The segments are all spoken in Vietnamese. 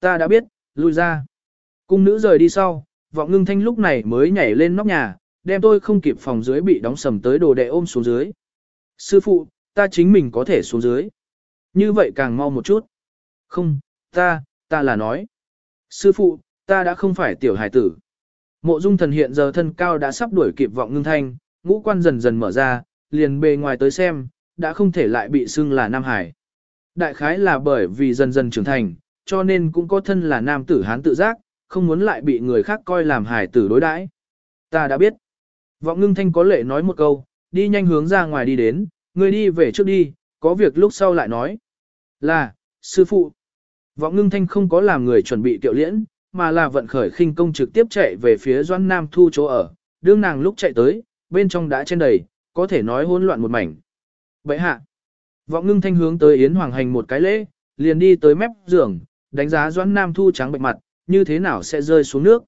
Ta đã biết, lui ra. Cung nữ rời đi sau, vọng ngưng thanh lúc này mới nhảy lên nóc nhà, đem tôi không kịp phòng dưới bị đóng sầm tới đồ đệ ôm xuống dưới. Sư phụ, ta chính mình có thể xuống dưới. Như vậy càng mau một chút. Không, ta, ta là nói. Sư phụ, ta đã không phải tiểu hải tử. Mộ dung thần hiện giờ thân cao đã sắp đuổi kịp vọng ngưng thanh, ngũ quan dần dần mở ra, liền bề ngoài tới xem, đã không thể lại bị xưng là Nam Hải. Đại khái là bởi vì dần dần trưởng thành, cho nên cũng có thân là nam tử hán tự giác, không muốn lại bị người khác coi làm hải tử đối đãi. Ta đã biết. Vọng ngưng thanh có lệ nói một câu, đi nhanh hướng ra ngoài đi đến, người đi về trước đi, có việc lúc sau lại nói. Là, sư phụ. Vọng ngưng thanh không có làm người chuẩn bị tiểu liễn, mà là vận khởi khinh công trực tiếp chạy về phía Doan Nam Thu chỗ ở, đương nàng lúc chạy tới, bên trong đã trên đầy, có thể nói hỗn loạn một mảnh. Vậy hạ, vọng ngưng thanh hướng tới Yến Hoàng hành một cái lễ, liền đi tới mép giường, đánh giá Doãn Nam Thu trắng bệnh mặt, như thế nào sẽ rơi xuống nước.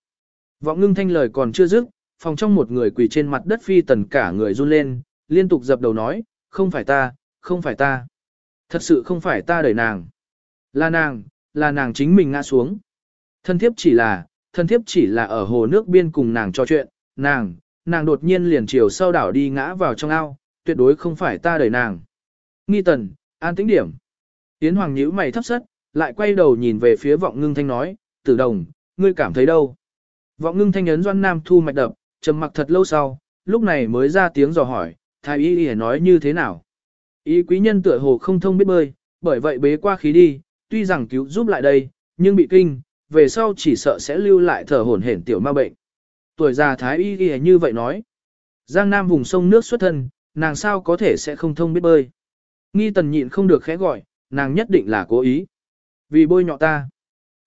Vọng ngưng thanh lời còn chưa dứt, phòng trong một người quỳ trên mặt đất phi tần cả người run lên, liên tục dập đầu nói, không phải ta, không phải ta. Thật sự không phải ta đẩy nàng. Là nàng, là nàng chính mình ngã xuống. Thân thiếp chỉ là, thân thiếp chỉ là ở hồ nước biên cùng nàng trò chuyện, nàng, nàng đột nhiên liền chiều sau đảo đi ngã vào trong ao, tuyệt đối không phải ta đẩy nàng. Nghi tần, an tĩnh điểm. Yến Hoàng nhíu mày thấp sất, lại quay đầu nhìn về phía vọng ngưng thanh nói, tử đồng, ngươi cảm thấy đâu? Vọng ngưng thanh ấn doan nam thu mạch đập, trầm mặc thật lâu sau, lúc này mới ra tiếng dò hỏi, thái y y nói như thế nào? Ý quý nhân tựa hồ không thông biết bơi, bởi vậy bế qua khí đi, tuy rằng cứu giúp lại đây, nhưng bị kinh, về sau chỉ sợ sẽ lưu lại thở hổn hển tiểu ma bệnh. Tuổi già thái y y như vậy nói. Giang Nam vùng sông nước xuất thân, nàng sao có thể sẽ không thông biết bơi. Nghi tần nhịn không được khẽ gọi, nàng nhất định là cố ý. Vì bôi nhọ ta.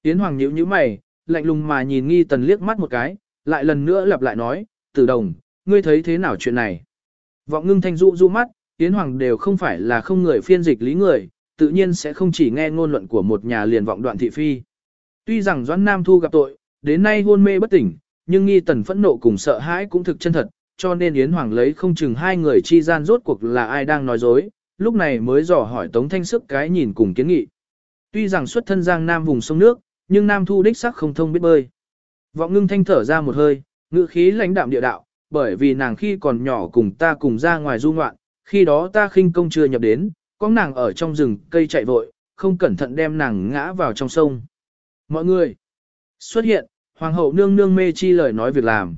Yến Hoàng nhíu nhíu mày, lạnh lùng mà nhìn nghi tần liếc mắt một cái, lại lần nữa lặp lại nói, tử đồng, ngươi thấy thế nào chuyện này? Vọng ngưng thanh dụ du mắt, Yến Hoàng đều không phải là không người phiên dịch lý người, tự nhiên sẽ không chỉ nghe ngôn luận của một nhà liền vọng đoạn thị phi. Tuy rằng Doãn Nam Thu gặp tội, đến nay hôn mê bất tỉnh, nhưng nghi tần phẫn nộ cùng sợ hãi cũng thực chân thật, cho nên Yến Hoàng lấy không chừng hai người chi gian rốt cuộc là ai đang nói dối, lúc này mới dò hỏi Tống Thanh Sức cái nhìn cùng kiến nghị. Tuy rằng xuất thân Giang Nam vùng sông nước, nhưng Nam Thu đích sắc không thông biết bơi. Vọng ngưng thanh thở ra một hơi, ngữ khí lãnh đạm địa đạo, bởi vì nàng khi còn nhỏ cùng ta cùng ra ngoài du ngoạn, khi đó ta khinh công chưa nhập đến, có nàng ở trong rừng cây chạy vội, không cẩn thận đem nàng ngã vào trong sông. Mọi người xuất hiện, hoàng hậu nương nương mê chi lời nói việc làm.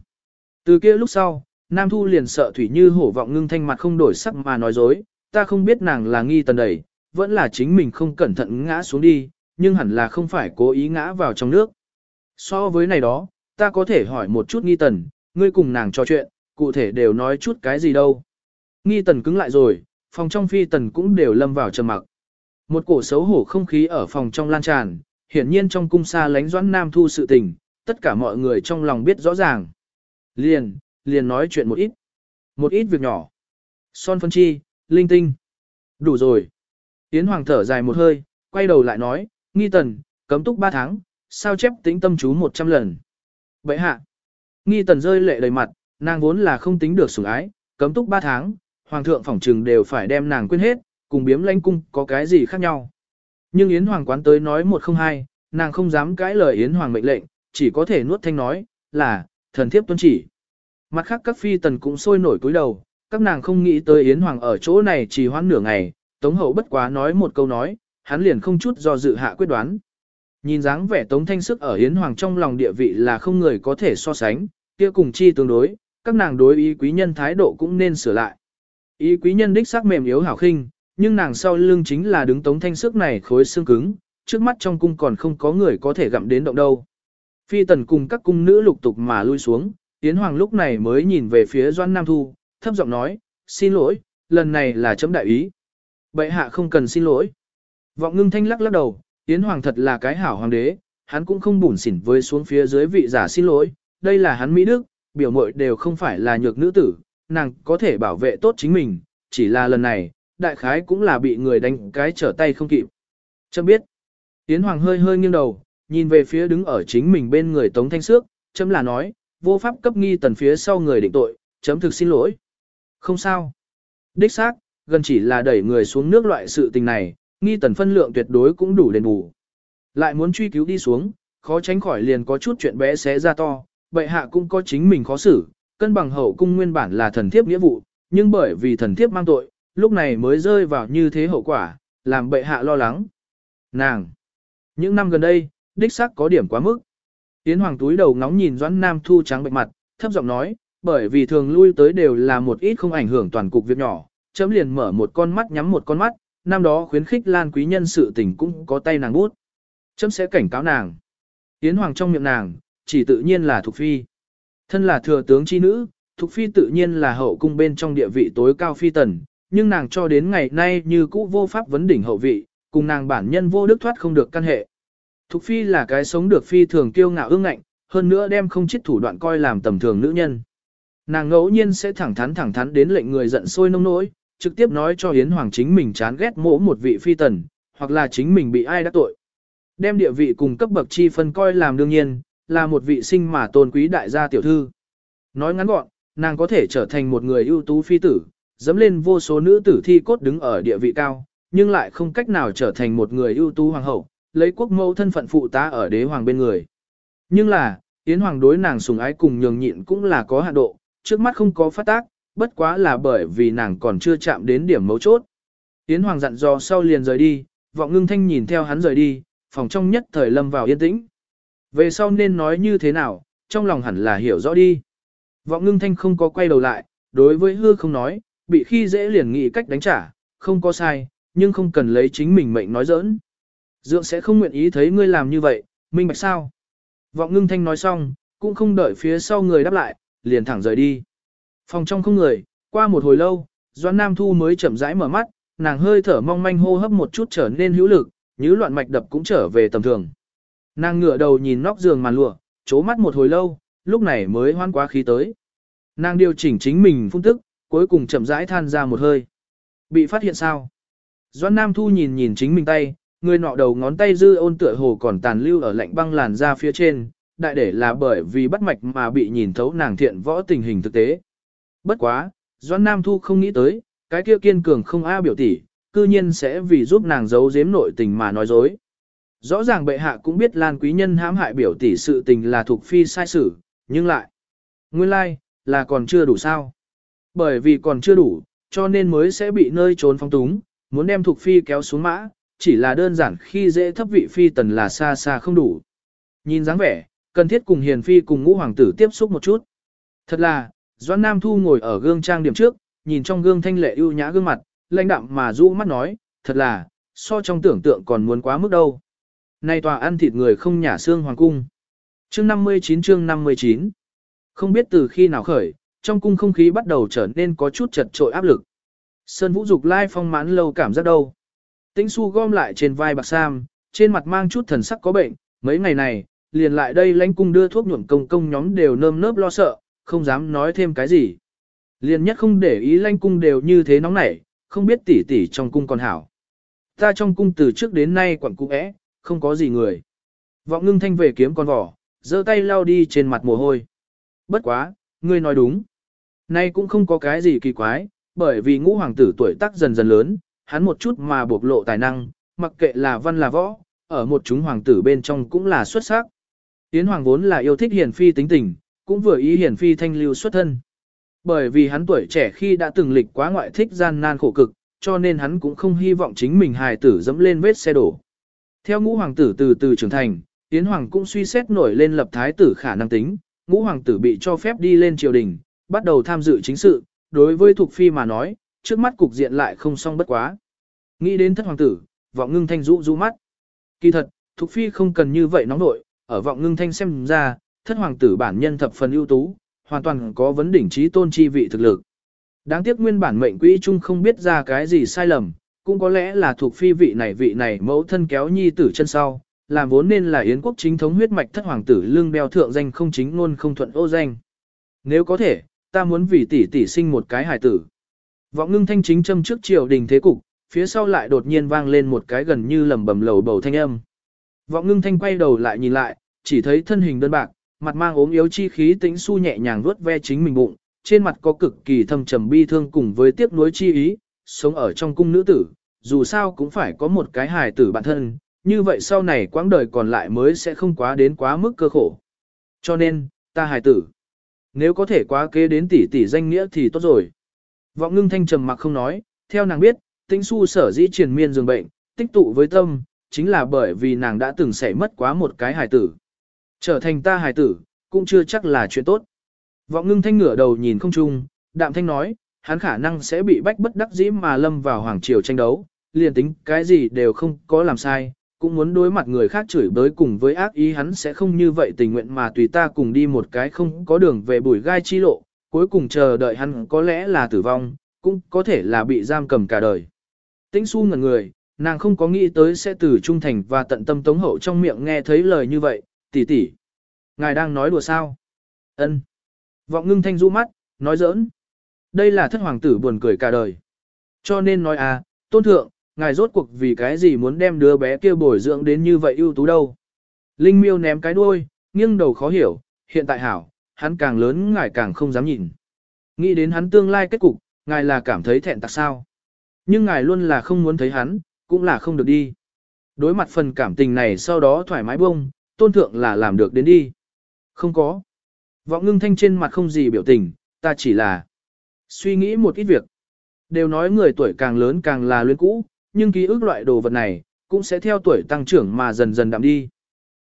Từ kia lúc sau, Nam Thu liền sợ Thủy Như hổ vọng ngưng thanh mặt không đổi sắc mà nói dối, ta không biết nàng là nghi tần đẩy, vẫn là chính mình không cẩn thận ngã xuống đi, nhưng hẳn là không phải cố ý ngã vào trong nước. So với này đó, ta có thể hỏi một chút nghi tần, ngươi cùng nàng trò chuyện, cụ thể đều nói chút cái gì đâu. Nghi tần cứng lại rồi, phòng trong phi tần cũng đều lâm vào trầm mặc. Một cổ xấu hổ không khí ở phòng trong lan tràn, hiển nhiên trong cung xa lánh doãn nam thu sự tình, tất cả mọi người trong lòng biết rõ ràng. Liền, liền nói chuyện một ít. Một ít việc nhỏ. Son phân chi, linh tinh. Đủ rồi. Yến Hoàng thở dài một hơi, quay đầu lại nói, nghi tần, cấm túc ba tháng, sao chép tính tâm chú một trăm lần. Vậy hạ. Nghi tần rơi lệ đầy mặt, nàng vốn là không tính được sủng ái, cấm túc ba tháng, hoàng thượng phỏng trừng đều phải đem nàng quên hết, cùng biếm lãnh cung có cái gì khác nhau. Nhưng Yến Hoàng quán tới nói một không hai, nàng không dám cãi lời Yến Hoàng mệnh lệnh, chỉ có thể nuốt thanh nói, là, thần thiếp tuân chỉ. Mặt khác các phi tần cũng sôi nổi cúi đầu, các nàng không nghĩ tới Yến Hoàng ở chỗ này chỉ hoãn nửa ngày, Tống Hậu bất quá nói một câu nói, hắn liền không chút do dự hạ quyết đoán. Nhìn dáng vẻ Tống Thanh Sức ở Yến Hoàng trong lòng địa vị là không người có thể so sánh, kia cùng chi tương đối, các nàng đối ý quý nhân thái độ cũng nên sửa lại. Ý quý nhân đích xác mềm yếu hảo khinh, nhưng nàng sau lưng chính là đứng Tống Thanh Sức này khối xương cứng, trước mắt trong cung còn không có người có thể gặm đến động đâu. Phi tần cùng các cung nữ lục tục mà lui xuống, Yến Hoàng lúc này mới nhìn về phía Doan Nam Thu, thấp giọng nói, xin lỗi, lần này là chấm đại ý. Bệ hạ không cần xin lỗi. Vọng ngưng thanh lắc lắc đầu, Yến Hoàng thật là cái hảo hoàng đế, hắn cũng không bủn xỉn với xuống phía dưới vị giả xin lỗi, đây là hắn Mỹ Đức, biểu mội đều không phải là nhược nữ tử, nàng có thể bảo vệ tốt chính mình, chỉ là lần này, đại khái cũng là bị người đánh cái trở tay không kịp. Châm biết. Yến Hoàng hơi hơi nghiêng đầu, nhìn về phía đứng ở chính mình bên người Tống Thanh Sước, chấm là nói, vô pháp cấp nghi tần phía sau người định tội, chấm thực xin lỗi. Không sao. Đích xác, gần chỉ là đẩy người xuống nước loại sự tình này, nghi tần phân lượng tuyệt đối cũng đủ đền bù. Lại muốn truy cứu đi xuống, khó tránh khỏi liền có chút chuyện bé xé ra to, bệ hạ cũng có chính mình khó xử, cân bằng hậu cung nguyên bản là thần thiếp nghĩa vụ, nhưng bởi vì thần thiếp mang tội, lúc này mới rơi vào như thế hậu quả, làm bệ hạ lo lắng. Nàng! Những năm gần đây, đích xác có điểm quá mức. Yến Hoàng túi đầu ngóng nhìn Doãn Nam Thu trắng bệnh mặt, thấp giọng nói, bởi vì thường lui tới đều là một ít không ảnh hưởng toàn cục việc nhỏ, chấm liền mở một con mắt nhắm một con mắt, năm đó khuyến khích Lan Quý Nhân sự tình cũng có tay nàng bút. Chấm sẽ cảnh cáo nàng. Yến Hoàng trong miệng nàng, chỉ tự nhiên là Thục Phi. Thân là thừa tướng chi nữ, Thục Phi tự nhiên là hậu cung bên trong địa vị tối cao phi tần, nhưng nàng cho đến ngày nay như cũ vô pháp vấn đỉnh hậu vị, cùng nàng bản nhân vô đức thoát không được căn hệ. Thục Phi là cái sống được phi thường kiêu ngạo ương ngạnh, hơn nữa đem không chết thủ đoạn coi làm tầm thường nữ nhân. Nàng ngẫu nhiên sẽ thẳng thắn thẳng thắn đến lệnh người giận sôi nông nỗi, trực tiếp nói cho Yến Hoàng chính mình chán ghét mỗ một vị phi tần, hoặc là chính mình bị ai đã tội. Đem địa vị cùng cấp bậc chi phân coi làm đương nhiên, là một vị sinh mà tôn quý đại gia tiểu thư. Nói ngắn gọn, nàng có thể trở thành một người ưu tú phi tử, dẫm lên vô số nữ tử thi cốt đứng ở địa vị cao, nhưng lại không cách nào trở thành một người ưu tú hoàng hậu, lấy quốc mẫu thân phận phụ tá ở đế hoàng bên người. Nhưng là, Yến Hoàng đối nàng sùng ái cùng nhường nhịn cũng là có hạn độ, trước mắt không có phát tác, bất quá là bởi vì nàng còn chưa chạm đến điểm mấu chốt. Yến Hoàng dặn dò sau liền rời đi, vọng ngưng thanh nhìn theo hắn rời đi, phòng trong nhất thời lâm vào yên tĩnh. Về sau nên nói như thế nào, trong lòng hẳn là hiểu rõ đi. Vọng ngưng thanh không có quay đầu lại, đối với hư không nói, bị khi dễ liền nghĩ cách đánh trả, không có sai, nhưng không cần lấy chính mình mệnh nói giỡn. Dượng sẽ không nguyện ý thấy ngươi làm như vậy, minh bạch sao? Vọng ngưng thanh nói xong, cũng không đợi phía sau người đáp lại, liền thẳng rời đi. Phòng trong không người, qua một hồi lâu, Doan Nam Thu mới chậm rãi mở mắt, nàng hơi thở mong manh hô hấp một chút trở nên hữu lực, như loạn mạch đập cũng trở về tầm thường. Nàng ngửa đầu nhìn nóc giường màn lụa, chố mắt một hồi lâu, lúc này mới hoan quá khí tới. Nàng điều chỉnh chính mình phun tức, cuối cùng chậm rãi than ra một hơi. Bị phát hiện sao? Doan Nam Thu nhìn nhìn chính mình tay, người nọ đầu ngón tay dư ôn tựa hồ còn tàn lưu ở lạnh băng làn da phía trên, đại để là bởi vì bắt mạch mà bị nhìn thấu nàng thiện võ tình hình thực tế. Bất quá, Doãn Nam Thu không nghĩ tới, cái kia kiên cường không a biểu tỷ, cư nhiên sẽ vì giúp nàng giấu giếm nội tình mà nói dối. Rõ ràng bệ hạ cũng biết Lan Quý Nhân hãm hại biểu tỷ sự tình là thuộc phi sai sử, nhưng lại, nguyên lai, like, là còn chưa đủ sao. Bởi vì còn chưa đủ, cho nên mới sẽ bị nơi trốn phong túng, muốn đem thuộc phi kéo xuống mã, chỉ là đơn giản khi dễ thấp vị phi tần là xa xa không đủ. Nhìn dáng vẻ, cần thiết cùng hiền phi cùng ngũ hoàng tử tiếp xúc một chút. Thật là, Doãn Nam Thu ngồi ở gương trang điểm trước, nhìn trong gương thanh lệ ưu nhã gương mặt, lãnh đạm mà rũ mắt nói, thật là, so trong tưởng tượng còn muốn quá mức đâu. Nay tòa ăn thịt người không nhả xương hoàng cung. Chương 59 chương 59 Không biết từ khi nào khởi, trong cung không khí bắt đầu trở nên có chút chật trội áp lực. Sơn Vũ Dục lai phong mãn lâu cảm giác đâu. Tĩnh su gom lại trên vai bạc sam, trên mặt mang chút thần sắc có bệnh, mấy ngày này, liền lại đây lãnh cung đưa thuốc nhuộm công công nhóm đều nơm nớp lo sợ, không dám nói thêm cái gì. liên nhất không để ý lanh cung đều như thế nóng nảy, không biết tỷ tỷ trong cung còn hảo. Ta trong cung từ trước đến nay quẳng cung ẽ, không có gì người. Vọng ngưng thanh về kiếm con vỏ, giơ tay lau đi trên mặt mồ hôi. Bất quá, ngươi nói đúng. Nay cũng không có cái gì kỳ quái, bởi vì ngũ hoàng tử tuổi tác dần dần lớn, hắn một chút mà bộc lộ tài năng, mặc kệ là văn là võ, ở một chúng hoàng tử bên trong cũng là xuất sắc. Tiến hoàng vốn là yêu thích hiền phi tính tình, cũng vừa ý hiển phi thanh lưu xuất thân. Bởi vì hắn tuổi trẻ khi đã từng lịch quá ngoại thích gian nan khổ cực, cho nên hắn cũng không hy vọng chính mình hài tử dẫm lên vết xe đổ. Theo ngũ hoàng tử từ từ trưởng thành, Tiến hoàng cũng suy xét nổi lên lập thái tử khả năng tính, ngũ hoàng tử bị cho phép đi lên triều đình, bắt đầu tham dự chính sự, đối với thuộc phi mà nói, trước mắt cục diện lại không xong bất quá. Nghĩ đến thất hoàng tử, vọng ngưng thanh rũ rũ mắt. Kỳ thật, thuộc phi không cần như vậy nóng nội, ở vọng ngưng thanh xem ra, thất hoàng tử bản nhân thập phần ưu tú, hoàn toàn có vấn đỉnh trí tôn chi vị thực lực. Đáng tiếc nguyên bản mệnh quỹ chung không biết ra cái gì sai lầm, cũng có lẽ là thuộc phi vị này vị này mẫu thân kéo nhi tử chân sau, làm vốn nên là yến quốc chính thống huyết mạch thất hoàng tử lương đeo thượng danh không chính luôn không thuận ô danh. Nếu có thể, ta muốn vì tỷ tỷ sinh một cái hài tử. Vọng ngưng thanh chính châm trước triều đình thế cục, phía sau lại đột nhiên vang lên một cái gần như lầm bầm lầu bầu thanh âm. Vọng ngưng thanh quay đầu lại nhìn lại, chỉ thấy thân hình đơn bạc, mặt mang ốm yếu chi khí tĩnh su nhẹ nhàng vuốt ve chính mình bụng, trên mặt có cực kỳ thâm trầm bi thương cùng với tiếc nuối chi ý, sống ở trong cung nữ tử, dù sao cũng phải có một cái hài tử bản thân, như vậy sau này quãng đời còn lại mới sẽ không quá đến quá mức cơ khổ. Cho nên, ta hài tử. Nếu có thể quá kế đến tỷ tỷ danh nghĩa thì tốt rồi. Vọng ngưng thanh trầm mặc không nói, theo nàng biết, tĩnh su sở dĩ triền miên dường bệnh, tích tụ với tâm, chính là bởi vì nàng đã từng xảy mất quá một cái hài tử. Trở thành ta hài tử, cũng chưa chắc là chuyện tốt. Vọng ngưng thanh ngửa đầu nhìn không trung, đạm thanh nói, hắn khả năng sẽ bị bách bất đắc dĩ mà lâm vào hoàng triều tranh đấu, liền tính cái gì đều không có làm sai, cũng muốn đối mặt người khác chửi bới cùng với ác ý hắn sẽ không như vậy tình nguyện mà tùy ta cùng đi một cái không có đường về bụi gai chi lộ, cuối cùng chờ đợi hắn có lẽ là tử vong, cũng có thể là bị giam cầm cả đời. Tĩnh su ngẩn người, nàng không có nghĩ tới sẽ từ trung thành và tận tâm tống hậu trong miệng nghe thấy lời như vậy, tỷ tỷ. Ngài đang nói đùa sao? Ân. Vọng ngưng thanh rũ mắt, nói giỡn. Đây là thất hoàng tử buồn cười cả đời. Cho nên nói à, tôn thượng, ngài rốt cuộc vì cái gì muốn đem đứa bé kia bồi dưỡng đến như vậy ưu tú đâu. Linh miêu ném cái đuôi, nghiêng đầu khó hiểu, hiện tại hảo, hắn càng lớn ngài càng không dám nhìn. Nghĩ đến hắn tương lai kết cục, ngài là cảm thấy thẹn tặc sao. Nhưng ngài luôn là không muốn thấy hắn, cũng là không được đi. Đối mặt phần cảm tình này sau đó thoải mái bông, tôn thượng là làm được đến đi. Không có. Vọng ngưng thanh trên mặt không gì biểu tình, ta chỉ là suy nghĩ một ít việc. Đều nói người tuổi càng lớn càng là luyến cũ, nhưng ký ức loại đồ vật này, cũng sẽ theo tuổi tăng trưởng mà dần dần đậm đi.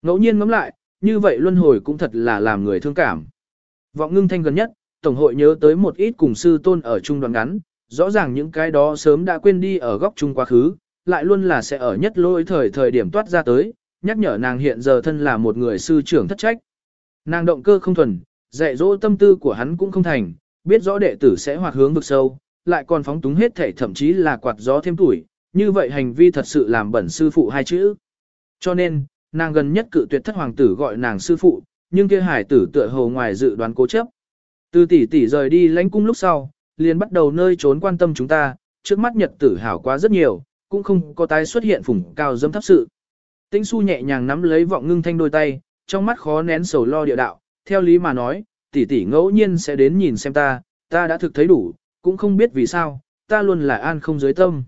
Ngẫu nhiên ngẫm lại, như vậy luân hồi cũng thật là làm người thương cảm. Vọng ngưng thanh gần nhất, Tổng hội nhớ tới một ít cùng sư tôn ở trung đoạn ngắn, rõ ràng những cái đó sớm đã quên đi ở góc chung quá khứ, lại luôn là sẽ ở nhất lối thời thời điểm toát ra tới, nhắc nhở nàng hiện giờ thân là một người sư trưởng thất trách. Nàng động cơ không thuần, dạy dỗ tâm tư của hắn cũng không thành, biết rõ đệ tử sẽ hoạt hướng vực sâu, lại còn phóng túng hết thể thậm chí là quạt gió thêm tuổi, như vậy hành vi thật sự làm bẩn sư phụ hai chữ. Cho nên, nàng gần nhất cự tuyệt thất hoàng tử gọi nàng sư phụ, nhưng kia hải tử tựa hồ ngoài dự đoán cố chấp. Từ tỷ tỷ rời đi lãnh cung lúc sau, liền bắt đầu nơi trốn quan tâm chúng ta, trước mắt nhật tử hảo quá rất nhiều, cũng không có tái xuất hiện phủng cao dâm thấp sự. Tĩnh su nhẹ nhàng nắm lấy vọng ngưng thanh đôi tay, trong mắt khó nén sầu lo địa đạo, theo lý mà nói, tỷ tỷ ngẫu nhiên sẽ đến nhìn xem ta, ta đã thực thấy đủ, cũng không biết vì sao, ta luôn là an không giới tâm.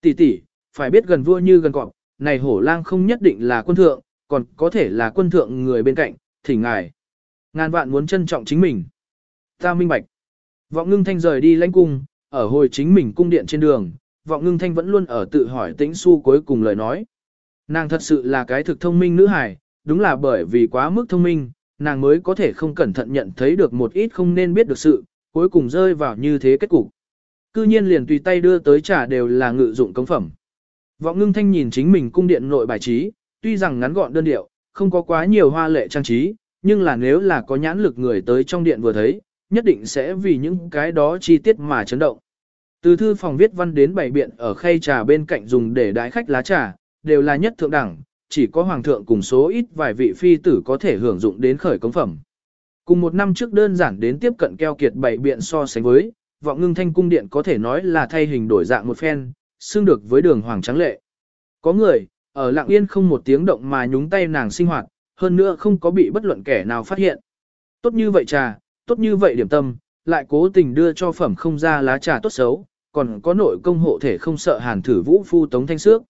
Tỷ tỷ, phải biết gần vua như gần cọp, này hổ lang không nhất định là quân thượng, còn có thể là quân thượng người bên cạnh, thỉnh ngài. Ngàn vạn muốn trân trọng chính mình. Ta minh bạch. Vọng ngưng thanh rời đi lãnh cung, ở hồi chính mình cung điện trên đường, vọng ngưng thanh vẫn luôn ở tự hỏi tĩnh su cuối cùng lời nói. Nàng thật sự là cái thực thông minh nữ hài, đúng là bởi vì quá mức thông minh, nàng mới có thể không cẩn thận nhận thấy được một ít không nên biết được sự, cuối cùng rơi vào như thế kết cục. Cư nhiên liền tùy tay đưa tới trả đều là ngự dụng công phẩm. Vọng ngưng thanh nhìn chính mình cung điện nội bài trí, tuy rằng ngắn gọn đơn điệu, không có quá nhiều hoa lệ trang trí, nhưng là nếu là có nhãn lực người tới trong điện vừa thấy, nhất định sẽ vì những cái đó chi tiết mà chấn động. Từ thư phòng viết văn đến bảy biện ở khay trà bên cạnh dùng để đái khách lá trà, đều là nhất thượng đẳng, chỉ có hoàng thượng cùng số ít vài vị phi tử có thể hưởng dụng đến khởi công phẩm. Cùng một năm trước đơn giản đến tiếp cận keo kiệt bảy biện so sánh với, vọng ngưng thanh cung điện có thể nói là thay hình đổi dạng một phen, xương được với đường hoàng trắng lệ. Có người, ở lặng yên không một tiếng động mà nhúng tay nàng sinh hoạt, hơn nữa không có bị bất luận kẻ nào phát hiện. Tốt như vậy trà, tốt như vậy điểm tâm, lại cố tình đưa cho phẩm không ra lá trà tốt xấu, còn có nội công hộ thể không sợ hàn thử vũ phu tống thanh xước.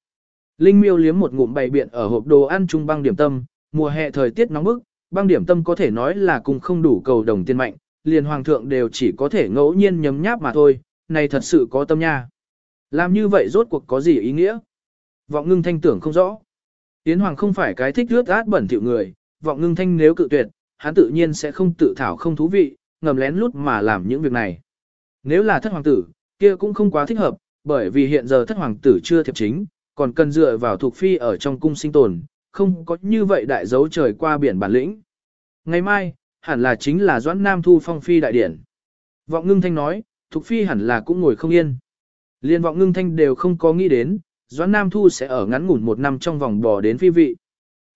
Linh miêu liếm một ngụm bày biện ở hộp đồ ăn trung băng điểm tâm, mùa hè thời tiết nóng bức, băng điểm tâm có thể nói là cùng không đủ cầu đồng tiền mạnh, liền hoàng thượng đều chỉ có thể ngẫu nhiên nhấm nháp mà thôi, này thật sự có tâm nha. Làm như vậy rốt cuộc có gì ý nghĩa? Vọng ngưng thanh tưởng không rõ. Yến hoàng không phải cái thích rước át bẩn thỉu người, vọng ngưng thanh nếu cự tuyệt, hắn tự nhiên sẽ không tự thảo không thú vị, ngầm lén lút mà làm những việc này. Nếu là thất hoàng tử, kia cũng không quá thích hợp, bởi vì hiện giờ thất hoàng tử chưa thiệp chính, còn cần dựa vào thuộc phi ở trong cung sinh tồn, không có như vậy đại dấu trời qua biển bản lĩnh. Ngày mai, hẳn là chính là Doãn Nam Thu phong phi đại điển. Vọng ngưng thanh nói, thuộc phi hẳn là cũng ngồi không yên. Liên vọng ngưng thanh đều không có nghĩ đến, Doãn Nam Thu sẽ ở ngắn ngủn một năm trong vòng bò đến phi vị.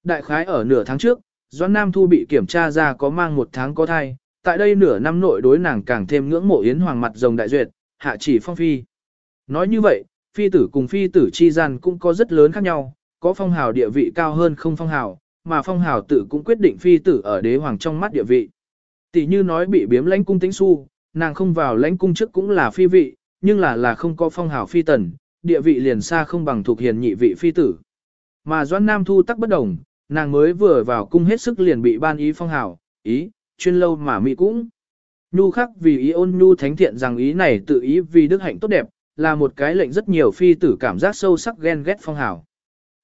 Đại khái ở nửa tháng trước, Doãn Nam Thu bị kiểm tra ra có mang một tháng có thai, tại đây nửa năm nội đối nàng càng thêm ngưỡng mộ Yến Hoàng mặt rồng đại duyệt, hạ chỉ phong phi. Nói như vậy, phi tử cùng phi tử chi gian cũng có rất lớn khác nhau, có phong hào địa vị cao hơn không phong hào, mà phong hào tử cũng quyết định phi tử ở đế hoàng trong mắt địa vị. Tỷ như nói bị biếm lãnh cung tính su, nàng không vào lãnh cung trước cũng là phi vị, nhưng là là không có phong hào phi tần, địa vị liền xa không bằng thuộc hiền nhị vị phi tử. Mà Doãn Nam Thu tắc bất đồng, nàng mới vừa vào cung hết sức liền bị ban ý phong hào, ý, chuyên lâu mà mỹ cũng. Nhu khắc vì ý ôn nhu thánh thiện rằng ý này tự ý vì đức hạnh tốt đẹp, là một cái lệnh rất nhiều phi tử cảm giác sâu sắc ghen ghét phong hào.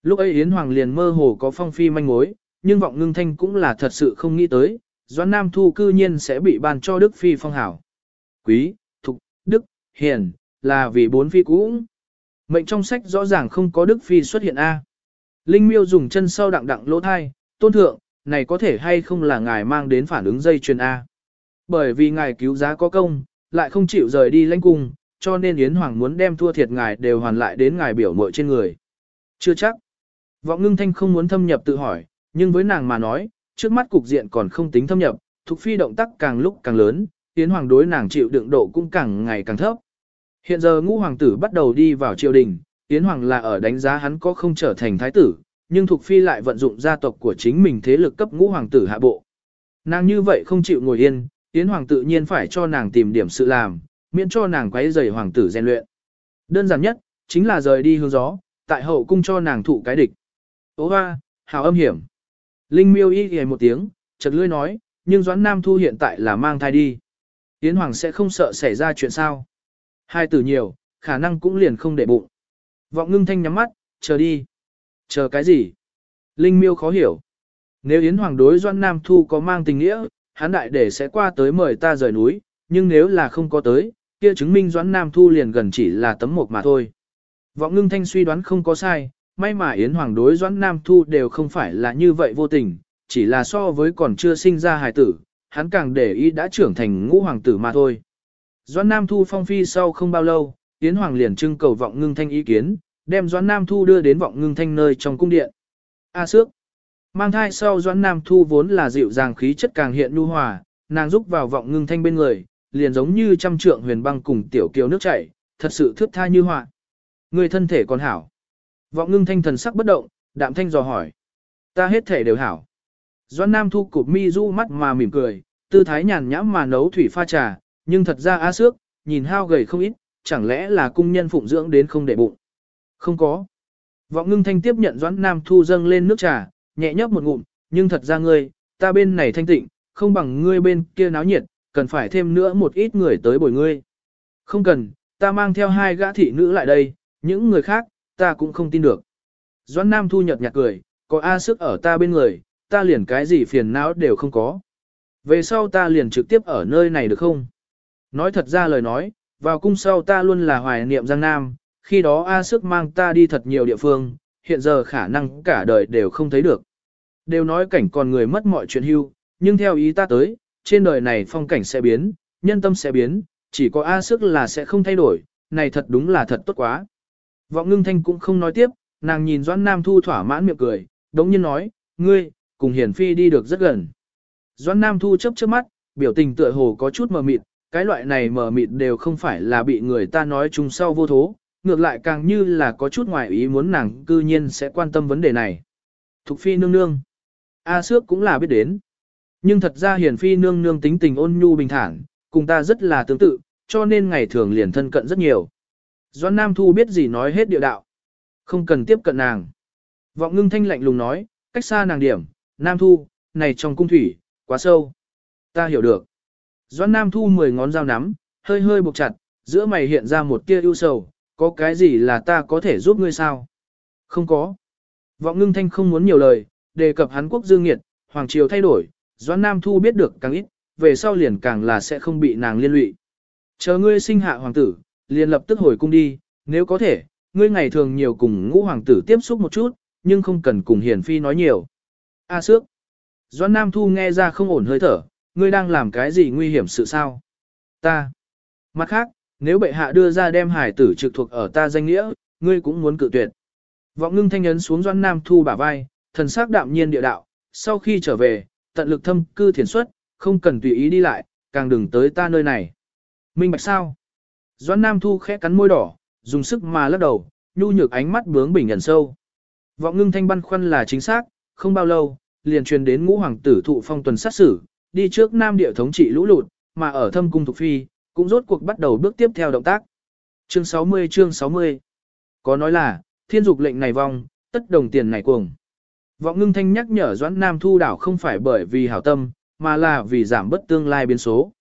Lúc ấy Yến Hoàng liền mơ hồ có phong phi manh mối, nhưng vọng ngưng thanh cũng là thật sự không nghĩ tới, Doãn Nam Thu cư nhiên sẽ bị ban cho Đức Phi phong hảo. Quý, Thục, Đức, Hiền, là vì bốn phi cũng. Mệnh trong sách rõ ràng không có Đức Phi xuất hiện A. Linh miêu dùng chân sau đặng đặng lỗ thai, tôn thượng, này có thể hay không là ngài mang đến phản ứng dây chuyền A. Bởi vì ngài cứu giá có công, lại không chịu rời đi lãnh cung, cho nên Yến Hoàng muốn đem thua thiệt ngài đều hoàn lại đến ngài biểu mội trên người. Chưa chắc. Vọng ngưng thanh không muốn thâm nhập tự hỏi, nhưng với nàng mà nói, trước mắt cục diện còn không tính thâm nhập, Thục Phi động tác càng lúc càng lớn, Yến Hoàng đối nàng chịu đựng độ cũng càng ngày càng thấp. Hiện giờ ngũ hoàng tử bắt đầu đi vào triều đình, Yến Hoàng là ở đánh giá hắn có không trở thành thái tử, nhưng Thục Phi lại vận dụng gia tộc của chính mình thế lực cấp ngũ hoàng tử hạ bộ. Nàng như vậy không chịu ngồi yên, Yến Hoàng tự nhiên phải cho nàng tìm điểm sự làm, miễn cho nàng quấy rầy hoàng tử rèn luyện. Đơn giản nhất, chính là rời đi hướng gió, tại hậu cung cho nàng thụ cái địch. Ô hoa, hào âm hiểm. Linh miêu y ghề một tiếng, chợt lưỡi nói, nhưng Doãn Nam Thu hiện tại là mang thai đi. Yến Hoàng sẽ không sợ xảy ra chuyện sao. Hai tử nhiều, khả năng cũng liền không để bụng. Vọng ngưng thanh nhắm mắt, chờ đi. Chờ cái gì? Linh miêu khó hiểu. Nếu Yến Hoàng đối Doãn Nam Thu có mang tình nghĩa, hắn đại để sẽ qua tới mời ta rời núi, nhưng nếu là không có tới, kia chứng minh Doãn Nam Thu liền gần chỉ là tấm mộc mà thôi. Vọng ngưng thanh suy đoán không có sai, may mà Yến Hoàng đối Doãn Nam Thu đều không phải là như vậy vô tình, chỉ là so với còn chưa sinh ra hài tử, hắn càng để ý đã trưởng thành ngũ hoàng tử mà thôi. Doãn Nam Thu phong phi sau không bao lâu, Yến Hoàng liền trưng cầu vọng ngưng thanh ý kiến, đem Doãn Nam Thu đưa đến vọng ngưng thanh nơi trong cung điện. A à, Sước Mang thai sau Doãn Nam Thu vốn là dịu dàng khí chất càng hiện nhu hòa, nàng giúp vào vọng ngưng thanh bên người, liền giống như trăm trượng huyền băng cùng tiểu kiều nước chảy, thật sự thước tha như họa. Người thân thể còn hảo. Vọng ngưng thanh thần sắc bất động, đạm thanh dò hỏi. Ta hết thể đều hảo. Doan Nam thu cụp mi du mắt mà mỉm cười, tư thái nhàn nhãm mà nấu thủy pha trà, nhưng thật ra á sước, nhìn hao gầy không ít, chẳng lẽ là cung nhân phụng dưỡng đến không để bụng. Không có. Vọng ngưng thanh tiếp nhận Doãn Nam thu dâng lên nước trà, nhẹ nhấp một ngụm, nhưng thật ra ngươi, ta bên này thanh tịnh, không bằng ngươi bên kia náo nhiệt, cần phải thêm nữa một ít người tới bồi ngươi. Không cần, ta mang theo hai gã thị nữ lại đây, những người khác, ta cũng không tin được. Doãn Nam Thu nhợt nhạt cười, có A sức ở ta bên người, ta liền cái gì phiền não đều không có. Về sau ta liền trực tiếp ở nơi này được không? Nói thật ra lời nói, vào cung sau ta luôn là hoài niệm Giang Nam, khi đó A sức mang ta đi thật nhiều địa phương, hiện giờ khả năng cả đời đều không thấy được. Đều nói cảnh còn người mất mọi chuyện hưu, nhưng theo ý ta tới, trên đời này phong cảnh sẽ biến, nhân tâm sẽ biến, chỉ có A sức là sẽ không thay đổi, này thật đúng là thật tốt quá. Vọng ngưng thanh cũng không nói tiếp, nàng nhìn Doãn Nam Thu thỏa mãn miệng cười, đống nhiên nói, ngươi, cùng Hiển Phi đi được rất gần. Doãn Nam Thu chớp chớp mắt, biểu tình tựa hồ có chút mờ mịt, cái loại này mờ mịt đều không phải là bị người ta nói chung sau vô thố, ngược lại càng như là có chút ngoài ý muốn nàng cư nhiên sẽ quan tâm vấn đề này. Thục Phi nương nương. A Sước cũng là biết đến. Nhưng thật ra hiền Phi nương nương tính tình ôn nhu bình thản, cùng ta rất là tương tự, cho nên ngày thường liền thân cận rất nhiều. Doan Nam Thu biết gì nói hết địa đạo. Không cần tiếp cận nàng. Vọng ngưng thanh lạnh lùng nói, cách xa nàng điểm, Nam Thu, này trong cung thủy, quá sâu. Ta hiểu được. Doan Nam Thu mười ngón dao nắm, hơi hơi buộc chặt, giữa mày hiện ra một tia ưu sầu, có cái gì là ta có thể giúp ngươi sao? Không có. Vọng ngưng thanh không muốn nhiều lời, đề cập hắn quốc dương nghiệt, hoàng triều thay đổi, Doan Nam Thu biết được càng ít, về sau liền càng là sẽ không bị nàng liên lụy. Chờ ngươi sinh hạ hoàng tử, liền lập tức hồi cung đi, nếu có thể, ngươi ngày thường nhiều cùng ngũ hoàng tử tiếp xúc một chút, nhưng không cần cùng hiển phi nói nhiều. A à, sước. Doan Nam Thu nghe ra không ổn hơi thở, ngươi đang làm cái gì nguy hiểm sự sao? Ta. Mặt khác, nếu bệ hạ đưa ra đem hải tử trực thuộc ở ta danh nghĩa, ngươi cũng muốn cự tuyệt. Vọng ngưng thanh ấn xuống Doan Nam Thu bả vai, thần sắc đạm nhiên địa đạo, sau khi trở về, tận lực thâm cư thiền xuất, không cần tùy ý đi lại, càng đừng tới ta nơi này. Minh bạch sao? Doãn Nam Thu khẽ cắn môi đỏ, dùng sức mà lắc đầu, nhu nhược ánh mắt bướng bỉnh ẩn sâu. Vọng ngưng thanh băn khoăn là chính xác, không bao lâu, liền truyền đến ngũ hoàng tử thụ phong tuần sát xử, đi trước Nam địa thống trị lũ lụt, mà ở thâm cung thuộc phi, cũng rốt cuộc bắt đầu bước tiếp theo động tác. Chương 60 chương 60 Có nói là, thiên dục lệnh này vong, tất đồng tiền này cuồng. Vọng ngưng thanh nhắc nhở Doãn Nam Thu đảo không phải bởi vì hảo tâm, mà là vì giảm bất tương lai biến số.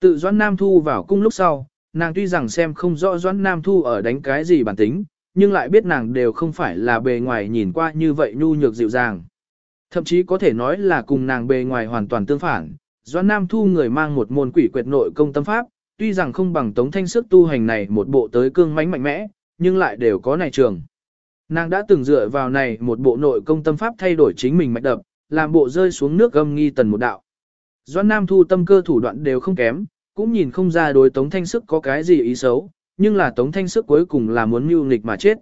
Tự Doãn Nam Thu vào cung lúc sau, nàng tuy rằng xem không rõ Doãn Nam Thu ở đánh cái gì bản tính, nhưng lại biết nàng đều không phải là bề ngoài nhìn qua như vậy nhu nhược dịu dàng. Thậm chí có thể nói là cùng nàng bề ngoài hoàn toàn tương phản. Doãn Nam Thu người mang một môn quỷ quyệt nội công tâm pháp, tuy rằng không bằng Tống Thanh sức tu hành này một bộ tới cương mãnh mạnh mẽ, nhưng lại đều có này trường. Nàng đã từng dựa vào này một bộ nội công tâm pháp thay đổi chính mình mạch đập, làm bộ rơi xuống nước gâm nghi tần một đạo. Doãn Nam Thu tâm cơ thủ đoạn đều không kém, cũng nhìn không ra đối Tống Thanh Sức có cái gì ý xấu, nhưng là Tống Thanh Sức cuối cùng là muốn mưu nghịch mà chết.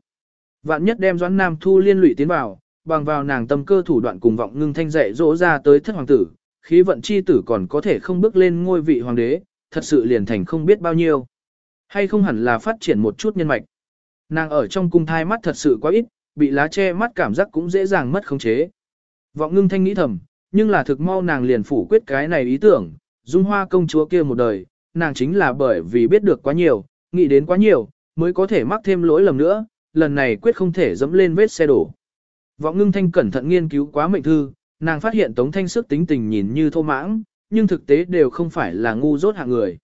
Vạn nhất đem Doãn Nam Thu liên lụy tiến vào, bằng vào nàng tâm cơ thủ đoạn cùng vọng ngưng thanh dạy dỗ ra tới thất hoàng tử, khí vận chi tử còn có thể không bước lên ngôi vị hoàng đế, thật sự liền thành không biết bao nhiêu. Hay không hẳn là phát triển một chút nhân mạch. Nàng ở trong cung thai mắt thật sự quá ít, bị lá che mắt cảm giác cũng dễ dàng mất khống chế. Vọng ngưng thanh nghĩ thầm, nhưng là thực mau nàng liền phủ quyết cái này ý tưởng, dung hoa công chúa kia một đời, nàng chính là bởi vì biết được quá nhiều, nghĩ đến quá nhiều, mới có thể mắc thêm lỗi lầm nữa, lần này quyết không thể dẫm lên vết xe đổ. Vọng ngưng thanh cẩn thận nghiên cứu quá mệnh thư, nàng phát hiện tống thanh sức tính tình nhìn như thô mãng, nhưng thực tế đều không phải là ngu dốt hạng người.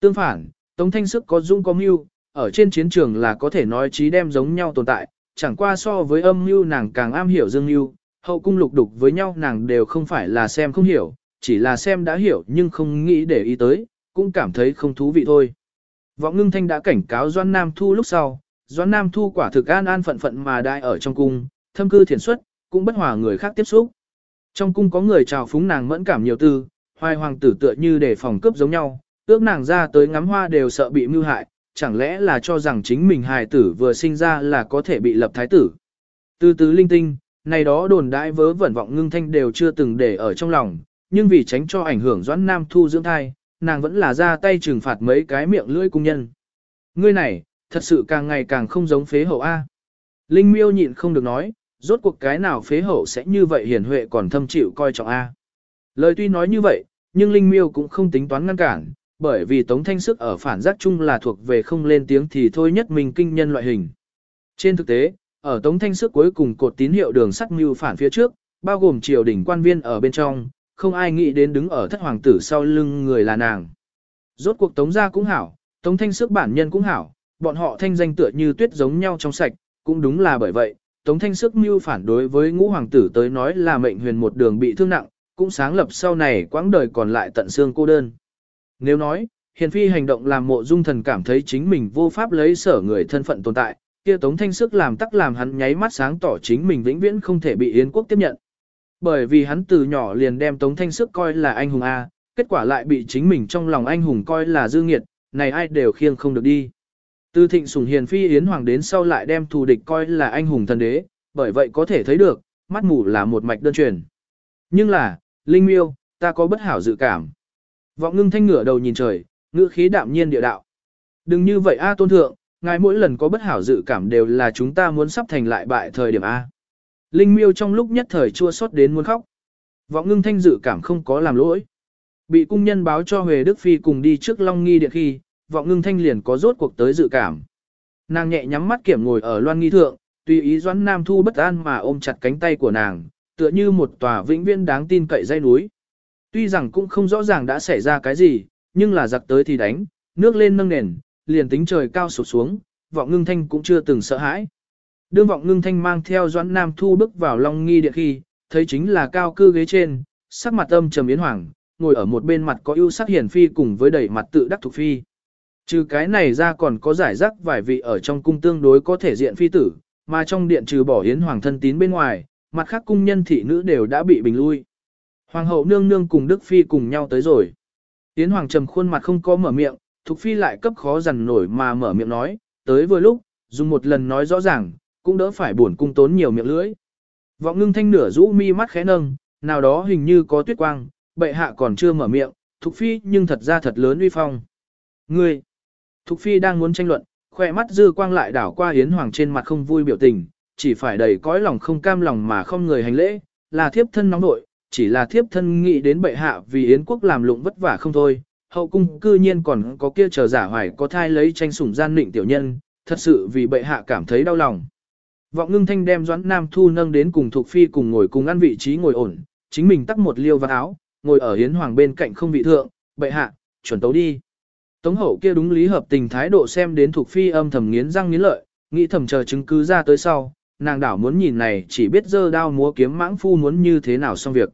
Tương phản, tống thanh sức có dung có mưu, ở trên chiến trường là có thể nói trí đem giống nhau tồn tại, chẳng qua so với âm mưu nàng càng am hiểu dương mưu, hậu cung lục đục với nhau nàng đều không phải là xem không hiểu, chỉ là xem đã hiểu nhưng không nghĩ để ý tới, cũng cảm thấy không thú vị thôi. Vọng ngưng thanh đã cảnh cáo Doan Nam Thu lúc sau, Doan Nam Thu quả thực an an phận phận mà đại ở trong cung, thâm cư thiền xuất, cũng bất hòa người khác tiếp xúc. Trong cung có người chào phúng nàng mẫn cảm nhiều tư, hoài hoàng tử tựa như để phòng cướp giống nhau, ước nàng ra tới ngắm hoa đều sợ bị mưu hại, chẳng lẽ là cho rằng chính mình hài tử vừa sinh ra là có thể bị lập thái tử. Từ từ linh tinh, này đó đồn đại vớ vẩn vọng ngưng thanh đều chưa từng để ở trong lòng, nhưng vì tránh cho ảnh hưởng doãn nam thu dưỡng thai, nàng vẫn là ra tay trừng phạt mấy cái miệng lưỡi cung nhân. Ngươi này, thật sự càng ngày càng không giống phế hậu A. Linh miêu nhịn không được nói, rốt cuộc cái nào phế hậu sẽ như vậy hiển huệ còn thâm chịu coi trọng A. Lời tuy nói như vậy, nhưng Linh miêu cũng không tính toán ngăn cản, bởi vì Tống Thanh Sức ở phản giác chung là thuộc về không lên tiếng thì thôi nhất mình kinh nhân loại hình. Trên thực tế, ở Tống Thanh Sức cuối cùng cột tín hiệu đường sắt mưu phản phía trước, bao gồm triều đình quan viên ở bên trong, không ai nghĩ đến đứng ở thất hoàng tử sau lưng người là nàng. Rốt cuộc Tống gia cũng hảo, Tống Thanh Sức bản nhân cũng hảo, bọn họ thanh danh tựa như tuyết giống nhau trong sạch, cũng đúng là bởi vậy, Tống Thanh Sức mưu phản đối với ngũ hoàng tử tới nói là mệnh huyền một đường bị thương nặng, cũng sáng lập sau này quãng đời còn lại tận xương cô đơn. Nếu nói, hiền phi hành động làm mộ dung thần cảm thấy chính mình vô pháp lấy sở người thân phận tồn tại, kia tống thanh sức làm tắc làm hắn nháy mắt sáng tỏ chính mình vĩnh viễn không thể bị Yến quốc tiếp nhận. Bởi vì hắn từ nhỏ liền đem tống thanh sức coi là anh hùng A, kết quả lại bị chính mình trong lòng anh hùng coi là dư nghiệt, này ai đều khiêng không được đi. Từ thịnh sủng hiền phi Yến hoàng đến sau lại đem thù địch coi là anh hùng thần đế, bởi vậy có thể thấy được, mắt mù là một mạch đơn truyền. Nhưng là, Linh Miêu, ta có bất hảo dự cảm. Vọng ngưng thanh ngửa đầu nhìn trời, ngữ khí đạm nhiên địa đạo. Đừng như vậy a tôn thượng, ngài mỗi lần có bất hảo dự cảm đều là chúng ta muốn sắp thành lại bại thời điểm A. Linh miêu trong lúc nhất thời chua xót đến muốn khóc. Vọng ngưng thanh dự cảm không có làm lỗi. Bị cung nhân báo cho Huệ Đức Phi cùng đi trước Long Nghi điện khi, vọng ngưng thanh liền có rốt cuộc tới dự cảm. Nàng nhẹ nhắm mắt kiểm ngồi ở loan nghi thượng, tùy ý doãn nam thu bất an mà ôm chặt cánh tay của nàng, tựa như một tòa vĩnh viễn đáng tin cậy dây núi. Tuy rằng cũng không rõ ràng đã xảy ra cái gì, nhưng là giặc tới thì đánh, nước lên nâng nền, liền tính trời cao sụp xuống, vọng ngưng thanh cũng chưa từng sợ hãi. Đương vọng ngưng thanh mang theo doãn nam thu bước vào long nghi điện khi, thấy chính là cao cư ghế trên, sắc mặt âm trầm yến hoàng, ngồi ở một bên mặt có ưu sắc hiển phi cùng với đẩy mặt tự đắc thuộc phi. Trừ cái này ra còn có giải rác vài vị ở trong cung tương đối có thể diện phi tử, mà trong điện trừ bỏ yến hoàng thân tín bên ngoài, mặt khác cung nhân thị nữ đều đã bị bình lui. Hoàng hậu nương nương cùng Đức Phi cùng nhau tới rồi. Yến Hoàng trầm khuôn mặt không có mở miệng, Thục Phi lại cấp khó dằn nổi mà mở miệng nói, tới vừa lúc, dùng một lần nói rõ ràng, cũng đỡ phải buồn cung tốn nhiều miệng lưỡi. Vọng ngưng thanh nửa rũ mi mắt khẽ nâng, nào đó hình như có tuyết quang, bệ hạ còn chưa mở miệng, Thục Phi nhưng thật ra thật lớn uy phong. Ngươi! Thục Phi đang muốn tranh luận, khoe mắt dư quang lại đảo qua Yến Hoàng trên mặt không vui biểu tình, chỉ phải đầy cõi lòng không cam lòng mà không người hành lễ, là thiếp thân nóng nội, chỉ là thiếp thân nghĩ đến bệ hạ vì Yến quốc làm lụng vất vả không thôi, hậu cung cư nhiên còn có kia chờ giả hoài có thai lấy tranh sủng gian nịnh tiểu nhân, thật sự vì bệ hạ cảm thấy đau lòng. Vọng ngưng thanh đem Doãn Nam Thu nâng đến cùng thuộc Phi cùng ngồi cùng ăn vị trí ngồi ổn, chính mình tắt một liêu vào áo, ngồi ở hiến hoàng bên cạnh không vị thượng, bệ hạ, chuẩn tấu đi. Tống hậu kia đúng lý hợp tình thái độ xem đến thuộc Phi âm thầm nghiến răng nghiến lợi, nghĩ thầm chờ chứng cứ ra tới sau, nàng đảo muốn nhìn này chỉ biết dơ đao múa kiếm mãng phu muốn như thế nào xong việc.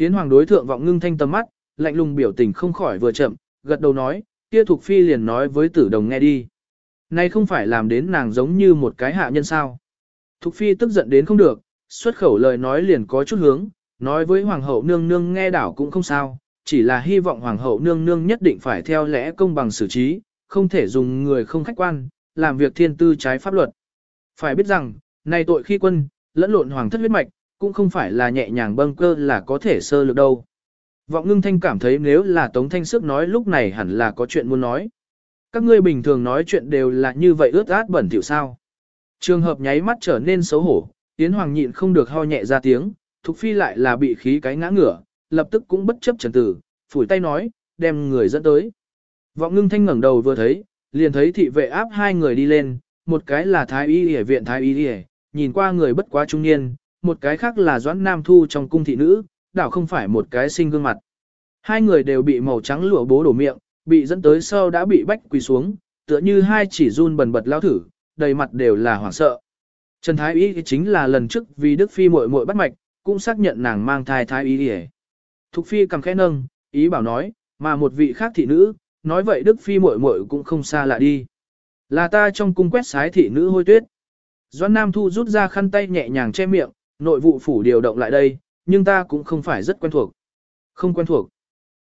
Yến hoàng đối thượng vọng ngưng thanh tầm mắt, lạnh lùng biểu tình không khỏi vừa chậm, gật đầu nói, kia Thục Phi liền nói với tử đồng nghe đi. Này không phải làm đến nàng giống như một cái hạ nhân sao. Thục Phi tức giận đến không được, xuất khẩu lời nói liền có chút hướng, nói với Hoàng hậu nương nương nghe đảo cũng không sao, chỉ là hy vọng Hoàng hậu nương nương nhất định phải theo lẽ công bằng xử trí, không thể dùng người không khách quan, làm việc thiên tư trái pháp luật. Phải biết rằng, này tội khi quân, lẫn lộn hoàng thất huyết mạch, cũng không phải là nhẹ nhàng bâng cơ là có thể sơ lược đâu. Vọng ngưng thanh cảm thấy nếu là Tống Thanh Sức nói lúc này hẳn là có chuyện muốn nói. Các ngươi bình thường nói chuyện đều là như vậy ướt át bẩn thỉu sao. Trường hợp nháy mắt trở nên xấu hổ, Yến Hoàng nhịn không được ho nhẹ ra tiếng, Thục Phi lại là bị khí cái ngã ngửa, lập tức cũng bất chấp trần tử, phủi tay nói, đem người dẫn tới. Vọng ngưng thanh ngẩng đầu vừa thấy, liền thấy thị vệ áp hai người đi lên, một cái là Thái Y Y viện Thái Y Y, nhìn qua người bất quá trung niên, một cái khác là Doãn Nam Thu trong cung thị nữ, đảo không phải một cái sinh gương mặt. Hai người đều bị màu trắng lụa bố đổ miệng, bị dẫn tới sau đã bị bách quỳ xuống, tựa như hai chỉ run bần bật lao thử, đầy mặt đều là hoảng sợ. Trần Thái Y chính là lần trước vì Đức Phi muội muội bắt mạch, cũng xác nhận nàng mang thai Thái Y Y. Thục Phi cầm khẽ nâng, ý bảo nói, mà một vị khác thị nữ, nói vậy Đức Phi muội muội cũng không xa lạ đi. Là ta trong cung quét sái thị nữ hôi tuyết. Doan Nam Thu rút ra khăn tay nhẹ nhàng che miệng, nội vụ phủ điều động lại đây, nhưng ta cũng không phải rất quen thuộc. Không quen thuộc.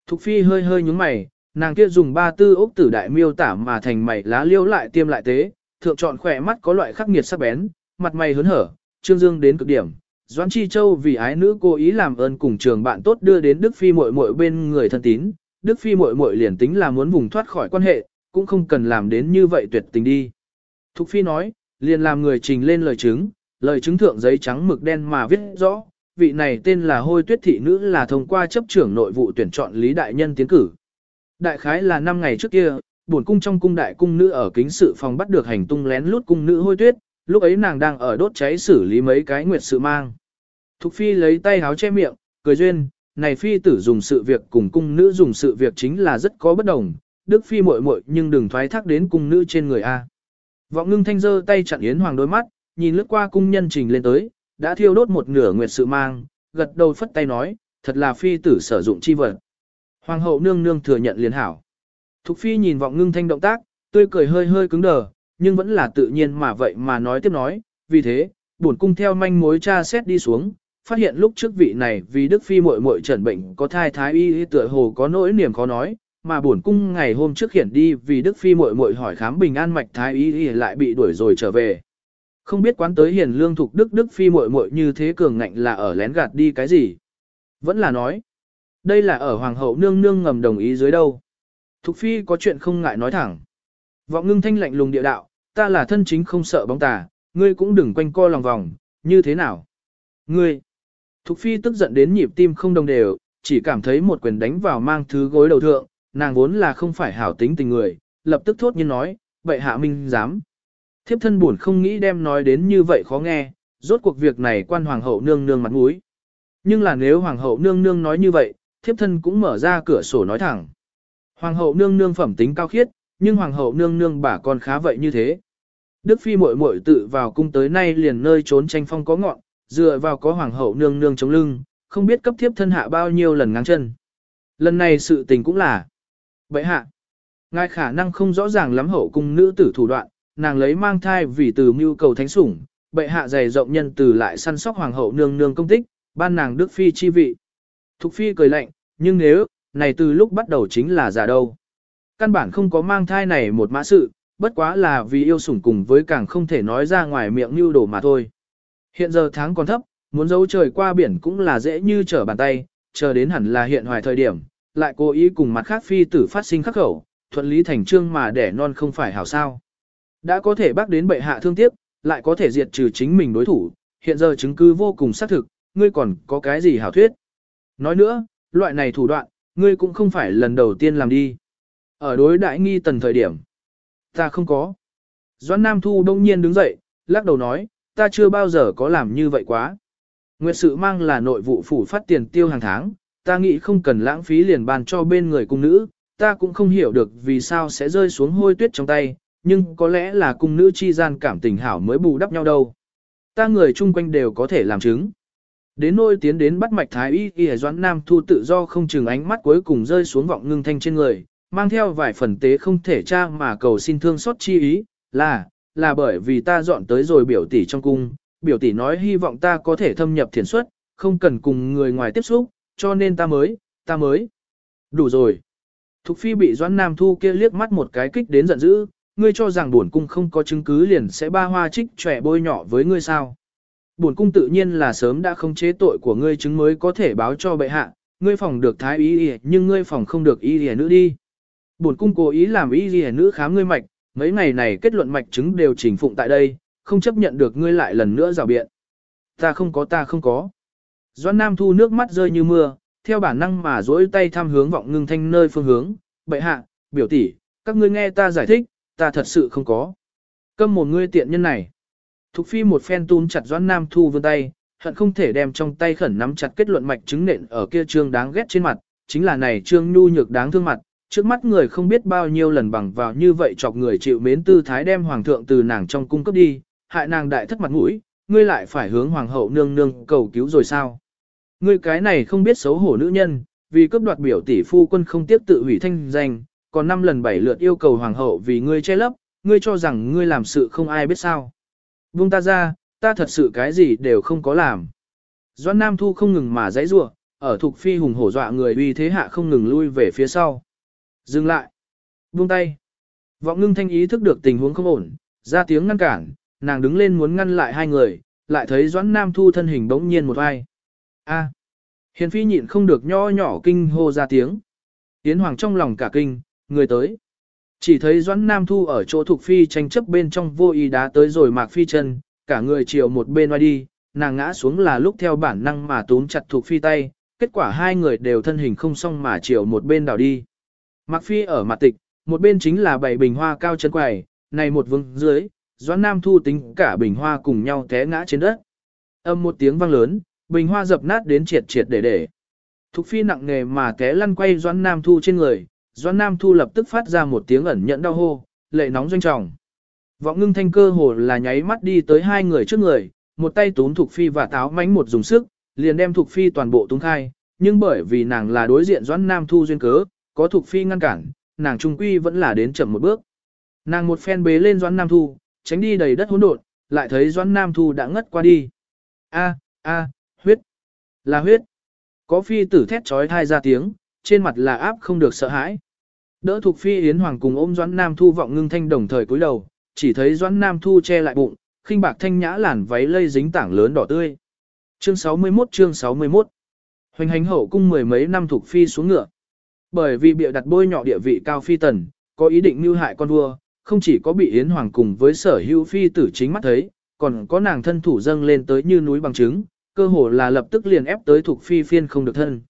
Thục Phi hơi hơi nhúng mày, nàng kia dùng ba tư ốc tử đại miêu tả mà thành mày lá liêu lại tiêm lại tế, thượng chọn khỏe mắt có loại khắc nghiệt sắc bén, mặt mày hớn hở, trương dương đến cực điểm. Doãn Chi Châu vì ái nữ cố ý làm ơn cùng trường bạn tốt đưa đến Đức Phi muội muội bên người thân tín, Đức Phi muội muội liền tính là muốn vùng thoát khỏi quan hệ, cũng không cần làm đến như vậy tuyệt tình đi. Thục Phi nói, liền làm người trình lên lời chứng, lời chứng thượng giấy trắng mực đen mà viết rõ, vị này tên là Hôi Tuyết thị nữ là thông qua chấp trưởng nội vụ tuyển chọn Lý đại nhân tiến cử. Đại khái là 5 ngày trước kia, bổn cung trong cung đại cung nữ ở kính sự phòng bắt được hành tung lén lút cung nữ hôi tuyết, lúc ấy nàng đang ở đốt cháy xử lý mấy cái nguyệt sự mang. Thục phi lấy tay háo che miệng, cười duyên, này phi tử dùng sự việc cùng cung nữ dùng sự việc chính là rất có bất đồng, đức phi muội muội nhưng đừng thoái thác đến cung nữ trên người a. Vọng ngưng thanh giơ tay chặn yến hoàng đôi mắt, nhìn lướt qua cung nhân trình lên tới, đã thiêu đốt một nửa nguyệt sự mang, gật đầu phất tay nói, thật là phi tử sử dụng chi vật. Hoàng hậu nương nương thừa nhận liền hảo. Thục phi nhìn vọng ngưng thanh động tác, tươi cười hơi hơi cứng đờ, nhưng vẫn là tự nhiên mà vậy mà nói tiếp nói, vì thế, bổn cung theo manh mối tra xét đi xuống, phát hiện lúc trước vị này vì Đức Phi muội muội trần bệnh có thai thái y tựa hồ có nỗi niềm khó nói, mà bổn cung ngày hôm trước hiển đi vì Đức Phi muội muội hỏi khám bình an mạch thái y lại bị đuổi rồi trở về. Không biết quán tới hiền lương thục Đức Đức Phi muội muội như thế cường ngạnh là ở lén gạt đi cái gì. Vẫn là nói, đây là ở hoàng hậu nương nương ngầm đồng ý dưới đâu. Thục phi có chuyện không ngại nói thẳng. Vọng ngưng thanh lạnh lùng địa đạo, ta là thân chính không sợ bóng tà, ngươi cũng đừng quanh co lòng vòng, như thế nào? Ngươi! Thục phi tức giận đến nhịp tim không đồng đều, chỉ cảm thấy một quyền đánh vào mang thứ gối đầu thượng, nàng vốn là không phải hảo tính tình người, lập tức thốt nhiên nói, vậy hạ minh dám. Thiếp thân buồn không nghĩ đem nói đến như vậy khó nghe, rốt cuộc việc này quan hoàng hậu nương nương mặt mũi. Nhưng là nếu hoàng hậu nương nương nói như vậy, thiếp thân cũng mở ra cửa sổ nói thẳng. Hoàng hậu nương nương phẩm tính cao khiết, nhưng hoàng hậu nương nương bà con khá vậy như thế. Đức phi muội muội tự vào cung tới nay liền nơi trốn tranh phong có ngọn, dựa vào có hoàng hậu nương nương chống lưng, không biết cấp thiếp thân hạ bao nhiêu lần ngang chân. Lần này sự tình cũng là bệ hạ. Ngài khả năng không rõ ràng lắm hậu cung nữ tử thủ đoạn, nàng lấy mang thai vì từ mưu cầu thánh sủng, bệ hạ dày rộng nhân từ lại săn sóc hoàng hậu nương nương công tích, ban nàng đức phi chi vị. Thục phi cười lạnh, nhưng nếu, này từ lúc bắt đầu chính là giả đâu. Căn bản không có mang thai này một mã sự, bất quá là vì yêu sủng cùng với càng không thể nói ra ngoài miệng như đồ mà thôi. Hiện giờ tháng còn thấp, muốn giấu trời qua biển cũng là dễ như trở bàn tay, chờ đến hẳn là hiện hoài thời điểm, lại cố ý cùng mặt khác phi tử phát sinh khắc khẩu, thuận lý thành trương mà đẻ non không phải hảo sao. Đã có thể bác đến bệ hạ thương tiếc, lại có thể diệt trừ chính mình đối thủ, hiện giờ chứng cứ vô cùng xác thực, ngươi còn có cái gì hảo thuyết. Nói nữa, loại này thủ đoạn, ngươi cũng không phải lần đầu tiên làm đi. Ở đối đại nghi tần thời điểm, ta không có. Doãn Nam Thu đông nhiên đứng dậy, lắc đầu nói, ta chưa bao giờ có làm như vậy quá. Nguyệt sự mang là nội vụ phủ phát tiền tiêu hàng tháng, ta nghĩ không cần lãng phí liền bàn cho bên người cung nữ, ta cũng không hiểu được vì sao sẽ rơi xuống hôi tuyết trong tay, nhưng có lẽ là cung nữ chi gian cảm tình hảo mới bù đắp nhau đâu. Ta người chung quanh đều có thể làm chứng. Đến nôi tiến đến bắt mạch thái y y doãn nam thu tự do không chừng ánh mắt cuối cùng rơi xuống vọng ngưng thanh trên người, mang theo vài phần tế không thể tra mà cầu xin thương xót chi ý, là, là bởi vì ta dọn tới rồi biểu tỷ trong cung, biểu tỷ nói hy vọng ta có thể thâm nhập thiền xuất, không cần cùng người ngoài tiếp xúc, cho nên ta mới, ta mới. Đủ rồi. Thục phi bị doãn nam thu kia liếc mắt một cái kích đến giận dữ, ngươi cho rằng bổn cung không có chứng cứ liền sẽ ba hoa trích trẻ bôi nhỏ với ngươi sao. Bổn cung tự nhiên là sớm đã không chế tội của ngươi chứng mới có thể báo cho bệ hạ, ngươi phòng được thái y y nhưng ngươi phòng không được y y nữ đi. Bổn cung cố ý làm y y nữ khám ngươi mạch, mấy ngày này kết luận mạch chứng đều chỉnh phụng tại đây, không chấp nhận được ngươi lại lần nữa rào biện. Ta không có ta không có. Doan Nam Thu nước mắt rơi như mưa, theo bản năng mà duỗi tay thăm hướng vọng ngưng thanh nơi phương hướng, bệ hạ, biểu tỷ, các ngươi nghe ta giải thích, ta thật sự không có. Câm một ngươi tiện nhân này. Thục phi một phen tún chặt Doãn Nam Thu vươn tay, hận không thể đem trong tay khẩn nắm chặt kết luận mạch chứng nện ở kia trương đáng ghét trên mặt, chính là này trương nhu nhược đáng thương mặt, trước mắt người không biết bao nhiêu lần bằng vào như vậy chọc người chịu mến tư thái đem hoàng thượng từ nàng trong cung cấp đi, hại nàng đại thất mặt mũi, ngươi lại phải hướng hoàng hậu nương nương cầu cứu rồi sao? Ngươi cái này không biết xấu hổ nữ nhân, vì cướp đoạt biểu tỷ phu quân không tiếp tự hủy thanh danh, còn năm lần bảy lượt yêu cầu hoàng hậu vì ngươi che lấp, ngươi cho rằng ngươi làm sự không ai biết sao. Vung ta ra, ta thật sự cái gì đều không có làm. Doan Nam Thu không ngừng mà dãy rủa, ở thuộc phi hùng hổ dọa người uy thế hạ không ngừng lui về phía sau. Dừng lại. Buông tay. Vọng ngưng thanh ý thức được tình huống không ổn, ra tiếng ngăn cản, nàng đứng lên muốn ngăn lại hai người, lại thấy Doãn Nam Thu thân hình bỗng nhiên một vai. A. Hiền phi nhịn không được nho nhỏ kinh hô ra tiếng. tiến Hoàng trong lòng cả kinh, người tới. Chỉ thấy Doãn Nam Thu ở chỗ thuộc phi tranh chấp bên trong vô ý đá tới rồi mạc phi chân, cả người chiều một bên ngoài đi, nàng ngã xuống là lúc theo bản năng mà túm chặt thuộc phi tay, kết quả hai người đều thân hình không xong mà chiều một bên đảo đi. Mạc phi ở mặt tịch, một bên chính là bảy bình hoa cao chân quầy, này một vương dưới, Doãn Nam Thu tính cả bình hoa cùng nhau té ngã trên đất. Âm một tiếng vang lớn, bình hoa dập nát đến triệt triệt để để. Thục phi nặng nề mà té lăn quay Doãn Nam Thu trên người, Doãn Nam Thu lập tức phát ra một tiếng ẩn nhẫn đau hô, lệ nóng doanh trọng. Vọng ngưng thanh cơ hồ là nháy mắt đi tới hai người trước người, một tay túm Thục phi và táo mánh một dùng sức, liền đem Thục phi toàn bộ tung khai, nhưng bởi vì nàng là đối diện Doãn Nam Thu duyên cớ, có Thục phi ngăn cản, nàng trung quy vẫn là đến chậm một bước. Nàng một phen bế lên Doãn Nam Thu, tránh đi đầy đất hỗn độn, lại thấy Doãn Nam Thu đã ngất qua đi. A, a, huyết, là huyết. Có phi tử thét trói thai ra tiếng, trên mặt là áp không được sợ hãi. Đỡ thuộc phi Yến Hoàng cùng ôm Doãn Nam Thu vọng ngưng thanh đồng thời cúi đầu, chỉ thấy Doãn Nam Thu che lại bụng, khinh bạc thanh nhã làn váy lây dính tảng lớn đỏ tươi. Chương 61 chương 61 Hoành hành hậu cung mười mấy năm thuộc phi xuống ngựa. Bởi vì bịa đặt bôi nhọ địa vị cao phi tần, có ý định mưu hại con vua, không chỉ có bị Yến Hoàng cùng với sở hữu phi tử chính mắt thấy, còn có nàng thân thủ dâng lên tới như núi bằng chứng, cơ hồ là lập tức liền ép tới thuộc phi phiên không được thân.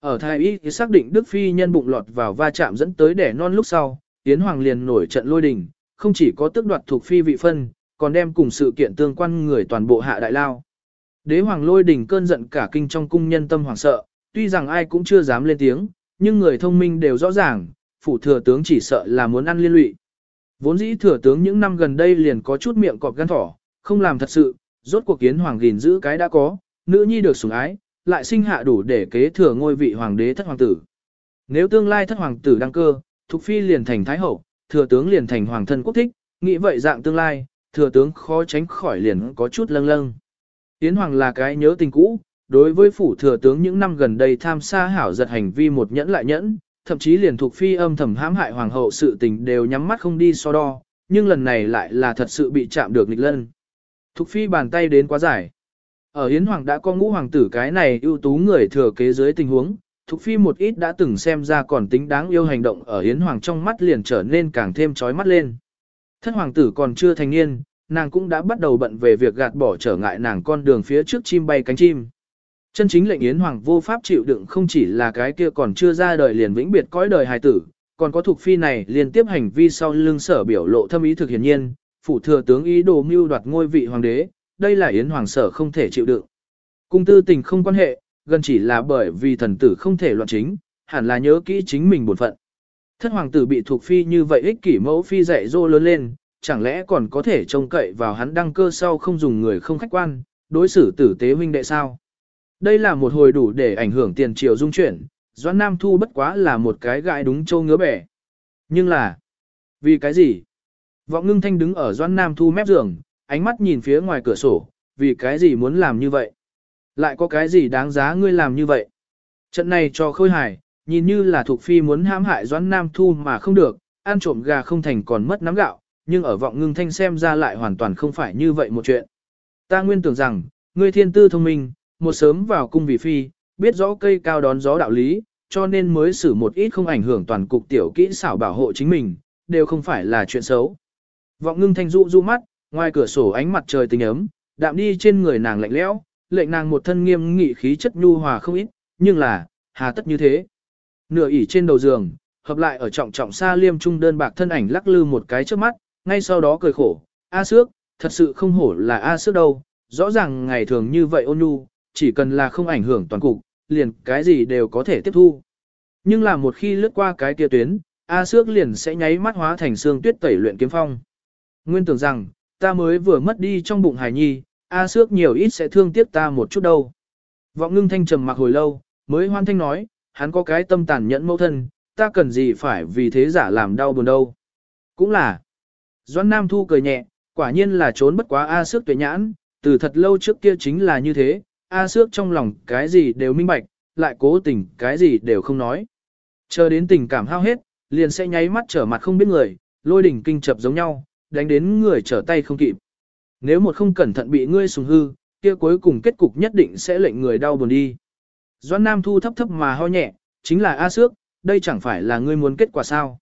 Ở thái y xác định Đức Phi nhân bụng lọt vào va chạm dẫn tới đẻ non lúc sau, Yến Hoàng liền nổi trận lôi đình, không chỉ có tước đoạt thuộc phi vị phân, còn đem cùng sự kiện tương quan người toàn bộ hạ đại lao. Đế Hoàng lôi đình cơn giận cả kinh trong cung nhân tâm hoàng sợ, tuy rằng ai cũng chưa dám lên tiếng, nhưng người thông minh đều rõ ràng, phủ thừa tướng chỉ sợ là muốn ăn liên lụy. Vốn dĩ thừa tướng những năm gần đây liền có chút miệng cọp gan thỏ, không làm thật sự, rốt cuộc kiến hoàng gìn giữ cái đã có, nữ nhi được sủng ái, lại sinh hạ đủ để kế thừa ngôi vị hoàng đế thất hoàng tử. Nếu tương lai thất hoàng tử đăng cơ, Thục Phi liền thành Thái Hậu, thừa tướng liền thành hoàng thân quốc thích, nghĩ vậy dạng tương lai, thừa tướng khó tránh khỏi liền có chút lâng lâng. Yến Hoàng là cái nhớ tình cũ, đối với phủ thừa tướng những năm gần đây tham xa hảo giật hành vi một nhẫn lại nhẫn, thậm chí liền thuộc phi âm thầm hãm hại hoàng hậu sự tình đều nhắm mắt không đi so đo, nhưng lần này lại là thật sự bị chạm được nghịch lân. Thục phi bàn tay đến quá dài. Ở Yến Hoàng đã có ngũ hoàng tử cái này ưu tú người thừa kế dưới tình huống, Thục phi một ít đã từng xem ra còn tính đáng yêu hành động ở Yến Hoàng trong mắt liền trở nên càng thêm chói mắt lên. Thất hoàng tử còn chưa thành niên, nàng cũng đã bắt đầu bận về việc gạt bỏ trở ngại nàng con đường phía trước chim bay cánh chim. Chân chính lệnh Yến Hoàng vô pháp chịu đựng không chỉ là cái kia còn chưa ra đời liền vĩnh biệt cõi đời hài tử, còn có thuộc phi này liên tiếp hành vi sau lưng sở biểu lộ thâm ý thực hiển nhiên, phủ thừa tướng ý đồ mưu đoạt ngôi vị hoàng đế, đây là Yến Hoàng sở không thể chịu đựng. Cung tư tình không quan hệ, gần chỉ là bởi vì thần tử không thể loạn chính, hẳn là nhớ kỹ chính mình bổn phận. Thất hoàng tử bị thuộc phi như vậy ích kỷ mẫu phi dạy dỗ lớn lên, chẳng lẽ còn có thể trông cậy vào hắn đăng cơ sau không dùng người không khách quan, đối xử tử tế huynh đệ sao? Đây là một hồi đủ để ảnh hưởng tiền triều dung chuyển, Doãn Nam Thu bất quá là một cái gãi đúng châu ngứa bẻ. Nhưng là, vì cái gì? Vọng ngưng thanh đứng ở Doãn Nam Thu mép giường, ánh mắt nhìn phía ngoài cửa sổ, vì cái gì muốn làm như vậy? Lại có cái gì đáng giá ngươi làm như vậy? Trận này cho khôi hài, nhìn như là thuộc phi muốn hãm hại Doãn Nam Thu mà không được, ăn trộm gà không thành còn mất nắm gạo, nhưng ở vọng ngưng thanh xem ra lại hoàn toàn không phải như vậy một chuyện. Ta nguyên tưởng rằng, ngươi thiên tư thông minh, một sớm vào cung vị phi, biết rõ cây cao đón gió đạo lý, cho nên mới xử một ít không ảnh hưởng toàn cục tiểu kỹ xảo bảo hộ chính mình, đều không phải là chuyện xấu. Vọng ngưng thanh dụ du mắt, ngoài cửa sổ ánh mặt trời tình ấm, đạm đi trên người nàng lạnh lẽo, lệnh nàng một thân nghiêm nghị khí chất nhu hòa không ít, nhưng là, hà tất như thế. Nửa ỉ trên đầu giường, hợp lại ở trọng trọng xa liêm trung đơn bạc thân ảnh lắc lư một cái trước mắt, ngay sau đó cười khổ, A Sước, thật sự không hổ là A Sước đâu, rõ ràng ngày thường như vậy ôn nhu, chỉ cần là không ảnh hưởng toàn cục, liền cái gì đều có thể tiếp thu. Nhưng là một khi lướt qua cái kia tuyến, A Sước liền sẽ nháy mắt hóa thành xương tuyết tẩy luyện kiếm phong. Nguyên tưởng rằng, ta mới vừa mất đi trong bụng hải nhi, A Sước nhiều ít sẽ thương tiếc ta một chút đâu. Vọng ngưng thanh trầm mặc hồi lâu, mới hoan thanh nói, hắn có cái tâm tàn nhẫn mẫu thân, ta cần gì phải vì thế giả làm đau buồn đâu. Cũng là, Doãn Nam Thu cười nhẹ, quả nhiên là trốn bất quá A Sước tuệ nhãn, từ thật lâu trước kia chính là như thế, A Sước trong lòng cái gì đều minh bạch, lại cố tình cái gì đều không nói. Chờ đến tình cảm hao hết, liền sẽ nháy mắt trở mặt không biết người, lôi đỉnh kinh chập giống nhau, đánh đến người trở tay không kịp. Nếu một không cẩn thận bị ngươi sùng hư, kia cuối cùng kết cục nhất định sẽ lệnh người đau buồn đi. Doãn Nam Thu thấp thấp mà ho nhẹ, chính là A Sước, đây chẳng phải là ngươi muốn kết quả sao.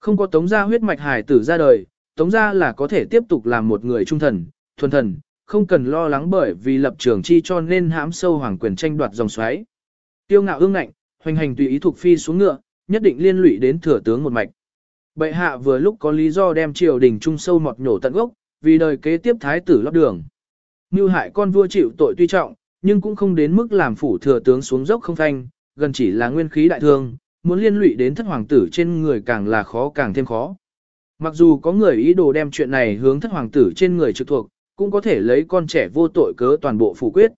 Không có tống gia huyết mạch hài tử ra đời, tống gia là có thể tiếp tục làm một người trung thần, thuần thần, không cần lo lắng bởi vì lập trường chi cho nên hãm sâu hoàng quyền tranh đoạt dòng xoáy. Tiêu ngạo ương ngạnh, hoành hành tùy ý thuộc phi xuống ngựa, nhất định liên lụy đến thừa tướng một mạch. Bệ hạ vừa lúc có lý do đem triều đình trung sâu mọt nhổ tận gốc, vì đời kế tiếp thái tử lót đường. Như hại con vua chịu tội tuy trọng, nhưng cũng không đến mức làm phủ thừa tướng xuống dốc không thanh, gần chỉ là nguyên khí đại thương, muốn liên lụy đến thất hoàng tử trên người càng là khó càng thêm khó. Mặc dù có người ý đồ đem chuyện này hướng thất hoàng tử trên người trực thuộc, cũng có thể lấy con trẻ vô tội cớ toàn bộ phủ quyết.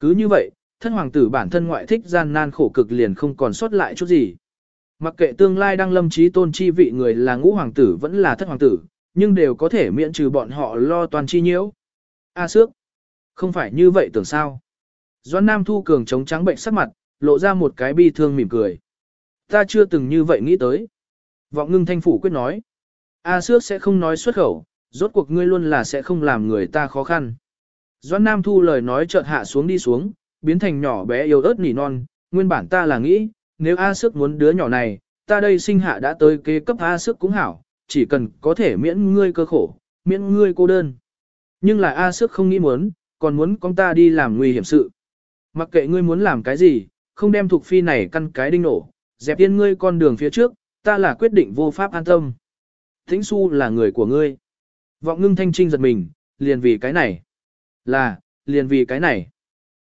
Cứ như vậy, thất hoàng tử bản thân ngoại thích gian nan khổ cực liền không còn sót lại chút gì. Mặc kệ tương lai đang lâm trí tôn chi vị người là ngũ hoàng tử vẫn là thất hoàng tử, nhưng đều có thể miễn trừ bọn họ lo toàn chi nhiễu. A à, không phải như vậy tưởng sao. Doan Nam Thu Cường chống trắng bệnh sắc mặt, lộ ra một cái bi thương mỉm cười. Ta chưa từng như vậy nghĩ tới. Vọng ngưng thanh phủ quyết nói. A à, sẽ không nói xuất khẩu, rốt cuộc ngươi luôn là sẽ không làm người ta khó khăn. Doan Nam Thu lời nói chợt hạ xuống đi xuống, biến thành nhỏ bé yếu ớt nỉ non, nguyên bản ta là nghĩ, nếu A sức muốn đứa nhỏ này, ta đây sinh hạ đã tới kế cấp A sức cũng hảo, chỉ cần có thể miễn ngươi cơ khổ, miễn ngươi cô đơn. Nhưng là A sức không nghĩ muốn, còn muốn con ta đi làm nguy hiểm sự. Mặc kệ ngươi muốn làm cái gì, không đem thuộc phi này căn cái đinh nổ, dẹp yên ngươi con đường phía trước, ta là quyết định vô pháp an tâm. Thính su là người của ngươi. Vọng ngưng thanh trinh giật mình, liền vì cái này. Là, liền vì cái này.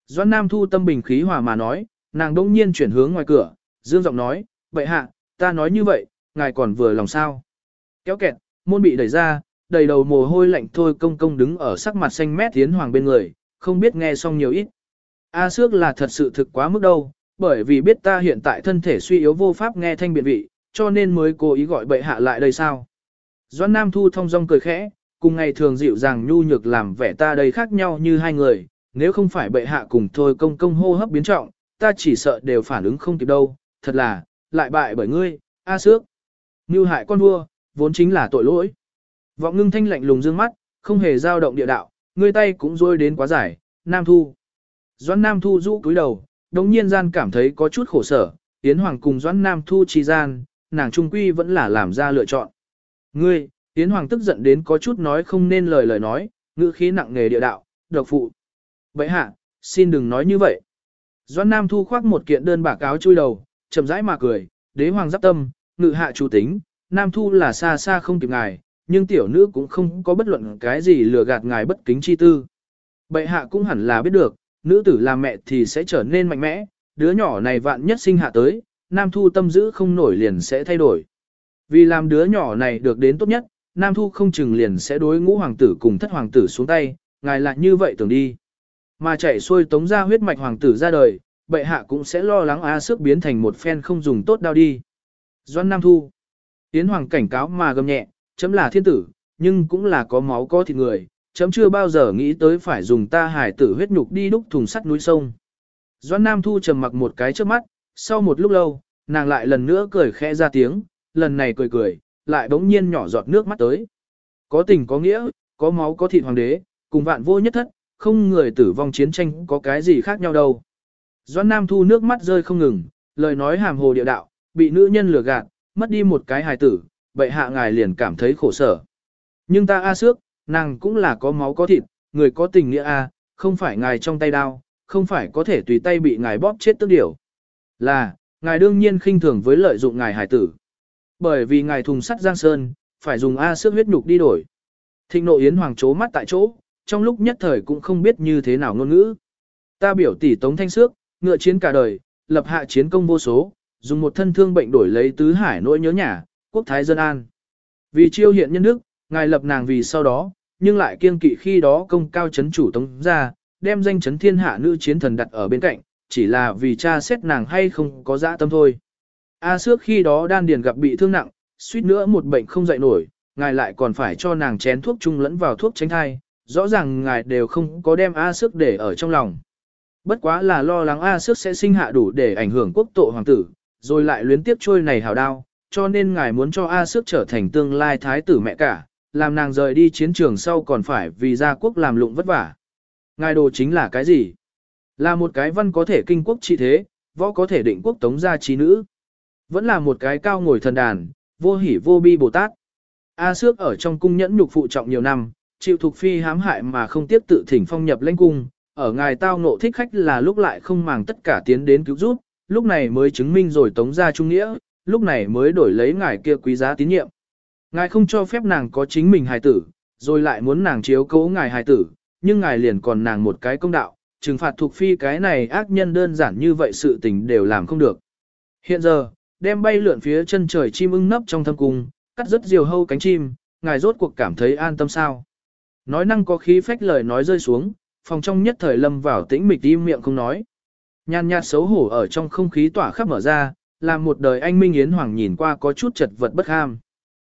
Doãn Nam Thu tâm bình khí hòa mà nói, nàng đông nhiên chuyển hướng ngoài cửa, dương giọng nói, vậy hạ, ta nói như vậy, ngài còn vừa lòng sao. Kéo kẹt, môn bị đẩy ra, đầy đầu mồ hôi lạnh thôi công công đứng ở sắc mặt xanh mét tiến hoàng bên người, không biết nghe xong nhiều ít. A xước là thật sự thực quá mức đâu, bởi vì biết ta hiện tại thân thể suy yếu vô pháp nghe thanh biện vị, cho nên mới cố ý gọi bệ hạ lại đây sao. Doãn Nam Thu thông dong cười khẽ, cùng ngày thường dịu dàng nhu nhược làm vẻ ta đây khác nhau như hai người, nếu không phải bệ hạ cùng thôi công công hô hấp biến trọng, ta chỉ sợ đều phản ứng không kịp đâu, thật là, lại bại bởi ngươi, A Sước. Như hại con vua, vốn chính là tội lỗi. Vọng ngưng thanh lạnh lùng dương mắt, không hề dao động địa đạo, ngươi tay cũng rôi đến quá dài Nam Thu. Doãn Nam Thu rũ cúi đầu, đồng nhiên gian cảm thấy có chút khổ sở, Yến Hoàng cùng Doãn Nam Thu chi gian, nàng trung quy vẫn là làm ra lựa chọn. Ngươi, Yến Hoàng tức giận đến có chút nói không nên lời lời nói, ngữ khí nặng nề địa đạo, độc phụ. Vậy hạ, xin đừng nói như vậy. Doãn Nam thu khoác một kiện đơn bạc áo chui đầu, chậm rãi mà cười, đế hoàng giáp tâm, ngự hạ chủ tính, Nam thu là xa xa không kịp ngài, nhưng tiểu nữ cũng không có bất luận cái gì lừa gạt ngài bất kính chi tư. Bệ hạ cũng hẳn là biết được, nữ tử làm mẹ thì sẽ trở nên mạnh mẽ, đứa nhỏ này vạn nhất sinh hạ tới, Nam Thu tâm giữ không nổi liền sẽ thay đổi. Vì làm đứa nhỏ này được đến tốt nhất, Nam Thu không chừng liền sẽ đối ngũ hoàng tử cùng thất hoàng tử xuống tay, ngài lại như vậy tưởng đi. Mà chạy xuôi tống ra huyết mạch hoàng tử ra đời, bệ hạ cũng sẽ lo lắng A sức biến thành một phen không dùng tốt đao đi. Doan Nam Thu Tiến hoàng cảnh cáo mà gầm nhẹ, chấm là thiên tử, nhưng cũng là có máu có thịt người, chấm chưa bao giờ nghĩ tới phải dùng ta hải tử huyết nhục đi đúc thùng sắt núi sông. Doan Nam Thu trầm mặc một cái trước mắt, sau một lúc lâu, nàng lại lần nữa cười khẽ ra tiếng, lần này cười cười, lại bỗng nhiên nhỏ giọt nước mắt tới. Có tình có nghĩa, có máu có thịt hoàng đế, cùng vạn vô nhất thất, không người tử vong chiến tranh có cái gì khác nhau đâu. Doan Nam Thu nước mắt rơi không ngừng, lời nói hàm hồ địa đạo, bị nữ nhân lừa gạt, mất đi một cái hài tử, vậy hạ ngài liền cảm thấy khổ sở. Nhưng ta A Sước, nàng cũng là có máu có thịt, người có tình nghĩa A, không phải ngài trong tay đao, không phải có thể tùy tay bị ngài bóp chết tức điều. Là, ngài đương nhiên khinh thường với lợi dụng ngài hải tử. Bởi vì ngài thùng sắt Giang Sơn, phải dùng A Sước huyết nhục đi đổi. Thịnh nộ yến hoàng chố mắt tại chỗ, trong lúc nhất thời cũng không biết như thế nào ngôn ngữ. Ta biểu tỷ Tống Thanh Sước, ngựa chiến cả đời, lập hạ chiến công vô số, dùng một thân thương bệnh đổi lấy tứ hải nỗi nhớ nhà, quốc thái dân an. Vì chiêu hiện nhân đức, ngài lập nàng vì sau đó, nhưng lại kiêng kỵ khi đó công cao chấn chủ tống ra, đem danh chấn thiên hạ nữ chiến thần đặt ở bên cạnh, chỉ là vì cha xét nàng hay không có dã tâm thôi. A xước khi đó đan điền gặp bị thương nặng, suýt nữa một bệnh không dậy nổi, ngài lại còn phải cho nàng chén thuốc chung lẫn vào thuốc tránh thai, rõ ràng ngài đều không có đem A xước để ở trong lòng. Bất quá là lo lắng A xước sẽ sinh hạ đủ để ảnh hưởng quốc tội hoàng tử, rồi lại luyến tiếp trôi này hào đao, cho nên ngài muốn cho A sức trở thành tương lai thái tử mẹ cả, làm nàng rời đi chiến trường sau còn phải vì gia quốc làm lụng vất vả. Ngài đồ chính là cái gì? Là một cái văn có thể kinh quốc trị thế, võ có thể định quốc tống gia trí nữ. Vẫn là một cái cao ngồi thần đàn, vô hỉ vô bi Bồ Tát. A Sước ở trong cung nhẫn nhục phụ trọng nhiều năm, chịu thuộc phi hãm hại mà không tiếp tự thỉnh phong nhập lãnh cung, ở ngài tao ngộ thích khách là lúc lại không màng tất cả tiến đến cứu giúp, lúc này mới chứng minh rồi tống ra trung nghĩa, lúc này mới đổi lấy ngài kia quý giá tín nhiệm. Ngài không cho phép nàng có chính mình hài tử, rồi lại muốn nàng chiếu cố ngài hài tử, nhưng ngài liền còn nàng một cái công đạo, trừng phạt thuộc phi cái này ác nhân đơn giản như vậy sự tình đều làm không được. Hiện giờ, đem bay lượn phía chân trời chim ưng nấp trong thâm cung, cắt rất diều hâu cánh chim, ngài rốt cuộc cảm thấy an tâm sao. Nói năng có khí phách lời nói rơi xuống, phòng trong nhất thời lâm vào tĩnh mịch im miệng không nói. Nhàn nhạt xấu hổ ở trong không khí tỏa khắp mở ra, làm một đời anh Minh Yến Hoàng nhìn qua có chút chật vật bất ham.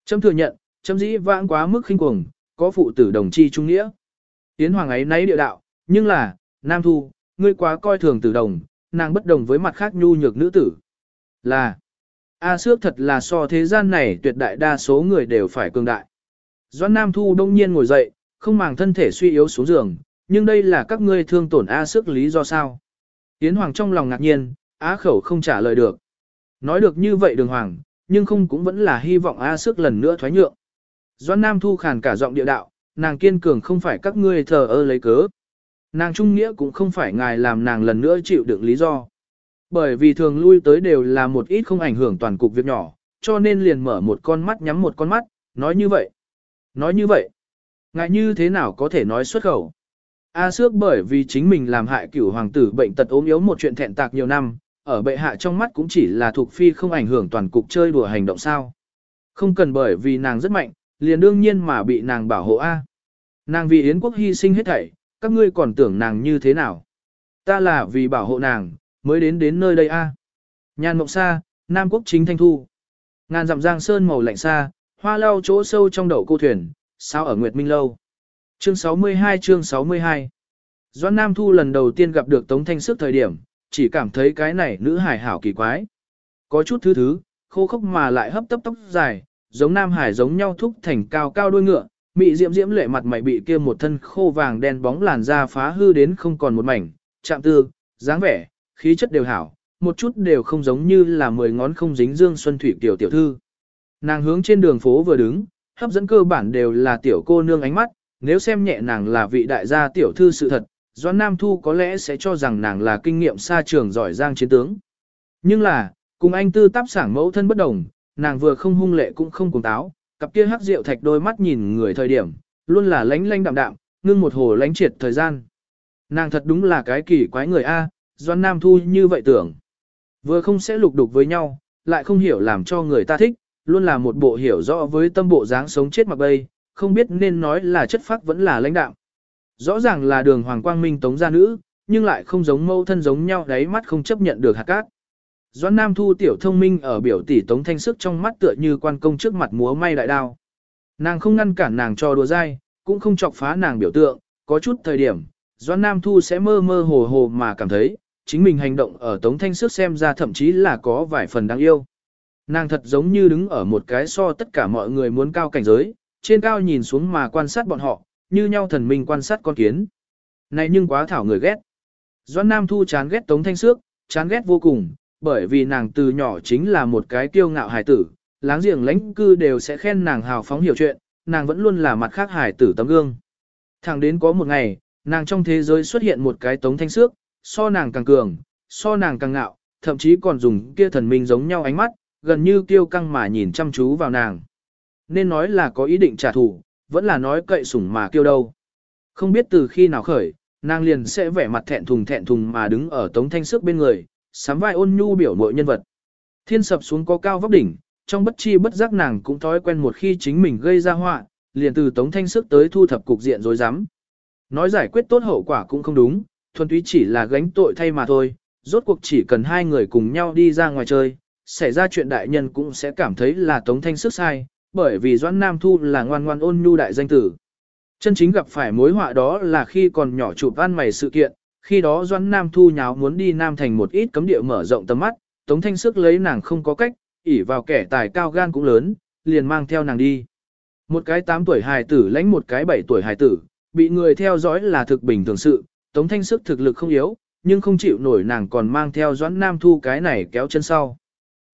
Trâm thừa nhận, chấm dĩ vãng quá mức khinh cuồng, có phụ tử đồng chi trung nghĩa. Yến Hoàng ấy nấy địa đạo, nhưng là, Nam Thu, ngươi quá coi thường tử đồng, nàng bất đồng với mặt khác nhu nhược nữ tử. Là, A Sước thật là so thế gian này tuyệt đại đa số người đều phải cường đại. Doãn Nam Thu đông nhiên ngồi dậy, không màng thân thể suy yếu xuống giường, nhưng đây là các ngươi thương tổn A sức lý do sao? Yến Hoàng trong lòng ngạc nhiên, á khẩu không trả lời được. Nói được như vậy đường Hoàng, nhưng không cũng vẫn là hy vọng A sức lần nữa thoái nhượng. Doan Nam thu khàn cả giọng địa đạo, nàng kiên cường không phải các ngươi thờ ơ lấy cớ. Nàng trung nghĩa cũng không phải ngài làm nàng lần nữa chịu đựng lý do. Bởi vì thường lui tới đều là một ít không ảnh hưởng toàn cục việc nhỏ, cho nên liền mở một con mắt nhắm một con mắt, nói như vậy. Nói như vậy, ngài như thế nào có thể nói xuất khẩu? A Sước bởi vì chính mình làm hại cửu hoàng tử bệnh tật ốm yếu một chuyện thẹn tạc nhiều năm, ở bệ hạ trong mắt cũng chỉ là thuộc phi không ảnh hưởng toàn cục chơi đùa hành động sao. Không cần bởi vì nàng rất mạnh, liền đương nhiên mà bị nàng bảo hộ A. Nàng vì Yến quốc hy sinh hết thảy, các ngươi còn tưởng nàng như thế nào. Ta là vì bảo hộ nàng, mới đến đến nơi đây A. Nhàn mộng xa, Nam quốc chính thanh thu. Ngàn dặm giang sơn màu lạnh xa, hoa lau chỗ sâu trong đậu cô thuyền, sao ở Nguyệt Minh Lâu. Chương 62 chương 62 Doãn Nam Thu lần đầu tiên gặp được Tống Thanh Sức thời điểm, chỉ cảm thấy cái này nữ hải hảo kỳ quái. Có chút thứ thứ, khô khốc mà lại hấp tấp tóc dài, giống Nam Hải giống nhau thúc thành cao cao đuôi ngựa, mị diễm diễm lệ mặt mày bị kia một thân khô vàng đen bóng làn da phá hư đến không còn một mảnh, chạm tư, dáng vẻ, khí chất đều hảo, một chút đều không giống như là mười ngón không dính dương xuân thủy tiểu tiểu thư. Nàng hướng trên đường phố vừa đứng, hấp dẫn cơ bản đều là tiểu cô nương ánh mắt, nếu xem nhẹ nàng là vị đại gia tiểu thư sự thật, Doãn Nam Thu có lẽ sẽ cho rằng nàng là kinh nghiệm xa trường giỏi giang chiến tướng. Nhưng là, cùng anh tư táp sảng mẫu thân bất đồng, nàng vừa không hung lệ cũng không cùng táo, cặp kia hắc rượu thạch đôi mắt nhìn người thời điểm, luôn là lánh lánh đạm đạm, ngưng một hồ lánh triệt thời gian, Nàng thật đúng là cái kỳ quái người A, Doan Nam Thu như vậy tưởng. Vừa không sẽ lục đục với nhau, lại không hiểu làm cho người ta thích, luôn là một bộ hiểu rõ với tâm bộ dáng sống chết mặc bay, không biết nên nói là chất phác vẫn là lãnh đạo. Rõ ràng là đường Hoàng Quang Minh tống gia nữ, nhưng lại không giống mâu thân giống nhau đáy mắt không chấp nhận được hạt cát. Doãn Nam Thu tiểu thông minh ở biểu tỷ tống thanh sức trong mắt tựa như quan công trước mặt múa may đại đao. Nàng không ngăn cản nàng cho đùa dai, cũng không chọc phá nàng biểu tượng, có chút thời điểm, Doãn Nam Thu sẽ mơ mơ hồ hồ mà cảm thấy, chính mình hành động ở tống thanh sức xem ra thậm chí là có vài phần đáng yêu. Nàng thật giống như đứng ở một cái so tất cả mọi người muốn cao cảnh giới, trên cao nhìn xuống mà quan sát bọn họ, như nhau thần minh quan sát con kiến. Này nhưng quá thảo người ghét. Doan Nam Thu chán ghét Tống Thanh Sước, chán ghét vô cùng, bởi vì nàng từ nhỏ chính là một cái kiêu ngạo hài tử, láng giềng lãnh cư đều sẽ khen nàng hào phóng hiểu chuyện, nàng vẫn luôn là mặt khác hài tử tấm gương. Thẳng đến có một ngày, nàng trong thế giới xuất hiện một cái Tống Thanh Sước, so nàng càng cường, so nàng càng ngạo, thậm chí còn dùng kia thần minh giống nhau ánh mắt, gần như kiêu căng mà nhìn chăm chú vào nàng. Nên nói là có ý định trả thù, vẫn là nói cậy sủng mà kêu đâu. Không biết từ khi nào khởi, nàng liền sẽ vẻ mặt thẹn thùng thẹn thùng mà đứng ở tống thanh sức bên người, sắm vai ôn nhu biểu mội nhân vật. Thiên sập xuống có cao vóc đỉnh, trong bất chi bất giác nàng cũng thói quen một khi chính mình gây ra họa, liền từ tống thanh sức tới thu thập cục diện rối rắm. Nói giải quyết tốt hậu quả cũng không đúng, thuần túy chỉ là gánh tội thay mà thôi, rốt cuộc chỉ cần hai người cùng nhau đi ra ngoài chơi, xảy ra chuyện đại nhân cũng sẽ cảm thấy là tống thanh sức sai, bởi vì Doãn Nam Thu là ngoan ngoan ôn nhu đại danh tử. Chân chính gặp phải mối họa đó là khi còn nhỏ chụp ăn mày sự kiện, khi đó Doãn Nam Thu nháo muốn đi Nam thành một ít cấm địa mở rộng tầm mắt, Tống Thanh Sức lấy nàng không có cách, ỉ vào kẻ tài cao gan cũng lớn, liền mang theo nàng đi. Một cái 8 tuổi hài tử lãnh một cái 7 tuổi hài tử, bị người theo dõi là thực bình thường sự, Tống Thanh Sức thực lực không yếu, nhưng không chịu nổi nàng còn mang theo Doãn Nam Thu cái này kéo chân sau.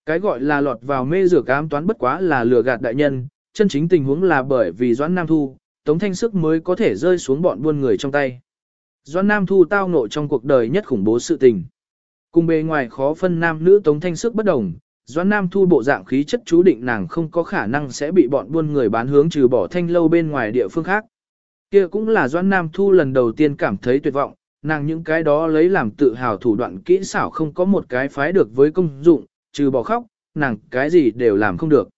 Cái gọi là lọt vào mê rửa cám toán bất quá là lừa gạt đại nhân, chân chính tình huống là bởi vì Doãn Nam Thu, Tống Thanh Sức mới có thể rơi xuống bọn buôn người trong tay. Doãn Nam Thu tao nộ trong cuộc đời nhất khủng bố sự tình. Cùng bề ngoài khó phân nam nữ Tống Thanh Sức bất đồng, Doãn Nam Thu bộ dạng khí chất chú định nàng không có khả năng sẽ bị bọn buôn người bán hướng trừ bỏ thanh lâu bên ngoài địa phương khác. Kia cũng là Doãn Nam Thu lần đầu tiên cảm thấy tuyệt vọng, nàng những cái đó lấy làm tự hào thủ đoạn kỹ xảo không có một cái phái được với công dụng, trừ bỏ khóc, nàng cái gì đều làm không được.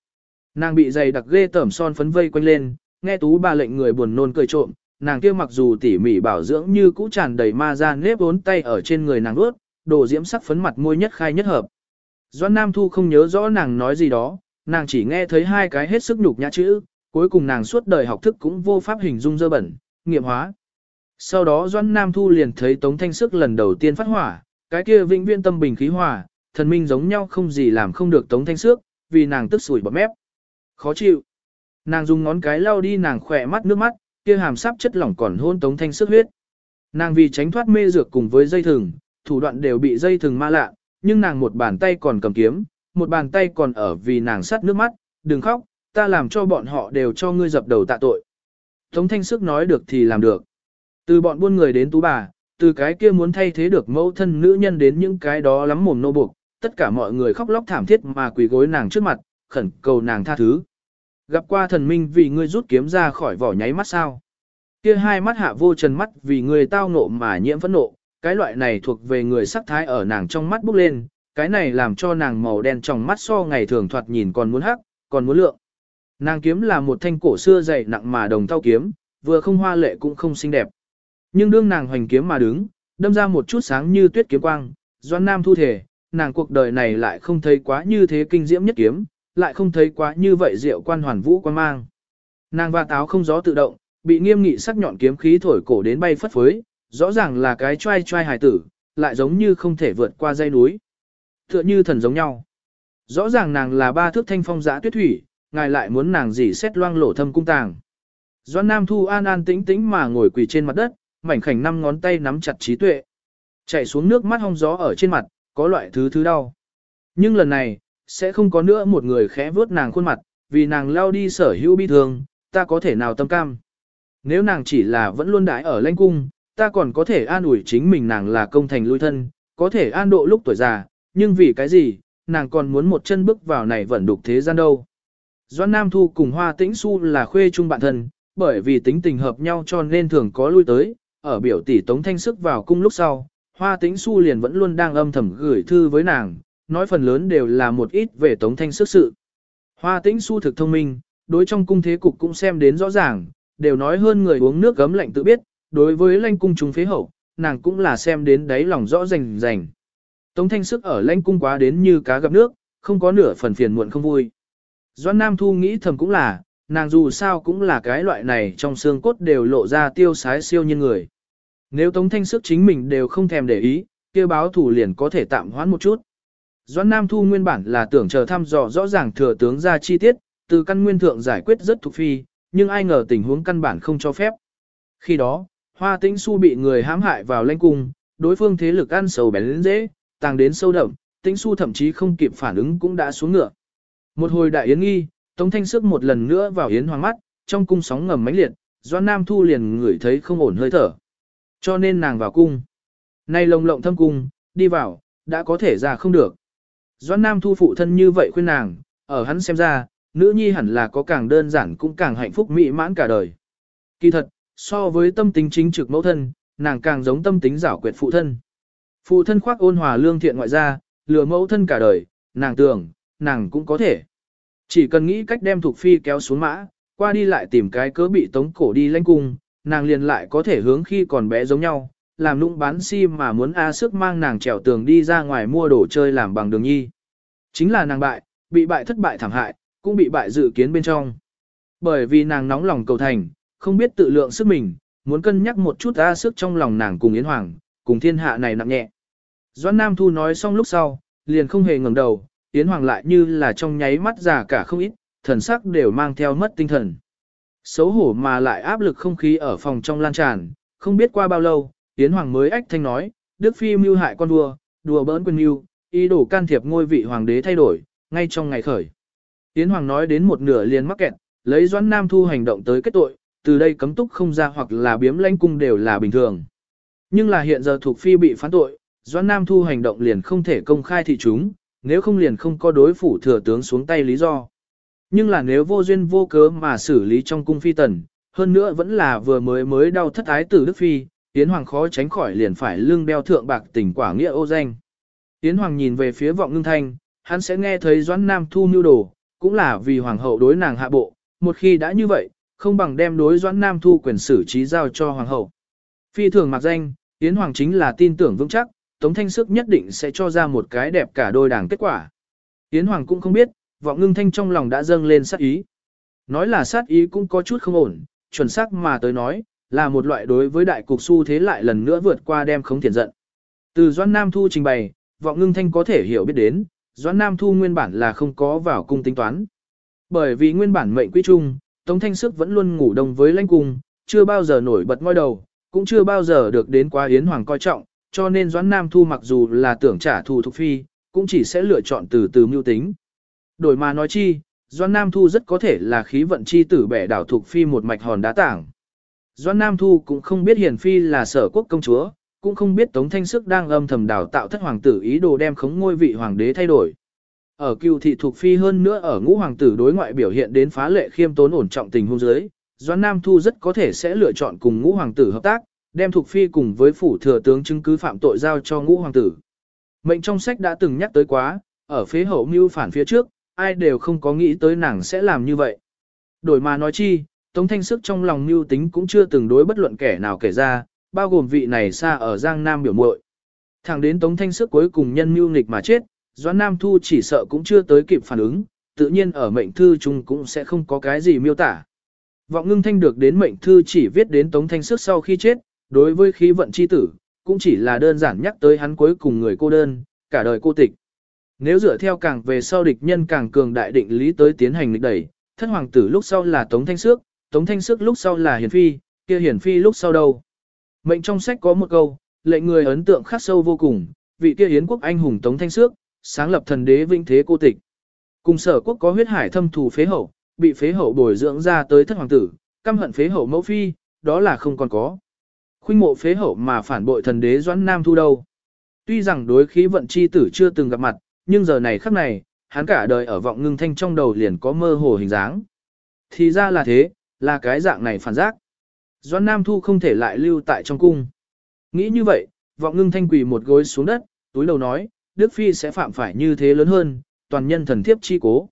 Nàng bị dày đặc ghê tởm son phấn vây quanh lên, nghe tú bà lệnh người buồn nôn cười trộm, nàng kia mặc dù tỉ mỉ bảo dưỡng như cũ tràn đầy ma ra nếp bốn tay ở trên người nàng ướt, đồ diễm sắc phấn mặt môi nhất khai nhất hợp. Doan Nam Thu không nhớ rõ nàng nói gì đó, nàng chỉ nghe thấy hai cái hết sức nhục nhã chữ, cuối cùng nàng suốt đời học thức cũng vô pháp hình dung dơ bẩn, nghiệm hóa. Sau đó Doan Nam Thu liền thấy Tống Thanh Sức lần đầu tiên phát hỏa, cái kia vĩnh viên tâm bình khí hỏa, thần minh giống nhau không gì làm không được tống thanh xước, vì nàng tức sủi bọt mép. Khó chịu. Nàng dùng ngón cái lau đi nàng khỏe mắt nước mắt, kia hàm sáp chất lỏng còn hôn tống thanh sức huyết. Nàng vì tránh thoát mê dược cùng với dây thừng, thủ đoạn đều bị dây thừng ma lạ, nhưng nàng một bàn tay còn cầm kiếm, một bàn tay còn ở vì nàng sắt nước mắt, đừng khóc, ta làm cho bọn họ đều cho ngươi dập đầu tạ tội. Tống thanh sức nói được thì làm được. Từ bọn buôn người đến tú bà, từ cái kia muốn thay thế được mẫu thân nữ nhân đến những cái đó lắm mồm nô buộc, tất cả mọi người khóc lóc thảm thiết mà quỳ gối nàng trước mặt, khẩn cầu nàng tha thứ. Gặp qua thần minh vì ngươi rút kiếm ra khỏi vỏ nháy mắt sao. Kia hai mắt hạ vô trần mắt vì người tao nộ mà nhiễm phẫn nộ, cái loại này thuộc về người sắc thái ở nàng trong mắt bốc lên, cái này làm cho nàng màu đen trong mắt so ngày thường thoạt nhìn còn muốn hắc, còn muốn lượng. Nàng kiếm là một thanh cổ xưa dày nặng mà đồng thau kiếm, vừa không hoa lệ cũng không xinh đẹp. Nhưng đương nàng hoành kiếm mà đứng, đâm ra một chút sáng như tuyết kiếm quang, Doan Nam thu thể, nàng cuộc đời này lại không thấy quá như thế kinh diễm nhất kiếm, lại không thấy quá như vậy diệu quan hoàn vũ quan mang. Nàng và táo không gió tự động, bị nghiêm nghị sắc nhọn kiếm khí thổi cổ đến bay phất phới, rõ ràng là cái trai trai hài tử, lại giống như không thể vượt qua dây núi. Tựa như thần giống nhau. Rõ ràng nàng là ba thước thanh phong giã tuyết thủy, ngài lại muốn nàng gì xét loang lổ thâm cung tàng. Doan Nam Thu an an tĩnh tĩnh mà ngồi quỳ trên mặt đất, mảnh khảnh năm ngón tay nắm chặt trí tuệ. Chạy xuống nước mắt hong gió ở trên mặt, có loại thứ thứ đau. Nhưng lần này, sẽ không có nữa một người khẽ vớt nàng khuôn mặt, vì nàng lao đi sở hữu bi thương, ta có thể nào tâm cam. Nếu nàng chỉ là vẫn luôn đãi ở lãnh cung, ta còn có thể an ủi chính mình nàng là công thành lui thân, có thể an độ lúc tuổi già, nhưng vì cái gì, nàng còn muốn một chân bước vào này vẫn đục thế gian đâu. Doan Nam Thu cùng Hoa Tĩnh Xu là khuê chung bạn thân, bởi vì tính tình hợp nhau cho nên thường có lui tới, ở biểu tỷ Tống Thanh Sức vào cung lúc sau, Hoa Tĩnh Xu liền vẫn luôn đang âm thầm gửi thư với nàng, nói phần lớn đều là một ít về Tống Thanh Sức sự. Hoa Tĩnh Xu thực thông minh, đối trong cung thế cục cũng xem đến rõ ràng, đều nói hơn người uống nước gấm lạnh tự biết, đối với lãnh cung chúng phế hậu, nàng cũng là xem đến đáy lòng rõ rành rành. Tống Thanh Sức ở lãnh cung quá đến như cá gặp nước, không có nửa phần phiền muộn không vui. Doan Nam Thu nghĩ thầm cũng là, nàng dù sao cũng là cái loại này trong xương cốt đều lộ ra tiêu sái siêu nhân người. Nếu Tống Thanh Sức chính mình đều không thèm để ý, kia báo thủ liền có thể tạm hoãn một chút. Doãn Nam Thu nguyên bản là tưởng chờ thăm dò rõ ràng thừa tướng ra chi tiết, từ căn nguyên thượng giải quyết rất thuộc phi, nhưng ai ngờ tình huống căn bản không cho phép. Khi đó, Hoa Tĩnh Xu bị người hãm hại vào lãnh cung, đối phương thế lực ăn sầu bén dễ, tàng đến sâu đậm, Tĩnh Xu thậm chí không kịp phản ứng cũng đã xuống ngựa. Một hồi đại yến nghi, Tống Thanh Sức một lần nữa vào yến hoàng mắt, trong cung sóng ngầm mãnh liệt, Doãn Nam Thu liền ngửi thấy không ổn hơi thở. Cho nên nàng vào cung. Nay lồng lộng thâm cung, đi vào, đã có thể ra không được. Doãn Nam Thu phụ thân như vậy khuyên nàng, ở hắn xem ra, nữ nhi hẳn là có càng đơn giản cũng càng hạnh phúc mỹ mãn cả đời. Kỳ thật, so với tâm tính chính trực mẫu thân, nàng càng giống tâm tính giảo quyệt phụ thân. Phụ thân khoác ôn hòa lương thiện ngoại gia, lừa mẫu thân cả đời, nàng tưởng, nàng cũng có thể. Chỉ cần nghĩ cách đem Thục Phi kéo xuống mã, qua đi lại tìm cái cớ bị tống cổ đi lãnh cung, nàng liền lại có thể hướng khi còn bé giống nhau, làm nũng bán si mà muốn A sức mang nàng trèo tường đi ra ngoài mua đồ chơi làm bằng đường nhi. Chính là nàng bại, bị bại thất bại thảm hại, cũng bị bại dự kiến bên trong. Bởi vì nàng nóng lòng cầu thành, không biết tự lượng sức mình, muốn cân nhắc một chút A sức trong lòng nàng cùng Yến Hoàng, cùng thiên hạ này nặng nhẹ. Doãn Nam Thu nói xong lúc sau, liền không hề ngẩng đầu, Yến Hoàng lại như là trong nháy mắt già cả không ít, thần sắc đều mang theo mất tinh thần. Xấu hổ mà lại áp lực không khí ở phòng trong lan tràn, không biết qua bao lâu, Yến Hoàng mới ách thanh nói, Đức Phi mưu hại con vua, đùa bỡn quân mưu, ý đồ can thiệp ngôi vị hoàng đế thay đổi, ngay trong ngày khởi. Yến Hoàng nói đến một nửa liền mắc kẹt, lấy Doãn Nam Thu hành động tới kết tội, từ đây cấm túc không ra hoặc là biếm lãnh cung đều là bình thường. Nhưng là hiện giờ thuộc phi bị phán tội, Doãn Nam Thu hành động liền không thể công khai thị chúng, nếu không liền không có đối phủ thừa tướng xuống tay lý do. Nhưng là nếu vô duyên vô cớ mà xử lý trong cung phi tần, hơn nữa vẫn là vừa mới mới đau thất ái tử Đức Phi, Yến Hoàng khó tránh khỏi liền phải lưng đeo thượng bạc tỉnh quả nghĩa ô danh. Yến Hoàng nhìn về phía vọng ngưng thanh, hắn sẽ nghe thấy Doãn Nam thu mưu đồ, cũng là vì Hoàng hậu đối nàng hạ bộ, một khi đã như vậy, không bằng đem đối Doãn Nam thu quyền xử trí giao cho Hoàng hậu. Phi thường mặc danh, Yến Hoàng chính là tin tưởng vững chắc, Tống Thanh Sức nhất định sẽ cho ra một cái đẹp cả đôi đảng kết quả. Yến Hoàng cũng không biết, vọng ngưng thanh trong lòng đã dâng lên sát ý. Nói là sát ý cũng có chút không ổn, chuẩn xác mà tới nói, là một loại đối với đại cục xu thế lại lần nữa vượt qua đem khống thiện giận. Từ Doãn Nam Thu trình bày, vọng ngưng thanh có thể hiểu biết đến, Doãn Nam Thu nguyên bản là không có vào cung tính toán. Bởi vì nguyên bản mệnh quý trung, Tống Thanh Sức vẫn luôn ngủ đông với lãnh cung, chưa bao giờ nổi bật ngôi đầu, cũng chưa bao giờ được đến qua Yến Hoàng coi trọng, cho nên Doãn Nam Thu mặc dù là tưởng trả thù thuộc phi, cũng chỉ sẽ lựa chọn từ từ mưu tính. Đổi mà nói chi, Doan Nam Thu rất có thể là khí vận chi tử bẻ đảo thuộc phi một mạch hòn đá tảng. Doan Nam Thu cũng không biết Hiền Phi là sở quốc công chúa, cũng không biết Tống Thanh Sức đang âm thầm đào tạo thất hoàng tử ý đồ đem khống ngôi vị hoàng đế thay đổi. Ở cựu thị thuộc phi hơn nữa ở ngũ hoàng tử đối ngoại biểu hiện đến phá lệ khiêm tốn ổn trọng tình hôn giới, Doan Nam Thu rất có thể sẽ lựa chọn cùng ngũ hoàng tử hợp tác, đem thuộc phi cùng với phủ thừa tướng chứng cứ phạm tội giao cho ngũ hoàng tử. Mệnh trong sách đã từng nhắc tới quá, ở phía hậu mưu phản phía trước, ai đều không có nghĩ tới nàng sẽ làm như vậy. Đổi mà nói chi, Tống Thanh Sức trong lòng mưu tính cũng chưa từng đối bất luận kẻ nào kể ra, bao gồm vị này xa ở Giang Nam biểu muội. Thẳng đến Tống Thanh Sức cuối cùng nhân mưu nghịch mà chết, Doãn Nam Thu chỉ sợ cũng chưa tới kịp phản ứng, tự nhiên ở mệnh thư chung cũng sẽ không có cái gì miêu tả. Vọng ngưng thanh được đến mệnh thư chỉ viết đến Tống Thanh Sức sau khi chết, đối với khí vận chi tử, cũng chỉ là đơn giản nhắc tới hắn cuối cùng người cô đơn, cả đời cô tịch. Nếu dựa theo càng về sau địch nhân càng cường đại định lý tới tiến hành lịch đẩy, thất hoàng tử lúc sau là Tống Thanh Sước, Tống Thanh Sước lúc sau là Hiền Phi, kia Hiền Phi lúc sau đâu. Mệnh trong sách có một câu, lệnh người ấn tượng khắc sâu vô cùng, vị kia hiến quốc anh hùng Tống Thanh Sước, sáng lập thần đế vinh thế cô tịch. Cùng sở quốc có huyết hải thâm thù phế hậu, bị phế hậu bồi dưỡng ra tới thất hoàng tử, căm hận phế hậu mẫu phi, đó là không còn có. Khuynh mộ phế hậu mà phản bội thần đế Doãn Nam Thu đâu. Tuy rằng đối khí vận chi tử chưa từng gặp mặt, nhưng giờ này khắc này, hắn cả đời ở vọng ngưng thanh trong đầu liền có mơ hồ hình dáng. Thì ra là thế, là cái dạng này phản giác. Doan Nam Thu không thể lại lưu tại trong cung. Nghĩ như vậy, vọng ngưng thanh quỳ một gối xuống đất, túi đầu nói, Đức Phi sẽ phạm phải như thế lớn hơn, toàn nhân thần thiếp chi cố.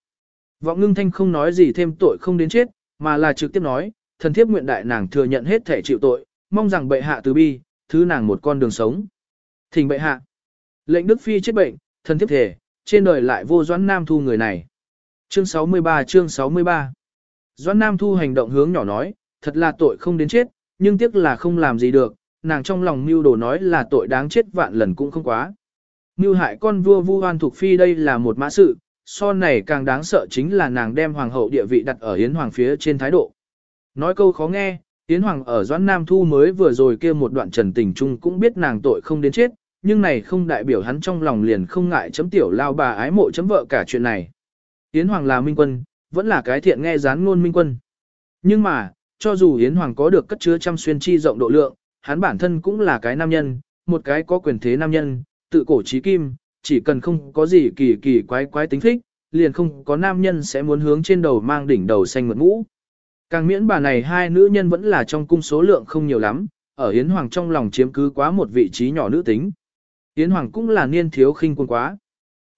Vọng ngưng thanh không nói gì thêm tội không đến chết, mà là trực tiếp nói, thần thiếp nguyện đại nàng thừa nhận hết thể chịu tội, mong rằng bệ hạ từ bi, thứ nàng một con đường sống. Thỉnh bệ hạ. Lệnh Đức Phi chết bệnh, thần thiếp thể, trên đời lại vô doãn nam thu người này. Chương 63 chương 63 Doãn nam thu hành động hướng nhỏ nói, thật là tội không đến chết, nhưng tiếc là không làm gì được, nàng trong lòng mưu đồ nói là tội đáng chết vạn lần cũng không quá. Mưu hại con vua vu hoan thuộc phi đây là một mã sự, so này càng đáng sợ chính là nàng đem hoàng hậu địa vị đặt ở hiến hoàng phía trên thái độ. Nói câu khó nghe, hiến hoàng ở Doãn Nam Thu mới vừa rồi kia một đoạn trần tình chung cũng biết nàng tội không đến chết, nhưng này không đại biểu hắn trong lòng liền không ngại chấm tiểu lao bà ái mộ chấm vợ cả chuyện này. yến hoàng là minh quân, vẫn là cái thiện nghe gián ngôn minh quân. Nhưng mà, cho dù yến hoàng có được cất chứa trăm xuyên chi rộng độ lượng, hắn bản thân cũng là cái nam nhân, một cái có quyền thế nam nhân, tự cổ trí kim, chỉ cần không có gì kỳ kỳ quái quái tính thích, liền không có nam nhân sẽ muốn hướng trên đầu mang đỉnh đầu xanh mượt mũ. Càng miễn bà này hai nữ nhân vẫn là trong cung số lượng không nhiều lắm, ở Yến Hoàng trong lòng chiếm cứ quá một vị trí nhỏ nữ tính. Yến Hoàng cũng là niên thiếu khinh quân quá.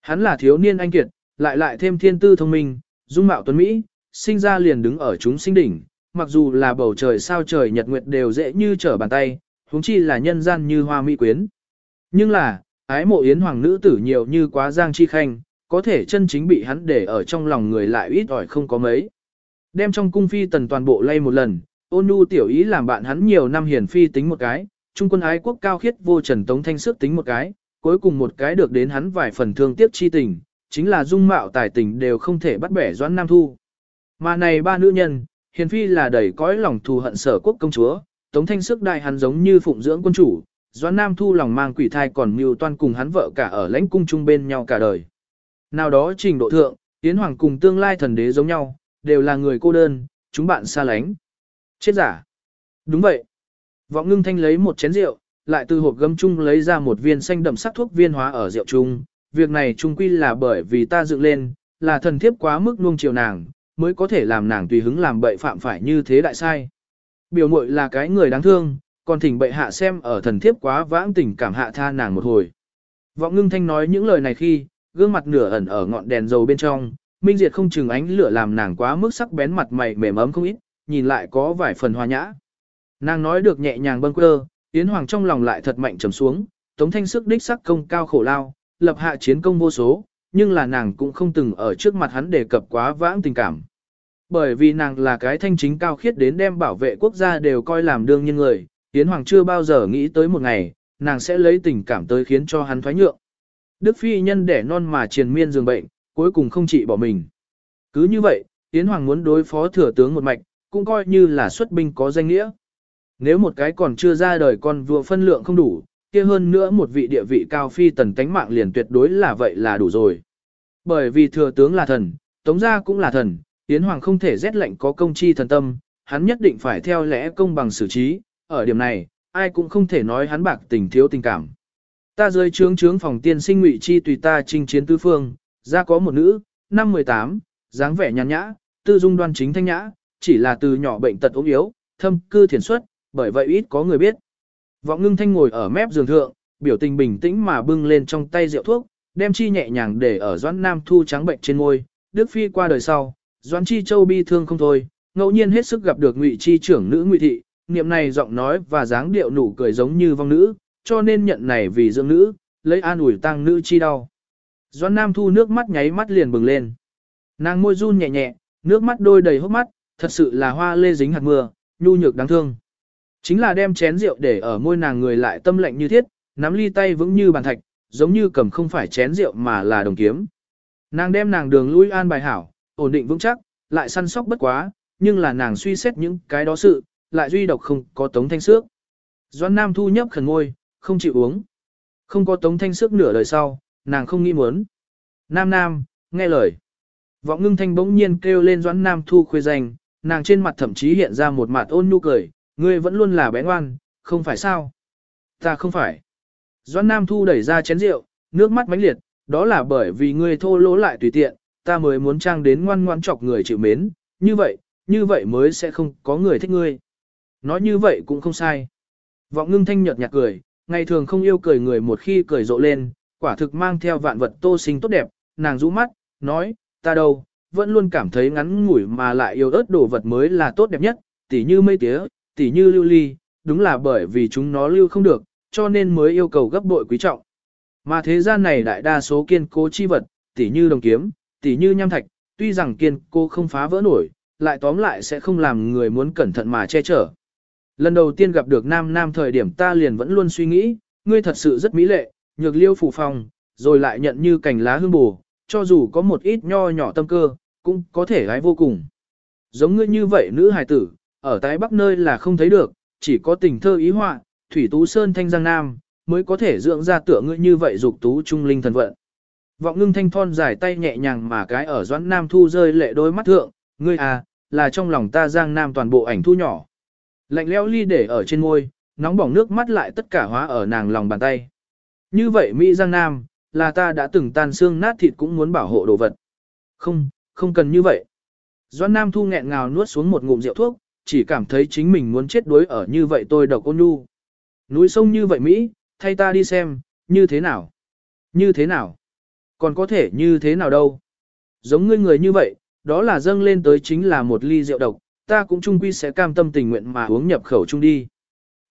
Hắn là thiếu niên anh kiệt, lại lại thêm thiên tư thông minh, dung mạo tuấn Mỹ, sinh ra liền đứng ở chúng sinh đỉnh, mặc dù là bầu trời sao trời nhật nguyệt đều dễ như trở bàn tay, huống chi là nhân gian như hoa mỹ quyến. Nhưng là, ái mộ Yến Hoàng nữ tử nhiều như quá giang chi khanh, có thể chân chính bị hắn để ở trong lòng người lại ít ỏi không có mấy. Đem trong cung phi tần toàn bộ lay một lần, ôn nhu tiểu ý làm bạn hắn nhiều năm hiền phi tính một cái, trung quân ái quốc cao khiết vô trần tống thanh sức tính một cái, cuối cùng một cái được đến hắn vài phần thương tiếc chi tình, chính là dung mạo tài tình đều không thể bắt bẻ doãn nam thu. Mà này ba nữ nhân, hiền phi là đầy cõi lòng thù hận sở quốc công chúa, tống thanh sức đại hắn giống như phụng dưỡng quân chủ, doãn nam thu lòng mang quỷ thai còn mưu toan cùng hắn vợ cả ở lãnh cung chung bên nhau cả đời. Nào đó trình độ thượng, tiến Hoàng cùng tương lai thần đế giống nhau, đều là người cô đơn, chúng bạn xa lánh. Chết giả. Đúng vậy. Vọng ngưng thanh lấy một chén rượu, lại từ hộp gấm chung lấy ra một viên xanh đậm sắc thuốc viên hóa ở rượu chung. Việc này chung quy là bởi vì ta dựng lên, là thần thiếp quá mức nuông chiều nàng, mới có thể làm nàng tùy hứng làm bậy phạm phải như thế đại sai. Biểu muội là cái người đáng thương, còn thỉnh bệ hạ xem ở thần thiếp quá vãng tình cảm hạ tha nàng một hồi. Vọng ngưng thanh nói những lời này khi, gương mặt nửa ẩn ở ngọn đèn dầu bên trong, minh diệt không chừng ánh lửa làm nàng quá mức sắc bén mặt mày mềm ấm không ít, nhìn lại có vài phần hòa nhã. Nàng nói được nhẹ nhàng bâng quơ, Yến Hoàng trong lòng lại thật mạnh trầm xuống, Tống Thanh sức đích sắc công cao khổ lao, lập hạ chiến công vô số, nhưng là nàng cũng không từng ở trước mặt hắn đề cập quá vãng tình cảm. Bởi vì nàng là cái thanh chính cao khiết đến đem bảo vệ quốc gia đều coi làm đương nhiên người, Yến Hoàng chưa bao giờ nghĩ tới một ngày, nàng sẽ lấy tình cảm tới khiến cho hắn thoái nhượng. Đức Phi nhân đẻ non mà triền miên giường bệnh, cuối cùng không trị bỏ mình. Cứ như vậy, Yến Hoàng muốn đối phó thừa tướng một mạch, cũng coi như là xuất binh có danh nghĩa. Nếu một cái còn chưa ra đời con vua phân lượng không đủ, kia hơn nữa một vị địa vị cao phi tần tánh mạng liền tuyệt đối là vậy là đủ rồi. Bởi vì thừa tướng là thần, tống gia cũng là thần, Yến Hoàng không thể rét lệnh có công chi thần tâm, hắn nhất định phải theo lẽ công bằng xử trí, ở điểm này, ai cũng không thể nói hắn bạc tình thiếu tình cảm. Ta rơi trướng trướng phòng tiên sinh ngụy chi tùy ta chinh chiến tứ phương, ra có một nữ, năm 18, dáng vẻ nhàn nhã, tư dung đoan chính thanh nhã, chỉ là từ nhỏ bệnh tật ốm yếu, thâm cư thiền xuất, bởi vậy ít có người biết. Vọng ngưng thanh ngồi ở mép giường thượng, biểu tình bình tĩnh mà bưng lên trong tay rượu thuốc, đem chi nhẹ nhàng để ở doãn nam thu trắng bệnh trên môi, Đức Phi qua đời sau, doãn chi châu bi thương không thôi, ngẫu nhiên hết sức gặp được ngụy chi trưởng nữ ngụy thị, niệm này giọng nói và dáng điệu nụ cười giống như vong nữ, cho nên nhận này vì dưỡng nữ, lấy an ủi tăng nữ chi đau. Doãn Nam Thu nước mắt nháy mắt liền bừng lên. Nàng môi run nhẹ nhẹ, nước mắt đôi đầy hốc mắt, thật sự là hoa lê dính hạt mưa, nhu nhược đáng thương. Chính là đem chén rượu để ở môi nàng người lại tâm lệnh như thiết, nắm ly tay vững như bàn thạch, giống như cầm không phải chén rượu mà là đồng kiếm. Nàng đem nàng đường lui an bài hảo, ổn định vững chắc, lại săn sóc bất quá, nhưng là nàng suy xét những cái đó sự, lại duy độc không có tống thanh sước. Doan Nam Thu nhấp khẩn ngôi, không chịu uống. Không có tống thanh sức nửa lời sau, nàng không nghĩ muốn. Nam Nam, nghe lời. Vọng ngưng thanh bỗng nhiên kêu lên Doãn Nam Thu khuê danh, nàng trên mặt thậm chí hiện ra một mặt ôn nhu cười, ngươi vẫn luôn là bé ngoan, không phải sao? Ta không phải. Doãn Nam Thu đẩy ra chén rượu, nước mắt mãnh liệt, đó là bởi vì ngươi thô lỗ lại tùy tiện, ta mới muốn trang đến ngoan ngoan chọc người chịu mến, như vậy, như vậy mới sẽ không có người thích ngươi. nói như vậy cũng không sai. Vọng ngưng thanh nhợt nhạt cười, ngày thường không yêu cười người một khi cười rộ lên, quả thực mang theo vạn vật tô sinh tốt đẹp, nàng rũ mắt, nói, ta đâu, vẫn luôn cảm thấy ngắn ngủi mà lại yêu ớt đồ vật mới là tốt đẹp nhất, tỉ như mây tía, tỉ như lưu ly, đúng là bởi vì chúng nó lưu không được, cho nên mới yêu cầu gấp bội quý trọng. Mà thế gian này đại đa số kiên cố chi vật, tỉ như đồng kiếm, tỉ như nham thạch, tuy rằng kiên cố không phá vỡ nổi, lại tóm lại sẽ không làm người muốn cẩn thận mà che chở. Lần đầu tiên gặp được nam nam thời điểm ta liền vẫn luôn suy nghĩ, ngươi thật sự rất mỹ lệ, nhược liêu phủ phong, rồi lại nhận như cành lá hương bù, cho dù có một ít nho nhỏ tâm cơ, cũng có thể gái vô cùng. Giống ngươi như vậy nữ hài tử, ở tái bắc nơi là không thấy được, chỉ có tình thơ ý họa, thủy tú sơn thanh giang nam, mới có thể dưỡng ra tựa ngươi như vậy dục tú trung linh thần vận. Vọng ngưng thanh thon dài tay nhẹ nhàng mà cái ở doãn nam thu rơi lệ đôi mắt thượng, ngươi à, là trong lòng ta giang nam toàn bộ ảnh thu nhỏ. Lạnh leo ly để ở trên môi, nóng bỏng nước mắt lại tất cả hóa ở nàng lòng bàn tay. Như vậy Mỹ Giang Nam, là ta đã từng tan xương nát thịt cũng muốn bảo hộ đồ vật. Không, không cần như vậy. doãn Nam Thu nghẹn ngào nuốt xuống một ngụm rượu thuốc, chỉ cảm thấy chính mình muốn chết đuối ở như vậy tôi độc ôn nhu. Núi sông như vậy Mỹ, thay ta đi xem, như thế nào? Như thế nào? Còn có thể như thế nào đâu? Giống ngươi người như vậy, đó là dâng lên tới chính là một ly rượu độc, ta cũng chung quy sẽ cam tâm tình nguyện mà uống nhập khẩu chung đi.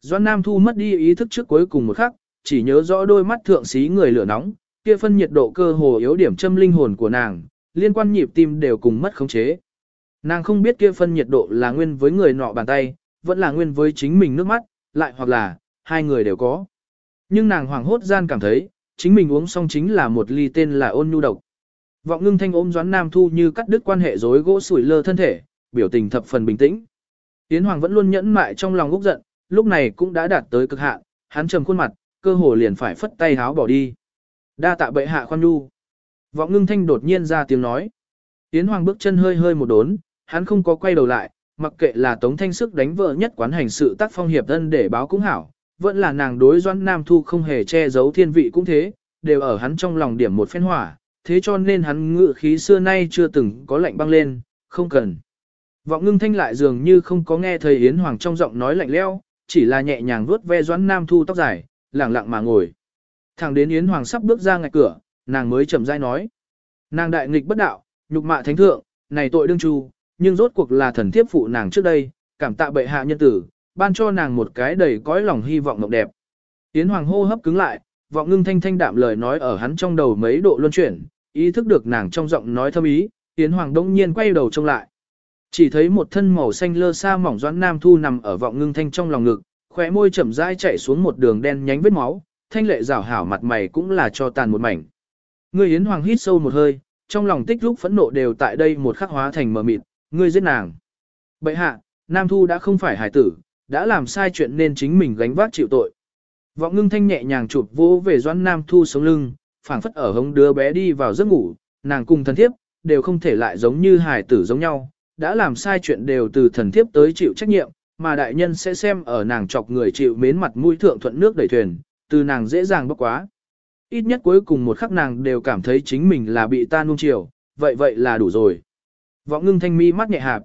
Doan Nam Thu mất đi ý thức trước cuối cùng một khắc, chỉ nhớ rõ đôi mắt thượng xí người lửa nóng, kia phân nhiệt độ cơ hồ yếu điểm châm linh hồn của nàng, liên quan nhịp tim đều cùng mất khống chế. Nàng không biết kia phân nhiệt độ là nguyên với người nọ bàn tay, vẫn là nguyên với chính mình nước mắt, lại hoặc là, hai người đều có. Nhưng nàng hoàng hốt gian cảm thấy, chính mình uống xong chính là một ly tên là ôn nhu độc. Vọng ngưng thanh ôm doãn nam thu như cắt đứt quan hệ rối gỗ sủi lơ thân thể, biểu tình thập phần bình tĩnh. Yến Hoàng vẫn luôn nhẫn mại trong lòng úc giận, lúc này cũng đã đạt tới cực hạn, hắn trầm khuôn mặt, cơ hồ liền phải phất tay háo bỏ đi. Đa tạ bệ hạ khoan nhu. Vọng ngưng thanh đột nhiên ra tiếng nói. Yến Hoàng bước chân hơi hơi một đốn, hắn không có quay đầu lại, mặc kệ là Tống Thanh sức đánh vợ nhất quán hành sự tác phong hiệp thân để báo cũng hảo, vẫn là nàng đối doãn Nam Thu không hề che giấu thiên vị cũng thế, đều ở hắn trong lòng điểm một phen hỏa, thế cho nên hắn ngự khí xưa nay chưa từng có lạnh băng lên, không cần. Vọng ngưng thanh lại dường như không có nghe thầy Yến Hoàng trong giọng nói lạnh leo, chỉ là nhẹ nhàng vuốt ve doãn Nam Thu tóc dài, lẳng lặng mà ngồi. Thẳng đến Yến Hoàng sắp bước ra ngạch cửa, nàng mới chậm rãi nói. Nàng đại nghịch bất đạo, nhục mạ thánh thượng, này tội đương chu, nhưng rốt cuộc là thần thiếp phụ nàng trước đây, cảm tạ bệ hạ nhân tử, ban cho nàng một cái đầy cõi lòng hy vọng mộng đẹp. Yến Hoàng hô hấp cứng lại, vọng ngưng thanh thanh đạm lời nói ở hắn trong đầu mấy độ luân chuyển, ý thức được nàng trong giọng nói thâm ý, Yến Hoàng đông nhiên quay đầu trông lại. Chỉ thấy một thân màu xanh lơ xa mỏng doãn nam thu nằm ở vọng ngưng thanh trong lòng ngực, khóe môi chậm rãi chạy xuống một đường đen nhánh vết máu, thanh lệ rảo hảo mặt mày cũng là cho tàn một mảnh. Người Yến Hoàng hít sâu một hơi, trong lòng tích lúc phẫn nộ đều tại đây một khắc hóa thành mờ mịt, ngươi giết nàng. Bậy hạ, Nam Thu đã không phải hải tử, đã làm sai chuyện nên chính mình gánh vác chịu tội. Vọng ngưng thanh nhẹ nhàng chụp vô về doãn Nam Thu sống lưng, phảng phất ở hống đứa bé đi vào giấc ngủ, nàng cùng thần thiếp, đều không thể lại giống như hải tử giống nhau, đã làm sai chuyện đều từ thần thiếp tới chịu trách nhiệm, mà đại nhân sẽ xem ở nàng chọc người chịu mến mặt mũi thượng thuận nước đẩy thuyền, từ nàng dễ dàng bốc quá. Ít nhất cuối cùng một khắc nàng đều cảm thấy chính mình là bị ta nuông chiều, vậy vậy là đủ rồi. Vọng ngưng thanh mi mắt nhẹ hạp.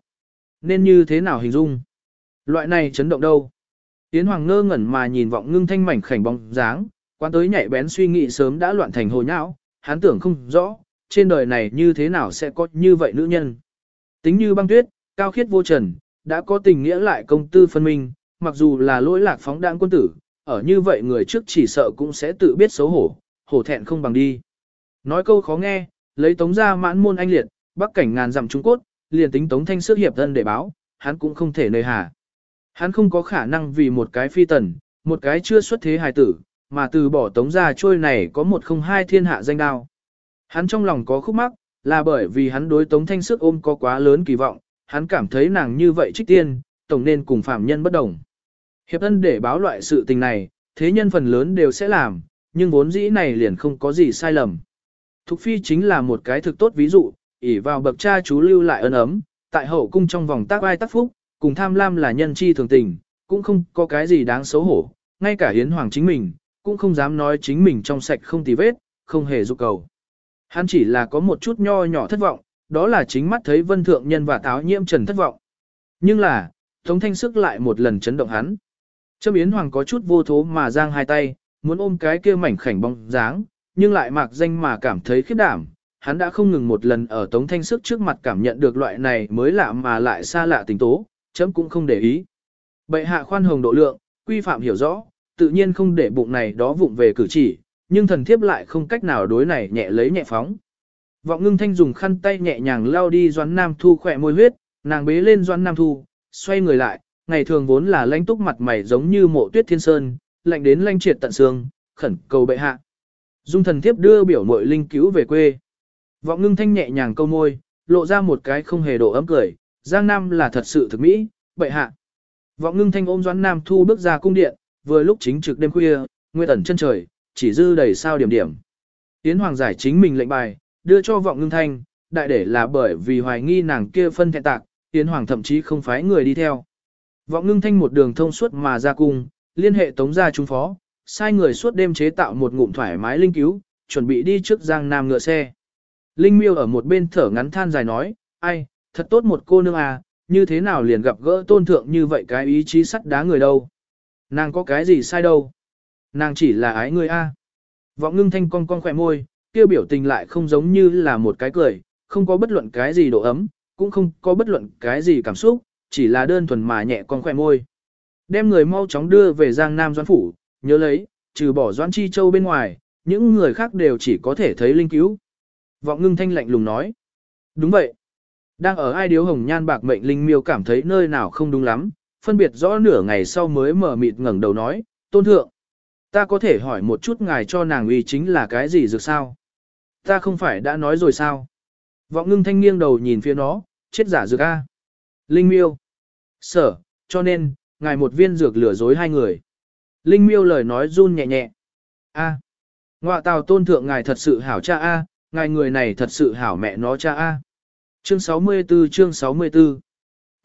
Nên như thế nào hình dung? Loại này chấn động đâu? Yến Hoàng ngơ ngẩn mà nhìn vọng ngưng thanh mảnh khảnh bóng dáng, quan tới nhạy bén suy nghĩ sớm đã loạn thành hồ nhão, hắn tưởng không rõ, trên đời này như thế nào sẽ có như vậy nữ nhân. Tính như băng tuyết, cao khiết vô trần, đã có tình nghĩa lại công tư phân minh, mặc dù là lỗi lạc phóng đạn quân tử, ở như vậy người trước chỉ sợ cũng sẽ tự biết xấu hổ, hổ thẹn không bằng đi. Nói câu khó nghe, lấy tống ra mãn môn anh liệt, bắc cảnh ngàn dặm Trung Quốc, liền tính tống thanh sức hiệp thân để báo, hắn cũng không thể nơi hà. Hắn không có khả năng vì một cái phi tần, một cái chưa xuất thế hài tử, mà từ bỏ tống ra trôi này có một không hai thiên hạ danh đao. Hắn trong lòng có khúc mắc, là bởi vì hắn đối tống thanh sức ôm có quá lớn kỳ vọng, hắn cảm thấy nàng như vậy trích tiên, tổng nên cùng phạm nhân bất đồng. Hiệp thân để báo loại sự tình này, thế nhân phần lớn đều sẽ làm, nhưng vốn dĩ này liền không có gì sai lầm. Thục phi chính là một cái thực tốt ví dụ, ỷ vào bậc cha chú lưu lại ân ấm, tại hậu cung trong vòng tác ai tác phúc, cùng tham lam là nhân chi thường tình, cũng không có cái gì đáng xấu hổ, ngay cả hiến hoàng chính mình, cũng không dám nói chính mình trong sạch không tì vết, không hề dục cầu. Hắn chỉ là có một chút nho nhỏ thất vọng, đó là chính mắt thấy vân thượng nhân và táo nhiễm trần thất vọng. Nhưng là, Tống Thanh Sức lại một lần chấn động hắn. Trâm Yến Hoàng có chút vô thố mà giang hai tay, muốn ôm cái kia mảnh khảnh bóng dáng, nhưng lại mạc danh mà cảm thấy khiếp đảm. Hắn đã không ngừng một lần ở Tống Thanh Sức trước mặt cảm nhận được loại này mới lạ mà lại xa lạ tình tố, chấm cũng không để ý. Bệ hạ khoan hồng độ lượng, quy phạm hiểu rõ, tự nhiên không để bụng này đó vụng về cử chỉ, nhưng thần thiếp lại không cách nào đối này nhẹ lấy nhẹ phóng. Vọng ngưng thanh dùng khăn tay nhẹ nhàng lao đi doãn nam thu khỏe môi huyết, nàng bế lên doãn nam thu, xoay người lại, ngày thường vốn là lãnh túc mặt mày giống như mộ tuyết thiên sơn, lạnh đến lanh triệt tận xương, khẩn cầu bệ hạ. Dung thần thiếp đưa biểu mội linh cứu về quê. Vọng ngưng thanh nhẹ nhàng câu môi, lộ ra một cái không hề độ ấm cười, Giang Nam là thật sự thực mỹ, bệ hạ. Vọng ngưng thanh ôm doãn nam thu bước ra cung điện, vừa lúc chính trực đêm khuya, nguyên ẩn chân trời, chỉ dư đầy sao điểm điểm. Yến Hoàng giải chính mình lệnh bài, đưa cho vọng ngưng thanh, đại để là bởi vì hoài nghi nàng kia phân thẹn tạc, Yến Hoàng thậm chí không phái người đi theo. Vọng ngưng thanh một đường thông suốt mà ra cung, liên hệ tống gia trung phó, sai người suốt đêm chế tạo một ngụm thoải mái linh cứu, chuẩn bị đi trước giang nam ngựa xe. Linh miêu ở một bên thở ngắn than dài nói, ai, thật tốt một cô nương à, như thế nào liền gặp gỡ tôn thượng như vậy cái ý chí sắt đá người đâu. Nàng có cái gì sai đâu. Nàng chỉ là ái người a. Vọng ngưng thanh cong cong khỏe môi, kia biểu tình lại không giống như là một cái cười, không có bất luận cái gì độ ấm, cũng không có bất luận cái gì cảm xúc, chỉ là đơn thuần mà nhẹ con khỏe môi. Đem người mau chóng đưa về Giang Nam Doãn Phủ, nhớ lấy, trừ bỏ Doãn Chi Châu bên ngoài, những người khác đều chỉ có thể thấy linh cứu. Vọng ngưng thanh lạnh lùng nói. Đúng vậy. Đang ở ai điếu hồng nhan bạc mệnh linh miêu cảm thấy nơi nào không đúng lắm, phân biệt rõ nửa ngày sau mới mở mịt ngẩng đầu nói, tôn thượng. Ta có thể hỏi một chút ngài cho nàng uy chính là cái gì dược sao? Ta không phải đã nói rồi sao? Vọng ngưng thanh nghiêng đầu nhìn phía nó, chết giả dược A. Linh miêu. Sở, cho nên, ngài một viên dược lừa dối hai người. Linh miêu lời nói run nhẹ nhẹ. A. Ngoạ tào tôn thượng ngài thật sự hảo cha A, ngài người này thật sự hảo mẹ nó cha A. Chương 64 chương 64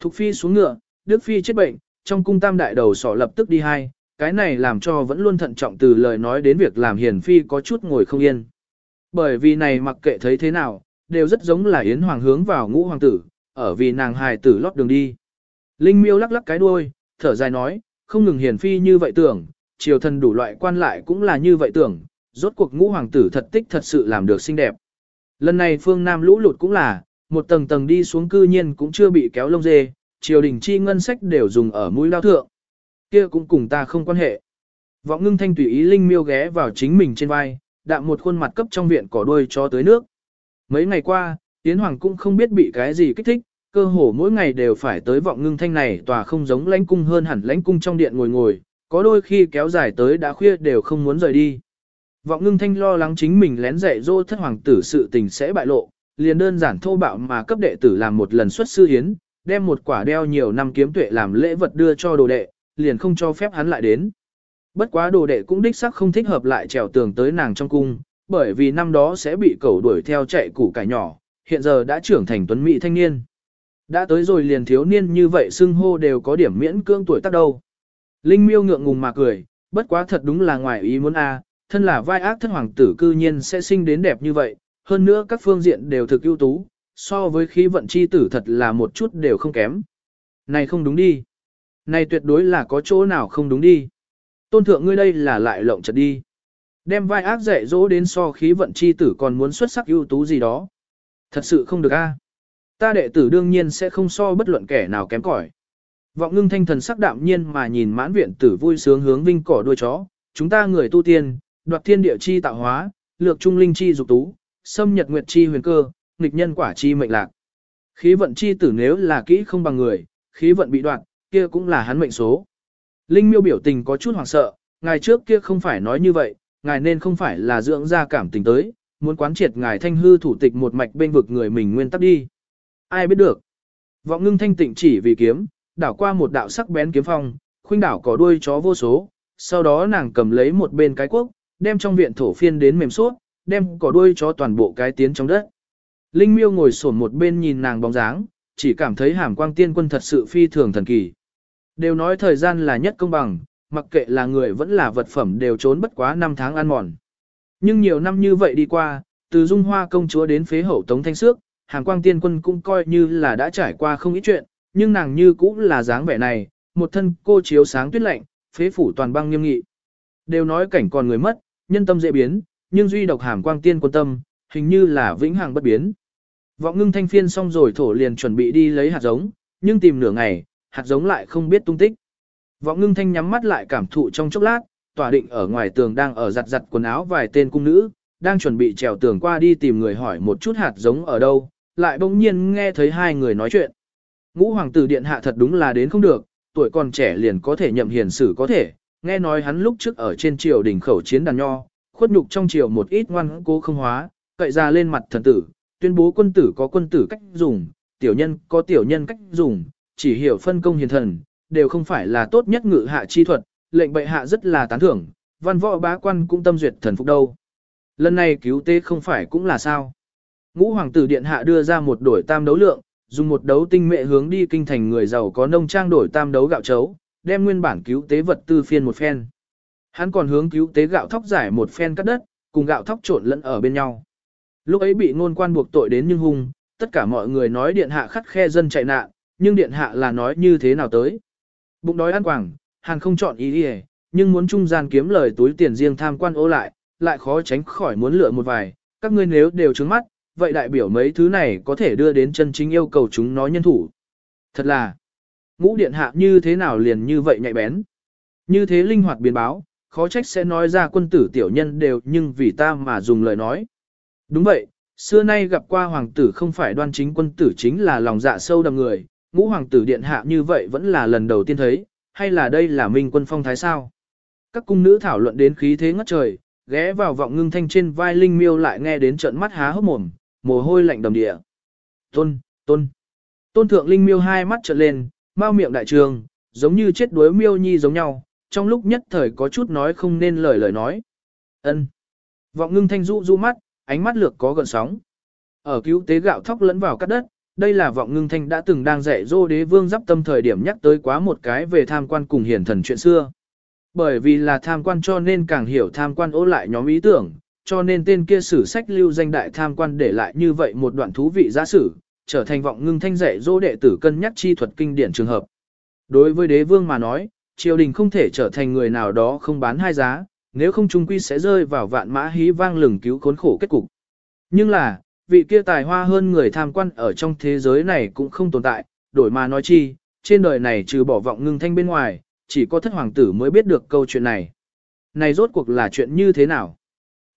Thục phi xuống ngựa, Đức phi chết bệnh, trong cung tam đại đầu sỏ lập tức đi hai, cái này làm cho vẫn luôn thận trọng từ lời nói đến việc làm hiền phi có chút ngồi không yên. Bởi vì này mặc kệ thấy thế nào, đều rất giống là Yến Hoàng hướng vào ngũ hoàng tử, ở vì nàng hài tử lót đường đi. Linh miêu lắc lắc cái đuôi, thở dài nói, không ngừng hiền phi như vậy tưởng, triều thần đủ loại quan lại cũng là như vậy tưởng, rốt cuộc ngũ hoàng tử thật tích thật sự làm được xinh đẹp. Lần này phương Nam lũ lụt cũng là, một tầng tầng đi xuống cư nhiên cũng chưa bị kéo lông dê, triều đình chi ngân sách đều dùng ở mũi lao thượng. Kia cũng cùng ta không quan hệ. Vọng ngưng thanh tùy ý Linh miêu ghé vào chính mình trên vai, đạm một khuôn mặt cấp trong viện cỏ đuôi cho tới nước. Mấy ngày qua, Yến Hoàng cũng không biết bị cái gì kích thích, cơ hồ mỗi ngày đều phải tới vọng ngưng thanh này tòa không giống lãnh cung hơn hẳn lãnh cung trong điện ngồi ngồi, có đôi khi kéo dài tới đã khuya đều không muốn rời đi. Vọng ngưng thanh lo lắng chính mình lén dạy dỗ thất hoàng tử sự tình sẽ bại lộ, liền đơn giản thô bạo mà cấp đệ tử làm một lần xuất sư hiến, đem một quả đeo nhiều năm kiếm tuệ làm lễ vật đưa cho đồ đệ, liền không cho phép hắn lại đến. Bất quá đồ đệ cũng đích xác không thích hợp lại trèo tường tới nàng trong cung, bởi vì năm đó sẽ bị cẩu đuổi theo chạy củ cải nhỏ, hiện giờ đã trưởng thành tuấn mỹ thanh niên. Đã tới rồi liền thiếu niên như vậy xưng hô đều có điểm miễn cương tuổi tác đâu. Linh miêu ngượng ngùng mà cười, bất quá thật đúng là ngoài ý muốn a, thân là vai ác thân hoàng tử cư nhiên sẽ sinh đến đẹp như vậy, hơn nữa các phương diện đều thực ưu tú, so với khí vận chi tử thật là một chút đều không kém. Này không đúng đi. Này tuyệt đối là có chỗ nào không đúng đi. Tôn thượng ngươi đây là lại lộng chật đi. Đem vai ác dạy dỗ đến so khí vận chi tử còn muốn xuất sắc ưu tú gì đó. Thật sự không được a. Ta đệ tử đương nhiên sẽ không so bất luận kẻ nào kém cỏi. Vọng ngưng thanh thần sắc đạm nhiên mà nhìn mãn viện tử vui sướng hướng vinh cỏ đuôi chó. Chúng ta người tu tiên, đoạt thiên địa chi tạo hóa, lược trung linh chi dục tú, xâm nhật nguyệt chi huyền cơ, nghịch nhân quả chi mệnh lạc. Khí vận chi tử nếu là kỹ không bằng người, khí vận bị đoạn, kia cũng là hắn mệnh số. Linh miêu biểu tình có chút hoảng sợ, ngài trước kia không phải nói như vậy, ngài nên không phải là dưỡng ra cảm tình tới, muốn quán triệt ngài thanh hư thủ tịch một mạch bên vực người mình nguyên tắc đi. Ai biết được. Vọng ngưng thanh tịnh chỉ vì kiếm, đảo qua một đạo sắc bén kiếm phong, khuynh đảo có đuôi chó vô số, sau đó nàng cầm lấy một bên cái quốc, đem trong viện thổ phiên đến mềm suốt, đem cỏ đuôi cho toàn bộ cái tiến trong đất. Linh miêu ngồi sổn một bên nhìn nàng bóng dáng, chỉ cảm thấy hàm quang tiên quân thật sự phi thường thần kỳ. Đều nói thời gian là nhất công bằng, mặc kệ là người vẫn là vật phẩm đều trốn bất quá năm tháng ăn mòn. Nhưng nhiều năm như vậy đi qua, từ dung hoa công chúa đến phế hậu tống thanh sước, hàm quang tiên quân cũng coi như là đã trải qua không ít chuyện, nhưng nàng như cũng là dáng vẻ này, một thân cô chiếu sáng tuyết lạnh, phế phủ toàn băng nghiêm nghị. Đều nói cảnh còn người mất, nhân tâm dễ biến, nhưng duy độc hàm quang tiên quân tâm, hình như là vĩnh hằng bất biến. Vọng ngưng thanh phiên xong rồi thổ liền chuẩn bị đi lấy hạt giống, nhưng tìm nửa ngày, hạt giống lại không biết tung tích. Vọng ngưng thanh nhắm mắt lại cảm thụ trong chốc lát, tỏa định ở ngoài tường đang ở giặt giặt quần áo vài tên cung nữ, đang chuẩn bị trèo tường qua đi tìm người hỏi một chút hạt giống ở đâu, lại bỗng nhiên nghe thấy hai người nói chuyện. Ngũ hoàng tử điện hạ thật đúng là đến không được, tuổi còn trẻ liền có thể nhậm hiền sử có thể, nghe nói hắn lúc trước ở trên triều đỉnh khẩu chiến đàn nho, khuất nhục trong triều một ít ngoan cố không hóa, cậy ra lên mặt thần tử, tuyên bố quân tử có quân tử cách dùng, tiểu nhân có tiểu nhân cách dùng, chỉ hiểu phân công hiền thần, đều không phải là tốt nhất ngự hạ chi thuật, lệnh bệ hạ rất là tán thưởng, văn võ bá quan cũng tâm duyệt thần phục đâu. Lần này cứu tế không phải cũng là sao. Ngũ hoàng tử điện hạ đưa ra một đổi tam đấu lượng, dùng một đấu tinh mệ hướng đi kinh thành người giàu có nông trang đổi tam đấu gạo chấu, đem nguyên bản cứu tế vật tư phiên một phen. Hắn còn hướng cứu tế gạo thóc giải một phen cắt đất, cùng gạo thóc trộn lẫn ở bên nhau. Lúc ấy bị ngôn quan buộc tội đến nhưng hung, tất cả mọi người nói điện hạ khắt khe dân chạy nạn, nhưng điện hạ là nói như thế nào tới. Bụng đói ăn quảng, hàng không chọn ý đi nhưng muốn trung gian kiếm lời túi tiền riêng tham quan ô lại, lại khó tránh khỏi muốn lựa một vài, các ngươi nếu đều trứng mắt, vậy đại biểu mấy thứ này có thể đưa đến chân chính yêu cầu chúng nó nhân thủ. Thật là, ngũ điện hạ như thế nào liền như vậy nhạy bén. Như thế linh hoạt biến báo, khó trách sẽ nói ra quân tử tiểu nhân đều nhưng vì ta mà dùng lời nói. Đúng vậy, xưa nay gặp qua hoàng tử không phải đoan chính quân tử chính là lòng dạ sâu đầm người, ngũ hoàng tử điện hạ như vậy vẫn là lần đầu tiên thấy, hay là đây là minh quân phong thái sao? Các cung nữ thảo luận đến khí thế ngất trời, ghé vào vọng ngưng thanh trên vai linh miêu lại nghe đến trận mắt há hốc mồm, mồ hôi lạnh đầm địa. Tôn, tôn. Tôn thượng linh miêu hai mắt trợn lên, mau miệng đại trường, giống như chết đuối miêu nhi giống nhau, trong lúc nhất thời có chút nói không nên lời lời nói. Ân. Vọng ngưng thanh rũ rũ mắt, ánh mắt lược có gần sóng. Ở cứu tế gạo thóc lẫn vào cắt đất, đây là vọng ngưng thanh đã từng đang dạy dô đế vương giáp tâm thời điểm nhắc tới quá một cái về tham quan cùng hiển thần chuyện xưa. Bởi vì là tham quan cho nên càng hiểu tham quan ố lại nhóm ý tưởng, cho nên tên kia sử sách lưu danh đại tham quan để lại như vậy một đoạn thú vị giả sử, trở thành vọng ngưng thanh dạy dỗ đệ tử cân nhắc chi thuật kinh điển trường hợp. Đối với đế vương mà nói, triều đình không thể trở thành người nào đó không bán hai giá, nếu không trung quy sẽ rơi vào vạn mã hí vang lừng cứu khốn khổ kết cục. Nhưng là, vị kia tài hoa hơn người tham quan ở trong thế giới này cũng không tồn tại, đổi mà nói chi, trên đời này trừ bỏ vọng ngưng thanh bên ngoài, chỉ có thất hoàng tử mới biết được câu chuyện này. Này rốt cuộc là chuyện như thế nào?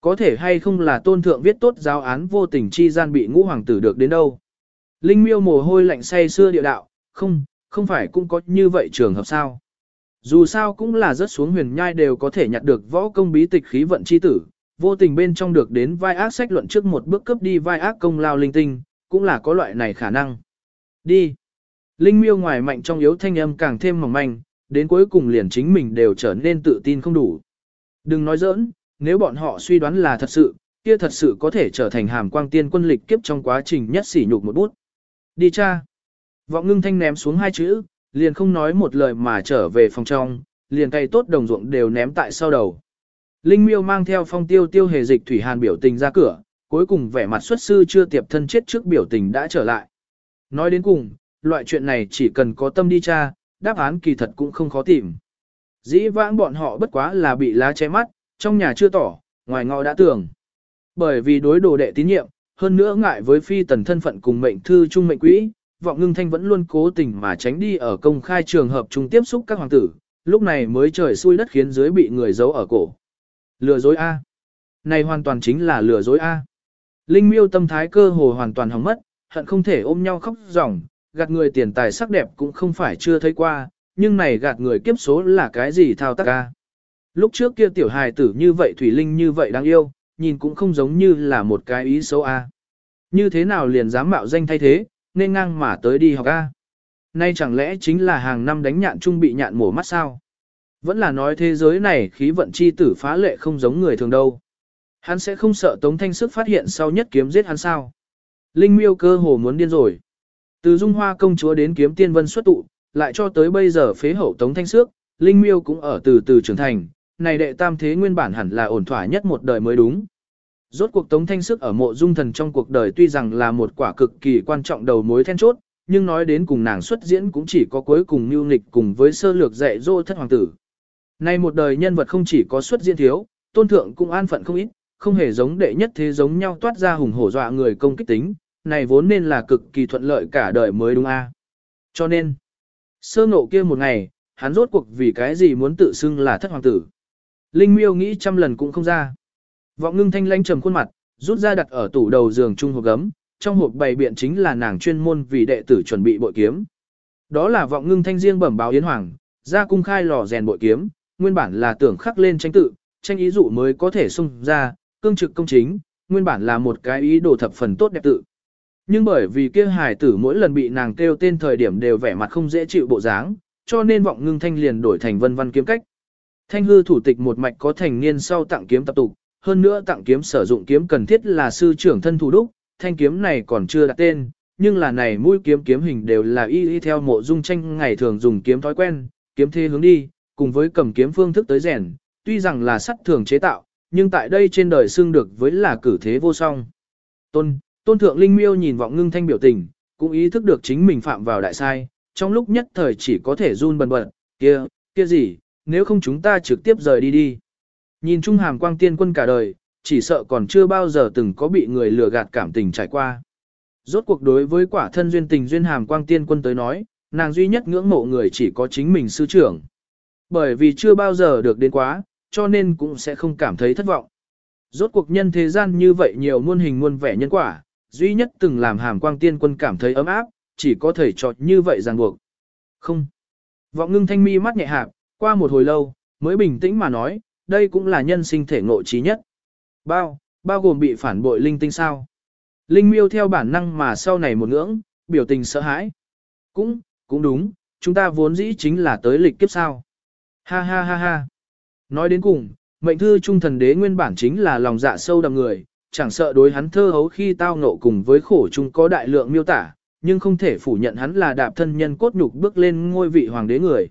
Có thể hay không là tôn thượng viết tốt giáo án vô tình chi gian bị ngũ hoàng tử được đến đâu? Linh miêu mồ hôi lạnh say xưa địa đạo, không, không phải cũng có như vậy trường hợp sao? Dù sao cũng là rất xuống huyền nhai đều có thể nhặt được võ công bí tịch khí vận chi tử, vô tình bên trong được đến vai ác sách luận trước một bước cấp đi vai ác công lao linh tinh, cũng là có loại này khả năng. Đi. Linh miêu ngoài mạnh trong yếu thanh âm càng thêm mỏng manh, đến cuối cùng liền chính mình đều trở nên tự tin không đủ. Đừng nói giỡn, nếu bọn họ suy đoán là thật sự, kia thật sự có thể trở thành hàm quang tiên quân lịch kiếp trong quá trình nhất sỉ nhục một bút. Đi cha. Vọng ngưng thanh ném xuống hai chữ, liền không nói một lời mà trở về phòng trong, liền tay tốt đồng ruộng đều ném tại sau đầu. Linh miêu mang theo phong tiêu tiêu hề dịch thủy hàn biểu tình ra cửa, cuối cùng vẻ mặt xuất sư chưa tiệp thân chết trước biểu tình đã trở lại. Nói đến cùng, loại chuyện này chỉ cần có tâm đi tra, đáp án kỳ thật cũng không khó tìm. Dĩ vãng bọn họ bất quá là bị lá che mắt, trong nhà chưa tỏ, ngoài ngõ đã tưởng. Bởi vì đối đồ đệ tín nhiệm, hơn nữa ngại với phi tần thân phận cùng mệnh thư trung mệnh quỹ, vọng ngưng thanh vẫn luôn cố tình mà tránh đi ở công khai trường hợp chung tiếp xúc các hoàng tử, lúc này mới trời xui đất khiến dưới bị người giấu ở cổ. Lừa dối A. Này hoàn toàn chính là lừa dối A. Linh miêu tâm thái cơ hồ hoàn toàn hỏng mất, hận không thể ôm nhau khóc ròng, gạt người tiền tài sắc đẹp cũng không phải chưa thấy qua, nhưng này gạt người kiếp số là cái gì thao tác A. Lúc trước kia tiểu hài tử như vậy Thủy Linh như vậy đáng yêu, nhìn cũng không giống như là một cái ý xấu A. Như thế nào liền dám mạo danh thay thế, nên ngang mà tới đi học A. Nay chẳng lẽ chính là hàng năm đánh nhạn trung bị nhạn mổ mắt sao? Vẫn là nói thế giới này khí vận chi tử phá lệ không giống người thường đâu. Hắn sẽ không sợ Tống Thanh Sức phát hiện sau nhất kiếm giết hắn sao. Linh miêu cơ hồ muốn điên rồi. Từ Dung Hoa công chúa đến kiếm tiên vân xuất tụ, lại cho tới bây giờ phế hậu Tống Thanh Sức, Linh miêu cũng ở từ từ trưởng thành. Này đệ tam thế nguyên bản hẳn là ổn thỏa nhất một đời mới đúng. Rốt cuộc Tống Thanh Sức ở mộ dung thần trong cuộc đời tuy rằng là một quả cực kỳ quan trọng đầu mối then chốt, nhưng nói đến cùng nàng xuất diễn cũng chỉ có cuối cùng mưu nghịch cùng với sơ lược dạy dỗ thất hoàng tử. Nay một đời nhân vật không chỉ có xuất diễn thiếu, tôn thượng cũng an phận không ít, không hề giống đệ nhất thế giống nhau toát ra hùng hổ dọa người công kích tính, này vốn nên là cực kỳ thuận lợi cả đời mới đúng a. À. Cho nên, sơ nộ kia một ngày, hắn rốt cuộc vì cái gì muốn tự xưng là thất hoàng tử. Linh miêu nghĩ trăm lần cũng không ra. Vọng ngưng thanh lanh trầm khuôn mặt, rút ra đặt ở tủ đầu giường chung hộp gấm, trong hộp bày biện chính là nàng chuyên môn vì đệ tử chuẩn bị bội kiếm. Đó là vọng ngưng thanh riêng bẩm báo yến hoàng, ra cung khai lò rèn bội kiếm, nguyên bản là tưởng khắc lên tranh tự, tranh ý dụ mới có thể xung ra, cương trực công chính, nguyên bản là một cái ý đồ thập phần tốt đẹp tự. Nhưng bởi vì kia hài tử mỗi lần bị nàng kêu tên thời điểm đều vẻ mặt không dễ chịu bộ dáng, cho nên vọng ngưng thanh liền đổi thành vân văn kiếm cách. Thanh hư thủ tịch một mạch có thành niên sau tặng kiếm tập tục, hơn nữa tặng kiếm sử dụng kiếm cần thiết là sư trưởng thân thủ đúc, thanh kiếm này còn chưa đặt tên, nhưng là này mũi kiếm kiếm hình đều là y y theo mộ dung tranh ngày thường dùng kiếm thói quen, kiếm thế hướng đi, cùng với cầm kiếm phương thức tới rèn, tuy rằng là sắt thường chế tạo, nhưng tại đây trên đời xương được với là cử thế vô song. Tôn, tôn thượng linh miêu nhìn vọng ngưng thanh biểu tình, cũng ý thức được chính mình phạm vào đại sai, trong lúc nhất thời chỉ có thể run bần bật, kia, kia gì, nếu không chúng ta trực tiếp rời đi đi. Nhìn Trung Hàm Quang Tiên Quân cả đời, chỉ sợ còn chưa bao giờ từng có bị người lừa gạt cảm tình trải qua. Rốt cuộc đối với quả thân duyên tình duyên Hàm Quang Tiên Quân tới nói, nàng duy nhất ngưỡng mộ người chỉ có chính mình sư trưởng. Bởi vì chưa bao giờ được đến quá, cho nên cũng sẽ không cảm thấy thất vọng. Rốt cuộc nhân thế gian như vậy nhiều muôn hình muôn vẻ nhân quả, duy nhất từng làm Hàm Quang Tiên Quân cảm thấy ấm áp, chỉ có thể trọt như vậy ràng buộc. Không. Vọng ngưng thanh mi mắt nhẹ hạp, qua một hồi lâu, mới bình tĩnh mà nói, đây cũng là nhân sinh thể ngộ trí nhất. Bao, bao gồm bị phản bội linh tinh sao. Linh miêu theo bản năng mà sau này một ngưỡng, biểu tình sợ hãi. Cũng, cũng đúng, chúng ta vốn dĩ chính là tới lịch kiếp sao. Ha ha ha ha. Nói đến cùng, mệnh thư trung thần đế nguyên bản chính là lòng dạ sâu đậm người, chẳng sợ đối hắn thơ hấu khi tao ngộ cùng với khổ chung có đại lượng miêu tả, nhưng không thể phủ nhận hắn là đạp thân nhân cốt nhục bước lên ngôi vị hoàng đế người.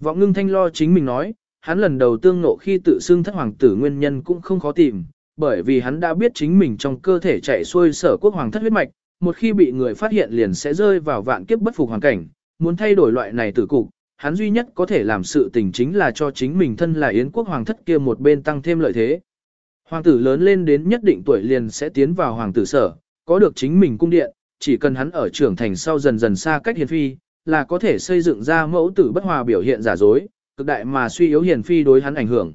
Vọng ngưng thanh lo chính mình nói, hắn lần đầu tương nộ khi tự xưng thất hoàng tử nguyên nhân cũng không khó tìm, bởi vì hắn đã biết chính mình trong cơ thể chạy xuôi sở quốc hoàng thất huyết mạch, một khi bị người phát hiện liền sẽ rơi vào vạn kiếp bất phục hoàn cảnh, muốn thay đổi loại này tử cục, hắn duy nhất có thể làm sự tình chính là cho chính mình thân là yến quốc hoàng thất kia một bên tăng thêm lợi thế. Hoàng tử lớn lên đến nhất định tuổi liền sẽ tiến vào hoàng tử sở, có được chính mình cung điện, chỉ cần hắn ở trưởng thành sau dần dần xa cách hiền phi, là có thể xây dựng ra mẫu tử bất hòa biểu hiện giả dối, cực đại mà suy yếu hiền phi đối hắn ảnh hưởng.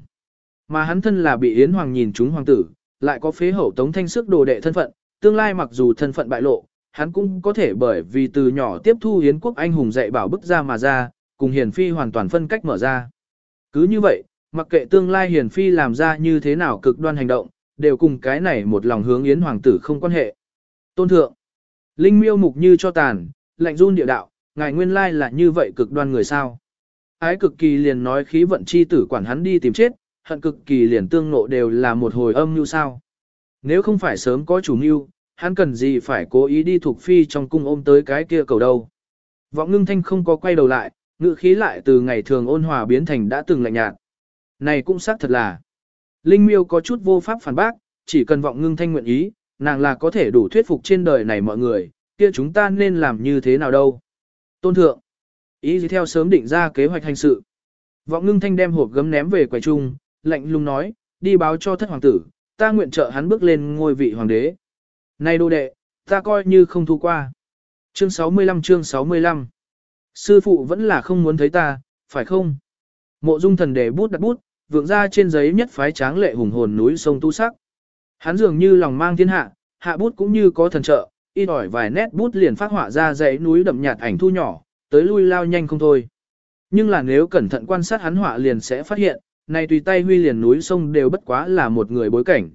Mà hắn thân là bị Yến Hoàng nhìn chúng hoàng tử, lại có phế hậu tống thanh sức đồ đệ thân phận, tương lai mặc dù thân phận bại lộ, hắn cũng có thể bởi vì từ nhỏ tiếp thu Yến quốc anh hùng dạy bảo bức ra mà ra, cùng hiền phi hoàn toàn phân cách mở ra. Cứ như vậy, mặc kệ tương lai hiền phi làm ra như thế nào cực đoan hành động, đều cùng cái này một lòng hướng Yến hoàng tử không quan hệ. Tôn thượng, Linh miêu mục như cho tàn, lạnh run địa đạo, ngài nguyên lai là như vậy cực đoan người sao. Ái cực kỳ liền nói khí vận chi tử quản hắn đi tìm chết, hận cực kỳ liền tương nộ đều là một hồi âm như sao. Nếu không phải sớm có chủ mưu, hắn cần gì phải cố ý đi thuộc phi trong cung ôm tới cái kia cầu đâu. Vọng ngưng thanh không có quay đầu lại, ngự khí lại từ ngày thường ôn hòa biến thành đã từng lạnh nhạt. Này cũng xác thật là. Linh miêu có chút vô pháp phản bác, chỉ cần vọng ngưng thanh nguyện ý, nàng là có thể đủ thuyết phục trên đời này mọi người, kia chúng ta nên làm như thế nào đâu. Tôn thượng, ý gì theo sớm định ra kế hoạch hành sự. Vọng ngưng thanh đem hộp gấm ném về quầy trung, lạnh lùng nói, đi báo cho thất hoàng tử, ta nguyện trợ hắn bước lên ngôi vị hoàng đế. Này đô đệ, ta coi như không thu qua. Chương 65 chương 65 Sư phụ vẫn là không muốn thấy ta, phải không? Mộ dung thần để bút đặt bút, vượng ra trên giấy nhất phái tráng lệ hùng hồn núi sông tu sắc. Hắn dường như lòng mang thiên hạ, hạ bút cũng như có thần trợ, ít ỏi vài nét bút liền phát họa ra dãy núi đậm nhạt ảnh thu nhỏ, tới lui lao nhanh không thôi. Nhưng là nếu cẩn thận quan sát hắn họa liền sẽ phát hiện, này tùy tay huy liền núi sông đều bất quá là một người bối cảnh.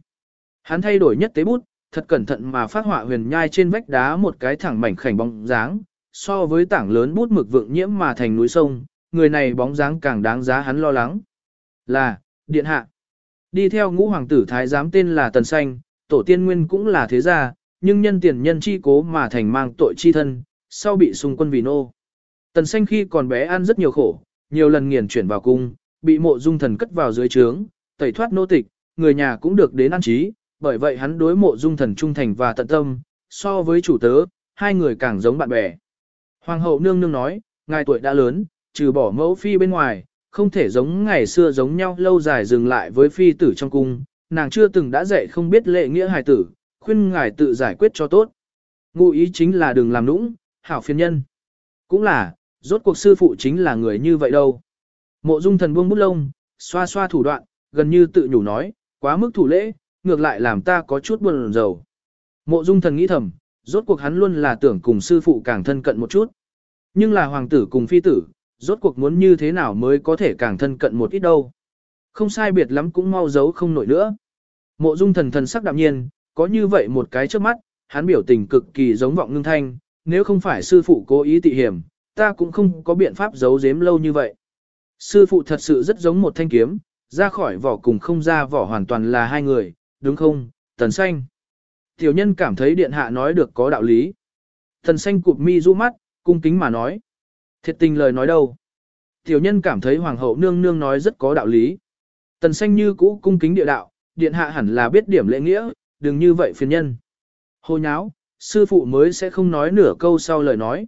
Hắn thay đổi nhất tế bút, thật cẩn thận mà phát họa huyền nhai trên vách đá một cái thẳng mảnh khảnh bóng dáng, so với tảng lớn bút mực vượng nhiễm mà thành núi sông, người này bóng dáng càng đáng giá hắn lo lắng. Là, điện hạ. Đi theo ngũ hoàng tử thái giám tên là Tần Xanh, tổ tiên nguyên cũng là thế gia, nhưng nhân tiền nhân chi cố mà thành mang tội chi thân, sau bị xung quân vì nô. Tần Xanh khi còn bé ăn rất nhiều khổ, nhiều lần nghiền chuyển vào cung, bị mộ dung thần cất vào dưới trướng, tẩy thoát nô tịch, người nhà cũng được đến an trí, bởi vậy hắn đối mộ dung thần trung thành và tận tâm, so với chủ tớ, hai người càng giống bạn bè. Hoàng hậu nương nương nói, ngài tuổi đã lớn, trừ bỏ mẫu phi bên ngoài, không thể giống ngày xưa giống nhau lâu dài dừng lại với phi tử trong cung, nàng chưa từng đã dạy không biết lệ nghĩa hài tử, khuyên ngài tự giải quyết cho tốt. Ngụ ý chính là đừng làm nũng, hảo phiền nhân. Cũng là, rốt cuộc sư phụ chính là người như vậy đâu. Mộ dung thần buông bút lông, xoa xoa thủ đoạn, gần như tự nhủ nói, quá mức thủ lễ, ngược lại làm ta có chút buồn rầu. Mộ dung thần nghĩ thầm, rốt cuộc hắn luôn là tưởng cùng sư phụ càng thân cận một chút. Nhưng là hoàng tử cùng phi tử, rốt cuộc muốn như thế nào mới có thể càng thân cận một ít đâu. Không sai biệt lắm cũng mau giấu không nổi nữa. Mộ dung thần thần sắc đạm nhiên, có như vậy một cái trước mắt, hắn biểu tình cực kỳ giống vọng ngưng thanh, nếu không phải sư phụ cố ý tị hiểm, ta cũng không có biện pháp giấu giếm lâu như vậy. Sư phụ thật sự rất giống một thanh kiếm, ra khỏi vỏ cùng không ra vỏ hoàn toàn là hai người, đúng không, tần xanh. Tiểu nhân cảm thấy điện hạ nói được có đạo lý. Tần xanh cụp mi du mắt, cung kính mà nói. Thiệt tình lời nói đâu. Tiểu nhân cảm thấy hoàng hậu nương nương nói rất có đạo lý. Tần xanh như cũ cung kính địa đạo, điện hạ hẳn là biết điểm lễ nghĩa, đừng như vậy phiền nhân. Hồ nháo, sư phụ mới sẽ không nói nửa câu sau lời nói.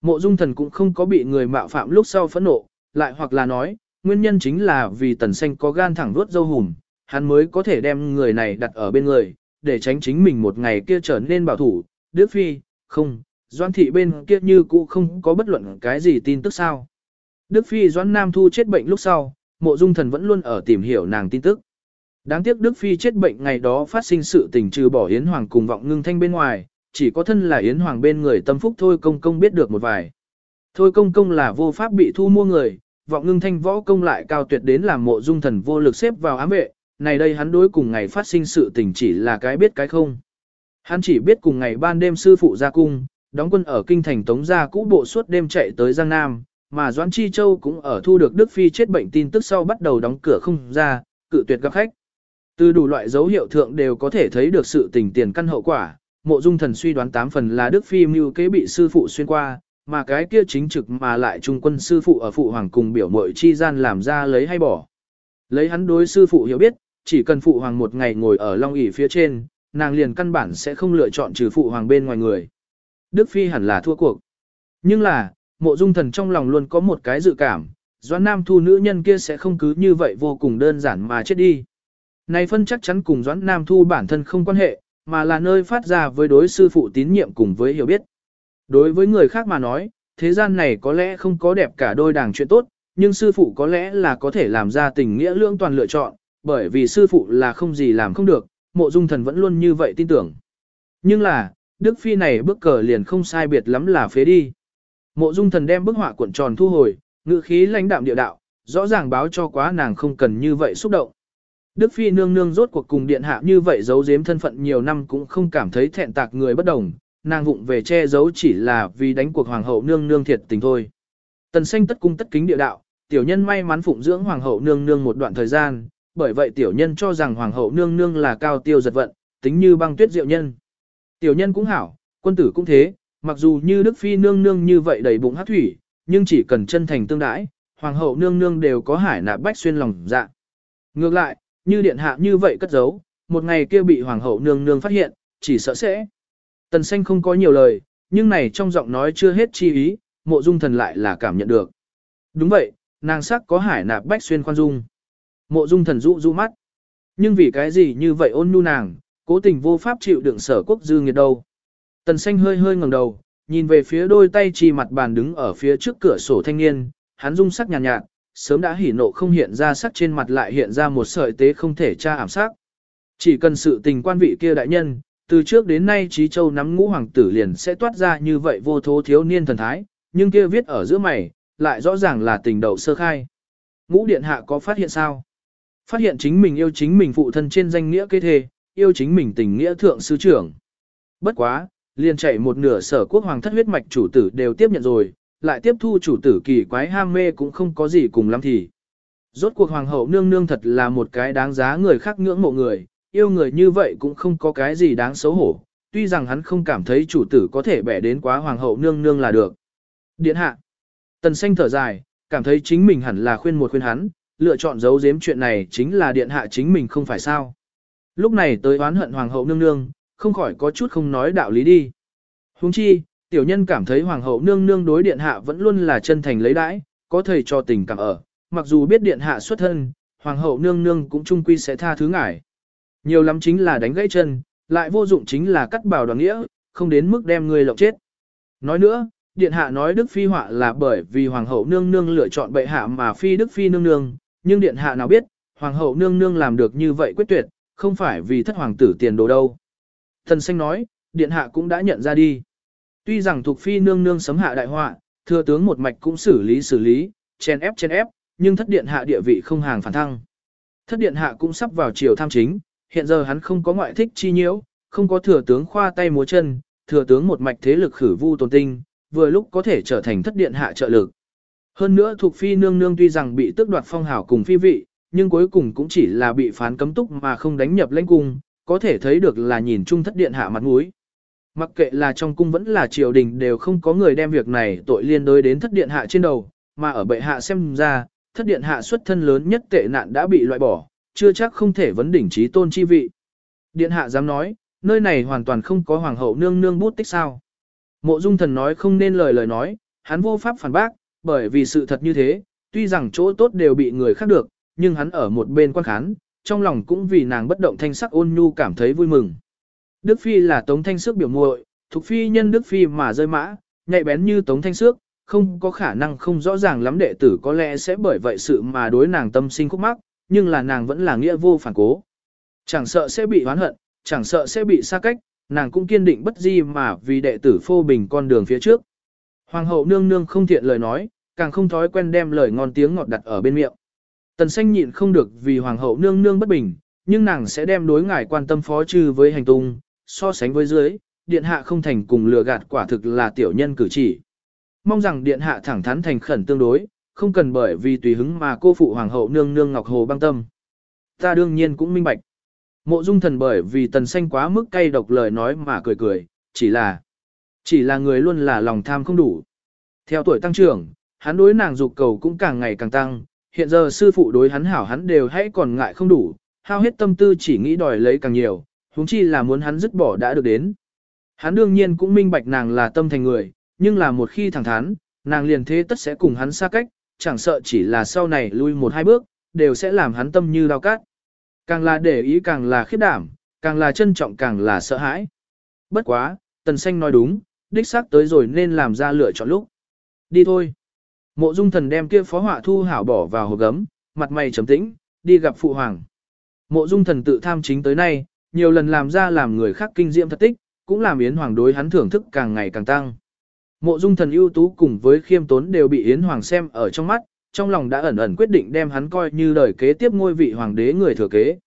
Mộ dung thần cũng không có bị người mạo phạm lúc sau phẫn nộ, lại hoặc là nói, nguyên nhân chính là vì tần xanh có gan thẳng vuốt dâu hùm, hắn mới có thể đem người này đặt ở bên người, để tránh chính mình một ngày kia trở nên bảo thủ. Đức Phi, không, Doan thị bên kia như cũ không có bất luận cái gì tin tức sao. Đức Phi Doan Nam Thu chết bệnh lúc sau, mộ dung thần vẫn luôn ở tìm hiểu nàng tin tức. Đáng tiếc Đức Phi chết bệnh ngày đó phát sinh sự tình trừ bỏ Yến Hoàng cùng vọng ngưng thanh bên ngoài, chỉ có thân là Yến Hoàng bên người tâm phúc thôi công công biết được một vài. Thôi công công là vô pháp bị thu mua người, vọng ngưng thanh võ công lại cao tuyệt đến làm mộ dung thần vô lực xếp vào ám vệ, này đây hắn đối cùng ngày phát sinh sự tình chỉ là cái biết cái không. Hắn chỉ biết cùng ngày ban đêm sư phụ ra cung, đóng quân ở kinh thành Tống gia cũ bộ suốt đêm chạy tới Giang Nam, mà Doãn Chi Châu cũng ở thu được Đức Phi chết bệnh tin tức sau bắt đầu đóng cửa không ra, cự tuyệt gặp khách. Từ đủ loại dấu hiệu thượng đều có thể thấy được sự tình tiền căn hậu quả, mộ dung thần suy đoán tám phần là Đức Phi mưu kế bị sư phụ xuyên qua, mà cái kia chính trực mà lại trung quân sư phụ ở phụ hoàng cùng biểu mội chi gian làm ra lấy hay bỏ. Lấy hắn đối sư phụ hiểu biết, chỉ cần phụ hoàng một ngày ngồi ở long ỷ phía trên, nàng liền căn bản sẽ không lựa chọn trừ phụ hoàng bên ngoài người. Đức Phi hẳn là thua cuộc. Nhưng là, mộ dung thần trong lòng luôn có một cái dự cảm, Doãn Nam Thu nữ nhân kia sẽ không cứ như vậy vô cùng đơn giản mà chết đi. Này phân chắc chắn cùng Doãn Nam Thu bản thân không quan hệ, mà là nơi phát ra với đối sư phụ tín nhiệm cùng với hiểu biết. Đối với người khác mà nói, thế gian này có lẽ không có đẹp cả đôi đảng chuyện tốt, nhưng sư phụ có lẽ là có thể làm ra tình nghĩa lưỡng toàn lựa chọn, bởi vì sư phụ là không gì làm không được, mộ dung thần vẫn luôn như vậy tin tưởng. Nhưng là, Đức Phi này bước cờ liền không sai biệt lắm là phế đi. Mộ dung thần đem bức họa cuộn tròn thu hồi, ngự khí lãnh đạm địa đạo, rõ ràng báo cho quá nàng không cần như vậy xúc động. Đức Phi nương nương rốt cuộc cùng điện hạ như vậy giấu giếm thân phận nhiều năm cũng không cảm thấy thẹn tạc người bất đồng, nàng vụng về che giấu chỉ là vì đánh cuộc hoàng hậu nương nương thiệt tình thôi. Tần xanh tất cung tất kính địa đạo, tiểu nhân may mắn phụng dưỡng hoàng hậu nương nương một đoạn thời gian, bởi vậy tiểu nhân cho rằng hoàng hậu nương nương là cao tiêu giật vận, tính như băng tuyết diệu nhân. Tiểu nhân cũng hảo, quân tử cũng thế, mặc dù như Đức Phi nương nương như vậy đầy bụng hát thủy, nhưng chỉ cần chân thành tương đãi, hoàng hậu nương nương đều có hải nạp bách xuyên lòng dạ. Ngược lại, như điện hạ như vậy cất giấu, một ngày kia bị hoàng hậu nương nương phát hiện, chỉ sợ sẽ. Tần xanh không có nhiều lời, nhưng này trong giọng nói chưa hết chi ý, mộ dung thần lại là cảm nhận được. Đúng vậy, nàng sắc có hải nạp bách xuyên khoan dung. Mộ dung thần dụ dụ mắt. Nhưng vì cái gì như vậy ôn nhu nàng, cố tình vô pháp chịu đựng sở quốc dư nghiệt đâu. Tần xanh hơi hơi ngẩng đầu, nhìn về phía đôi tay chi mặt bàn đứng ở phía trước cửa sổ thanh niên, hắn dung sắc nhàn nhạt, nhạt, sớm đã hỉ nộ không hiện ra sắc trên mặt lại hiện ra một sợi tế không thể tra ảm sắc. Chỉ cần sự tình quan vị kia đại nhân, từ trước đến nay trí châu nắm ngũ hoàng tử liền sẽ toát ra như vậy vô thố thiếu niên thần thái, nhưng kia viết ở giữa mày, lại rõ ràng là tình đầu sơ khai. Ngũ điện hạ có phát hiện sao? Phát hiện chính mình yêu chính mình phụ thân trên danh nghĩa kế thề, yêu chính mình tình nghĩa thượng sư trưởng. Bất quá, liền chạy một nửa sở quốc hoàng thất huyết mạch chủ tử đều tiếp nhận rồi, lại tiếp thu chủ tử kỳ quái ham mê cũng không có gì cùng lắm thì. Rốt cuộc hoàng hậu nương nương thật là một cái đáng giá người khác ngưỡng mộ người, yêu người như vậy cũng không có cái gì đáng xấu hổ, tuy rằng hắn không cảm thấy chủ tử có thể bẻ đến quá hoàng hậu nương nương là được. Điện hạ, tần xanh thở dài, cảm thấy chính mình hẳn là khuyên một khuyên hắn, lựa chọn giấu giếm chuyện này chính là điện hạ chính mình không phải sao. Lúc này tới oán hận hoàng hậu nương nương, không khỏi có chút không nói đạo lý đi. Huống chi, tiểu nhân cảm thấy hoàng hậu nương nương đối điện hạ vẫn luôn là chân thành lấy đãi, có thầy cho tình cảm ở, mặc dù biết điện hạ xuất thân, hoàng hậu nương nương cũng chung quy sẽ tha thứ ngài. Nhiều lắm chính là đánh gãy chân, lại vô dụng chính là cắt bảo đoàn nghĩa, không đến mức đem người lộng chết. Nói nữa, điện hạ nói Đức Phi họa là bởi vì hoàng hậu nương nương lựa chọn bệ hạ mà phi Đức Phi nương nương, nhưng điện hạ nào biết, hoàng hậu nương nương làm được như vậy quyết tuyệt, không phải vì thất hoàng tử tiền đồ đâu. Thần xanh nói, điện hạ cũng đã nhận ra đi. Tuy rằng thuộc phi nương nương sấm hạ đại họa, thừa tướng một mạch cũng xử lý xử lý, chen ép chen ép, nhưng thất điện hạ địa vị không hàng phản thăng. Thất điện hạ cũng sắp vào triều tham chính, hiện giờ hắn không có ngoại thích chi nhiễu, không có thừa tướng khoa tay múa chân, thừa tướng một mạch thế lực khử vu tồn tinh, vừa lúc có thể trở thành thất điện hạ trợ lực. Hơn nữa thuộc phi nương nương tuy rằng bị tước đoạt phong hào cùng phi vị, nhưng cuối cùng cũng chỉ là bị phán cấm túc mà không đánh nhập lãnh cung, có thể thấy được là nhìn chung thất điện hạ mặt mũi. Mặc kệ là trong cung vẫn là triều đình đều không có người đem việc này tội liên đối đến thất điện hạ trên đầu, mà ở bệ hạ xem ra, thất điện hạ xuất thân lớn nhất tệ nạn đã bị loại bỏ, chưa chắc không thể vấn đỉnh trí tôn chi vị. Điện hạ dám nói, nơi này hoàn toàn không có hoàng hậu nương nương bút tích sao. Mộ dung thần nói không nên lời lời nói, hắn vô pháp phản bác, bởi vì sự thật như thế, tuy rằng chỗ tốt đều bị người khác được, nhưng hắn ở một bên quan khán, trong lòng cũng vì nàng bất động thanh sắc ôn nhu cảm thấy vui mừng. Đức Phi là Tống Thanh Sước biểu muội, Thục Phi nhân Đức Phi mà rơi mã, nhạy bén như Tống Thanh Sước, không có khả năng không rõ ràng lắm đệ tử có lẽ sẽ bởi vậy sự mà đối nàng tâm sinh khúc mắc, nhưng là nàng vẫn là nghĩa vô phản cố. Chẳng sợ sẽ bị oán hận, chẳng sợ sẽ bị xa cách, nàng cũng kiên định bất di mà vì đệ tử phô bình con đường phía trước. Hoàng hậu nương nương không thiện lời nói, càng không thói quen đem lời ngon tiếng ngọt đặt ở bên miệng. Tần xanh nhịn không được vì hoàng hậu nương nương bất bình, nhưng nàng sẽ đem đối ngài quan tâm phó trừ với hành tung, so sánh với dưới, điện hạ không thành cùng lừa gạt quả thực là tiểu nhân cử chỉ. Mong rằng điện hạ thẳng thắn thành khẩn tương đối, không cần bởi vì tùy hứng mà cô phụ hoàng hậu nương nương ngọc hồ băng tâm. Ta đương nhiên cũng minh bạch. Mộ dung thần bởi vì tần xanh quá mức cay độc lời nói mà cười cười, chỉ là, chỉ là người luôn là lòng tham không đủ. Theo tuổi tăng trưởng, hắn đối nàng dục cầu cũng càng ngày càng tăng, hiện giờ sư phụ đối hắn hảo hắn đều hãy còn ngại không đủ, hao hết tâm tư chỉ nghĩ đòi lấy càng nhiều, huống chi là muốn hắn dứt bỏ đã được đến. Hắn đương nhiên cũng minh bạch nàng là tâm thành người, nhưng là một khi thẳng thắn, nàng liền thế tất sẽ cùng hắn xa cách, chẳng sợ chỉ là sau này lui một hai bước, đều sẽ làm hắn tâm như đau cát. Càng là để ý càng là khiếp đảm, càng là trân trọng càng là sợ hãi. Bất quá, tần xanh nói đúng, đích xác tới rồi nên làm ra lựa chọn lúc. Đi thôi. Mộ dung thần đem kia phó họa thu hảo bỏ vào hộp gấm, mặt mày trầm tĩnh, đi gặp phụ hoàng. Mộ dung thần tự tham chính tới nay, nhiều lần làm ra làm người khác kinh diệm thật tích, cũng làm Yến Hoàng đối hắn thưởng thức càng ngày càng tăng. Mộ dung thần ưu tú cùng với khiêm tốn đều bị Yến Hoàng xem ở trong mắt, trong lòng đã ẩn ẩn quyết định đem hắn coi như đời kế tiếp ngôi vị hoàng đế người thừa kế.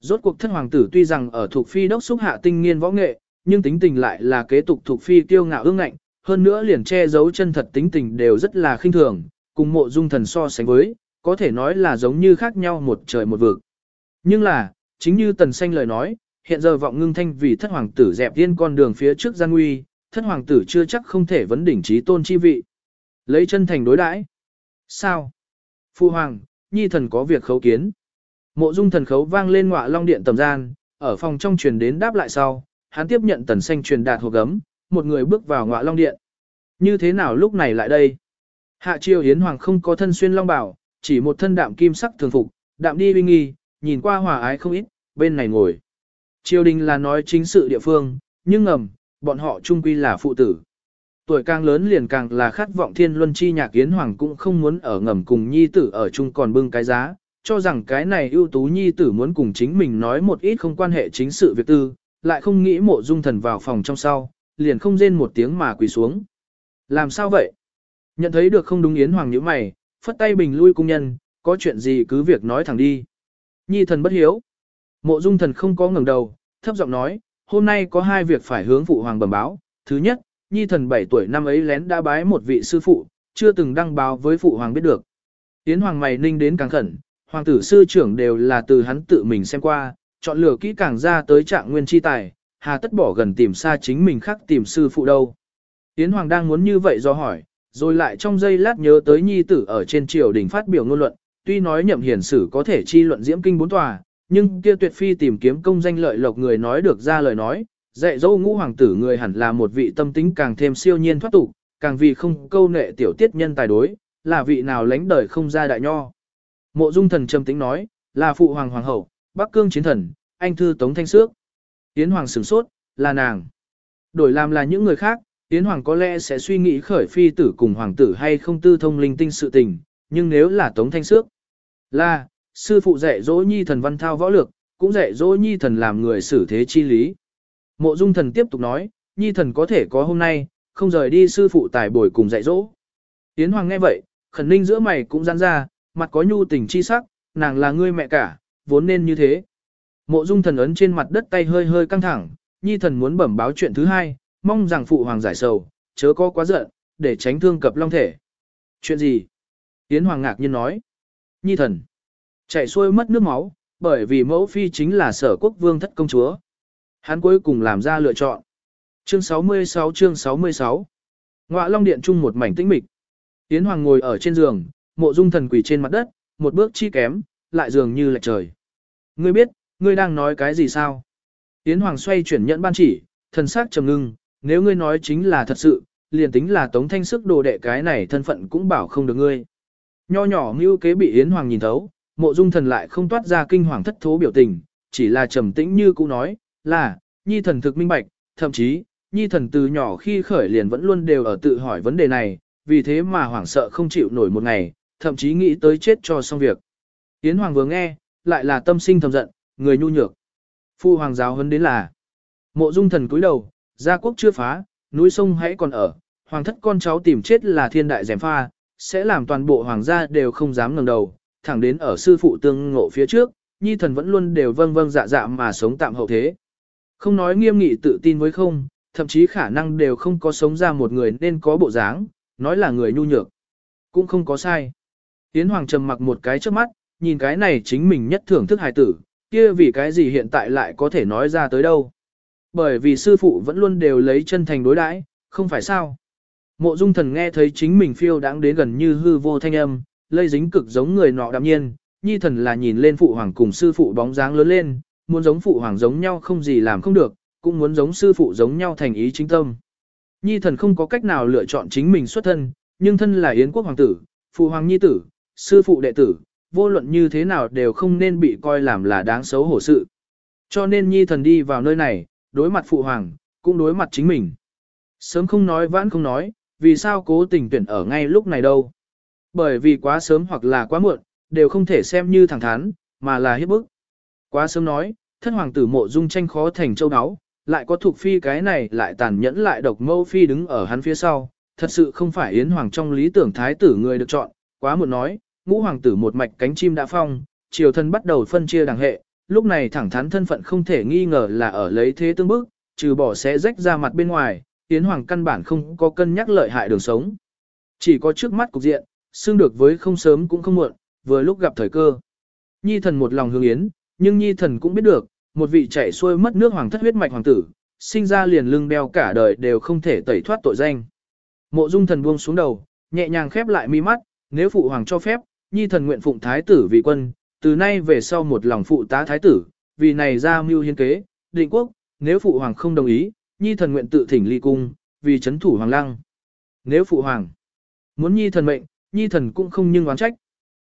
Rốt cuộc thất hoàng tử tuy rằng ở thuộc phi đốc xúc hạ tinh nghiên võ nghệ, nhưng tính tình lại là kế tục thuộc phi kiêu ngạo ương ngạnh, hơn nữa liền che giấu chân thật tính tình đều rất là khinh thường, cùng mộ dung thần so sánh với, có thể nói là giống như khác nhau một trời một vực. Nhưng là, chính như tần xanh lời nói, hiện giờ vọng ngưng thanh vì thất hoàng tử dẹp tiên con đường phía trước gian nguy, thất hoàng tử chưa chắc không thể vấn đỉnh trí tôn chi vị. Lấy chân thành đối đãi. Sao? Phu hoàng, nhi thần có việc khấu kiến. Mộ dung thần khấu vang lên ngọa long điện tầm gian, ở phòng trong truyền đến đáp lại sau, hắn tiếp nhận tần xanh truyền đạt hộp gấm, một người bước vào ngọa long điện. Như thế nào lúc này lại đây? Hạ triều hiến hoàng không có thân xuyên long bảo, chỉ một thân đạm kim sắc thường phục, đạm đi uy nghi, nhìn qua hòa ái không ít, bên này ngồi. Triều đình là nói chính sự địa phương, nhưng ngầm, bọn họ trung quy là phụ tử. Tuổi càng lớn liền càng là khát vọng thiên luân chi nhạc yến hoàng cũng không muốn ở ngầm cùng nhi tử ở chung còn bưng cái giá, cho rằng cái này ưu tú nhi tử muốn cùng chính mình nói một ít không quan hệ chính sự việc tư, lại không nghĩ mộ dung thần vào phòng trong sau, liền không rên một tiếng mà quỳ xuống. Làm sao vậy? Nhận thấy được không đúng yến hoàng nhíu mày, phất tay bình lui cung nhân, có chuyện gì cứ việc nói thẳng đi. Nhi thần bất hiếu. Mộ dung thần không có ngẩng đầu, thấp giọng nói, hôm nay có hai việc phải hướng phụ hoàng bẩm báo. Thứ nhất, nhi thần 7 tuổi năm ấy lén đã bái một vị sư phụ, chưa từng đăng báo với phụ hoàng biết được. Tiến hoàng mày ninh đến càng khẩn, hoàng tử sư trưởng đều là từ hắn tự mình xem qua, chọn lựa kỹ càng ra tới trạng nguyên chi tài, hà tất bỏ gần tìm xa chính mình khác tìm sư phụ đâu. Tiến hoàng đang muốn như vậy do hỏi, rồi lại trong giây lát nhớ tới nhi tử ở trên triều đình phát biểu ngôn luận, tuy nói nhậm hiển sử có thể chi luận diễm kinh bốn tòa, nhưng kia tuyệt phi tìm kiếm công danh lợi lộc người nói được ra lời nói, dạy dỗ ngũ hoàng tử người hẳn là một vị tâm tính càng thêm siêu nhiên thoát tục, càng vì không câu nệ tiểu tiết nhân tài đối, là vị nào lãnh đời không ra đại nho. Mộ dung thần trầm tính nói, là phụ hoàng hoàng hậu, bắc cương chiến thần, anh thư tống thanh Sước. Yến hoàng sửng sốt, là nàng. Đổi làm là những người khác, Yến hoàng có lẽ sẽ suy nghĩ khởi phi tử cùng hoàng tử hay không tư thông linh tinh sự tình, nhưng nếu là tống thanh xước, là, sư phụ dạy dỗ nhi thần văn thao võ lược, cũng dạy dỗ nhi thần làm người xử thế chi lý. Mộ dung thần tiếp tục nói, nhi thần có thể có hôm nay, không rời đi sư phụ tài bồi cùng dạy dỗ. Yến Hoàng nghe vậy, khẩn ninh giữa mày cũng giãn ra, mặt có nhu tình chi sắc, nàng là ngươi mẹ cả, vốn nên như thế. Mộ dung thần ấn trên mặt đất tay hơi hơi căng thẳng, nhi thần muốn bẩm báo chuyện thứ hai, mong rằng phụ hoàng giải sầu, chớ có quá giận, để tránh thương cập long thể. Chuyện gì? Yến Hoàng ngạc nhiên nói. Nhi thần. Chạy xuôi mất nước máu, bởi vì mẫu phi chính là sở quốc vương thất công chúa. Hắn cuối cùng làm ra lựa chọn. Chương 66 chương 66 Ngọa Long Điện chung một mảnh tĩnh mịch. Yến Hoàng ngồi ở trên giường, mộ dung thần quỷ trên mặt đất, một bước chi kém, lại dường như lệch trời. Ngươi biết, ngươi đang nói cái gì sao? Yến Hoàng xoay chuyển nhận ban chỉ, thần sắc trầm ngưng, nếu ngươi nói chính là thật sự, liền tính là tống thanh sức đồ đệ cái này thân phận cũng bảo không được ngươi. Nho nhỏ mưu kế bị Yến Hoàng nhìn thấu, mộ dung thần lại không toát ra kinh hoàng thất thố biểu tình, chỉ là trầm tĩnh như cũ nói, là, nhi thần thực minh bạch, thậm chí, nhi thần từ nhỏ khi khởi liền vẫn luôn đều ở tự hỏi vấn đề này, vì thế mà hoảng sợ không chịu nổi một ngày, thậm chí nghĩ tới chết cho xong việc. Yến Hoàng vừa nghe, lại là tâm sinh thầm giận, người nhu nhược. Phu Hoàng giáo huấn đến là, mộ dung thần cúi đầu, gia quốc chưa phá, núi sông hãy còn ở, hoàng thất con cháu tìm chết là thiên đại dèm pha, sẽ làm toàn bộ hoàng gia đều không dám ngẩng đầu, thẳng đến ở sư phụ tương ngộ phía trước, nhi thần vẫn luôn đều vâng vâng dạ dạ mà sống tạm hậu thế. Không nói nghiêm nghị tự tin với không, thậm chí khả năng đều không có sống ra một người nên có bộ dáng, nói là người nhu nhược. Cũng không có sai. Tiến Hoàng trầm mặc một cái trước mắt, nhìn cái này chính mình nhất thưởng thức hài tử, kia vì cái gì hiện tại lại có thể nói ra tới đâu. Bởi vì sư phụ vẫn luôn đều lấy chân thành đối đãi, không phải sao. Mộ dung thần nghe thấy chính mình phiêu đáng đến gần như hư vô thanh âm, lây dính cực giống người nọ đạm nhiên, nhi thần là nhìn lên phụ hoàng cùng sư phụ bóng dáng lớn lên, muốn giống phụ hoàng giống nhau không gì làm không được, cũng muốn giống sư phụ giống nhau thành ý chính tâm. Nhi thần không có cách nào lựa chọn chính mình xuất thân, nhưng thân là yến quốc hoàng tử, phụ hoàng nhi tử, sư phụ đệ tử, vô luận như thế nào đều không nên bị coi làm là đáng xấu hổ sự. Cho nên nhi thần đi vào nơi này, đối mặt phụ hoàng, cũng đối mặt chính mình. Sớm không nói vãn không nói, vì sao cố tình tuyển ở ngay lúc này đâu. Bởi vì quá sớm hoặc là quá muộn, đều không thể xem như thẳng thắn, mà là hiếp bức. Quá sớm nói, thân hoàng tử mộ dung tranh khó thành châu áo, lại có thuộc phi cái này lại tàn nhẫn lại độc mâu phi đứng ở hắn phía sau, thật sự không phải yến hoàng trong lý tưởng thái tử người được chọn, quá muộn nói, ngũ hoàng tử một mạch cánh chim đã phong, triều thân bắt đầu phân chia đẳng hệ, lúc này thẳng thắn thân phận không thể nghi ngờ là ở lấy thế tương bức, trừ bỏ sẽ rách ra mặt bên ngoài, yến hoàng căn bản không có cân nhắc lợi hại đường sống. Chỉ có trước mắt cục diện, xương được với không sớm cũng không muộn, vừa lúc gặp thời cơ. Nhi thần một lòng hướng yến, nhưng nhi thần cũng biết được, một vị chạy xuôi mất nước hoàng thất huyết mạch hoàng tử, sinh ra liền lưng đeo cả đời đều không thể tẩy thoát tội danh. Mộ dung thần buông xuống đầu, nhẹ nhàng khép lại mi mắt, nếu phụ hoàng cho phép, nhi thần nguyện phụng thái tử vì quân, từ nay về sau một lòng phụ tá thái tử, vì này ra mưu hiên kế, định quốc, nếu phụ hoàng không đồng ý, nhi thần nguyện tự thỉnh ly cung, vì chấn thủ hoàng lăng. Nếu phụ hoàng muốn nhi thần mệnh, nhi thần cũng không nhưng oán trách.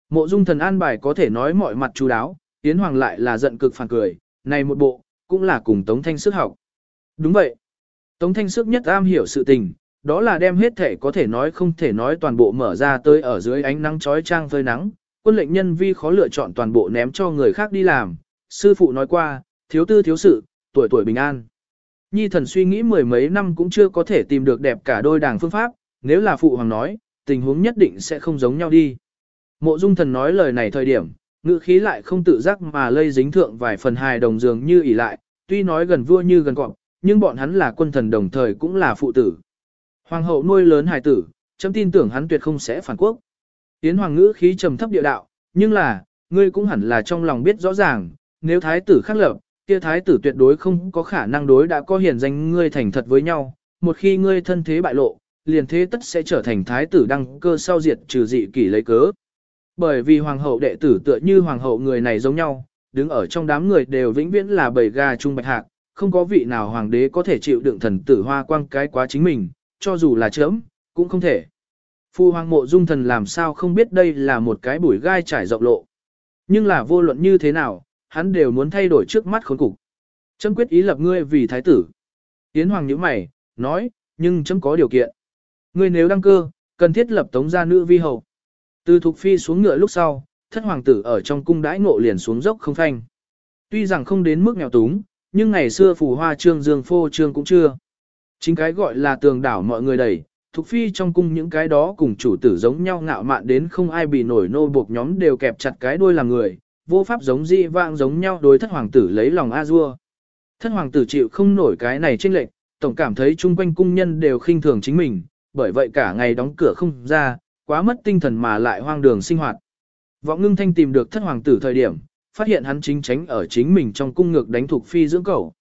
Mộ dung thần an bài có thể nói mọi mặt chú đáo, Yến Hoàng lại là giận cực phản cười, này một bộ, cũng là cùng Tống Thanh Sức học. Đúng vậy. Tống Thanh Sức nhất am hiểu sự tình, đó là đem hết thể có thể nói không thể nói toàn bộ mở ra tới ở dưới ánh nắng chói trang phơi nắng, quân lệnh nhân vi khó lựa chọn toàn bộ ném cho người khác đi làm. Sư phụ nói qua, thiếu tư thiếu sự, tuổi tuổi bình an. Nhi thần suy nghĩ mười mấy năm cũng chưa có thể tìm được đẹp cả đôi đảng phương pháp, nếu là phụ hoàng nói, tình huống nhất định sẽ không giống nhau đi. Mộ dung thần nói lời này thời điểm, ngữ khí lại không tự giác mà lây dính thượng vài phần hài đồng dường như ỉ lại, tuy nói gần vua như gần cọp, nhưng bọn hắn là quân thần đồng thời cũng là phụ tử. Hoàng hậu nuôi lớn hài tử, chấm tin tưởng hắn tuyệt không sẽ phản quốc. Tiến hoàng ngữ khí trầm thấp địa đạo, nhưng là, ngươi cũng hẳn là trong lòng biết rõ ràng, nếu thái tử khắc lập, kia thái tử tuyệt đối không có khả năng đối đã có hiển danh ngươi thành thật với nhau, một khi ngươi thân thế bại lộ, liền thế tất sẽ trở thành thái tử đăng cơ sau diệt trừ dị kỷ lấy cớ. Bởi vì hoàng hậu đệ tử tựa như hoàng hậu người này giống nhau, đứng ở trong đám người đều vĩnh viễn là bầy gà trung bạch hạc, không có vị nào hoàng đế có thể chịu đựng thần tử hoa quang cái quá chính mình, cho dù là chớm, cũng không thể. Phu hoàng mộ dung thần làm sao không biết đây là một cái bụi gai trải rộng lộ. Nhưng là vô luận như thế nào, hắn đều muốn thay đổi trước mắt khốn cục. Chấm quyết ý lập ngươi vì thái tử. Yến hoàng nhíu mày, nói, nhưng chấm có điều kiện. Ngươi nếu đăng cơ, cần thiết lập tống gia nữ vi hầu, Từ Thục Phi xuống ngựa lúc sau, thất hoàng tử ở trong cung đãi ngộ liền xuống dốc không phanh. Tuy rằng không đến mức nghèo túng, nhưng ngày xưa phù hoa trương dương phô trương cũng chưa. Chính cái gọi là tường đảo mọi người đẩy, Thục Phi trong cung những cái đó cùng chủ tử giống nhau ngạo mạn đến không ai bị nổi nô buộc nhóm đều kẹp chặt cái đuôi làm người, vô pháp giống dị vang giống nhau đối thất hoàng tử lấy lòng a dua. Thất hoàng tử chịu không nổi cái này trên lệnh, tổng cảm thấy chung quanh cung nhân đều khinh thường chính mình, bởi vậy cả ngày đóng cửa không ra, quá mất tinh thần mà lại hoang đường sinh hoạt. Vọng ngưng thanh tìm được thất hoàng tử thời điểm, phát hiện hắn chính tránh ở chính mình trong cung ngược đánh thuộc phi dưỡng cầu.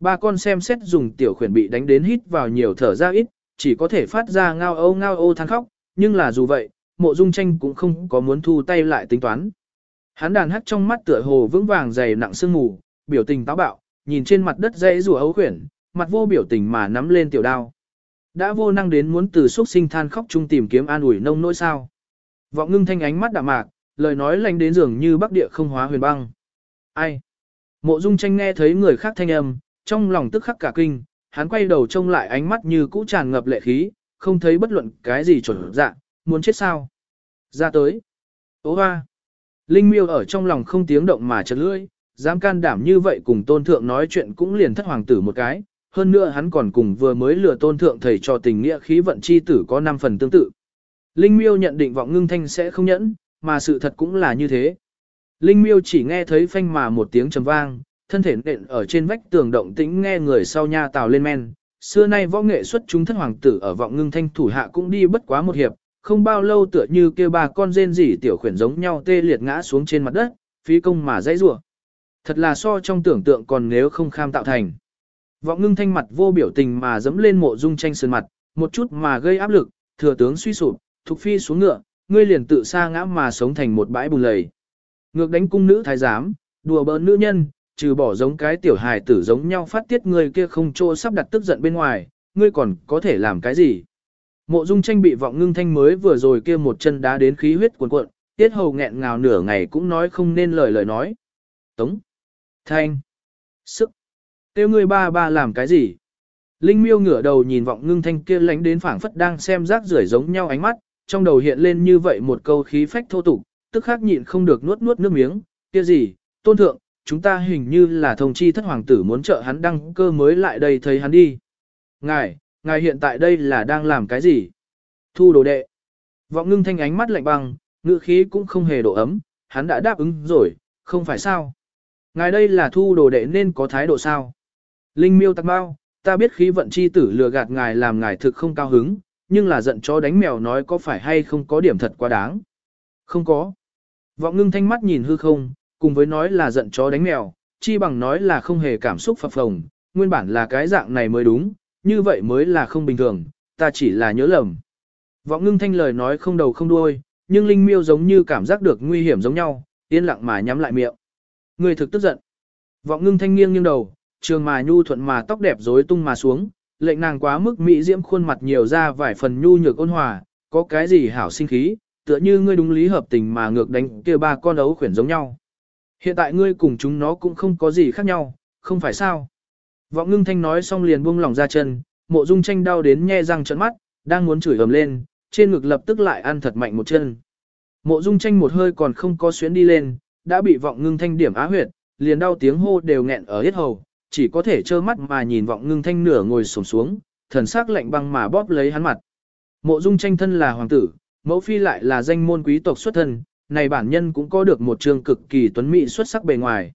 Ba con xem xét dùng tiểu khuyển bị đánh đến hít vào nhiều thở ra ít, chỉ có thể phát ra ngao âu ngao ô than khóc, nhưng là dù vậy, mộ dung tranh cũng không có muốn thu tay lại tính toán. Hắn đàn hắt trong mắt tựa hồ vững vàng dày nặng sương mù, biểu tình táo bạo, nhìn trên mặt đất dãy rùa ấu khuyển, mặt vô biểu tình mà nắm lên tiểu đao. Đã vô năng đến muốn từ xuất sinh than khóc chung tìm kiếm an ủi nông nỗi sao. Vọng ngưng thanh ánh mắt đạm mạc, lời nói lành đến dường như bắc địa không hóa huyền băng. Ai? Mộ dung tranh nghe thấy người khác thanh âm, trong lòng tức khắc cả kinh, hắn quay đầu trông lại ánh mắt như cũ tràn ngập lệ khí, không thấy bất luận cái gì chuẩn dạ, muốn chết sao. Ra tới. Ô hoa. Linh miêu ở trong lòng không tiếng động mà chật lưỡi, dám can đảm như vậy cùng tôn thượng nói chuyện cũng liền thất hoàng tử một cái, hơn nữa hắn còn cùng vừa mới lừa tôn thượng thầy cho tình nghĩa khí vận chi tử có 5 phần tương tự. Linh miêu nhận định vọng ngưng thanh sẽ không nhẫn, mà sự thật cũng là như thế. Linh miêu chỉ nghe thấy phanh mà một tiếng trầm vang, thân thể nện ở trên vách tường động tĩnh nghe người sau nha tào lên men. Xưa nay võ nghệ xuất chúng thất hoàng tử ở vọng ngưng thanh thủ hạ cũng đi bất quá một hiệp, không bao lâu tựa như kia ba con rên rỉ tiểu khuyển giống nhau tê liệt ngã xuống trên mặt đất, phí công mà dãy rủa. Thật là so trong tưởng tượng còn nếu không kham tạo thành. Vọng ngưng thanh mặt vô biểu tình mà dẫm lên mộ dung tranh sơn mặt, một chút mà gây áp lực, thừa tướng suy sụp, thục phi xuống ngựa, ngươi liền tự sa ngã mà sống thành một bãi bùn lầy. Ngược đánh cung nữ thái giám, đùa bỡn nữ nhân, trừ bỏ giống cái tiểu hài tử giống nhau phát tiết người kia không chỗ sắp đặt tức giận bên ngoài, ngươi còn có thể làm cái gì? Mộ Dung Tranh bị vọng ngưng thanh mới vừa rồi kia một chân đá đến khí huyết cuồn cuộn, tiết hầu nghẹn ngào nửa ngày cũng nói không nên lời lời nói. Tống, Thanh, Sức, tiêu ngươi ba ba làm cái gì? Linh miêu ngửa đầu nhìn vọng ngưng thanh kia lánh đến phảng phất đang xem rác rưởi giống nhau ánh mắt, trong đầu hiện lên như vậy một câu khí phách thô tục, tức khắc nhịn không được nuốt nuốt nước miếng, kia gì, tôn thượng, chúng ta hình như là thông chi thất hoàng tử muốn trợ hắn đăng cơ mới lại đây thấy hắn đi. Ngài, ngài hiện tại đây là đang làm cái gì? Thu đồ đệ. Vọng ngưng thanh ánh mắt lạnh băng, ngữ khí cũng không hề độ ấm, hắn đã đáp ứng rồi, không phải sao? Ngài đây là thu đồ đệ nên có thái độ sao? Linh miêu tắc bao, ta biết khí vận chi tử lừa gạt ngài làm ngài thực không cao hứng, nhưng là giận chó đánh mèo nói có phải hay không có điểm thật quá đáng. Không có. Vọng ngưng thanh mắt nhìn hư không, cùng với nói là giận chó đánh mèo, chi bằng nói là không hề cảm xúc phập phồng, nguyên bản là cái dạng này mới đúng, như vậy mới là không bình thường, ta chỉ là nhớ lầm. Vọng ngưng thanh lời nói không đầu không đuôi, nhưng Linh Miêu giống như cảm giác được nguy hiểm giống nhau, yên lặng mà nhắm lại miệng. Người thực tức giận. Vọng ngưng thanh nghiêng nghiêng đầu, trường mà nhu thuận mà tóc đẹp rối tung mà xuống, lệnh nàng quá mức mỹ diễm khuôn mặt nhiều ra vài phần nhu nhược ôn hòa, có cái gì hảo sinh khí, tựa như ngươi đúng lý hợp tình mà ngược đánh kia ba con ấu khuyển giống nhau. Hiện tại ngươi cùng chúng nó cũng không có gì khác nhau, không phải sao? Vọng ngưng thanh nói xong liền buông lỏng ra chân, mộ dung tranh đau đến nhe răng trợn mắt, đang muốn chửi ầm lên, trên ngực lập tức lại ăn thật mạnh một chân. Mộ dung tranh một hơi còn không có xuyến đi lên, đã bị vọng ngưng thanh điểm á huyệt, liền đau tiếng hô đều nghẹn ở hết hầu, chỉ có thể trơ mắt mà nhìn vọng ngưng thanh nửa ngồi sổm xuống, thần sắc lạnh băng mà bóp lấy hắn mặt. Mộ dung tranh thân là hoàng tử, mẫu phi lại là danh môn quý tộc xuất thân, này bản nhân cũng có được một trường cực kỳ tuấn mỹ xuất sắc bề ngoài.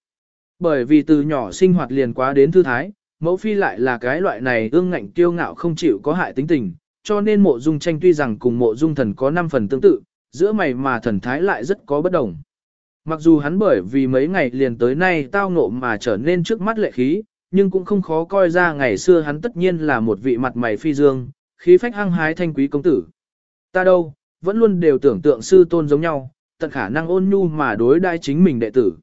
Bởi vì từ nhỏ sinh hoạt liền quá đến thư thái, mẫu phi lại là cái loại này ương ngạnh kiêu ngạo không chịu có hại tính tình, cho nên mộ dung tranh tuy rằng cùng mộ dung thần có 5 phần tương tự, giữa mày mà thần thái lại rất có bất đồng. Mặc dù hắn bởi vì mấy ngày liền tới nay tao ngộ mà trở nên trước mắt lệ khí, nhưng cũng không khó coi ra ngày xưa hắn tất nhiên là một vị mặt mày phi dương, khí phách hăng hái thanh quý công tử. Ta đâu, vẫn luôn đều tưởng tượng sư tôn giống nhau, tận khả năng ôn nhu mà đối đai chính mình đệ tử.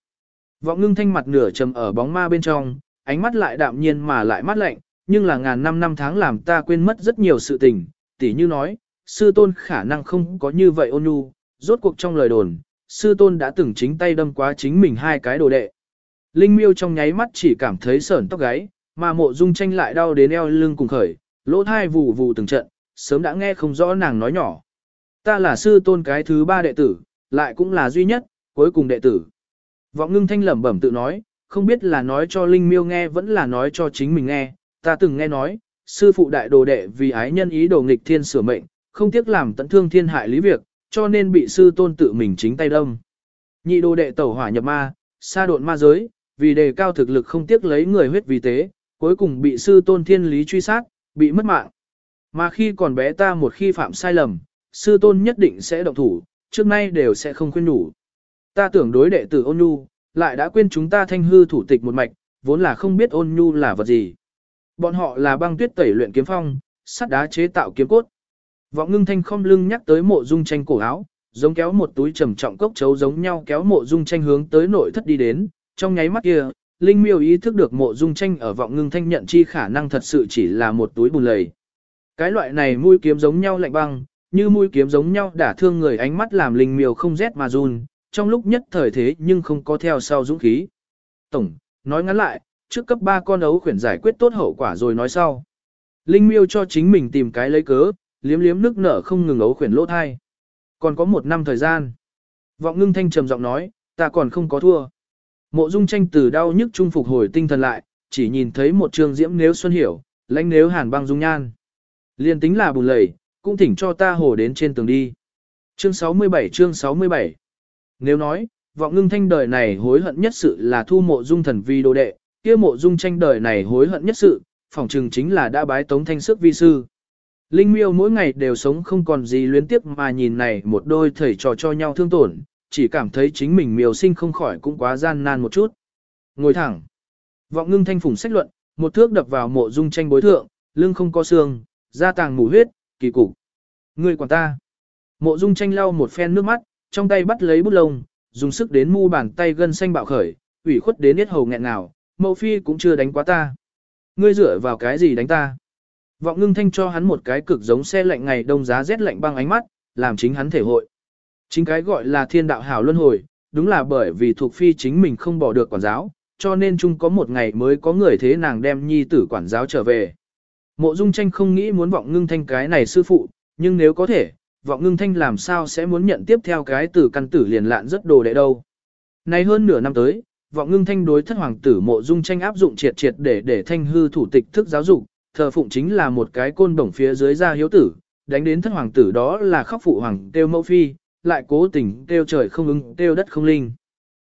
Vọng ngưng thanh mặt nửa trầm ở bóng ma bên trong, ánh mắt lại đạm nhiên mà lại mát lạnh, nhưng là ngàn năm năm tháng làm ta quên mất rất nhiều sự tình, tỉ như nói, sư tôn khả năng không có như vậy ôn nhu, rốt cuộc trong lời đồn, sư tôn đã từng chính tay đâm quá chính mình hai cái đồ đệ. Linh miêu trong nháy mắt chỉ cảm thấy sởn tóc gáy, mà mộ dung tranh lại đau đến eo lưng cùng khởi, lỗ thai vù vù từng trận, sớm đã nghe không rõ nàng nói nhỏ. Ta là sư tôn cái thứ ba đệ tử, lại cũng là duy nhất, cuối cùng đệ tử. Vọng ngưng thanh lẩm bẩm tự nói, không biết là nói cho Linh miêu nghe vẫn là nói cho chính mình nghe, ta từng nghe nói, sư phụ đại đồ đệ vì ái nhân ý đồ nghịch thiên sửa mệnh, không tiếc làm tận thương thiên hại lý việc, cho nên bị sư tôn tự mình chính tay đâm. Nhị đồ đệ tẩu hỏa nhập ma, xa độn ma giới, vì đề cao thực lực không tiếc lấy người huyết vì tế, cuối cùng bị sư tôn thiên lý truy sát, bị mất mạng. Mà khi còn bé ta một khi phạm sai lầm, sư tôn nhất định sẽ động thủ, trước nay đều sẽ không khuyên đủ. Ta tưởng đối đệ tử ôn nhu, lại đã quên chúng ta thanh hư thủ tịch một mạch, vốn là không biết ôn nhu là vật gì. Bọn họ là băng tuyết tẩy luyện kiếm phong, sắt đá chế tạo kiếm cốt. Vọng ngưng thanh không lưng nhắc tới mộ dung tranh cổ áo, giống kéo một túi trầm trọng cốc chấu giống nhau kéo mộ dung tranh hướng tới nội thất đi đến, trong nháy mắt kia, Linh miêu ý thức được mộ dung tranh ở vọng ngưng thanh nhận chi khả năng thật sự chỉ là một túi bùn lầy. Cái loại này mũi kiếm giống nhau lạnh băng, như mũi kiếm giống nhau đả thương người ánh mắt làm Linh miêu không rét mà run, trong lúc nhất thời thế nhưng không có theo sau dũng khí. Tổng, nói ngắn lại, trước cấp 3 con ấu khuyển giải quyết tốt hậu quả rồi nói sau. Linh miêu cho chính mình tìm cái lấy cớ, liếm liếm nước nở không ngừng ấu khuyển lỗ thai. Còn có một năm thời gian. Vọng ngưng thanh trầm giọng nói, ta còn không có thua. Mộ dung tranh từ đau nhức trung phục hồi tinh thần lại, chỉ nhìn thấy một trường diễm nếu xuân hiểu, lãnh nếu hàn băng dung nhan. Liên tính là bùn lầy, cũng thỉnh cho ta hồ đến trên tường đi. Chương 67 chương 67 nếu nói, vọng ngưng thanh đời này hối hận nhất sự là thu mộ dung thần vi đồ đệ, kia mộ dung tranh đời này hối hận nhất sự, phỏng chừng chính là đã bái tống thanh sức vi sư. Linh miêu mỗi ngày đều sống không còn gì luyến tiếc mà nhìn này một đôi thầy trò cho nhau thương tổn, chỉ cảm thấy chính mình miêu sinh không khỏi cũng quá gian nan một chút. Ngồi thẳng. Vọng ngưng thanh phùng sách luận, một thước đập vào mộ dung tranh bối thượng, lưng không có xương, da tàng mù huyết, kỳ cục. Người quản ta. Mộ dung tranh lau một phen nước mắt, trong tay bắt lấy bút lông, dùng sức đến mu bàn tay gân xanh bạo khởi, ủy khuất đến yết hầu nghẹn nào, mẫu phi cũng chưa đánh quá ta. Ngươi dựa vào cái gì đánh ta? Vọng ngưng thanh cho hắn một cái cực giống xe lạnh ngày đông giá rét lạnh băng ánh mắt, làm chính hắn thể hội. Chính cái gọi là thiên đạo hảo luân hồi, đúng là bởi vì thuộc phi chính mình không bỏ được quản giáo, cho nên chung có một ngày mới có người thế nàng đem nhi tử quản giáo trở về. Mộ dung tranh không nghĩ muốn vọng ngưng thanh cái này sư phụ, nhưng nếu có thể, vọng ngưng thanh làm sao sẽ muốn nhận tiếp theo cái từ căn tử liền lạn rất đồ đệ đâu. Nay hơn nửa năm tới, vọng ngưng thanh đối thất hoàng tử mộ dung tranh áp dụng triệt triệt để để thanh hư thủ tịch thức giáo dục, thờ phụng chính là một cái côn đồng phía dưới ra hiếu tử, đánh đến thất hoàng tử đó là khóc phụ hoàng tiêu mẫu phi, lại cố tình tiêu trời không ứng, tiêu đất không linh.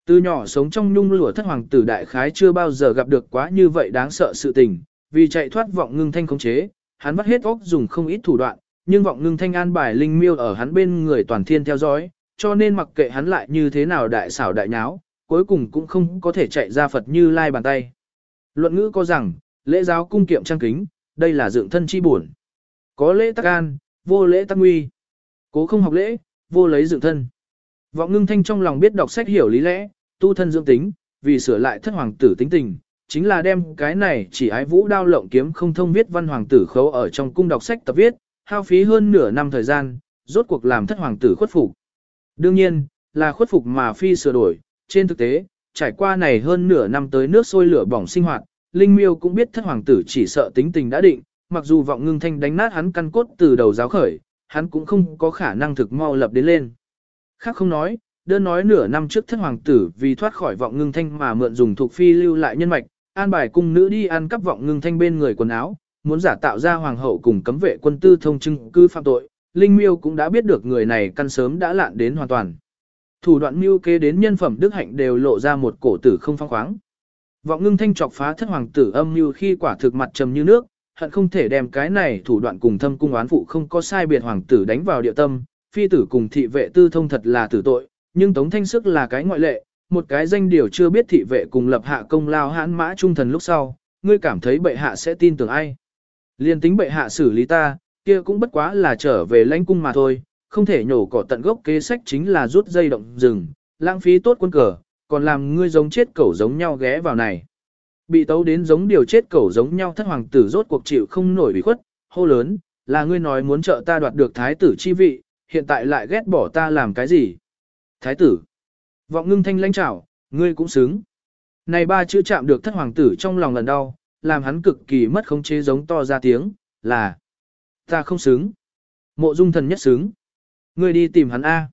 Từ nhỏ sống trong nhung lụa thất hoàng tử đại khái chưa bao giờ gặp được quá như vậy đáng sợ sự tình, vì chạy thoát vọng ngưng thanh khống chế, hắn bắt hết óc dùng không ít thủ đoạn, nhưng vọng ngưng thanh an bài linh miêu ở hắn bên người toàn thiên theo dõi, cho nên mặc kệ hắn lại như thế nào đại xảo đại nháo, cuối cùng cũng không có thể chạy ra Phật như lai bàn tay. Luận ngữ có rằng, lễ giáo cung kiệm trang kính, đây là dựng thân chi buồn. Có lễ tắc an, vô lễ tắc nguy. Cố không học lễ, vô lấy dựng thân. Vọng ngưng thanh trong lòng biết đọc sách hiểu lý lẽ, tu thân dưỡng tính, vì sửa lại thất hoàng tử tính tình, chính là đem cái này chỉ ái vũ đao lộng kiếm không thông viết văn hoàng tử khấu ở trong cung đọc sách tập viết, hao phí hơn nửa năm thời gian, rốt cuộc làm thất hoàng tử khuất phục. Đương nhiên, là khuất phục mà phi sửa đổi, trên thực tế, trải qua này hơn nửa năm tới nước sôi lửa bỏng sinh hoạt, Linh Miêu cũng biết thất hoàng tử chỉ sợ tính tình đã định, mặc dù vọng ngưng thanh đánh nát hắn căn cốt từ đầu giáo khởi, hắn cũng không có khả năng thực mau lập đến lên. Khác không nói, đơn nói nửa năm trước thất hoàng tử vì thoát khỏi vọng ngưng thanh mà mượn dùng thuộc phi lưu lại nhân mạch, an bài cung nữ đi ăn cắp vọng ngưng thanh bên người quần áo, muốn giả tạo ra hoàng hậu cùng cấm vệ quân tư thông chứng cư phạm tội, Linh Miêu cũng đã biết được người này căn sớm đã lạn đến hoàn toàn. Thủ đoạn mưu kế đến nhân phẩm đức hạnh đều lộ ra một cổ tử không phong khoáng. Vọng ngưng thanh chọc phá thất hoàng tử âm mưu khi quả thực mặt trầm như nước, hận không thể đem cái này thủ đoạn cùng thâm cung oán phụ không có sai biệt hoàng tử đánh vào địa tâm, phi tử cùng thị vệ tư thông thật là tử tội, nhưng tống thanh sức là cái ngoại lệ, một cái danh điều chưa biết thị vệ cùng lập hạ công lao hãn mã trung thần lúc sau, ngươi cảm thấy bệ hạ sẽ tin tưởng ai. Liên tính bệ hạ xử lý ta, kia cũng bất quá là trở về lãnh cung mà thôi, không thể nhổ cỏ tận gốc kế sách chính là rút dây động rừng, lãng phí tốt quân cờ, còn làm ngươi giống chết cẩu giống nhau ghé vào này. Bị tấu đến giống điều chết cẩu giống nhau thất hoàng tử rốt cuộc chịu không nổi bị khuất, hô lớn, là ngươi nói muốn trợ ta đoạt được thái tử chi vị, hiện tại lại ghét bỏ ta làm cái gì? Thái tử. Vọng ngưng thanh lãnh trảo, ngươi cũng xứng. Này ba chữ chạm được thất hoàng tử trong lòng lần đau, làm hắn cực kỳ mất khống chế giống to ra tiếng, là ta không xứng. Mộ dung thần nhất xứng. Ngươi đi tìm hắn A.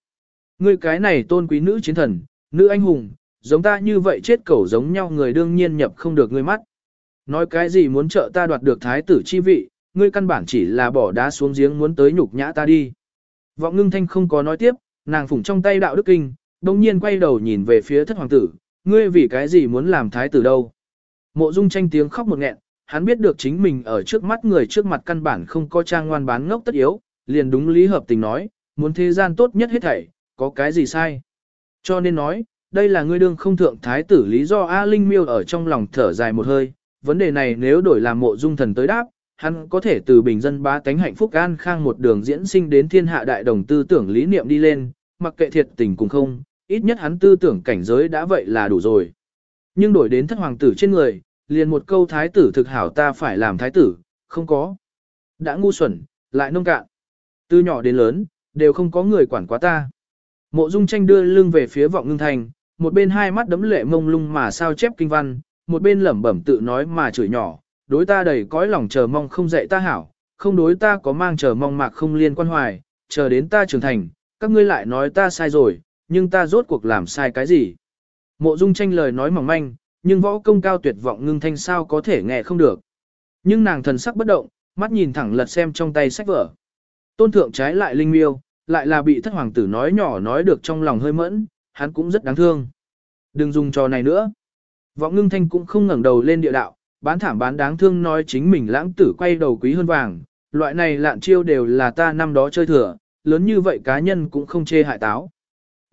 Ngươi cái này tôn quý nữ chiến thần, nữ anh hùng, giống ta như vậy chết cẩu giống nhau người đương nhiên nhập không được ngươi mắt. Nói cái gì muốn trợ ta đoạt được thái tử chi vị, ngươi căn bản chỉ là bỏ đá xuống giếng muốn tới nhục nhã ta đi. Vọng ngưng thanh không có nói tiếp, nàng phủng trong tay đạo đức kinh, đồng nhiên quay đầu nhìn về phía thất hoàng tử, ngươi vì cái gì muốn làm thái tử đâu. Mộ dung tranh tiếng khóc một nghẹn, hắn biết được chính mình ở trước mắt người trước mặt căn bản không có trang ngoan bán ngốc tất yếu, liền đúng lý hợp tình nói, muốn thế gian tốt nhất hết thảy, có cái gì sai. Cho nên nói, đây là ngươi đương không thượng thái tử lý do A Linh miêu ở trong lòng thở dài một hơi, vấn đề này nếu đổi làm mộ dung thần tới đáp, hắn có thể từ bình dân bá tánh hạnh phúc an khang một đường diễn sinh đến thiên hạ đại đồng tư tưởng lý niệm đi lên, mặc kệ thiệt tình cùng không, ít nhất hắn tư tưởng cảnh giới đã vậy là đủ rồi. Nhưng đổi đến thất hoàng tử trên người, liền một câu thái tử thực hảo ta phải làm thái tử, không có. Đã ngu xuẩn, lại nông cạn. Từ nhỏ đến lớn, đều không có người quản quá ta. Mộ Dung Tranh đưa lưng về phía vọng ngưng thành, một bên hai mắt đấm lệ mông lung mà sao chép kinh văn, một bên lẩm bẩm tự nói mà chửi nhỏ, đối ta đầy cõi lòng chờ mong không dạy ta hảo, không đối ta có mang chờ mong mạc không liên quan hoài, chờ đến ta trưởng thành, các ngươi lại nói ta sai rồi, nhưng ta rốt cuộc làm sai cái gì. Mộ Dung tranh lời nói mỏng manh, nhưng võ công cao tuyệt vọng ngưng thanh sao có thể nghe không được. Nhưng nàng thần sắc bất động, mắt nhìn thẳng lật xem trong tay sách vở. Tôn thượng trái lại linh miêu, lại là bị thất hoàng tử nói nhỏ nói được trong lòng hơi mẫn, hắn cũng rất đáng thương. Đừng dùng trò này nữa. Vọng ngưng thanh cũng không ngẩng đầu lên địa đạo, bán thảm bán đáng thương nói chính mình lãng tử quay đầu quý hơn vàng, loại này lạn chiêu đều là ta năm đó chơi thừa, lớn như vậy cá nhân cũng không chê hại táo.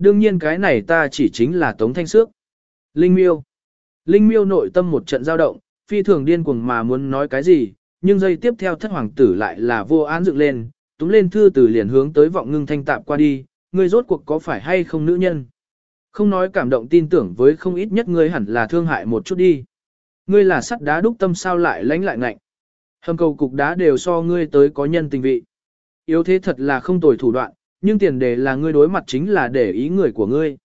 Đương nhiên cái này ta chỉ chính là Tống Thanh Sước. Linh miêu. Linh miêu nội tâm một trận dao động, phi thường điên cuồng mà muốn nói cái gì, nhưng giây tiếp theo thất hoàng tử lại là vô án dựng lên, túm lên thư từ liền hướng tới vọng ngưng thanh tạp qua đi, ngươi rốt cuộc có phải hay không nữ nhân. Không nói cảm động tin tưởng với không ít nhất ngươi hẳn là thương hại một chút đi. Ngươi là sắt đá đúc tâm sao lại lánh lại ngạnh. Hầm cầu cục đá đều so ngươi tới có nhân tình vị. Yếu thế thật là không tồi thủ đoạn, nhưng tiền đề là ngươi đối mặt chính là để ý người của ngươi.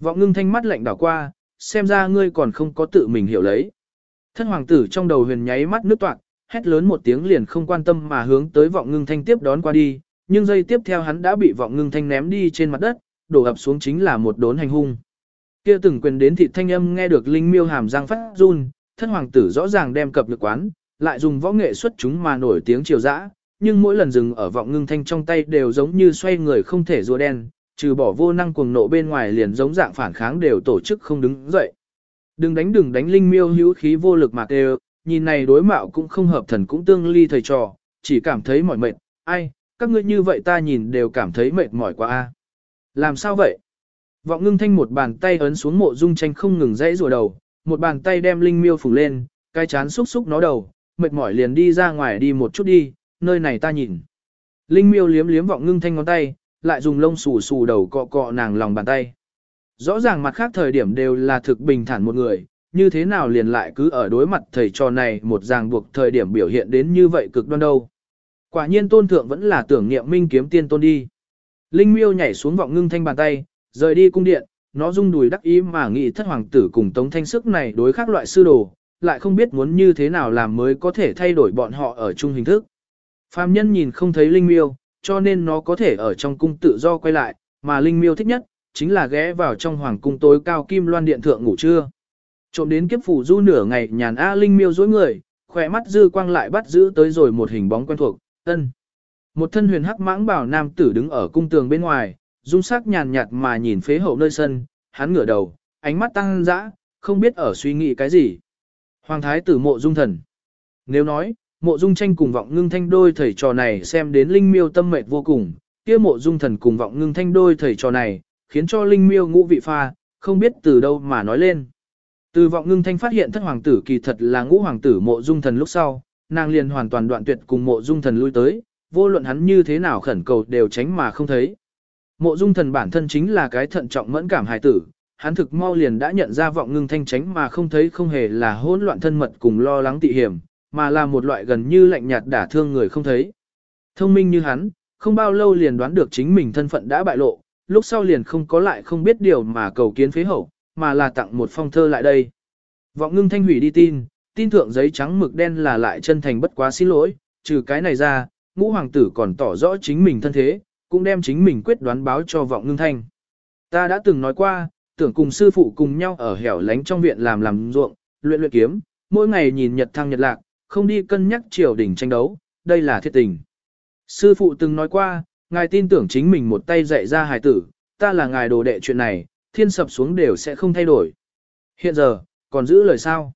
Vọng ngưng thanh mắt lạnh đảo qua, xem ra ngươi còn không có tự mình hiểu lấy. Thân hoàng tử trong đầu huyền nháy mắt nước toạc, hét lớn một tiếng liền không quan tâm mà hướng tới vọng ngưng thanh tiếp đón qua đi, nhưng giây tiếp theo hắn đã bị vọng ngưng thanh ném đi trên mặt đất, đổ ập xuống chính là một đốn hành hung. Kia từng quyền đến thị thanh âm nghe được linh miêu hàm răng phát run, thân hoàng tử rõ ràng đem cập lực quán, lại dùng võ nghệ xuất chúng mà nổi tiếng triều dã, nhưng mỗi lần dừng ở vọng ngưng thanh trong tay đều giống như xoay người không thể rùa đen, trừ bỏ vô năng cuồng nộ bên ngoài liền giống dạng phản kháng đều tổ chức không đứng dậy. Đừng đánh đừng đánh linh miêu hữu khí vô lực mà đều, nhìn này đối mạo cũng không hợp thần cũng tương ly thầy trò, chỉ cảm thấy mỏi mệt, ai, các ngươi như vậy ta nhìn đều cảm thấy mệt mỏi quá a. Làm sao vậy? Vọng ngưng thanh một bàn tay ấn xuống mộ dung tranh không ngừng dãy rùa đầu, một bàn tay đem linh miêu phủ lên, cái chán xúc xúc nó đầu, mệt mỏi liền đi ra ngoài đi một chút đi, nơi này ta nhìn. Linh miêu liếm liếm vọng ngưng thanh ngón tay, lại dùng lông xù xù đầu cọ cọ nàng lòng bàn tay. Rõ ràng mặt khác thời điểm đều là thực bình thản một người, như thế nào liền lại cứ ở đối mặt thầy trò này một ràng buộc thời điểm biểu hiện đến như vậy cực đoan đâu. Quả nhiên tôn thượng vẫn là tưởng niệm minh kiếm tiên tôn đi. Linh miêu nhảy xuống vọng ngưng thanh bàn tay, rời đi cung điện, nó rung đùi đắc ý mà nghĩ thất hoàng tử cùng tống thanh sức này đối khác loại sư đồ, lại không biết muốn như thế nào làm mới có thể thay đổi bọn họ ở chung hình thức. Phàm nhân nhìn không thấy linh miêu, cho nên nó có thể ở trong cung tự do quay lại, mà linh miêu thích nhất, chính là ghé vào trong hoàng cung tối cao kim loan điện thượng ngủ trưa. Trộm đến kiếp phủ du nửa ngày nhàn A linh miêu dối người, khỏe mắt dư quang lại bắt giữ tới rồi một hình bóng quen thuộc, ân. Một thân huyền hắc mãng bảo nam tử đứng ở cung tường bên ngoài, dung sắc nhàn nhạt mà nhìn phế hậu nơi sân, hắn ngửa đầu, ánh mắt tăng dã, không biết ở suy nghĩ cái gì. Hoàng thái tử mộ dung thần. Nếu nói, mộ dung tranh cùng vọng ngưng thanh đôi thầy trò này xem đến linh miêu tâm mệt vô cùng, kia mộ dung thần cùng vọng ngưng thanh đôi thầy trò này, khiến cho linh miêu ngũ vị pha, không biết từ đâu mà nói lên. Từ vọng ngưng thanh phát hiện thất hoàng tử kỳ thật là ngũ hoàng tử mộ dung thần lúc sau, nàng liền hoàn toàn đoạn tuyệt cùng mộ dung thần lui tới, vô luận hắn như thế nào khẩn cầu đều tránh mà không thấy. Mộ dung thần bản thân chính là cái thận trọng mẫn cảm hài tử, hắn thực mau liền đã nhận ra vọng ngưng thanh tránh mà không thấy không hề là hỗn loạn thân mật cùng lo lắng tị hiểm, mà là một loại gần như lạnh nhạt đả thương người không thấy. Thông minh như hắn, không bao lâu liền đoán được chính mình thân phận đã bại lộ, lúc sau liền không có lại không biết điều mà cầu kiến phế hậu, mà là tặng một phong thơ lại đây. Vọng ngưng thanh hủy đi tin, tin thượng giấy trắng mực đen là lại chân thành bất quá xin lỗi, trừ cái này ra, ngũ hoàng tử còn tỏ rõ chính mình thân thế, cũng đem chính mình quyết đoán báo cho vọng ngưng thanh. Ta đã từng nói qua, tưởng cùng sư phụ cùng nhau ở hẻo lánh trong viện làm làm ruộng, luyện luyện kiếm, mỗi ngày nhìn nhật thăng nhật lạc, không đi cân nhắc triều đình tranh đấu, đây là thiết tình. Sư phụ từng nói qua, ngài tin tưởng chính mình một tay dạy ra hài tử, ta là ngài đồ đệ chuyện này, thiên sập xuống đều sẽ không thay đổi. Hiện giờ, còn giữ lời sao?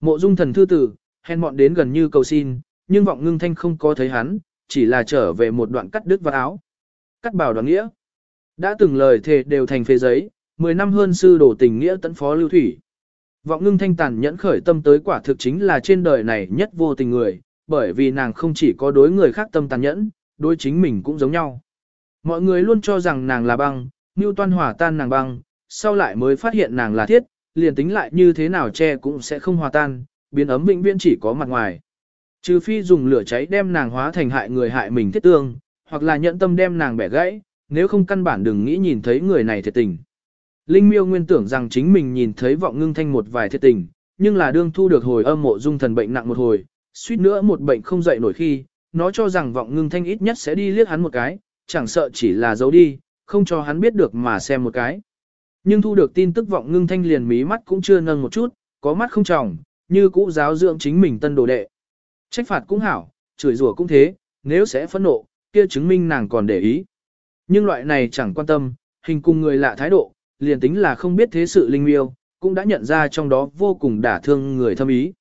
Mộ dung thần thư tử, hèn mọn đến gần như cầu xin, nhưng vọng ngưng thanh không có thấy hắn, chỉ là trở về một đoạn cắt đứt vào áo. Cắt bảo đoàn nghĩa. Đã từng lời thề đều thành phê giấy, 10 năm hơn sư đổ tình nghĩa tấn phó lưu thủy. Vọng ngưng thanh tàn nhẫn khởi tâm tới quả thực chính là trên đời này nhất vô tình người, bởi vì nàng không chỉ có đối người khác tâm tàn nhẫn, đối chính mình cũng giống nhau. Mọi người luôn cho rằng nàng là băng, như toan hòa tan nàng băng, sau lại mới phát hiện nàng là thiết, liền tính lại như thế nào che cũng sẽ không hòa tan, biến ấm vĩnh viễn chỉ có mặt ngoài. Trừ phi dùng lửa cháy đem nàng hóa thành hại người hại mình thiết tương, hoặc là nhận tâm đem nàng bẻ gãy, nếu không căn bản đừng nghĩ nhìn thấy người này thiệt tình. Linh miêu nguyên tưởng rằng chính mình nhìn thấy vọng ngưng thanh một vài thiệt tình, nhưng là đương thu được hồi âm mộ dung thần bệnh nặng một hồi, suýt nữa một bệnh không dậy nổi khi, nó cho rằng vọng ngưng thanh ít nhất sẽ đi liếc hắn một cái, chẳng sợ chỉ là giấu đi, không cho hắn biết được mà xem một cái. Nhưng thu được tin tức vọng ngưng thanh liền mí mắt cũng chưa nâng một chút, có mắt không tròng, như cũ giáo dưỡng chính mình tân đồ đệ. Trách phạt cũng hảo, chửi rủa cũng thế, nếu sẽ phẫn nộ, kia chứng minh nàng còn để ý. Nhưng loại này chẳng quan tâm, hình cùng người lạ thái độ, liền tính là không biết thế sự linh miêu, cũng đã nhận ra trong đó vô cùng đả thương người thâm ý.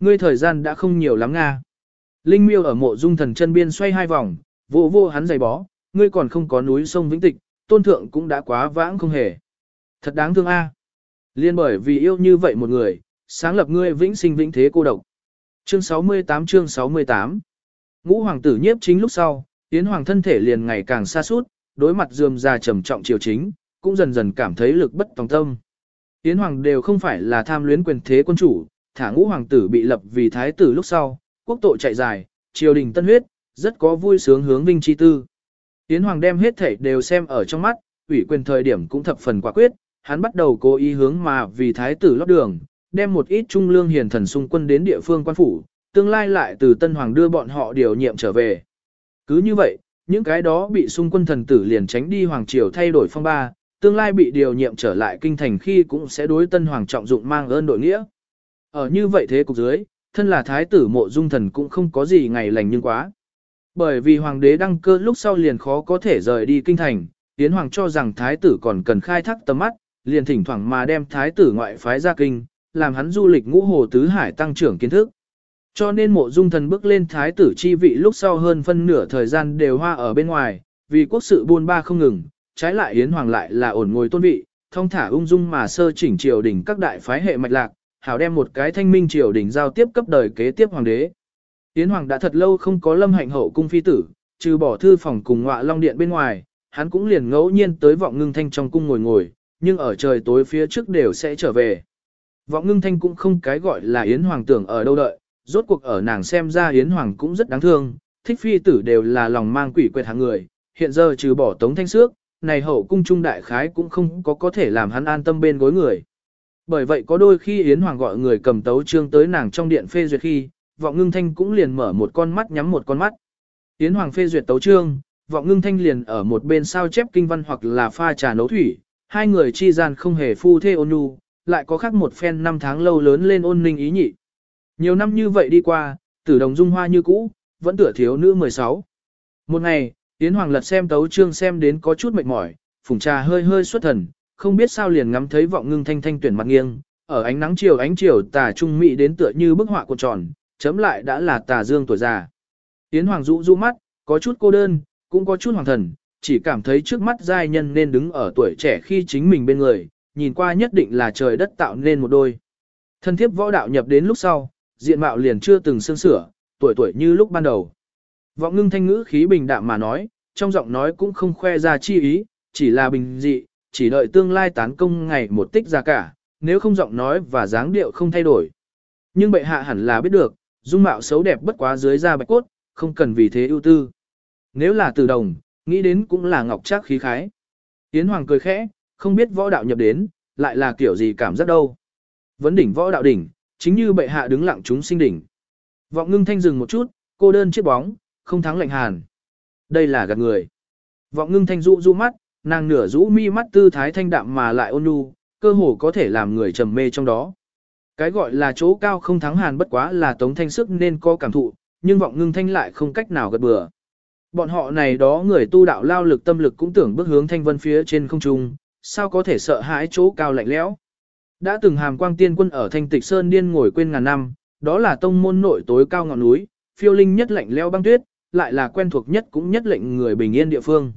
Ngươi thời gian đã không nhiều lắm nga. Linh miêu ở mộ dung thần chân biên xoay hai vòng, vô vô hắn giày bó, ngươi còn không có núi sông vĩnh tịch, tôn thượng cũng đã quá vãng không hề. Thật đáng thương a. Liên bởi vì yêu như vậy một người, sáng lập ngươi vĩnh sinh vĩnh thế cô độc. Chương 68 chương 68 Ngũ hoàng tử nhiếp chính lúc sau, Yến hoàng thân thể liền ngày càng xa suốt, đối mặt dườm già trầm trọng triều chính, cũng dần dần cảm thấy lực bất tòng tâm. Yến hoàng đều không phải là tham luyến quyền thế quân chủ, thả ngũ hoàng tử bị lập vì thái tử lúc sau, quốc tội chạy dài, triều đình tân huyết, rất có vui sướng hướng vinh chi tư. Yến hoàng đem hết thể đều xem ở trong mắt, ủy quyền thời điểm cũng thập phần quả quyết, hắn bắt đầu cố ý hướng mà vì thái tử lót đường, đem một ít trung lương hiền thần xung quân đến địa phương quan phủ, tương lai lại từ tân hoàng đưa bọn họ điều nhiệm trở về. Cứ như vậy, những cái đó bị xung quân thần tử liền tránh đi hoàng triều thay đổi phong ba, tương lai bị điều nhiệm trở lại kinh thành khi cũng sẽ đối tân hoàng trọng dụng mang ơn đội nghĩa. Ở như vậy thế cục dưới, thân là thái tử mộ dung thần cũng không có gì ngày lành nhưng quá. Bởi vì hoàng đế đăng cơ lúc sau liền khó có thể rời đi kinh thành, tiến Hoàng cho rằng thái tử còn cần khai thác tầm mắt, liền thỉnh thoảng mà đem thái tử ngoại phái ra kinh, làm hắn du lịch ngũ hồ tứ hải tăng trưởng kiến thức. Cho nên mộ dung thần bước lên thái tử chi vị lúc sau hơn phân nửa thời gian đều hoa ở bên ngoài, vì quốc sự buôn ba không ngừng, trái lại Yến Hoàng lại là ổn ngồi tôn vị, thông thả ung dung mà sơ chỉnh triều đình các đại phái hệ mạch lạc, hảo đem một cái thanh minh triều đình giao tiếp cấp đời kế tiếp hoàng đế. Yến Hoàng đã thật lâu không có lâm hạnh hậu cung phi tử, trừ bỏ thư phòng cùng ngọa long điện bên ngoài, hắn cũng liền ngẫu nhiên tới vọng ngưng thanh trong cung ngồi ngồi, nhưng ở trời tối phía trước đều sẽ trở về. Vọng ngưng thanh cũng không cái gọi là Yến Hoàng tưởng ở đâu đợi, rốt cuộc ở nàng xem ra Yến Hoàng cũng rất đáng thương, thích phi tử đều là lòng mang quỷ quệt hàng người, hiện giờ trừ bỏ tống thanh xước, này hậu cung trung đại khái cũng không có có thể làm hắn an tâm bên gối người. Bởi vậy có đôi khi Yến Hoàng gọi người cầm tấu trương tới nàng trong điện phê duyệt khi, vọng ngưng thanh cũng liền mở một con mắt nhắm một con mắt. Yến Hoàng phê duyệt tấu trương, vọng ngưng thanh liền ở một bên sao chép kinh văn hoặc là pha trà nấu thủy, hai người chi gian không hề phu thê ôn nhu, lại có khác một phen năm tháng lâu lớn lên ôn ninh ý nhị. Nhiều năm như vậy đi qua, tử đồng dung hoa như cũ, vẫn tựa thiếu nữ 16. Một ngày, Yến Hoàng lật xem tấu trương xem đến có chút mệt mỏi, phùng trà hơi hơi xuất thần, không biết sao liền ngắm thấy vọng ngưng thanh thanh tuyển mặt nghiêng, ở ánh nắng chiều ánh chiều tà trung mỹ đến tựa như bức họa cuộn tròn, chấm lại đã là tà dương tuổi già. Yến Hoàng rũ rũ mắt, có chút cô đơn, cũng có chút hoàng thần, chỉ cảm thấy trước mắt giai nhân nên đứng ở tuổi trẻ khi chính mình bên người, nhìn qua nhất định là trời đất tạo nên một đôi. Thân thiếp võ đạo nhập đến lúc sau, diện mạo liền chưa từng sương sửa, tuổi tuổi như lúc ban đầu. Vọng ngưng thanh ngữ khí bình đạm mà nói, trong giọng nói cũng không khoe ra chi ý, chỉ là bình dị, chỉ đợi tương lai tán công ngày một tích ra cả, nếu không giọng nói và dáng điệu không thay đổi. Nhưng bệ hạ hẳn là biết được, dung mạo xấu đẹp bất quá dưới da bạch cốt, không cần vì thế ưu tư. Nếu là từ đồng, nghĩ đến cũng là ngọc trác khí khái. Yến Hoàng cười khẽ, không biết võ đạo nhập đến, lại là kiểu gì cảm giác đâu. Vấn đỉnh võ đạo đỉnh, chính như bệ hạ đứng lặng chúng sinh đỉnh. Vọng ngưng thanh dừng một chút, cô đơn chiếc bóng, không thắng lạnh hàn. Đây là gạt người. Vọng ngưng thanh rũ rũ mắt, nàng nửa rũ mi mắt tư thái thanh đạm mà lại ôn nhu, cơ hồ có thể làm người trầm mê trong đó. Cái gọi là chỗ cao không thắng hàn bất quá là tống thanh sức nên có cảm thụ, nhưng vọng ngưng thanh lại không cách nào gật bừa. Bọn họ này đó người tu đạo lao lực tâm lực cũng tưởng bước hướng thanh vân phía trên không trung, sao có thể sợ hãi chỗ cao lạnh lẽo. Đã từng hàm quang tiên quân ở thanh tịch sơn điên ngồi quên ngàn năm, đó là tông môn nội tối cao ngọn núi, phiêu linh nhất lạnh lẽo băng tuyết, lại là quen thuộc nhất cũng nhất lệnh người bình yên địa phương.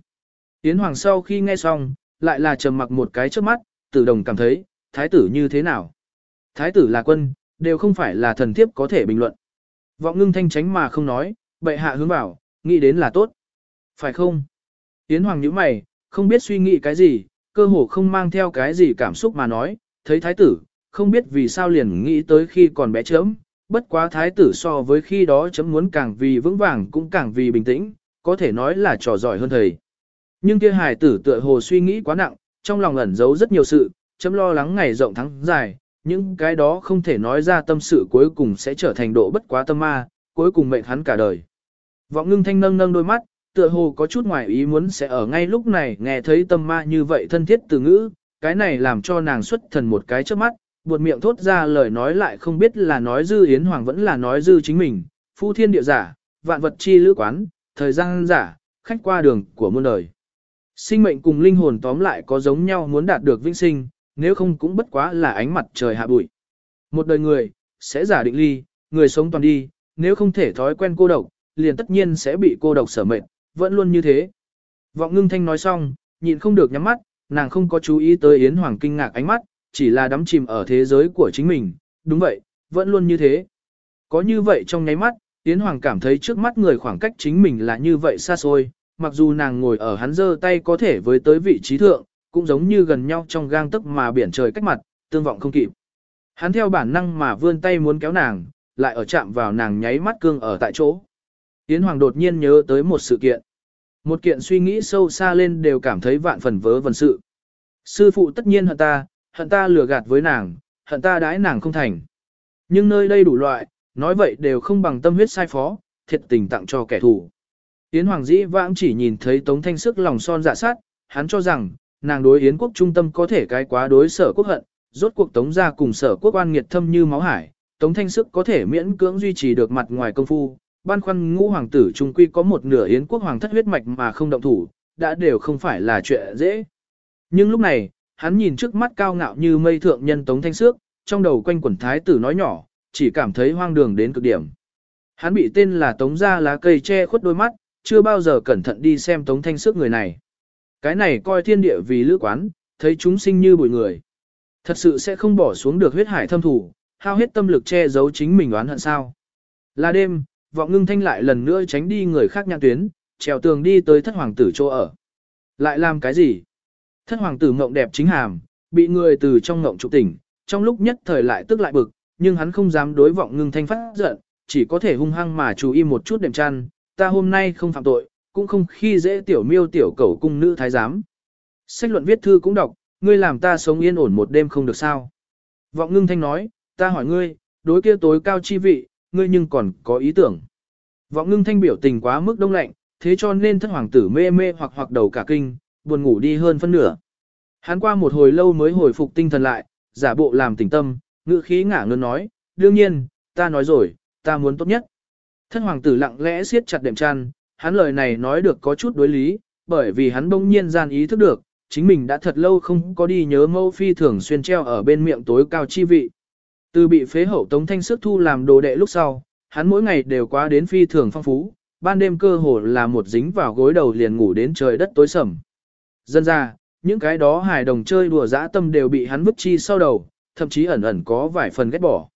Tiến hoàng sau khi nghe xong, lại là trầm mặc một cái trước mắt, tử đồng cảm thấy, thái tử như thế nào? Thái tử là quân, đều không phải là thần thiếp có thể bình luận. Vọng ngưng thanh tránh mà không nói, bệ hạ hướng bảo, nghĩ đến là tốt. Phải không? Tiến hoàng nhíu mày, không biết suy nghĩ cái gì, cơ hồ không mang theo cái gì cảm xúc mà nói, thấy thái tử, không biết vì sao liền nghĩ tới khi còn bé chớm, bất quá thái tử so với khi đó chấm muốn càng vì vững vàng cũng càng vì bình tĩnh, có thể nói là trò giỏi hơn thầy. Nhưng kia hài tử tựa hồ suy nghĩ quá nặng, trong lòng ẩn giấu rất nhiều sự, chấm lo lắng ngày rộng tháng dài, những cái đó không thể nói ra tâm sự cuối cùng sẽ trở thành độ bất quá tâm ma, cuối cùng mệnh hắn cả đời. Vọng ngưng thanh nâng nâng đôi mắt, tựa hồ có chút ngoài ý muốn sẽ ở ngay lúc này nghe thấy tâm ma như vậy thân thiết từ ngữ, cái này làm cho nàng xuất thần một cái trước mắt, buột miệng thốt ra lời nói lại không biết là nói dư Yến Hoàng vẫn là nói dư chính mình, phu thiên địa giả, vạn vật chi lữ quán, thời gian giả, khách qua đường của muôn đời. Sinh mệnh cùng linh hồn tóm lại có giống nhau muốn đạt được vĩnh sinh, nếu không cũng bất quá là ánh mặt trời hạ bụi. Một đời người, sẽ giả định ly, người sống toàn đi, nếu không thể thói quen cô độc, liền tất nhiên sẽ bị cô độc sở mệnh, vẫn luôn như thế. Vọng ngưng thanh nói xong, nhịn không được nhắm mắt, nàng không có chú ý tới Yến Hoàng kinh ngạc ánh mắt, chỉ là đắm chìm ở thế giới của chính mình, đúng vậy, vẫn luôn như thế. Có như vậy trong nháy mắt, Yến Hoàng cảm thấy trước mắt người khoảng cách chính mình là như vậy xa xôi, mặc dù nàng ngồi ở hắn giơ tay có thể với tới vị trí thượng, cũng giống như gần nhau trong gang tức mà biển trời cách mặt, tương vọng không kịp. Hắn theo bản năng mà vươn tay muốn kéo nàng, lại ở chạm vào nàng nháy mắt cương ở tại chỗ. Yến Hoàng đột nhiên nhớ tới một sự kiện. Một kiện suy nghĩ sâu xa lên đều cảm thấy vạn phần vớ vẩn sự. Sư phụ tất nhiên hận ta, hận ta lừa gạt với nàng, hận ta đãi nàng không thành. Nhưng nơi đây đủ loại, nói vậy đều không bằng tâm huyết sai phó, thiệt tình tặng cho kẻ thù. Yến Hoàng dĩ vãng chỉ nhìn thấy Tống Thanh sức lòng son dạ sát, hắn cho rằng, nàng đối Yến quốc trung tâm có thể cái quá đối sở quốc hận, rốt cuộc Tống ra cùng sở quốc oan nghiệt thâm như máu hải, Tống Thanh sức có thể miễn cưỡng duy trì được mặt ngoài công phu, ban khoăn ngũ hoàng tử trung quy có một nửa Yến quốc hoàng thất huyết mạch mà không động thủ, đã đều không phải là chuyện dễ. Nhưng lúc này, hắn nhìn trước mắt cao ngạo như mây thượng nhân Tống Thanh Sước, trong đầu quanh quẩn thái tử nói nhỏ, chỉ cảm thấy hoang đường đến cực điểm. Hắn bị tên là Tống ra lá cây che khuất đôi mắt, chưa bao giờ cẩn thận đi xem Tống Thanh Sước người này. Cái này coi thiên địa vì lữ quán, thấy chúng sinh như bụi người. Thật sự sẽ không bỏ xuống được huyết hải thâm thủ, hao hết tâm lực che giấu chính mình oán hận sao. Là đêm, vọng ngưng thanh lại lần nữa tránh đi người khác nhãn tuyến, trèo tường đi tới thất hoàng tử chỗ ở. Lại làm cái gì? Thất hoàng tử mộng đẹp chính hàm, bị người từ trong mộng trục tỉnh, trong lúc nhất thời lại tức lại bực, nhưng hắn không dám đối vọng ngưng thanh phát giận, chỉ có thể hung hăng mà chú ý một chút đệm chăn, ta hôm nay không phạm tội, cũng không khi dễ tiểu miêu tiểu cầu cung nữ thái giám. Sách luận viết thư cũng đọc, ngươi làm ta sống yên ổn một đêm không được sao. Vọng ngưng thanh nói, ta hỏi ngươi, đối kia tối cao chi vị, ngươi nhưng còn có ý tưởng. Vọng ngưng thanh biểu tình quá mức đông lạnh, thế cho nên thất hoàng tử mê mê hoặc hoặc đầu cả kinh, buồn ngủ đi hơn phân nửa. Hắn qua một hồi lâu mới hồi phục tinh thần lại, giả bộ làm tỉnh tâm, ngữ khí ngả ngơn nói, đương nhiên, ta nói rồi, ta muốn tốt nhất. Thân hoàng tử lặng lẽ siết chặt đệm chăn, hắn lời này nói được có chút đối lý, bởi vì hắn bỗng nhiên gian ý thức được, chính mình đã thật lâu không có đi nhớ mâu phi thường xuyên treo ở bên miệng tối cao chi vị. Từ bị phế hậu tống thanh sức thu làm đồ đệ lúc sau, hắn mỗi ngày đều quá đến phi thường phong phú, ban đêm cơ hồ là một dính vào gối đầu liền ngủ đến trời đất tối sầm. Dân ra, những cái đó hài đồng chơi đùa dã tâm đều bị hắn vứt chi sau đầu, thậm chí ẩn ẩn có vài phần ghét bỏ.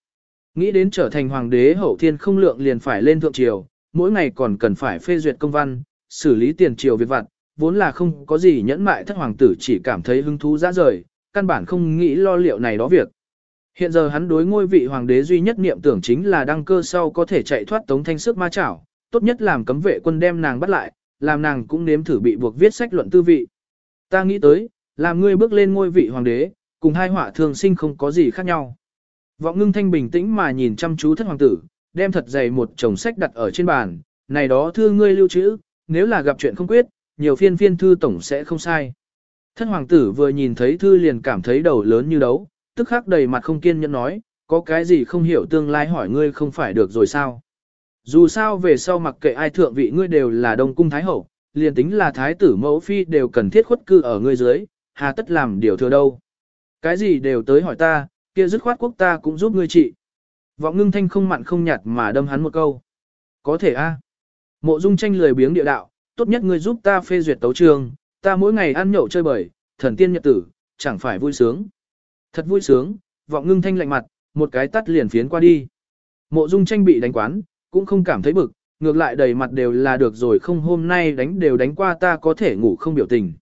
Nghĩ đến trở thành hoàng đế hậu thiên không lượng liền phải lên thượng triều, mỗi ngày còn cần phải phê duyệt công văn, xử lý tiền triều việc vặt, vốn là không có gì nhẫn mại thất hoàng tử chỉ cảm thấy hứng thú ra rời, căn bản không nghĩ lo liệu này đó việc. Hiện giờ hắn đối ngôi vị hoàng đế duy nhất niệm tưởng chính là đăng cơ sau có thể chạy thoát tống thanh sức ma chảo, tốt nhất làm cấm vệ quân đem nàng bắt lại, làm nàng cũng nếm thử bị buộc viết sách luận tư vị. Ta nghĩ tới, làm ngươi bước lên ngôi vị hoàng đế, cùng hai họa thường sinh không có gì khác nhau. Vọng ngưng thanh bình tĩnh mà nhìn chăm chú thất hoàng tử, đem thật dày một chồng sách đặt ở trên bàn, này đó thư ngươi lưu trữ, nếu là gặp chuyện không quyết, nhiều phiên phiên thư tổng sẽ không sai. Thất hoàng tử vừa nhìn thấy thư liền cảm thấy đầu lớn như đấu, tức khắc đầy mặt không kiên nhẫn nói, có cái gì không hiểu tương lai hỏi ngươi không phải được rồi sao. Dù sao về sau mặc kệ ai thượng vị ngươi đều là đông cung thái hậu, liền tính là thái tử mẫu phi đều cần thiết khuất cư ở ngươi dưới, hà tất làm điều thừa đâu. Cái gì đều tới hỏi ta, kia dứt khoát quốc ta cũng giúp ngươi trị. Vọng ngưng thanh không mặn không nhạt mà đâm hắn một câu. Có thể a. Mộ dung tranh lười biếng địa đạo, tốt nhất ngươi giúp ta phê duyệt tấu trường, ta mỗi ngày ăn nhậu chơi bời, thần tiên nhật tử, chẳng phải vui sướng. Thật vui sướng, vọng ngưng thanh lạnh mặt, một cái tắt liền phiến qua đi. Mộ dung tranh bị đánh quán, cũng không cảm thấy bực, ngược lại đầy mặt đều là được rồi không hôm nay đánh đều đánh qua ta có thể ngủ không biểu tình.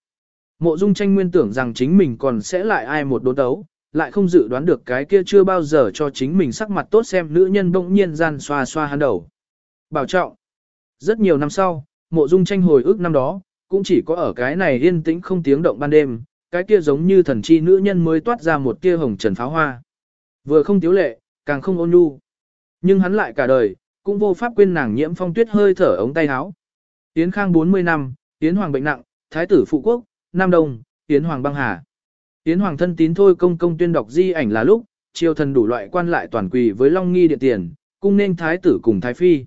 Mộ dung tranh nguyên tưởng rằng chính mình còn sẽ lại ai một đốn đấu, lại không dự đoán được cái kia chưa bao giờ cho chính mình sắc mặt tốt xem nữ nhân bỗng nhiên gian xoa xoa hắn đầu. Bảo trọng. Rất nhiều năm sau, mộ dung tranh hồi ức năm đó, cũng chỉ có ở cái này yên tĩnh không tiếng động ban đêm, cái kia giống như thần chi nữ nhân mới toát ra một tia hồng trần pháo hoa. Vừa không tiếu lệ, càng không ôn nhu. Nhưng hắn lại cả đời, cũng vô pháp quên nàng nhiễm phong tuyết hơi thở ống tay áo. Yến Khang 40 năm, Yến Hoàng bệnh nặng, Thái tử phụ quốc, Nam Đông, Yến Hoàng băng hà. Yến Hoàng thân tín thôi công công tuyên đọc di ảnh là lúc, triều thần đủ loại quan lại toàn quỳ với Long Nghi điện tiền, cung nên Thái tử cùng Thái Phi.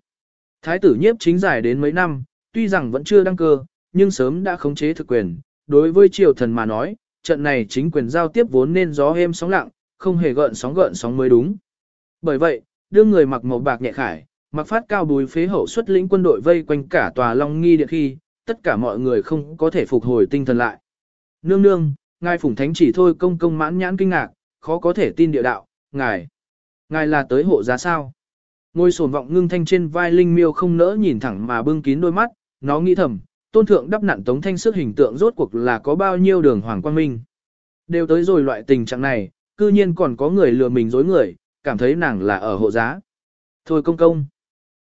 Thái tử nhiếp chính giải đến mấy năm, tuy rằng vẫn chưa đăng cơ, nhưng sớm đã khống chế thực quyền. Đối với triều thần mà nói, trận này chính quyền giao tiếp vốn nên gió êm sóng lặng, không hề gợn sóng gợn sóng mới đúng. Bởi vậy, đưa người mặc màu bạc nhẹ khải, mặc phát cao bùi phế hậu xuất lĩnh quân đội vây quanh cả tòa Long Nghi điện khi, tất cả mọi người không có thể phục hồi tinh thần lại. Nương nương, ngài phủng thánh chỉ thôi công công mãn nhãn kinh ngạc, khó có thể tin địa đạo, ngài, ngài là tới hộ giá sao. Ngôi sồn vọng ngưng thanh trên vai linh miêu không nỡ nhìn thẳng mà bưng kín đôi mắt, nó nghĩ thầm, tôn thượng đắp nặn tống thanh sức hình tượng rốt cuộc là có bao nhiêu đường hoàng quang minh. Đều tới rồi loại tình trạng này, cư nhiên còn có người lừa mình dối người, cảm thấy nàng là ở hộ giá. Thôi công công.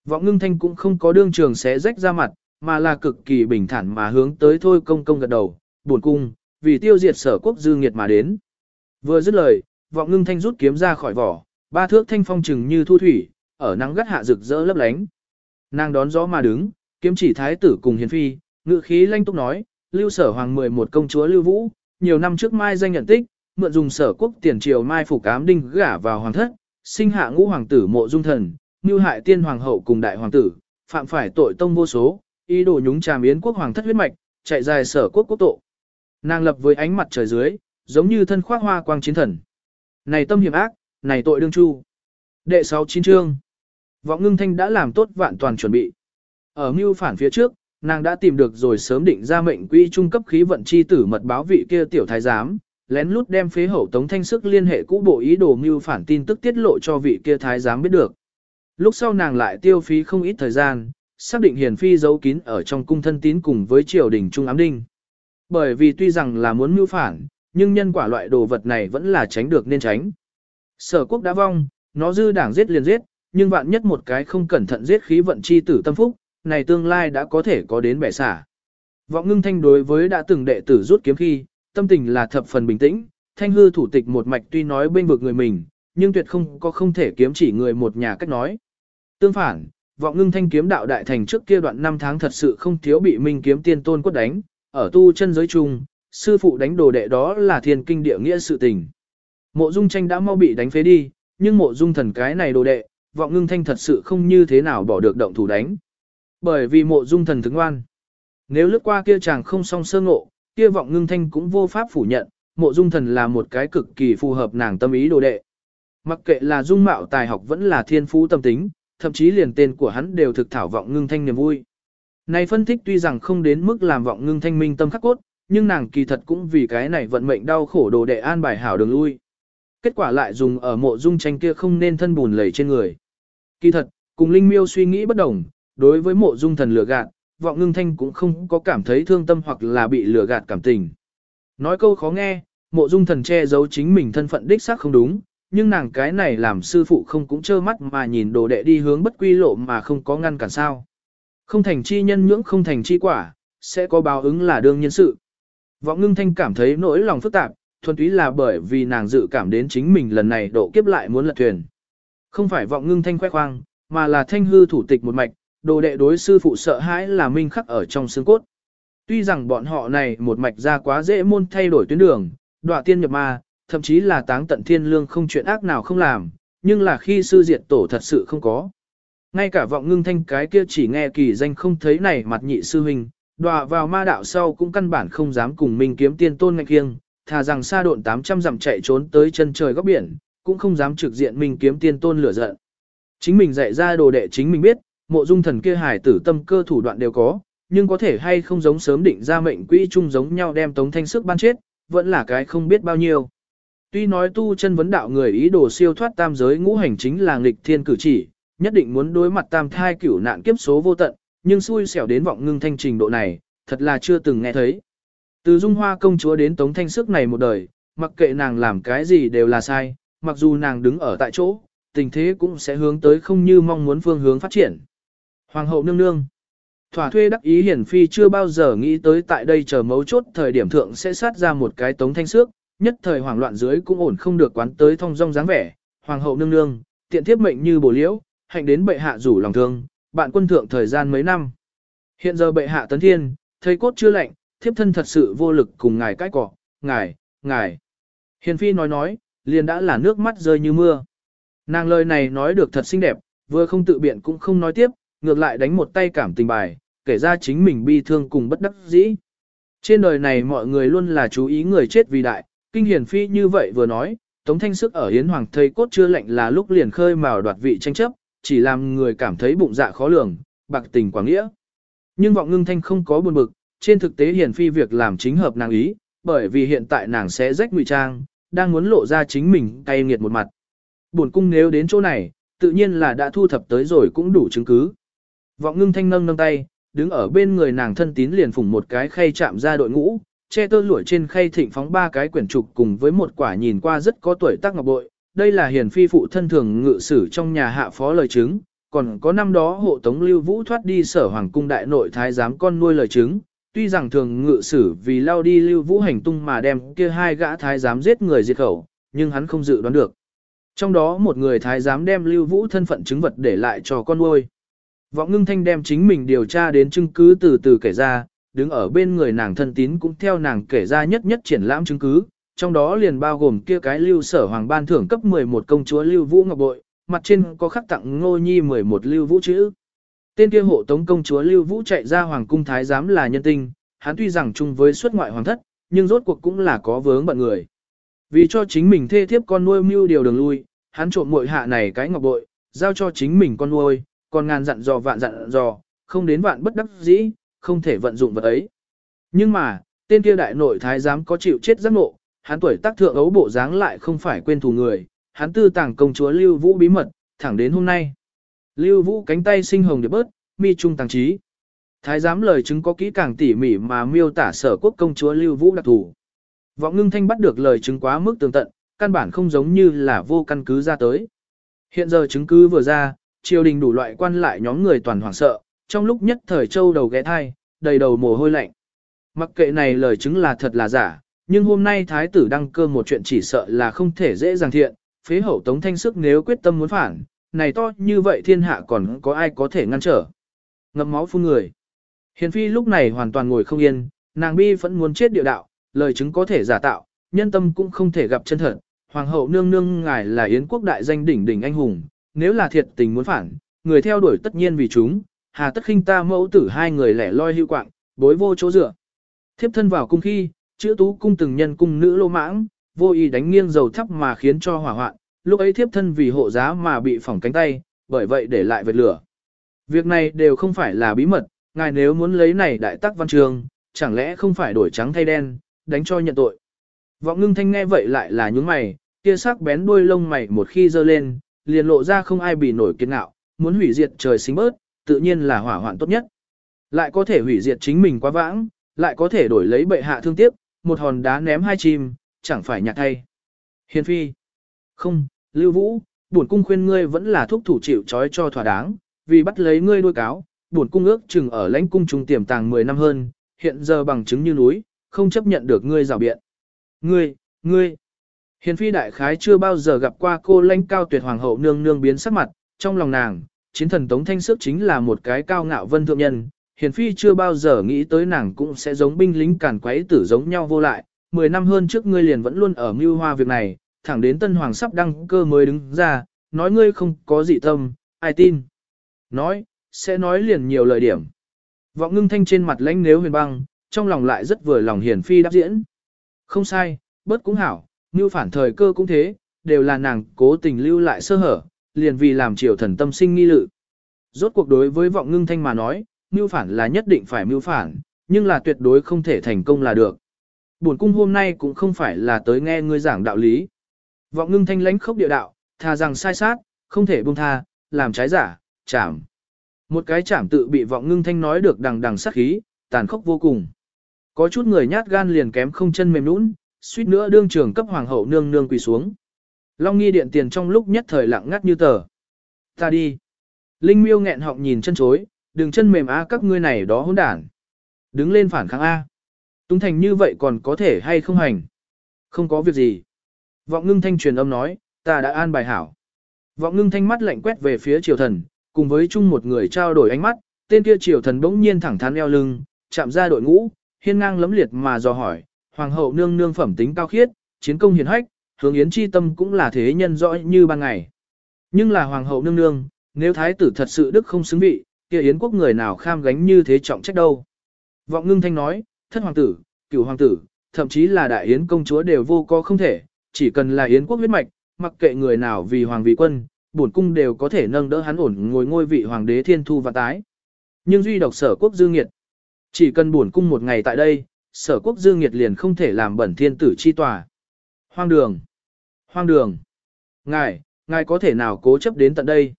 Vọng ngưng thanh cũng không có đương trường xé rách ra mặt, mà là cực kỳ bình thản mà hướng tới thôi công công gật đầu, buồn cung, vì tiêu diệt sở quốc dư nghiệt mà đến. Vừa dứt lời, vọng ngưng thanh rút kiếm ra khỏi vỏ, ba thước thanh phong trừng như thu thủy, ở nắng gắt hạ rực rỡ lấp lánh. Nàng đón gió mà đứng, kiếm chỉ thái tử cùng hiền phi, ngự khí lanh túc nói, lưu sở hoàng 11 công chúa lưu vũ, nhiều năm trước mai danh nhận tích, mượn dùng sở quốc tiền triều mai phủ cám đinh gả vào hoàng thất, sinh hạ ngũ hoàng tử mộ dung thần, như hại tiên hoàng hậu cùng đại hoàng tử, phạm phải tội tông vô số, ý đồ nhúng tràm yến quốc hoàng thất huyết mạch, chạy dài sở quốc quốc tộ. Nàng lập với ánh mặt trời dưới, giống như thân khoác hoa quang chiến thần. Này tâm hiểm ác, này tội đương chu. Đệ 6 chín chương. Vọng ngưng thanh đã làm tốt vạn toàn chuẩn bị. Ở mưu phản phía trước, nàng đã tìm được rồi sớm định ra mệnh quy trung cấp khí vận chi tử mật báo vị kia tiểu thái giám, lén lút đem phế hậu tống thanh sức liên hệ cũ bộ ý đồ mưu phản tin tức tiết lộ cho vị kia thái giám biết được. Lúc sau nàng lại tiêu phí không ít thời gian, xác định hiền phi giấu kín ở trong cung thân tín cùng với triều đình trung ám đinh. Bởi vì tuy rằng là muốn mưu phản, nhưng nhân quả loại đồ vật này vẫn là tránh được nên tránh. Sở quốc đã vong, nó dư đảng giết liền giết, nhưng vạn nhất một cái không cẩn thận giết khí vận chi tử tâm phúc, này tương lai đã có thể có đến bẻ xả. Vọng ngưng thanh đối với đã từng đệ tử rút kiếm khi, tâm tình là thập phần bình tĩnh, thanh hư thủ tịch một mạch tuy nói bên vực người mình, nhưng tuyệt không có không thể kiếm chỉ người một nhà cách nói. Tương phản, vọng ngưng thanh kiếm đạo đại thành trước kia đoạn năm tháng thật sự không thiếu bị minh kiếm tiên tôn quất đánh, ở tu chân giới chung, sư phụ đánh đồ đệ đó là thiên kinh địa nghĩa sự tình. Mộ dung tranh đã mau bị đánh phế đi, nhưng mộ dung thần cái này đồ đệ, vọng ngưng thanh thật sự không như thế nào bỏ được động thủ đánh. Bởi vì mộ dung thần thức ngoan. Nếu lướt qua kia chàng không song sơ ngộ, kia vọng ngưng thanh cũng vô pháp phủ nhận, mộ dung thần là một cái cực kỳ phù hợp nàng tâm ý đồ đệ. Mặc kệ là dung mạo tài học vẫn là thiên phú tâm tính, thậm chí liền tên của hắn đều thực thảo vọng ngưng thanh niềm vui. Này phân tích tuy rằng không đến mức làm vọng ngưng thanh minh tâm khắc cốt, nhưng nàng kỳ thật cũng vì cái này vận mệnh đau khổ đồ đệ an bài hảo đường lui. Kết quả lại dùng ở mộ dung tranh kia không nên thân bùn lầy trên người. Kỳ thật, cùng Linh Miêu suy nghĩ bất đồng, đối với mộ dung thần lừa gạt, vọng ngưng thanh cũng không có cảm thấy thương tâm hoặc là bị lừa gạt cảm tình. Nói câu khó nghe, mộ dung thần che giấu chính mình thân phận đích xác không đúng, nhưng nàng cái này làm sư phụ không cũng trơ mắt mà nhìn đồ đệ đi hướng bất quy lộ mà không có ngăn cản sao. Không thành chi nhân nhưỡng không thành chi quả, sẽ có báo ứng là đương nhân sự. Vọng ngưng thanh cảm thấy nỗi lòng phức tạp, thuần túy là bởi vì nàng dự cảm đến chính mình lần này độ kiếp lại muốn lật thuyền. Không phải vọng ngưng thanh khoe khoang, mà là thanh hư thủ tịch một mạch, đồ đệ đối sư phụ sợ hãi là minh khắc ở trong xương cốt. Tuy rằng bọn họ này một mạch ra quá dễ môn thay đổi tuyến đường, đọa tiên nhập ma, thậm chí là táng tận thiên lương không chuyện ác nào không làm, nhưng là khi sư diệt tổ thật sự không có. Ngay cả vọng ngưng thanh cái kia chỉ nghe kỳ danh không thấy này mặt nhị sư huynh, đọa vào ma đạo sau cũng căn bản không dám cùng mình kiếm tiên tôn ngạch kiêng, thà rằng xa độn 800 dặm chạy trốn tới chân trời góc biển, cũng không dám trực diện mình kiếm tiên tôn lửa giận. Chính mình dạy ra đồ đệ chính mình biết, mộ dung thần kia hải tử tâm cơ thủ đoạn đều có, nhưng có thể hay không giống sớm định ra mệnh quỹ chung giống nhau đem tống thanh sức ban chết, vẫn là cái không biết bao nhiêu. Tuy nói tu chân vấn đạo người ý đồ siêu thoát tam giới ngũ hành chính là nghịch thiên cử chỉ, nhất định muốn đối mặt tam thai cửu nạn kiếp số vô tận, nhưng xui xẻo đến vọng ngưng thanh trình độ này, thật là chưa từng nghe thấy. Từ Dung Hoa công chúa đến Tống Thanh Sức này một đời, mặc kệ nàng làm cái gì đều là sai, mặc dù nàng đứng ở tại chỗ, tình thế cũng sẽ hướng tới không như mong muốn phương hướng phát triển. Hoàng hậu nương nương. Thỏa thuê đắc ý hiển phi chưa bao giờ nghĩ tới tại đây chờ mấu chốt thời điểm thượng sẽ sát ra một cái tống thanh xước, nhất thời hoảng loạn dưới cũng ổn không được quán tới thông dong dáng vẻ. Hoàng hậu nương nương, tiện thiếp mệnh như bổ liễu, hạnh đến bệ hạ rủ lòng thương, bạn quân thượng thời gian mấy năm. Hiện giờ bệ hạ tấn thiên, thấy cốt chưa lạnh, thiếp thân thật sự vô lực cùng ngài cái cỏ, ngài, ngài. Hiền phi nói nói, liền đã là nước mắt rơi như mưa. Nàng lời này nói được thật xinh đẹp, vừa không tự biện cũng không nói tiếp, ngược lại đánh một tay cảm tình bài, kể ra chính mình bi thương cùng bất đắc dĩ. Trên đời này mọi người luôn là chú ý người chết vì đại, kinh hiền phi như vậy vừa nói, Tống Thanh Sức ở Hiến Hoàng thầy cốt chưa lạnh là lúc liền khơi mào đoạt vị tranh chấp, chỉ làm người cảm thấy bụng dạ khó lường, bạc tình quảng nghĩa. Nhưng vọng ngưng thanh không có buồn bực, trên thực tế hiền phi việc làm chính hợp nàng ý, bởi vì hiện tại nàng sẽ rách ngụy trang, đang muốn lộ ra chính mình cay nghiệt một mặt. Buồn cung nếu đến chỗ này, tự nhiên là đã thu thập tới rồi cũng đủ chứng cứ. Vọng ngưng thanh nâng nâng tay, đứng ở bên người nàng thân tín liền phủng một cái khay chạm ra đội ngũ, che tơ lụa trên khay thịnh phóng ba cái quyển trục cùng với một quả nhìn qua rất có tuổi tác ngọc bội. Đây là hiền phi phụ thân thường ngự sử trong nhà hạ phó lời chứng, còn có năm đó hộ tống lưu vũ thoát đi sở hoàng cung đại nội thái giám con nuôi lời chứng. Tuy rằng thường ngự sử vì lao đi lưu vũ hành tung mà đem kia hai gã thái giám giết người diệt khẩu, nhưng hắn không dự đoán được. Trong đó một người thái giám đem lưu vũ thân phận chứng vật để lại cho con nuôi. Vọng ngưng thanh đem chính mình điều tra đến chứng cứ từ từ kể ra, đứng ở bên người nàng thân tín cũng theo nàng kể ra nhất nhất triển lãm chứng cứ, trong đó liền bao gồm kia cái lưu sở hoàng ban thưởng cấp 11 công chúa lưu vũ ngọc bội, mặt trên có khắc tặng ngô nhi 11 lưu vũ chữ. Tên kia hộ tống công chúa lưu vũ chạy ra hoàng cung thái giám là nhân tinh, hắn tuy rằng chung với xuất ngoại hoàng thất, nhưng rốt cuộc cũng là có vướng bận người. Vì cho chính mình thê thiếp con nuôi mưu điều đường lui, hắn trộm muội hạ này cái ngọc bội, giao cho chính mình con nuôi, còn ngàn dặn dò vạn dặn dò, không đến vạn bất đắc dĩ, không thể vận dụng vật ấy. Nhưng mà, tên kia đại nội thái giám có chịu chết giác ngộ, hắn tuổi tác thượng ấu bộ dáng lại không phải quên thù người, hắn tư tàng công chúa Lưu Vũ bí mật, thẳng đến hôm nay. Lưu Vũ cánh tay sinh hồng điệp bớt, mi trung tàng trí. Thái giám lời chứng có kỹ càng tỉ mỉ mà miêu tả sở quốc công chúa Lưu Vũ đặc thủ. Vọng ngưng thanh bắt được lời chứng quá mức tường tận, căn bản không giống như là vô căn cứ ra tới. Hiện giờ chứng cứ vừa ra, triều đình đủ loại quan lại nhóm người toàn hoảng sợ, trong lúc nhất thời châu đầu ghé thai, đầy đầu mồ hôi lạnh. Mặc kệ này lời chứng là thật là giả, nhưng hôm nay thái tử đăng cơ một chuyện chỉ sợ là không thể dễ dàng thiện, phế hậu tống thanh sức nếu quyết tâm muốn phản, này to như vậy thiên hạ còn có ai có thể ngăn trở. Ngậm máu phun người. Hiền phi lúc này hoàn toàn ngồi không yên, nàng bi vẫn muốn chết địa đạo, lời chứng có thể giả tạo, nhân tâm cũng không thể gặp chân thật. Hoàng hậu nương nương ngài là yến quốc đại danh đỉnh đỉnh anh hùng, nếu là thiệt tình muốn phản, người theo đuổi tất nhiên vì chúng, hà tất khinh ta mẫu tử hai người lẻ loi hữu quạng, bối vô chỗ dựa. Thiếp thân vào cung khi, chữ tú cung từng nhân cung nữ lô mãng, vô ý đánh nghiêng dầu thắp mà khiến cho hỏa hoạn, lúc ấy thiếp thân vì hộ giá mà bị phỏng cánh tay, bởi vậy để lại vệt lửa. Việc này đều không phải là bí mật, ngài nếu muốn lấy này đại tắc văn trường, chẳng lẽ không phải đổi trắng thay đen, đánh cho nhận tội. Vọng ngưng thanh nghe vậy lại là nhúng mày, kia sắc bén đuôi lông mày một khi dơ lên, liền lộ ra không ai bị nổi kiên ngạo, muốn hủy diệt trời sinh bớt, tự nhiên là hỏa hoạn tốt nhất. Lại có thể hủy diệt chính mình quá vãng, lại có thể đổi lấy bệ hạ thương tiếc, một hòn đá ném hai chim, chẳng phải nhạt thay. Hiền phi. Không, Lưu Vũ, bổn cung khuyên ngươi vẫn là thúc thủ chịu trói cho thỏa đáng, vì bắt lấy ngươi đuôi cáo, bổn cung ước chừng ở lãnh cung trung tiềm tàng 10 năm hơn, hiện giờ bằng chứng như núi, không chấp nhận được ngươi rào biện. Ngươi, ngươi. Hiền phi đại khái chưa bao giờ gặp qua cô lãnh cao tuyệt hoàng hậu nương nương biến sắc mặt, trong lòng nàng, chiến thần tống thanh sức chính là một cái cao ngạo vân thượng nhân. Hiền phi chưa bao giờ nghĩ tới nàng cũng sẽ giống binh lính càn quấy tử giống nhau vô lại, mười năm hơn trước ngươi liền vẫn luôn ở mưu hoa việc này, thẳng đến tân hoàng sắp đăng cơ mới đứng ra, nói ngươi không có dị tâm, ai tin. Nói, sẽ nói liền nhiều lời điểm. Vọng ngưng thanh trên mặt lãnh nếu huyền băng, trong lòng lại rất vừa lòng Hiền phi đáp diễn. Không sai, bớt cũng hảo, như phản thời cơ cũng thế, đều là nàng cố tình lưu lại sơ hở, liền vì làm triều thần tâm sinh nghi lự. Rốt cuộc đối với vọng ngưng thanh mà nói, mưu phản là nhất định phải mưu phản, nhưng là tuyệt đối không thể thành công là được. Buồn cung hôm nay cũng không phải là tới nghe ngươi giảng đạo lý. Vọng ngưng thanh lãnh khốc địa đạo, thà rằng sai sát, không thể buông tha, làm trái giả, chảm. Một cái chảm tự bị vọng ngưng thanh nói được đằng đằng sát khí, tàn khốc vô cùng. Có chút người nhát gan liền kém không chân mềm nũng, suýt nữa đương trường cấp hoàng hậu nương nương quỳ xuống. Long nghi điện tiền trong lúc nhất thời lặng ngắt như tờ. Ta đi. Linh miêu nghẹn họng nhìn chân chối, đừng chân mềm á các ngươi này đó hỗn đản. Đứng lên phản kháng A. Túng thành như vậy còn có thể hay không hành. Không có việc gì. Vọng ngưng thanh truyền âm nói, ta đã an bài hảo. Vọng ngưng thanh mắt lạnh quét về phía triều thần, cùng với chung một người trao đổi ánh mắt, tên kia triều thần bỗng nhiên thẳng thắn eo lưng, chạm ra đội ngũ, hiên ngang lấm liệt mà dò hỏi, hoàng hậu nương nương phẩm tính cao khiết, chiến công hiền hách, hướng yến chi tâm cũng là thế nhân rõ như ban ngày. Nhưng là hoàng hậu nương nương, nếu thái tử thật sự đức không xứng vị, kia yến quốc người nào kham gánh như thế trọng trách đâu. Vọng ngưng thanh nói, thất hoàng tử, cửu hoàng tử, thậm chí là đại yến công chúa đều vô có không thể, chỉ cần là yến quốc huyết mạch, mặc kệ người nào vì hoàng vị quân, bổn cung đều có thể nâng đỡ hắn ổn ngồi ngôi vị hoàng đế thiên thu và tái. Nhưng duy độc sở quốc dư nghiệt. Chỉ cần bổn cung một ngày tại đây, sở quốc dư nghiệt liền không thể làm bẩn thiên tử chi tòa. Hoang đường! Hoang đường! Ngài, ngài có thể nào cố chấp đến tận đây?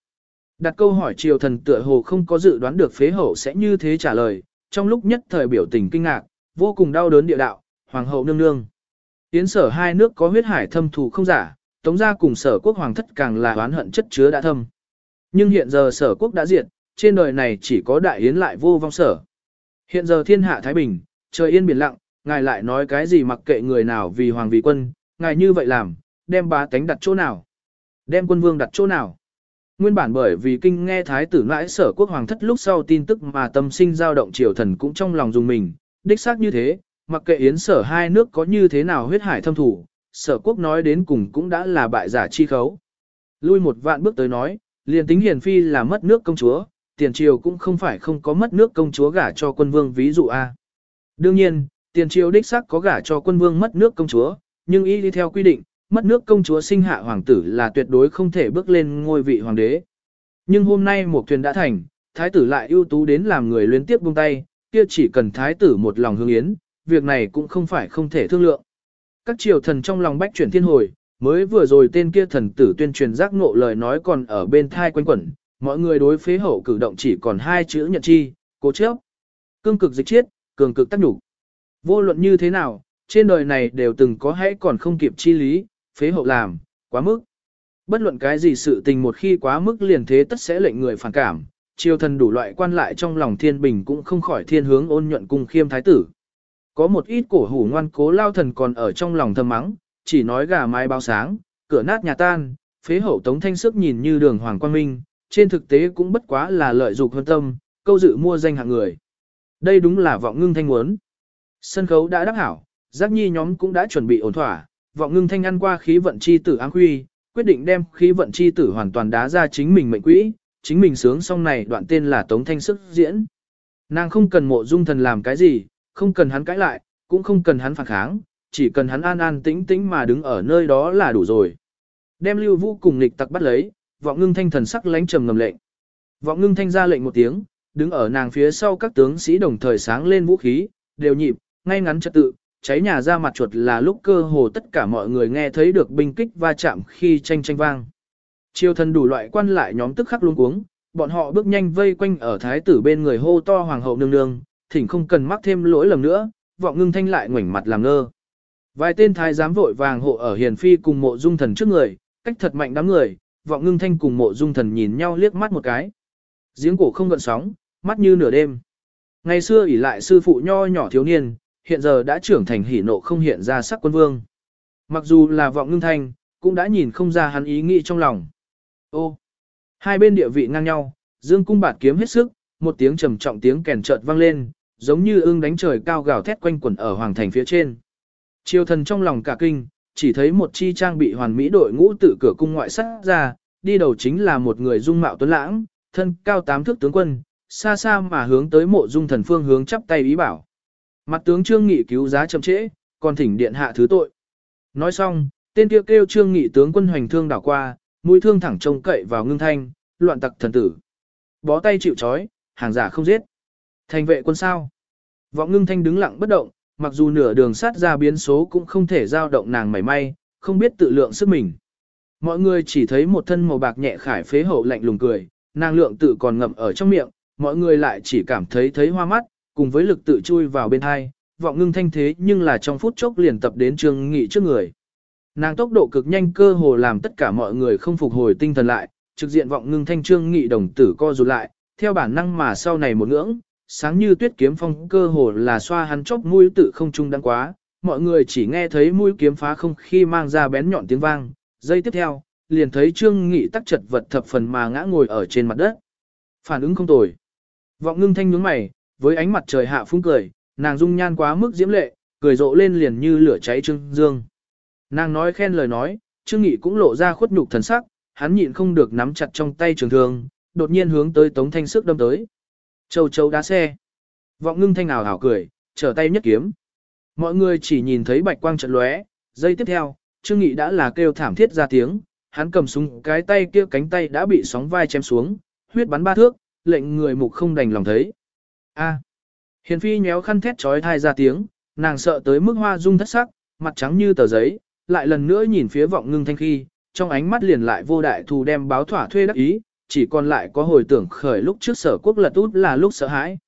Đặt câu hỏi triều thần tựa hồ không có dự đoán được phế hậu sẽ như thế trả lời, trong lúc nhất thời biểu tình kinh ngạc, vô cùng đau đớn địa đạo, hoàng hậu nương nương. Tiến sở hai nước có huyết hải thâm thù không giả, tống gia cùng sở quốc hoàng thất càng là oán hận chất chứa đã thâm. Nhưng hiện giờ sở quốc đã diệt, trên đời này chỉ có đại yến lại vô vong sở. Hiện giờ thiên hạ Thái Bình, trời yên biển lặng, ngài lại nói cái gì mặc kệ người nào vì hoàng vì quân, ngài như vậy làm, đem bá tánh đặt chỗ nào? Đem quân vương đặt chỗ nào? Nguyên bản bởi vì kinh nghe thái tử mãi sở quốc hoàng thất lúc sau tin tức mà tâm sinh dao động triều thần cũng trong lòng dùng mình, đích xác như thế, mặc kệ yến sở hai nước có như thế nào huyết hải thâm thủ, sở quốc nói đến cùng cũng đã là bại giả chi khấu. Lui một vạn bước tới nói, liền tính hiền phi là mất nước công chúa, tiền triều cũng không phải không có mất nước công chúa gả cho quân vương ví dụ A. Đương nhiên, tiền triều đích xác có gả cho quân vương mất nước công chúa, nhưng y đi theo quy định, mất nước công chúa sinh hạ hoàng tử là tuyệt đối không thể bước lên ngôi vị hoàng đế. Nhưng hôm nay một thuyền đã thành, thái tử lại ưu tú đến làm người liên tiếp buông tay, kia chỉ cần thái tử một lòng hương yến, việc này cũng không phải không thể thương lượng. Các triều thần trong lòng bách chuyển thiên hồi, mới vừa rồi tên kia thần tử tuyên truyền giác ngộ lời nói còn ở bên thai quanh quẩn, mọi người đối phế hậu cử động chỉ còn hai chữ nhận chi, cố chấp. Cương cực dịch chiết, cường cực tác nhục. Vô luận như thế nào, trên đời này đều từng có hãy còn không kịp chi lý, phế hậu làm, quá mức. Bất luận cái gì sự tình một khi quá mức liền thế tất sẽ lệnh người phản cảm, triều thần đủ loại quan lại trong lòng thiên bình cũng không khỏi thiên hướng ôn nhuận cung khiêm thái tử. Có một ít cổ hủ ngoan cố lao thần còn ở trong lòng thầm mắng, chỉ nói gà mái báo sáng, cửa nát nhà tan, phế hậu tống thanh sức nhìn như đường hoàng quan minh, trên thực tế cũng bất quá là lợi dục hơn tâm, câu dự mua danh hạng người. Đây đúng là vọng ngưng thanh muốn. Sân khấu đã đắc hảo, giác nhi nhóm cũng đã chuẩn bị ổn thỏa, vọng ngưng thanh ăn qua khí vận chi tử áng huy, quyết định đem khí vận chi tử hoàn toàn đá ra chính mình mệnh quỹ, chính mình sướng xong này đoạn tên là Tống Thanh sức diễn. Nàng không cần mộ dung thần làm cái gì, không cần hắn cãi lại, cũng không cần hắn phản kháng, chỉ cần hắn an an tĩnh tĩnh mà đứng ở nơi đó là đủ rồi. Đem lưu vũ cùng lịch tặc bắt lấy, vọng ngưng thanh thần sắc lánh trầm ngầm lệnh. Vọng ngưng thanh ra lệnh một tiếng, đứng ở nàng phía sau các tướng sĩ đồng thời sáng lên vũ khí, đều nhịp, ngay ngắn trật tự, cháy nhà ra mặt chuột là lúc cơ hồ tất cả mọi người nghe thấy được binh kích va chạm khi tranh tranh vang. Triều thần đủ loại quan lại nhóm tức khắc luống cuống, bọn họ bước nhanh vây quanh ở thái tử bên người hô to hoàng hậu nương nương, thỉnh không cần mắc thêm lỗi lầm nữa, vọng ngưng thanh lại ngoảnh mặt làm ngơ. Vài tên thái giám vội vàng hộ ở hiền phi cùng mộ dung thần trước người, cách thật mạnh đám người, vọng ngưng thanh cùng mộ dung thần nhìn nhau liếc mắt một cái. Giếng cổ không gợn sóng, mắt như nửa đêm. Ngày xưa ỷ lại sư phụ nho nhỏ thiếu niên, hiện giờ đã trưởng thành hỉ nộ không hiện ra sắc quân vương. Mặc dù là vọng ngưng thanh, cũng đã nhìn không ra hắn ý nghĩ trong lòng. Ô, hai bên địa vị ngang nhau, dương cung bạt kiếm hết sức, một tiếng trầm trọng tiếng kèn chợt vang lên, giống như ưng đánh trời cao gào thét quanh quẩn ở hoàng thành phía trên. Triều thần trong lòng cả kinh, chỉ thấy một chi trang bị hoàn mỹ đội ngũ tự cửa cung ngoại sát ra, đi đầu chính là một người dung mạo tuấn lãng, thân cao tám thước tướng quân, xa xa mà hướng tới mộ dung thần phương hướng chắp tay ý bảo. Mặt tướng trương nghị cứu giá chậm trễ, còn thỉnh điện hạ thứ tội. Nói xong, tên kia kêu, kêu trương nghị tướng quân hoành thương đảo qua, mũi thương thẳng trông cậy vào ngưng thanh, loạn tặc thần tử. Bó tay chịu trói, hàng giả không giết. Thành vệ quân sao? Vọng ngưng thanh đứng lặng bất động, mặc dù nửa đường sát ra biến số cũng không thể giao động nàng mảy may, không biết tự lượng sức mình. Mọi người chỉ thấy một thân màu bạc nhẹ khải phế hậu lạnh lùng cười, nàng lượng tự còn ngậm ở trong miệng, mọi người lại chỉ cảm thấy thấy hoa mắt, cùng với lực tự chui vào bên hai, vọng ngưng thanh thế nhưng là trong phút chốc liền tập đến trương nghị trước người. Nàng tốc độ cực nhanh cơ hồ làm tất cả mọi người không phục hồi tinh thần lại, trực diện vọng ngưng thanh trương nghị đồng tử co rụt lại, theo bản năng mà sau này một ngưỡng, sáng như tuyết kiếm phong cơ hồ là xoa hắn chốc mũi tự không trung đáng quá, mọi người chỉ nghe thấy mũi kiếm phá không khi mang ra bén nhọn tiếng vang, giây tiếp theo, liền thấy trương nghị tắc chật vật thập phần mà ngã ngồi ở trên mặt đất. Phản ứng không tồi. Vọng ngưng thanh nhướng mày, với ánh mặt trời hạ phúng cười, nàng dung nhan quá mức diễm lệ, cười rộ lên liền như lửa cháy trưng dương. Nàng nói khen lời nói, Trương Nghị cũng lộ ra khuất nhục thần sắc, hắn nhịn không được nắm chặt trong tay trường thương, đột nhiên hướng tới Tống Thanh sức đâm tới. Châu châu đá xe. Vọng ngưng thanh ảo hảo cười, trở tay nhất kiếm. Mọi người chỉ nhìn thấy bạch quang trận lóe, giây tiếp theo, Trương Nghị đã là kêu thảm thiết ra tiếng, hắn cầm súng cái tay kia cánh tay đã bị sóng vai chém xuống, huyết bắn ba thước, lệnh người mục không đành lòng thấy. A. Hiền phi nhéo khăn thét trói thai ra tiếng, nàng sợ tới mức hoa dung thất sắc, mặt trắng như tờ giấy, lại lần nữa nhìn phía vọng ngưng thanh khi, trong ánh mắt liền lại vô đại thù đem báo thỏa thuê đắc ý, chỉ còn lại có hồi tưởng khởi lúc trước sở quốc lật út là lúc sợ hãi.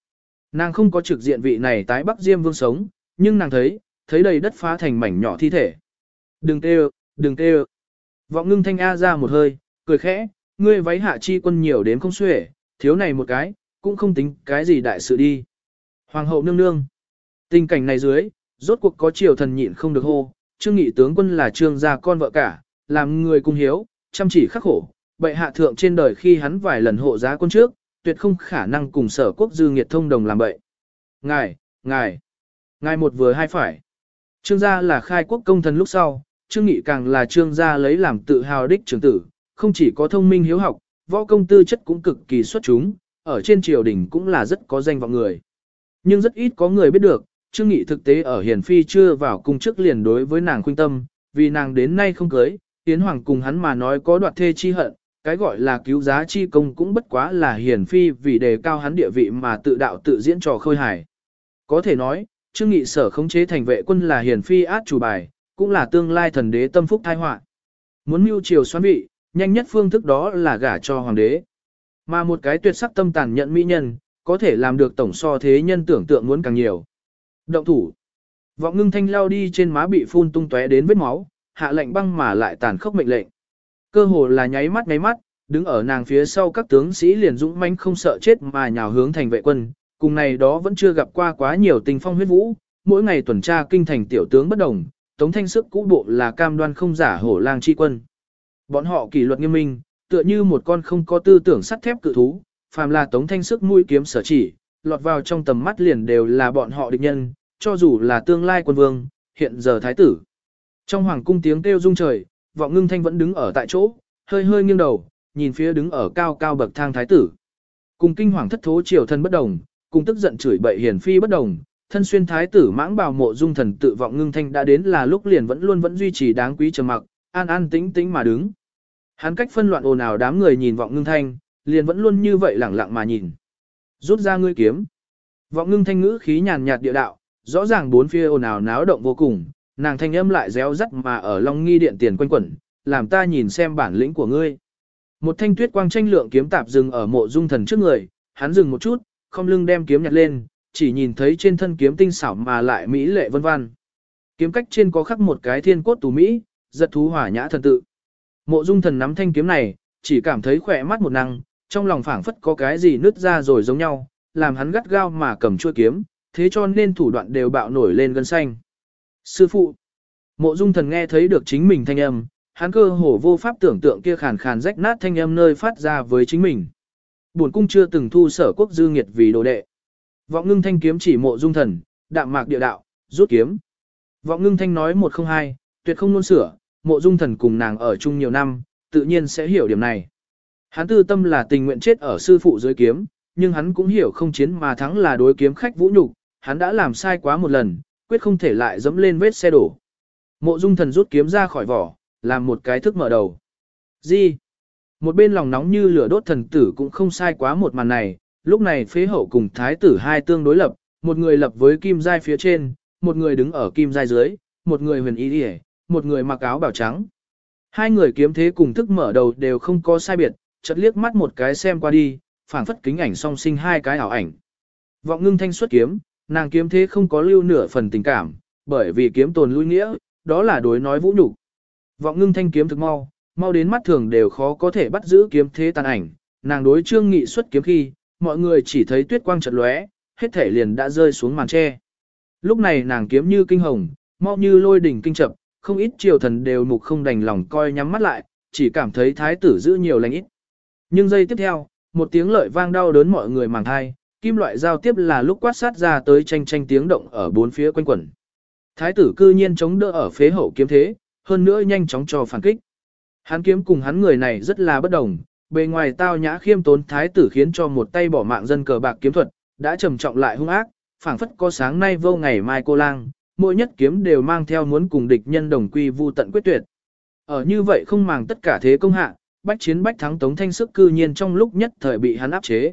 Nàng không có trực diện vị này tái bắc diêm vương sống, nhưng nàng thấy, thấy đầy đất phá thành mảnh nhỏ thi thể. Đừng tê đừng tê Vọng ngưng thanh A ra một hơi, cười khẽ, ngươi váy hạ chi quân nhiều đến không xuể, thiếu này một cái, cũng không tính cái gì đại sự đi. Hoàng hậu nương nương. Tình cảnh này dưới, rốt cuộc có triều thần nhịn không được hô, trương nghị tướng quân là trương gia con vợ cả, làm người cung hiếu, chăm chỉ khắc khổ, bệ hạ thượng trên đời khi hắn vài lần hộ giá quân trước, tuyệt không khả năng cùng sở quốc dư nghiệt thông đồng làm bậy. Ngài, ngài, ngài một vừa hai phải. Trương gia là khai quốc công thần lúc sau, trương nghị càng là trương gia lấy làm tự hào đích trưởng tử, không chỉ có thông minh hiếu học, võ công tư chất cũng cực kỳ xuất chúng, ở trên triều đình cũng là rất có danh vọng người. Nhưng rất ít có người biết được, Trương Nghị thực tế ở Hiền Phi chưa vào cung trước liền đối với nàng khuyên tâm, vì nàng đến nay không cưới, Yến Hoàng cùng hắn mà nói có đoạt thê chi hận, cái gọi là cứu giá chi công cũng bất quá là Hiền Phi vì đề cao hắn địa vị mà tự đạo tự diễn trò khôi hài. Có thể nói, Trương Nghị sở khống chế thành vệ quân là Hiền Phi át chủ bài, cũng là tương lai thần đế tâm phúc thai họa. Muốn mưu triều xoán vị, nhanh nhất phương thức đó là gả cho hoàng đế. Mà một cái tuyệt sắc tâm tàn nhận mỹ nhân, có thể làm được tổng so thế nhân tưởng tượng muốn càng nhiều. Động thủ. Vọng ngưng thanh lao đi trên má bị phun tung tóe đến vết máu, hạ lệnh băng mà lại tàn khốc mệnh lệnh. Cơ hồ là nháy mắt nháy mắt, đứng ở nàng phía sau các tướng sĩ liền dũng mãnh không sợ chết mà nhào hướng thành vệ quân, cùng này đó vẫn chưa gặp qua quá nhiều tình phong huyết vũ, mỗi ngày tuần tra kinh thành tiểu tướng bất đồng, tống thanh sức cũ bộ là cam đoan không giả hổ lang chi quân. Bọn họ kỷ luật nghiêm minh, tựa như một con không có tư tưởng sắt thép cự thú, phàm là tống thanh sức mũi kiếm sở chỉ, lọt vào trong tầm mắt liền đều là bọn họ địch nhân, cho dù là tương lai quân vương, hiện giờ thái tử. Trong hoàng cung tiếng kêu rung trời, vọng ngưng thanh vẫn đứng ở tại chỗ, hơi hơi nghiêng đầu, nhìn phía đứng ở cao cao bậc thang thái tử. Cùng kinh hoàng thất thố triều thân bất đồng, cùng tức giận chửi bậy hiền phi bất đồng, thân xuyên thái tử mãng bào mộ dung thần tự vọng ngưng thanh đã đến là lúc liền vẫn luôn vẫn duy trì đáng quý trầm mặc, an an tĩnh tĩnh mà đứng. Hắn cách phân loạn ồn ào đám người nhìn vọng ngưng thanh, liền vẫn luôn như vậy lẳng lặng mà nhìn. Rút ra ngươi kiếm. Vọng ngưng thanh ngữ khí nhàn nhạt địa đạo, rõ ràng bốn phía ồn ào náo động vô cùng, nàng thanh âm lại réo rắt mà ở Long Nghi điện tiền quanh quẩn, làm ta nhìn xem bản lĩnh của ngươi. Một thanh tuyết quang tranh lượng kiếm tạp dừng ở mộ dung thần trước người, hắn dừng một chút, không lưng đem kiếm nhặt lên, chỉ nhìn thấy trên thân kiếm tinh xảo mà lại mỹ lệ vân vân. Kiếm cách trên có khắc một cái thiên cốt tù mỹ, giật thú hỏa nhã thần tự. Mộ dung thần nắm thanh kiếm này, chỉ cảm thấy khỏe mắt một năng, trong lòng phảng phất có cái gì nứt ra rồi giống nhau, làm hắn gắt gao mà cầm chuôi kiếm, thế cho nên thủ đoạn đều bạo nổi lên gân xanh. Sư phụ, mộ dung thần nghe thấy được chính mình thanh âm, hắn cơ hồ vô pháp tưởng tượng kia khàn khàn rách nát thanh âm nơi phát ra với chính mình. Buồn cung chưa từng thu sở quốc dư nghiệt vì đồ đệ. Vọng ngưng thanh kiếm chỉ mộ dung thần, đạm mạc địa đạo, rút kiếm. Vọng ngưng thanh nói một không hai, tuyệt không luôn sửa, mộ dung thần cùng nàng ở chung nhiều năm, tự nhiên sẽ hiểu điểm này. Hắn tư tâm là tình nguyện chết ở sư phụ dưới kiếm, nhưng hắn cũng hiểu không chiến mà thắng là đối kiếm khách vũ nhục, hắn đã làm sai quá một lần, quyết không thể lại dẫm lên vết xe đổ. Mộ dung thần rút kiếm ra khỏi vỏ, làm một cái thức mở đầu. Gì? Một bên lòng nóng như lửa đốt thần tử cũng không sai quá một màn này, lúc này phế hậu cùng thái tử hai tương đối lập, một người lập với kim giai phía trên, một người đứng ở kim giai dưới, một người huyền y điề, một người mặc áo bảo trắng. Hai người kiếm thế cùng thức mở đầu đều không có sai biệt, chợt liếc mắt một cái xem qua đi, phảng phất kính ảnh song sinh hai cái ảo ảnh. Vọng ngưng thanh xuất kiếm, nàng kiếm thế không có lưu nửa phần tình cảm, bởi vì kiếm tồn lui nghĩa, đó là đối nói vũ nhục. Vọng ngưng thanh kiếm thực mau, mau đến mắt thường đều khó có thể bắt giữ kiếm thế tàn ảnh, nàng đối trương nghị xuất kiếm khi, mọi người chỉ thấy tuyết quang chợt lóe, hết thể liền đã rơi xuống màn tre. Lúc này nàng kiếm như kinh hồng, mau như lôi đỉnh kinh chập, không ít triều thần đều mục không đành lòng coi nhắm mắt lại, chỉ cảm thấy thái tử giữ nhiều lành ít. Nhưng giây tiếp theo, một tiếng lợi vang đau đớn mọi người màng thai, kim loại giao tiếp là lúc quát sát ra tới tranh tranh tiếng động ở bốn phía quanh quẩn. Thái tử cư nhiên chống đỡ ở phế hậu kiếm thế, hơn nữa nhanh chóng cho phản kích. Hắn kiếm cùng hắn người này rất là bất đồng, bề ngoài tao nhã khiêm tốn thái tử khiến cho một tay bỏ mạng dân cờ bạc kiếm thuật, đã trầm trọng lại hung ác, phảng phất có sáng nay vô ngày mai cô lang, mỗi nhất kiếm đều mang theo muốn cùng địch nhân đồng quy vu tận quyết tuyệt. Ở như vậy không màng tất cả thế công hạ, bách chiến bách thắng tống thanh sức cư nhiên trong lúc nhất thời bị hắn áp chế.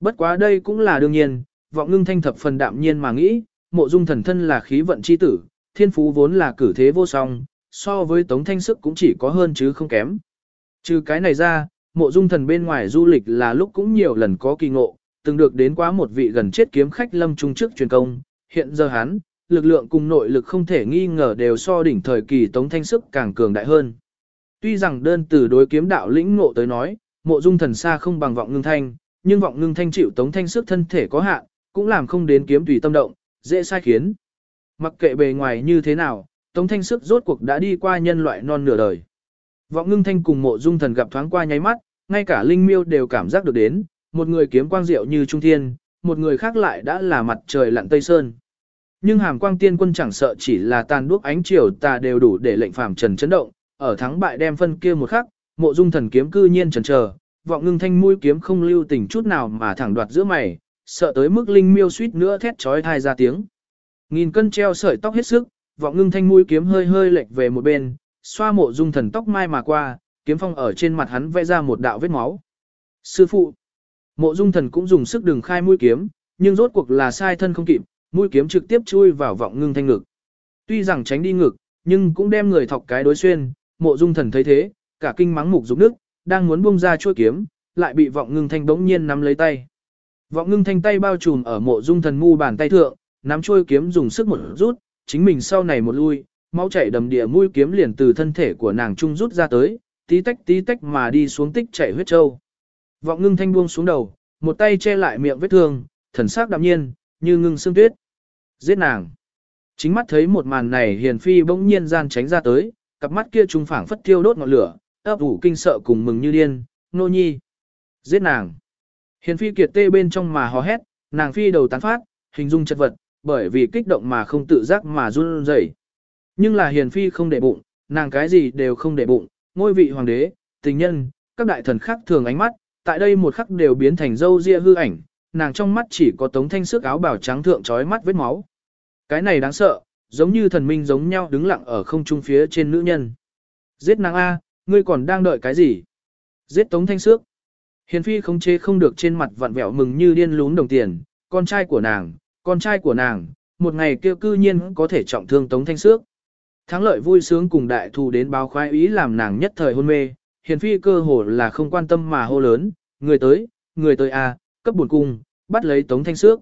Bất quá đây cũng là đương nhiên, vọng ngưng thanh thập phần đạm nhiên mà nghĩ, mộ dung thần thân là khí vận chi tử, thiên phú vốn là cử thế vô song, so với tống thanh sức cũng chỉ có hơn chứ không kém. Trừ cái này ra, mộ dung thần bên ngoài du lịch là lúc cũng nhiều lần có kỳ ngộ, từng được đến quá một vị gần chết kiếm khách lâm trung trước truyền công, hiện giờ hắn, lực lượng cùng nội lực không thể nghi ngờ đều so đỉnh thời kỳ tống thanh sức càng cường đại hơn. Tuy rằng đơn từ đối kiếm đạo lĩnh ngộ tới nói, mộ dung thần xa không bằng vọng ngưng thanh, nhưng vọng ngưng thanh chịu tống thanh sức thân thể có hạn, cũng làm không đến kiếm tùy tâm động, dễ sai khiến. Mặc kệ bề ngoài như thế nào, tống thanh sức rốt cuộc đã đi qua nhân loại non nửa đời. Vọng ngưng thanh cùng mộ dung thần gặp thoáng qua nháy mắt, ngay cả linh miêu đều cảm giác được đến, một người kiếm quang diệu như trung thiên, một người khác lại đã là mặt trời lặn tây sơn. Nhưng hàm quang tiên quân chẳng sợ chỉ là tàn đuốc ánh chiều tà đều đủ để lệnh phàm trần chấn động, ở thắng bại đem phân kia một khắc, mộ dung thần kiếm cư nhiên trần chờ, vọng ngưng thanh mũi kiếm không lưu tình chút nào mà thẳng đoạt giữa mày, sợ tới mức linh miêu suýt nữa thét chói thai ra tiếng. Nghìn cân treo sợi tóc hết sức, vọng ngưng thanh mũi kiếm hơi hơi lệch về một bên, xoa mộ dung thần tóc mai mà qua, kiếm phong ở trên mặt hắn vẽ ra một đạo vết máu. Sư phụ, mộ dung thần cũng dùng sức đường khai mũi kiếm, nhưng rốt cuộc là sai thân không kịp, mũi kiếm trực tiếp chui vào vọng ngưng thanh ngực. Tuy rằng tránh đi ngực, nhưng cũng đem người thọc cái đối xuyên, mộ dung thần thấy thế, cả kinh mắng mục dục nước, đang muốn buông ra chuôi kiếm, lại bị vọng ngưng thanh bỗng nhiên nắm lấy tay. Vọng ngưng thanh tay bao trùm ở mộ dung thần mu bàn tay thượng, nắm chuôi kiếm dùng sức một rút, chính mình sau này một lui, máu chảy đầm địa mũi kiếm liền từ thân thể của nàng trung rút ra tới, tí tách tí tách mà đi xuống tích chảy huyết châu. Vọng ngưng thanh buông xuống đầu, một tay che lại miệng vết thương, thần sắc đạm nhiên, như ngưng xương tuyết. Giết nàng. Chính mắt thấy một màn này hiền phi bỗng nhiên gian tránh ra tới, cặp mắt kia trung phảng phất thiêu đốt ngọn lửa, ấp ủ kinh sợ cùng mừng như điên, nô nhi. Giết nàng. Hiền phi kiệt tê bên trong mà hò hét, nàng phi đầu tán phát, hình dung chật vật, bởi vì kích động mà không tự giác mà run rẩy. Nhưng là hiền phi không để bụng, nàng cái gì đều không để bụng, ngôi vị hoàng đế, tình nhân, các đại thần khác thường ánh mắt, tại đây một khắc đều biến thành dâu ria hư ảnh, nàng trong mắt chỉ có tống thanh sức áo bào trắng thượng trói mắt vết máu. Cái này đáng sợ, giống như thần minh giống nhau đứng lặng ở không trung phía trên nữ nhân. Giết nàng A, ngươi còn đang đợi cái gì? Giết tống thanh sức. Hiền phi không chế không được trên mặt vặn vẹo mừng như điên lún đồng tiền, con trai của nàng, con trai của nàng, một ngày kêu cư nhiên có thể trọng thương tống thanh sức. Thắng lợi vui sướng cùng đại thù đến báo khoái ý làm nàng nhất thời hôn mê, hiền phi cơ hồ là không quan tâm mà hô lớn, người tới, người tới a, cấp buồn cung, bắt lấy tống thanh sước.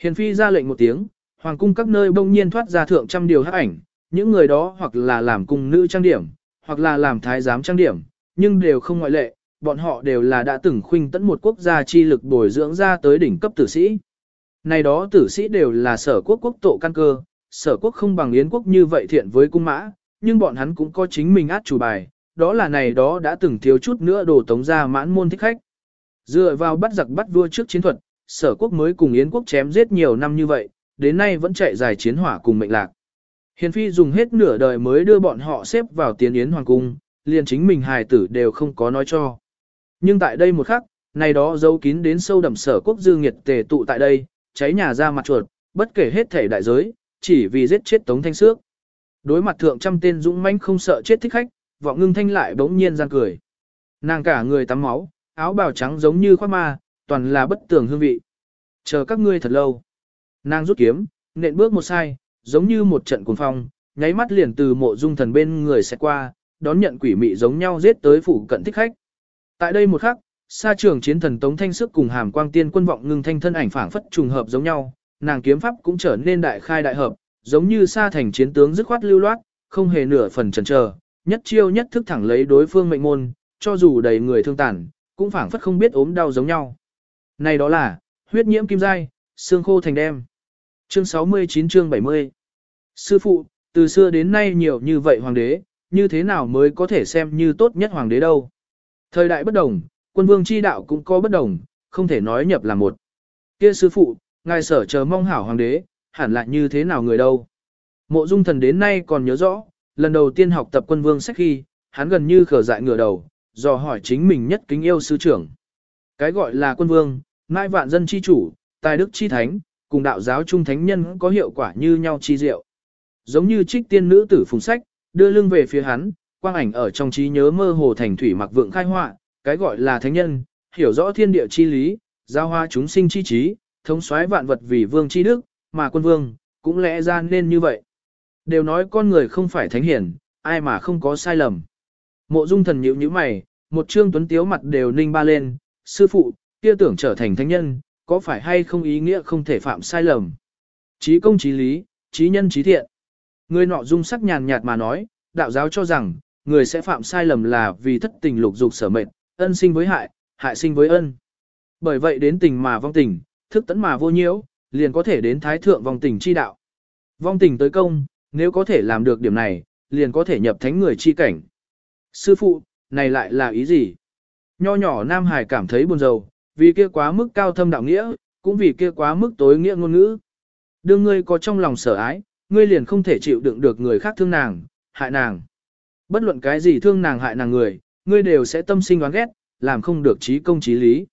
Hiền phi ra lệnh một tiếng, hoàng cung các nơi bỗng nhiên thoát ra thượng trăm điều hắc ảnh, những người đó hoặc là làm cung nữ trang điểm, hoặc là làm thái giám trang điểm, nhưng đều không ngoại lệ, bọn họ đều là đã từng khuynh tấn một quốc gia chi lực bồi dưỡng ra tới đỉnh cấp tử sĩ. Này đó tử sĩ đều là sở quốc quốc tổ căn cơ, sở quốc không bằng yến quốc như vậy thiện với cung mã, nhưng bọn hắn cũng có chính mình át chủ bài, đó là này đó đã từng thiếu chút nữa đổ tống ra mãn môn thích khách. Dựa vào bắt giặc bắt vua trước chiến thuật, sở quốc mới cùng yến quốc chém giết nhiều năm như vậy, đến nay vẫn chạy dài chiến hỏa cùng mệnh lạc. Hiền phi dùng hết nửa đời mới đưa bọn họ xếp vào tiến yến hoàng cung, liền chính mình hài tử đều không có nói cho. Nhưng tại đây một khắc, này đó giấu kín đến sâu đậm sở quốc dư nghiệt tề tụ tại đây, cháy nhà ra mặt chuột, bất kể hết thể đại giới, chỉ vì giết chết Tống Thanh Sước. Đối mặt thượng trăm tên dũng mãnh không sợ chết thích khách, vọng ngưng thanh lại bỗng nhiên gian cười. Nàng cả người tắm máu, áo bào trắng giống như khoác ma, toàn là bất tường hương vị. Chờ các ngươi thật lâu. Nàng rút kiếm, nện bước một sai, giống như một trận cuồng phong, nháy mắt liền từ mộ dung thần bên người sẽ qua, đón nhận quỷ mị giống nhau giết tới phủ cận thích khách. Tại đây một khắc, xa trường chiến thần Tống Thanh Sức cùng hàm quang tiên quân vọng ngưng thanh thân ảnh phảng phất trùng hợp giống nhau, nàng kiếm pháp cũng trở nên đại khai đại hợp, giống như xa thành chiến tướng dứt khoát lưu loát, không hề nửa phần chần chờ, nhất chiêu nhất thức thẳng lấy đối phương mệnh môn, cho dù đầy người thương tàn, cũng phảng phất không biết ốm đau giống nhau. Này đó là, huyết nhiễm kim dai, xương khô thành đem. Chương 69 chương 70 Sư phụ, từ xưa đến nay nhiều như vậy hoàng đế, như thế nào mới có thể xem như tốt nhất hoàng đế đâu. Thời đại bất đồng, quân vương chi đạo cũng có bất đồng, không thể nói nhập là một. Kia sư phụ, ngài sở chờ mong hảo hoàng đế, hẳn lại như thế nào người đâu. Mộ dung thần đến nay còn nhớ rõ, lần đầu tiên học tập quân vương sách khi, hắn gần như khở dại ngửa đầu, dò hỏi chính mình nhất kính yêu sư trưởng. Cái gọi là quân vương, nai vạn dân chi chủ, tài đức chi thánh, cùng đạo giáo trung thánh nhân có hiệu quả như nhau chi diệu. Giống như trích tiên nữ tử phùng sách, đưa lưng về phía hắn, quang ảnh ở trong trí nhớ mơ hồ thành thủy mặc vượng khai họa, cái gọi là thánh nhân, hiểu rõ thiên địa chi lý, giao hoa chúng sinh chi trí, thống soái vạn vật vì vương chi đức, mà quân vương, cũng lẽ ra nên như vậy. Đều nói con người không phải thánh hiển, ai mà không có sai lầm. Mộ dung thần nhíu nhíu mày, một trương tuấn tiếu mặt đều ninh ba lên, sư phụ, kia tưởng trở thành thánh nhân, có phải hay không ý nghĩa không thể phạm sai lầm. Trí công trí lý, trí nhân trí thiện. Người nọ dung sắc nhàn nhạt mà nói, đạo giáo cho rằng, người sẽ phạm sai lầm là vì thất tình lục dục sở mệnh, ân sinh với hại, hại sinh với ân. Bởi vậy đến tình mà vong tình, thức tấn mà vô nhiễu, liền có thể đến thái thượng vong tình chi đạo. Vong tình tới công, nếu có thể làm được điểm này, liền có thể nhập thánh người chi cảnh. Sư phụ, này lại là ý gì? Nho nhỏ Nam Hải cảm thấy buồn rầu, vì kia quá mức cao thâm đạo nghĩa, cũng vì kia quá mức tối nghĩa ngôn ngữ. Đương ngươi có trong lòng sở ái, ngươi liền không thể chịu đựng được người khác thương nàng, hại nàng. Bất luận cái gì thương nàng hại nàng người, ngươi đều sẽ tâm sinh oán ghét, làm không được trí công trí lý.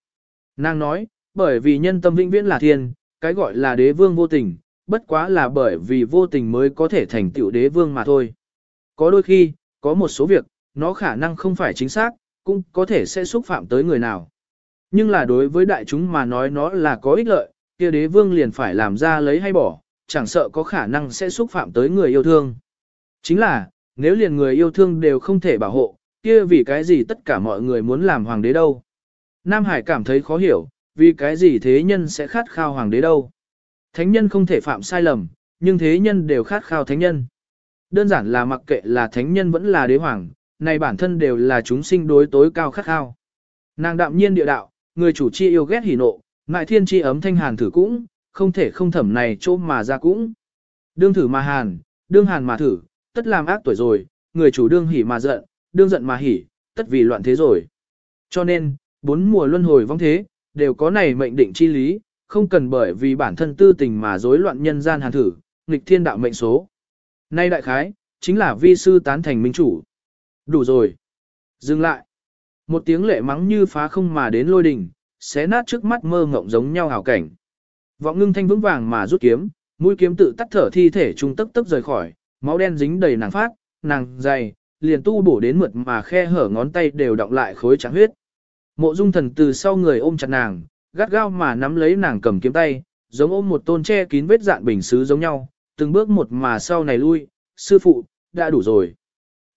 Nàng nói, bởi vì nhân tâm vĩnh viễn là thiên, cái gọi là đế vương vô tình, bất quá là bởi vì vô tình mới có thể thành tựu đế vương mà thôi. Có đôi khi, có một số việc, nó khả năng không phải chính xác, cũng có thể sẽ xúc phạm tới người nào. Nhưng là đối với đại chúng mà nói nó là có ích lợi, kia đế vương liền phải làm ra lấy hay bỏ, chẳng sợ có khả năng sẽ xúc phạm tới người yêu thương. Chính là, nếu liền người yêu thương đều không thể bảo hộ, kia vì cái gì tất cả mọi người muốn làm hoàng đế đâu. Nam Hải cảm thấy khó hiểu, vì cái gì thế nhân sẽ khát khao hoàng đế đâu. Thánh nhân không thể phạm sai lầm, nhưng thế nhân đều khát khao thánh nhân. Đơn giản là mặc kệ là thánh nhân vẫn là đế hoàng, này bản thân đều là chúng sinh đối tối cao khắc khao. Nàng đạm nhiên địa đạo, người chủ chi yêu ghét hỉ nộ, ngại thiên chi ấm thanh hàn thử cũng, không thể không thẩm này chỗ mà ra cũng. Đương thử mà hàn, đương hàn mà thử, tất làm ác tuổi rồi, người chủ đương hỉ mà giận, đương giận mà hỉ, tất vì loạn thế rồi. Cho nên, bốn mùa luân hồi vong thế, đều có này mệnh định chi lý, không cần bởi vì bản thân tư tình mà rối loạn nhân gian hàn thử, nghịch thiên đạo mệnh số. Nay đại khái, chính là vi sư tán thành minh chủ. Đủ rồi. Dừng lại. Một tiếng lệ mắng như phá không mà đến lôi đình, xé nát trước mắt mơ ngộng giống nhau hảo cảnh. Vọng ngưng thanh vững vàng mà rút kiếm, mũi kiếm tự tắt thở thi thể trung tức tức rời khỏi, máu đen dính đầy nàng phát, nàng dày, liền tu bổ đến mượt mà khe hở ngón tay đều động lại khối trắng huyết. Mộ dung thần từ sau người ôm chặt nàng, gắt gao mà nắm lấy nàng cầm kiếm tay, giống ôm một tôn che kín vết dạn bình xứ giống nhau, từng bước một mà sau này lui, sư phụ, đã đủ rồi.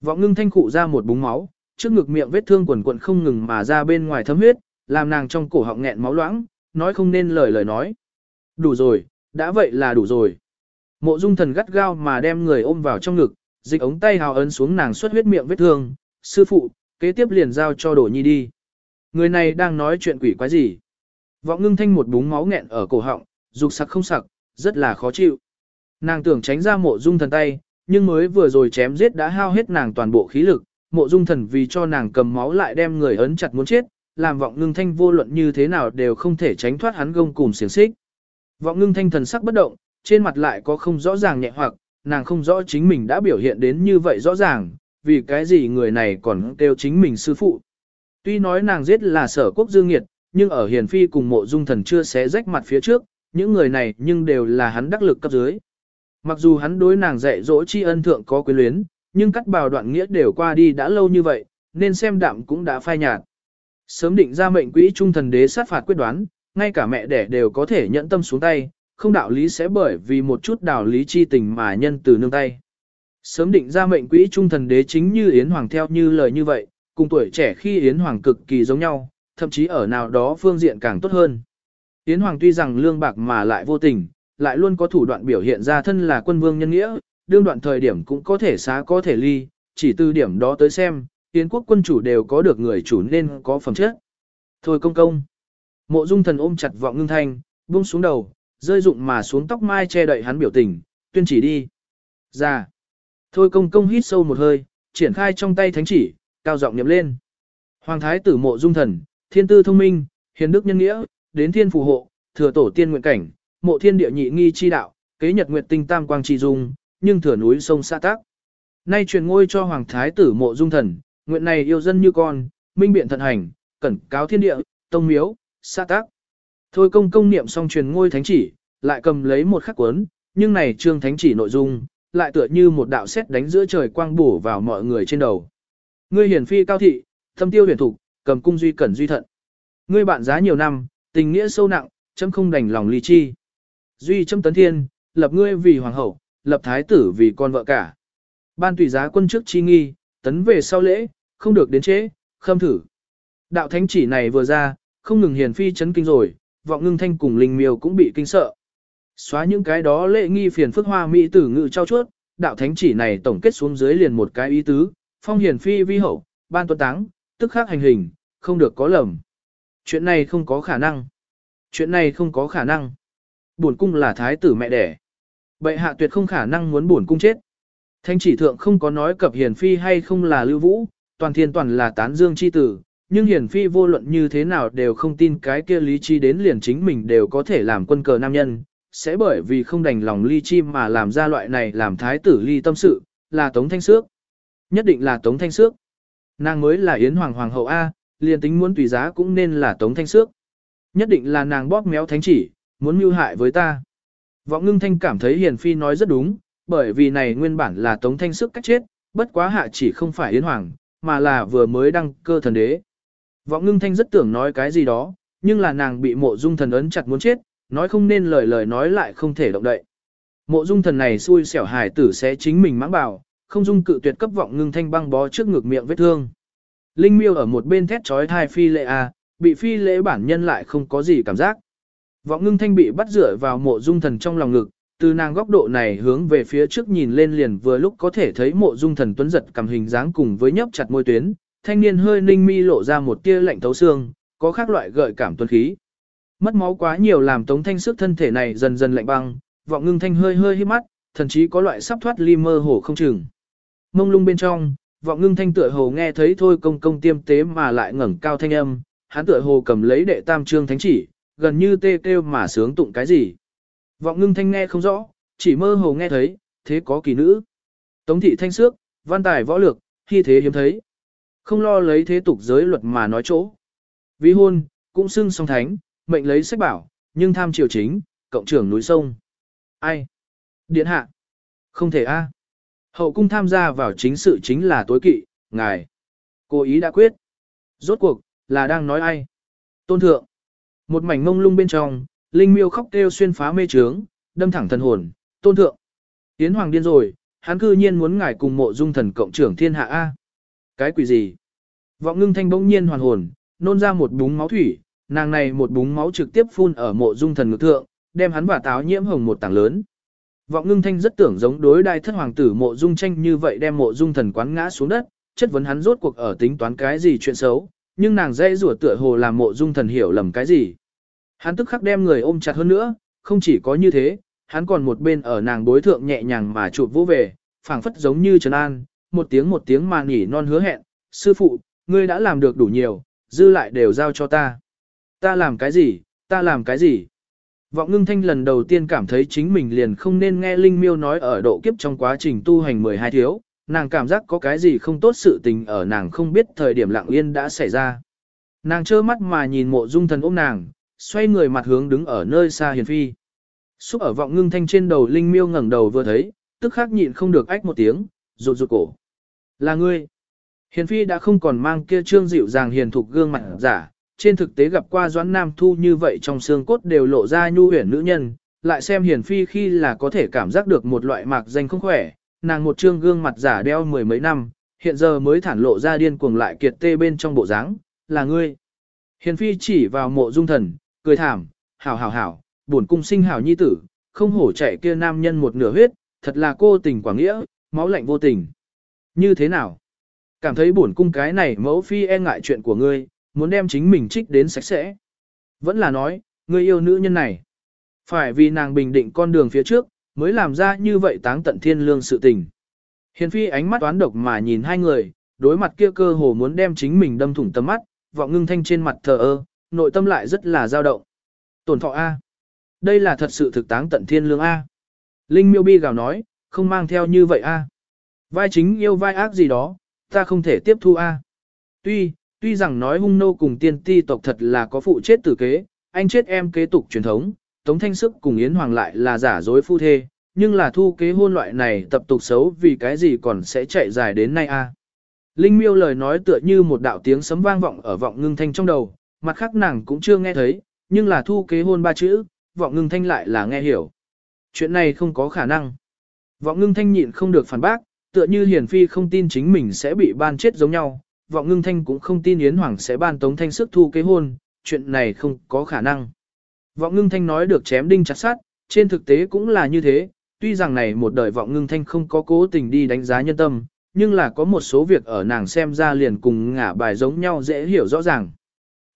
Vọng ngưng thanh cụ ra một búng máu, trước ngực miệng vết thương quần quần không ngừng mà ra bên ngoài thấm huyết, làm nàng trong cổ họng nghẹn máu loãng, nói không nên lời lời nói. Đủ rồi, đã vậy là đủ rồi. Mộ dung thần gắt gao mà đem người ôm vào trong ngực, dịch ống tay hào ấn xuống nàng xuất huyết miệng vết thương. Sư phụ, kế tiếp liền giao cho đổ nhi đi. Người này đang nói chuyện quỷ quái gì. Vọng ngưng thanh một búng máu nghẹn ở cổ họng, dục sặc không sặc, rất là khó chịu. Nàng tưởng tránh ra mộ dung thần tay, nhưng mới vừa rồi chém giết đã hao hết nàng toàn bộ khí lực, mộ dung thần vì cho nàng cầm máu lại đem người ấn chặt muốn chết, làm vọng ngưng thanh vô luận như thế nào đều không thể tránh thoát hắn gông cùng xiềng xích. Vọng ngưng thanh thần sắc bất động, trên mặt lại có không rõ ràng nhẹ hoặc, nàng không rõ chính mình đã biểu hiện đến như vậy rõ ràng, vì cái gì người này còn kêu chính mình sư phụ. Tuy nói nàng giết là sở quốc dương nghiệt, nhưng ở hiền phi cùng mộ dung thần chưa xé rách mặt phía trước, những người này nhưng đều là hắn đắc lực cấp dưới. Mặc dù hắn đối nàng dạy dỗ tri ân thượng có quyến luyến, nhưng cắt bào đoạn nghĩa đều qua đi đã lâu như vậy, nên xem đạm cũng đã phai nhạt. Sớm định ra mệnh quỹ trung thần đế sát phạt quyết đoán, ngay cả mẹ đẻ đều có thể nhận tâm xuống tay, không đạo lý sẽ bởi vì một chút đạo lý chi tình mà nhân từ nương tay. Sớm định ra mệnh quỹ trung thần đế chính như Yến Hoàng theo như lời như vậy, cùng tuổi trẻ khi Yến Hoàng cực kỳ giống nhau, thậm chí ở nào đó phương diện càng tốt hơn. Yến Hoàng tuy rằng lương bạc mà lại vô tình, lại luôn có thủ đoạn biểu hiện ra thân là quân vương nhân nghĩa, đương đoạn thời điểm cũng có thể xá có thể ly, chỉ từ điểm đó tới xem, tiến quốc quân chủ đều có được người chủ nên có phẩm chất. Thôi công công. Mộ dung thần ôm chặt vọng ngưng thanh, buông xuống đầu, rơi rụng mà xuống tóc mai che đậy hắn biểu tình, tuyên chỉ đi. Ra. Thôi công công hít sâu một hơi, triển khai trong tay thánh chỉ, cao giọng niệm lên. Hoàng thái tử mộ dung thần, thiên tư thông minh, hiền đức nhân nghĩa, đến thiên phù hộ, thừa tổ tiên nguyện cảnh, mộ thiên địa nhị nghi chi đạo, kế nhật nguyệt tinh tam quang chi dung, nhưng thừa núi sông xa tác. Nay truyền ngôi cho hoàng thái tử mộ dung thần, nguyện này yêu dân như con, minh biện thận hành, cẩn cáo thiên địa, tông miếu, xa tác. Thôi công công niệm xong truyền ngôi thánh chỉ, lại cầm lấy một khắc cuốn, nhưng này trương thánh chỉ nội dung, lại tựa như một đạo xét đánh giữa trời quang bổ vào mọi người trên đầu. Ngươi hiển phi cao thị, thâm tiêu huyền thục, cầm cung duy cẩn duy thận. Ngươi bạn giá nhiều năm, tình nghĩa sâu nặng, chấm không đành lòng ly chi. Duy châm tấn thiên, lập ngươi vì hoàng hậu, lập thái tử vì con vợ cả. Ban tùy giá quân trước chi nghi, tấn về sau lễ, không được đến chế, khâm thử. Đạo thánh chỉ này vừa ra, không ngừng hiền phi chấn kinh rồi, vọng ngưng thanh cùng linh miêu cũng bị kinh sợ. Xóa những cái đó lệ nghi phiền phức hoa mỹ tử ngự trao chuốt, đạo thánh chỉ này tổng kết xuống dưới liền một cái ý tứ, phong hiền phi vi hậu, ban tuấn táng, tức khắc hành hình, không được có lầm. Chuyện này không có khả năng. Chuyện này không có khả năng. Bổn cung là thái tử mẹ đẻ. Bệ hạ tuyệt không khả năng muốn bổn cung chết. Thánh chỉ thượng không có nói cập hiền phi hay không là lưu vũ, toàn thiên toàn là tán dương chi tử, nhưng hiền phi vô luận như thế nào đều không tin cái kia lý chi đến liền chính mình đều có thể làm quân cờ nam nhân, sẽ bởi vì không đành lòng ly chi mà làm ra loại này làm thái tử ly tâm sự, là Tống Thanh Sước. Nhất định là Tống Thanh Sước. Nàng mới là Yến Hoàng Hoàng hậu A, liền tính muốn tùy giá cũng nên là Tống Thanh Sước. Nhất định là nàng bóp méo thánh chỉ, muốn mưu hại với ta. Vọng ngưng thanh cảm thấy Hiền Phi nói rất đúng, bởi vì này nguyên bản là Tống Thanh sức cách chết, bất quá hạ chỉ không phải Yến Hoàng, mà là vừa mới đăng cơ thần đế. Vọng ngưng thanh rất tưởng nói cái gì đó, nhưng là nàng bị mộ dung thần ấn chặt muốn chết, nói không nên lời lời nói lại không thể động đậy. Mộ dung thần này xui xẻo hài tử sẽ chính mình mãng bảo, không dung cự tuyệt cấp vọng ngưng thanh băng bó trước ngực miệng vết thương. Linh miêu ở một bên thét trói thai phi lệ a, bị phi lễ bản nhân lại không có gì cảm giác. Vọng ngưng thanh bị bắt rửa vào mộ dung thần trong lòng ngực, từ nàng góc độ này hướng về phía trước nhìn lên liền vừa lúc có thể thấy mộ dung thần tuấn giật cầm hình dáng cùng với nhấp chặt môi tuyến, thanh niên hơi ninh mi lộ ra một tia lạnh thấu xương, có khác loại gợi cảm tuấn khí. Mất máu quá nhiều làm tống thanh sức thân thể này dần dần lạnh băng, vọng ngưng thanh hơi hơi hít mắt, thậm chí có loại sắp thoát ly mơ hồ không chừng. Mông lung bên trong, vọng ngưng thanh tựa hồ nghe thấy thôi công công tiêm tế mà lại ngẩng cao thanh âm, hắn tựa hồ cầm lấy đệ tam trương thánh chỉ, gần như tê kêu mà sướng tụng cái gì. Vọng ngưng thanh nghe không rõ, chỉ mơ hồ nghe thấy, thế có kỳ nữ. Tống thị thanh sước văn tài võ lược, khi thế hiếm thấy. Không lo lấy thế tục giới luật mà nói chỗ. Ví hôn, cũng xưng song thánh, mệnh lấy sách bảo, nhưng tham triều chính, cộng trưởng núi sông. Ai? Điện hạ. Không thể a. À. Hậu cung tham gia vào chính sự chính là tối kỵ, ngài. Cố ý đã quyết. Rốt cuộc, là đang nói ai? Tôn thượng. Một mảnh ngông lung bên trong, Linh miêu khóc kêu xuyên phá mê trướng, đâm thẳng thần hồn, tôn thượng. Tiến hoàng điên rồi, hắn cư nhiên muốn ngài cùng mộ dung thần cộng trưởng thiên hạ A. Cái quỷ gì? Vọng ngưng thanh bỗng nhiên hoàn hồn, nôn ra một búng máu thủy, nàng này một búng máu trực tiếp phun ở mộ dung thần ngực thượng, đem hắn và táo nhiễm hồng một tảng lớn. Vọng ngưng thanh rất tưởng giống đối đại thất hoàng tử mộ dung tranh như vậy đem mộ dung thần quán ngã xuống đất, chất vấn hắn rốt cuộc ở tính toán cái gì chuyện xấu, nhưng nàng dây rủa tựa hồ làm mộ dung thần hiểu lầm cái gì. Hắn tức khắc đem người ôm chặt hơn nữa, không chỉ có như thế, hắn còn một bên ở nàng đối thượng nhẹ nhàng mà chụp vũ về, phảng phất giống như trần an, một tiếng một tiếng mà nghỉ non hứa hẹn, sư phụ, ngươi đã làm được đủ nhiều, dư lại đều giao cho ta. Ta làm cái gì, ta làm cái gì? Vọng ngưng thanh lần đầu tiên cảm thấy chính mình liền không nên nghe Linh Miêu nói ở độ kiếp trong quá trình tu hành 12 thiếu, nàng cảm giác có cái gì không tốt sự tình ở nàng không biết thời điểm lặng yên đã xảy ra. Nàng trơ mắt mà nhìn mộ dung thần ôm nàng, xoay người mặt hướng đứng ở nơi xa hiền phi. Xúc ở vọng ngưng thanh trên đầu Linh Miêu ngẩng đầu vừa thấy, tức khắc nhịn không được ách một tiếng, rụt rụt cổ. Là ngươi. Hiền phi đã không còn mang kia trương dịu dàng hiền thục gương mặt giả, trên thực tế gặp qua Doãn Nam Thu như vậy trong xương cốt đều lộ ra nhu huyền nữ nhân, lại xem hiền phi khi là có thể cảm giác được một loại mạc danh không khỏe, nàng một trương gương mặt giả đeo mười mấy năm, hiện giờ mới thản lộ ra điên cuồng lại kiệt tê bên trong bộ dáng, là ngươi. Hiền phi chỉ vào mộ dung thần, cười thảm, hảo hảo hảo, buồn cung sinh hảo nhi tử, không hổ chạy kia nam nhân một nửa huyết, thật là cô tình quả nghĩa, máu lạnh vô tình. Như thế nào? Cảm thấy buồn cung cái này mẫu phi e ngại chuyện của ngươi, muốn đem chính mình trích đến sạch sẽ. Vẫn là nói, ngươi yêu nữ nhân này. Phải vì nàng bình định con đường phía trước, mới làm ra như vậy táng tận thiên lương sự tình. Hiền phi ánh mắt toán độc mà nhìn hai người, đối mặt kia cơ hồ muốn đem chính mình đâm thủng tầm mắt, vọng ngưng thanh trên mặt thờ ơ, nội tâm lại rất là dao động. Tổn thọ A. Đây là thật sự thực táng tận thiên lương A. Linh miêu bi gào nói, không mang theo như vậy A. Vai chính yêu vai ác gì đó, ta không thể tiếp thu A. Tuy, tuy rằng nói hung nô cùng tiên ti tộc thật là có phụ chết tử kế, anh chết em kế tục truyền thống, Tống Thanh Sức cùng Yến Hoàng lại là giả dối phu thê, nhưng là thu kế hôn loại này tập tục xấu vì cái gì còn sẽ chạy dài đến nay a? Linh miêu lời nói tựa như một đạo tiếng sấm vang vọng ở vọng ngưng thanh trong đầu, mặt khác nàng cũng chưa nghe thấy, nhưng là thu kế hôn ba chữ, vọng ngưng thanh lại là nghe hiểu. Chuyện này không có khả năng. Vọng ngưng thanh nhịn không được phản bác, tựa như hiển phi không tin chính mình sẽ bị ban chết giống nhau, vọng ngưng thanh cũng không tin Yến Hoàng sẽ ban tống thanh sức thu kế hôn, chuyện này không có khả năng. Vọng ngưng thanh nói được chém đinh chặt sát, trên thực tế cũng là như thế, tuy rằng này một đời vọng ngưng thanh không có cố tình đi đánh giá nhân tâm, nhưng là có một số việc ở nàng xem ra liền cùng ngả bài giống nhau dễ hiểu rõ ràng.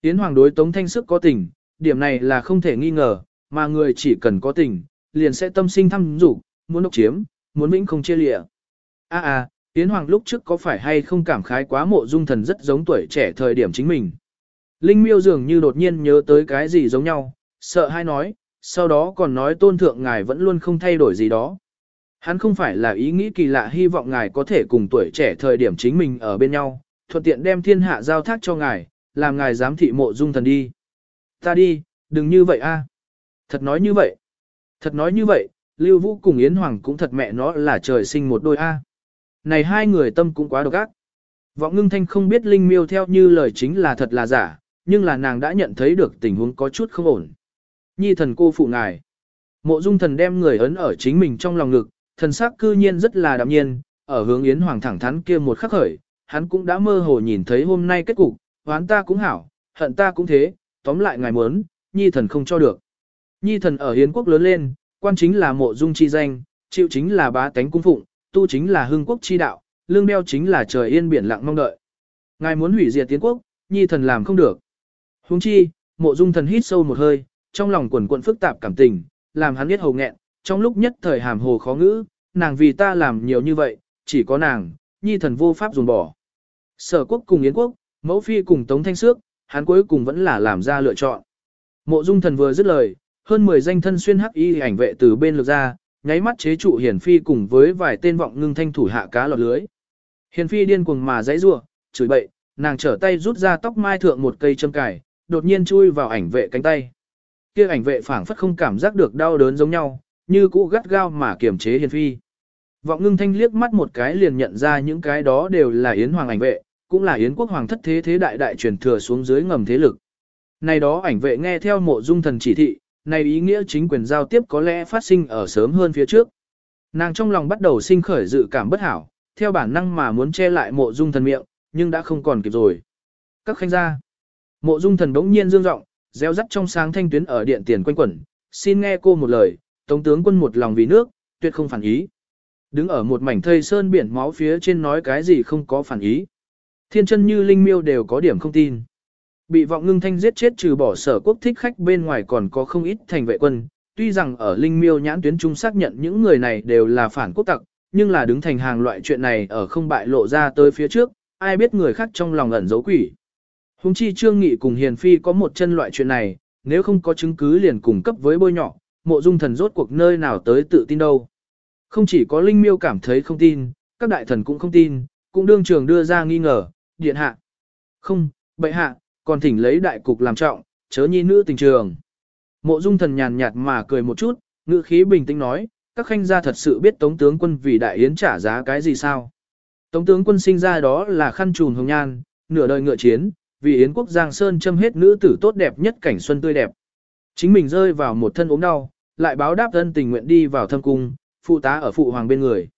Yến Hoàng đối Tống Thanh sức có tình, điểm này là không thể nghi ngờ, mà người chỉ cần có tình, liền sẽ tâm sinh thăm dục, muốn độc chiếm, muốn vĩnh không chia lịa. A à, a, Yến Hoàng lúc trước có phải hay không cảm khái quá mộ dung thần rất giống tuổi trẻ thời điểm chính mình. Linh miêu dường như đột nhiên nhớ tới cái gì giống nhau, sợ hai nói, sau đó còn nói tôn thượng ngài vẫn luôn không thay đổi gì đó. Hắn không phải là ý nghĩ kỳ lạ hy vọng ngài có thể cùng tuổi trẻ thời điểm chính mình ở bên nhau, thuận tiện đem thiên hạ giao thác cho ngài, làm ngài giám thị mộ dung thần đi. Ta đi, đừng như vậy a. À. Thật nói như vậy. Thật nói như vậy, Lưu Vũ cùng Yến Hoàng cũng thật mẹ nó là trời sinh một đôi a. À. Này hai người tâm cũng quá độc ác. Vọng ngưng thanh không biết Linh miêu theo như lời chính là thật là giả, nhưng là nàng đã nhận thấy được tình huống có chút không ổn nhi thần cô phụ ngài. Mộ dung thần đem người ấn ở chính mình trong lòng ngực, thần sắc cư nhiên rất là đạm nhiên, ở hướng Yến Hoàng thẳng thắn kia một khắc khởi, hắn cũng đã mơ hồ nhìn thấy hôm nay kết cục, hoán ta cũng hảo, hận ta cũng thế, tóm lại ngài muốn, nhi thần không cho được. Nhi thần ở Hiến quốc lớn lên, quan chính là mộ dung chi danh, chịu chính là bá tánh cung phụng, tu chính là hưng quốc chi đạo, lương đeo chính là trời yên biển lặng mong đợi. Ngài muốn hủy diệt tiến quốc, nhi thần làm không được. Huống chi, mộ dung thần hít sâu một hơi, trong lòng quần quận phức tạp cảm tình, làm hắn biết hầu nghẹn, trong lúc nhất thời hàm hồ khó ngữ, nàng vì ta làm nhiều như vậy, chỉ có nàng, nhi thần vô pháp dùng bỏ. Sở quốc cùng Yến quốc, mẫu phi cùng Tống Thanh Sước, hắn cuối cùng vẫn là làm ra lựa chọn. Mộ dung thần vừa dứt lời, hơn 10 danh thân xuyên hắc y ảnh vệ từ bên lược ra, nháy mắt chế trụ hiển phi cùng với vài tên vọng ngưng thanh thủ hạ cá lọt lưới. Hiển phi điên cuồng mà dãy rủa, chửi bậy, nàng trở tay rút ra tóc mai thượng một cây châm cài, đột nhiên chui vào ảnh vệ cánh tay kia ảnh vệ phảng phất không cảm giác được đau đớn giống nhau, như cũ gắt gao mà kiềm chế hiền phi. Vọng ngưng thanh liếc mắt một cái liền nhận ra những cái đó đều là Yến Hoàng ảnh vệ, cũng là Yến quốc hoàng thất thế thế đại đại truyền thừa xuống dưới ngầm thế lực. Này đó ảnh vệ nghe theo mộ dung thần chỉ thị, này ý nghĩa chính quyền giao tiếp có lẽ phát sinh ở sớm hơn phía trước. Nàng trong lòng bắt đầu sinh khởi dự cảm bất hảo, theo bản năng mà muốn che lại mộ dung thần miệng, nhưng đã không còn kịp rồi. Các khanh gia. Mộ dung thần đống nhiên dương giọng gieo rắc trong sáng thanh tuyến ở điện tiền quanh quẩn, xin nghe cô một lời, tống tướng quân một lòng vì nước, tuyệt không phản ý. Đứng ở một mảnh thây sơn biển máu phía trên nói cái gì không có phản ý. Thiên chân như linh miêu đều có điểm không tin. Bị vọng ngưng thanh giết chết trừ bỏ sở quốc thích khách bên ngoài còn có không ít thành vệ quân. Tuy rằng ở linh miêu nhãn tuyến trung xác nhận những người này đều là phản quốc tặc, nhưng là đứng thành hàng loại chuyện này ở không bại lộ ra tới phía trước, ai biết người khác trong lòng ẩn giấu quỷ. Hùng chi trương nghị cùng hiền phi có một chân loại chuyện này, nếu không có chứng cứ liền cung cấp với bôi nhỏ, mộ dung thần rốt cuộc nơi nào tới tự tin đâu. Không chỉ có linh miêu cảm thấy không tin, các đại thần cũng không tin, cũng đương trường đưa ra nghi ngờ, điện hạ. Không, bệ hạ, còn thỉnh lấy đại cục làm trọng, chớ nhi nữ tình trường. Mộ dung thần nhàn nhạt mà cười một chút, ngữ khí bình tĩnh nói, các khanh gia thật sự biết tống tướng quân vì đại yến trả giá cái gì sao. Tống tướng quân sinh ra đó là khăn trùn hồng nhan, nửa đời ngựa chiến, vì yến quốc giang sơn châm hết nữ tử tốt đẹp nhất cảnh xuân tươi đẹp. Chính mình rơi vào một thân ốm đau, lại báo đáp thân tình nguyện đi vào thâm cung, phụ tá ở phụ hoàng bên người.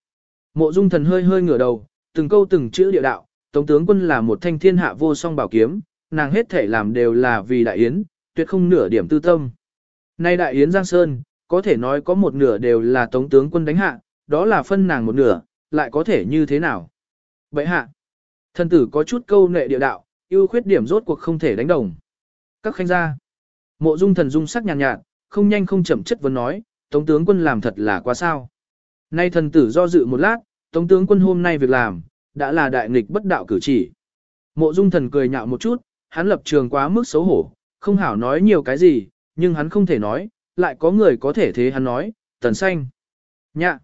Mộ dung thần hơi hơi ngửa đầu, từng câu từng chữ địa đạo, Tống tướng quân là một thanh thiên hạ vô song bảo kiếm, nàng hết thể làm đều là vì đại yến, tuyệt không nửa điểm tư tâm. Nay đại yến Giang Sơn, có thể nói có một nửa đều là tống tướng quân đánh hạ, đó là phân nàng một nửa, lại có thể như thế nào? Vậy hạ, thân tử có chút câu nệ địa đạo, ưu khuyết điểm rốt cuộc không thể đánh đồng. Các khanh gia, mộ dung thần dung sắc nhàn nhạt, nhạt, không nhanh không chậm chất vấn nói, tống tướng quân làm thật là quá sao. Nay thần tử do dự một lát, tống tướng quân hôm nay việc làm, đã là đại nghịch bất đạo cử chỉ. Mộ dung thần cười nhạo một chút, hắn lập trường quá mức xấu hổ, không hảo nói nhiều cái gì, nhưng hắn không thể nói, lại có người có thể thế hắn nói, tần xanh. Nhạ.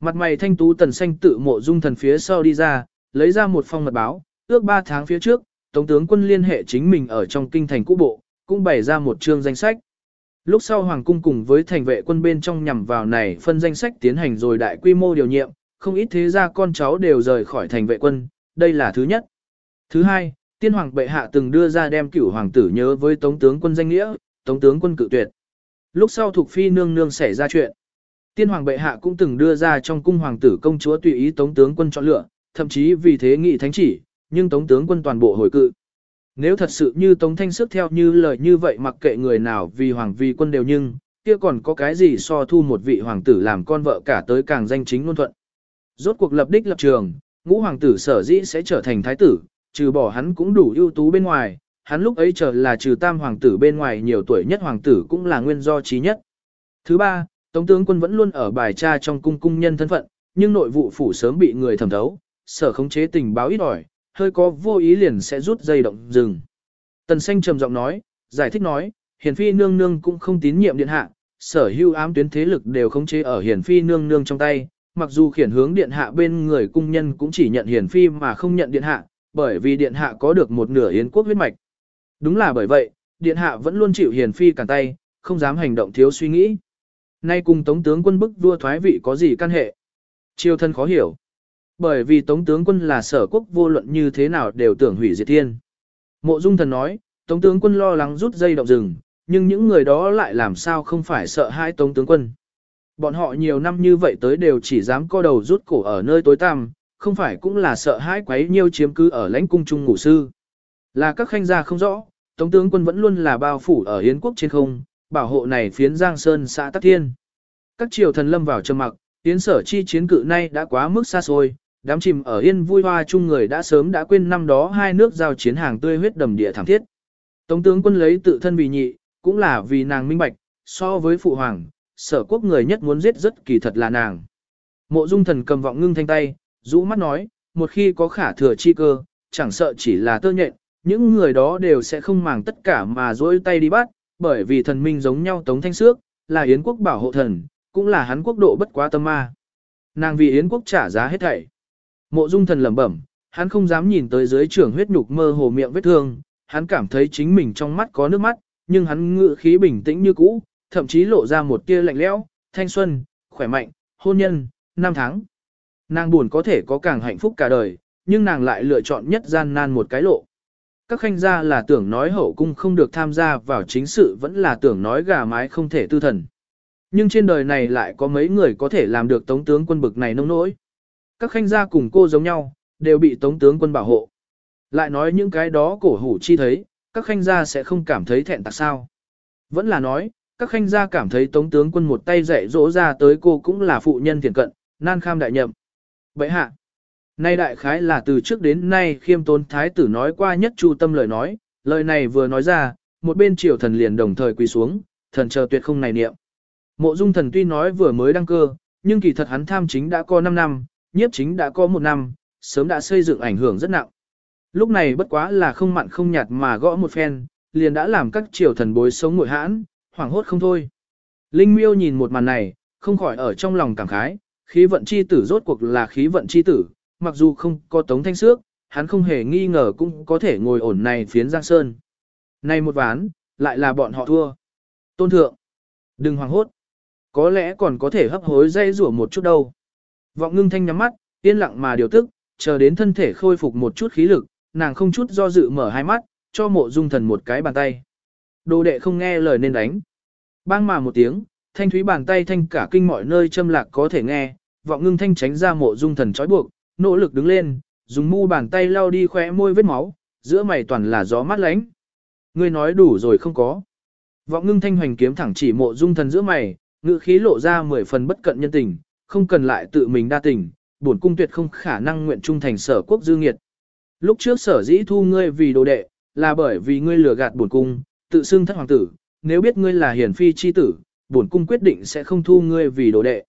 Mặt mày thanh tú tần xanh tự mộ dung thần phía sau đi ra, lấy ra một phong mật báo, ước ba tháng phía trước, Tổng tướng quân liên hệ chính mình ở trong kinh thành cũ bộ, cũng bày ra một chương danh sách. Lúc sau Hoàng cung cùng với thành vệ quân bên trong nhằm vào này phân danh sách tiến hành rồi đại quy mô điều nhiệm, không ít thế gia con cháu đều rời khỏi thành vệ quân, đây là thứ nhất. Thứ hai, tiên hoàng bệ hạ từng đưa ra đem cửu hoàng tử nhớ với tống tướng quân danh nghĩa, tống tướng quân cự tuyệt. Lúc sau thuộc phi nương nương xảy ra chuyện. Tiên hoàng bệ hạ cũng từng đưa ra trong cung hoàng tử công chúa tùy ý tống tướng quân chọn lựa, thậm chí vì thế nghị thánh chỉ, nhưng tống tướng quân toàn bộ hồi cự. Nếu thật sự như tống thanh sức theo như lời như vậy mặc kệ người nào vì hoàng vì quân đều nhưng, kia còn có cái gì so thu một vị hoàng tử làm con vợ cả tới càng danh chính ngôn thuận. Rốt cuộc lập đích lập trường, ngũ hoàng tử sở dĩ sẽ trở thành thái tử, trừ bỏ hắn cũng đủ ưu tú bên ngoài, hắn lúc ấy trở là trừ tam hoàng tử bên ngoài nhiều tuổi nhất hoàng tử cũng là nguyên do trí nhất. Thứ ba, Tống tướng quân vẫn luôn ở bài tra trong cung cung nhân thân phận, nhưng nội vụ phủ sớm bị người thẩm thấu, sở khống chế tình báo ít ỏi, hơi có vô ý liền sẽ rút dây động dừng. Tần xanh trầm giọng nói, giải thích nói, hiền phi nương nương cũng không tín nhiệm điện hạ, sở hưu ám tuyến thế lực đều khống chế ở hiền phi nương nương trong tay, mặc dù khiển hướng điện hạ bên người cung nhân cũng chỉ nhận hiền phi mà không nhận điện hạ, bởi vì điện hạ có được một nửa yến quốc huyết mạch. Đúng là bởi vậy, điện hạ vẫn luôn chịu hiền phi cản tay, không dám hành động thiếu suy nghĩ. Nay cùng tống tướng quân bức vua thoái vị có gì căn hệ? Triều thân khó hiểu. Bởi vì tống tướng quân là sở quốc vô luận như thế nào đều tưởng hủy diệt thiên. Mộ dung thần nói, tống tướng quân lo lắng rút dây động rừng, nhưng những người đó lại làm sao không phải sợ hai tống tướng quân. Bọn họ nhiều năm như vậy tới đều chỉ dám co đầu rút cổ ở nơi tối tăm, không phải cũng là sợ hãi quấy nhiêu chiếm cứ ở lãnh cung trung ngủ sư. Là các khanh gia không rõ, Tống tướng quân vẫn luôn là bao phủ ở Yến quốc trên không, bảo hộ này phiến Giang Sơn xã Tắc Thiên. Các triều thần lâm vào trầm mặc, Yến sở chi chiến cự nay đã quá mức xa xôi, đám chìm ở Yên vui hoa chung người đã sớm đã quên năm đó hai nước giao chiến hàng tươi huyết đầm địa thảm thiết. Tống tướng quân lấy tự thân vì nhị, cũng là vì nàng minh bạch, so với phụ hoàng, sở quốc người nhất muốn giết rất kỳ thật là nàng. Mộ dung thần cầm vọng ngưng thanh tay, rũ mắt nói, một khi có khả thừa chi cơ, chẳng sợ chỉ là tơ nhện, những người đó đều sẽ không màng tất cả mà dỗi tay đi bắt, bởi vì thần minh giống nhau tống thanh xước, là Yến quốc bảo hộ thần, cũng là hắn quốc độ bất quá tâm ma. Nàng vì Yến quốc trả giá hết thảy. Mộ dung thần lẩm bẩm, hắn không dám nhìn tới dưới trưởng huyết nhục mơ hồ miệng vết thương, hắn cảm thấy chính mình trong mắt có nước mắt, nhưng hắn ngự khí bình tĩnh như cũ, thậm chí lộ ra một tia lạnh lẽo, thanh xuân, khỏe mạnh, hôn nhân, năm tháng. Nàng buồn có thể có càng hạnh phúc cả đời, nhưng nàng lại lựa chọn nhất gian nan một cái lộ. Các khanh gia là tưởng nói hậu cung không được tham gia vào chính sự vẫn là tưởng nói gà mái không thể tư thần. Nhưng trên đời này lại có mấy người có thể làm được tống tướng quân bực này nông nỗi. Các khanh gia cùng cô giống nhau, đều bị tống tướng quân bảo hộ. Lại nói những cái đó cổ hủ chi thấy, các khanh gia sẽ không cảm thấy thẹn tạc sao. Vẫn là nói, các khanh gia cảm thấy tống tướng quân một tay dạy dỗ ra tới cô cũng là phụ nhân thiền cận, nan kham đại nhậm. Vậy hạ, nay đại khái là từ trước đến nay khiêm tốn thái tử nói qua nhất chu tâm lời nói, lời này vừa nói ra, một bên triều thần liền đồng thời quỳ xuống, thần chờ tuyệt không này niệm. Mộ dung thần tuy nói vừa mới đăng cơ, nhưng kỳ thật hắn tham chính đã có 5 năm, nhiếp chính đã có một năm, sớm đã xây dựng ảnh hưởng rất nặng. Lúc này bất quá là không mặn không nhạt mà gõ một phen, liền đã làm các triều thần bối sống ngội hãn, hoảng hốt không thôi. Linh miêu nhìn một màn này, không khỏi ở trong lòng cảm khái, khí vận chi tử rốt cuộc là khí vận chi tử, mặc dù không có tống thanh xước, hắn không hề nghi ngờ cũng có thể ngồi ổn này phiến giang sơn. Này một ván, lại là bọn họ thua. Tôn thượng, đừng hoảng hốt. Có lẽ còn có thể hấp hối dây rủa một chút đâu. Vọng ngưng thanh nhắm mắt, yên lặng mà điều tức, chờ đến thân thể khôi phục một chút khí lực, nàng không chút do dự mở hai mắt, cho mộ dung thần một cái bàn tay. Đồ đệ không nghe lời nên đánh. Bang mà một tiếng, thanh thúy bàn tay thanh cả kinh mọi nơi châm lạc có thể nghe, vọng ngưng thanh tránh ra mộ dung thần trói buộc, nỗ lực đứng lên, dùng mu bàn tay lau đi khóe môi vết máu, giữa mày toàn là gió mát lánh. Ngươi nói đủ rồi không có. Vọng ngưng thanh hoành kiếm thẳng chỉ mộ dung thần giữa mày, ngữ khí lộ ra mười phần bất cận nhân tình, không cần lại tự mình đa tình, bổn cung tuyệt không khả năng nguyện trung thành sở quốc dư nghiệt. Lúc trước sở dĩ thu ngươi vì đồ đệ, là bởi vì ngươi lừa gạt bổn cung, tự xưng thất hoàng tử, nếu biết ngươi là hiển phi chi tử, bổn cung quyết định sẽ không thu ngươi vì đồ đệ.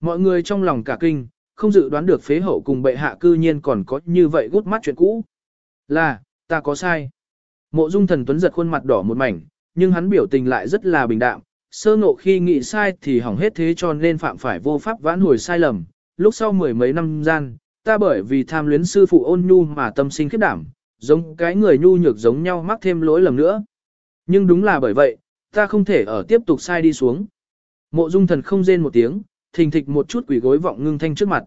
Mọi người trong lòng cả kinh, không dự đoán được phế hậu cùng bệ hạ cư nhiên còn có như vậy gút mắt chuyện cũ. Là, ta có sai. Mộ dung thần tuấn giật khuôn mặt đỏ một mảnh, nhưng hắn biểu tình lại rất là bình đạm, sơ ngộ khi nghĩ sai thì hỏng hết thế cho nên phạm phải vô pháp vãn hồi sai lầm. Lúc sau mười mấy năm gian, ta bởi vì tham luyến sư phụ ôn nhu mà tâm sinh khiếp đảm, giống cái người nhu nhược giống nhau mắc thêm lỗi lầm nữa. Nhưng đúng là bởi vậy, ta không thể ở tiếp tục sai đi xuống. Mộ dung thần không rên một tiếng, thình thịch một chút quỷ gối vọng ngưng thanh trước mặt.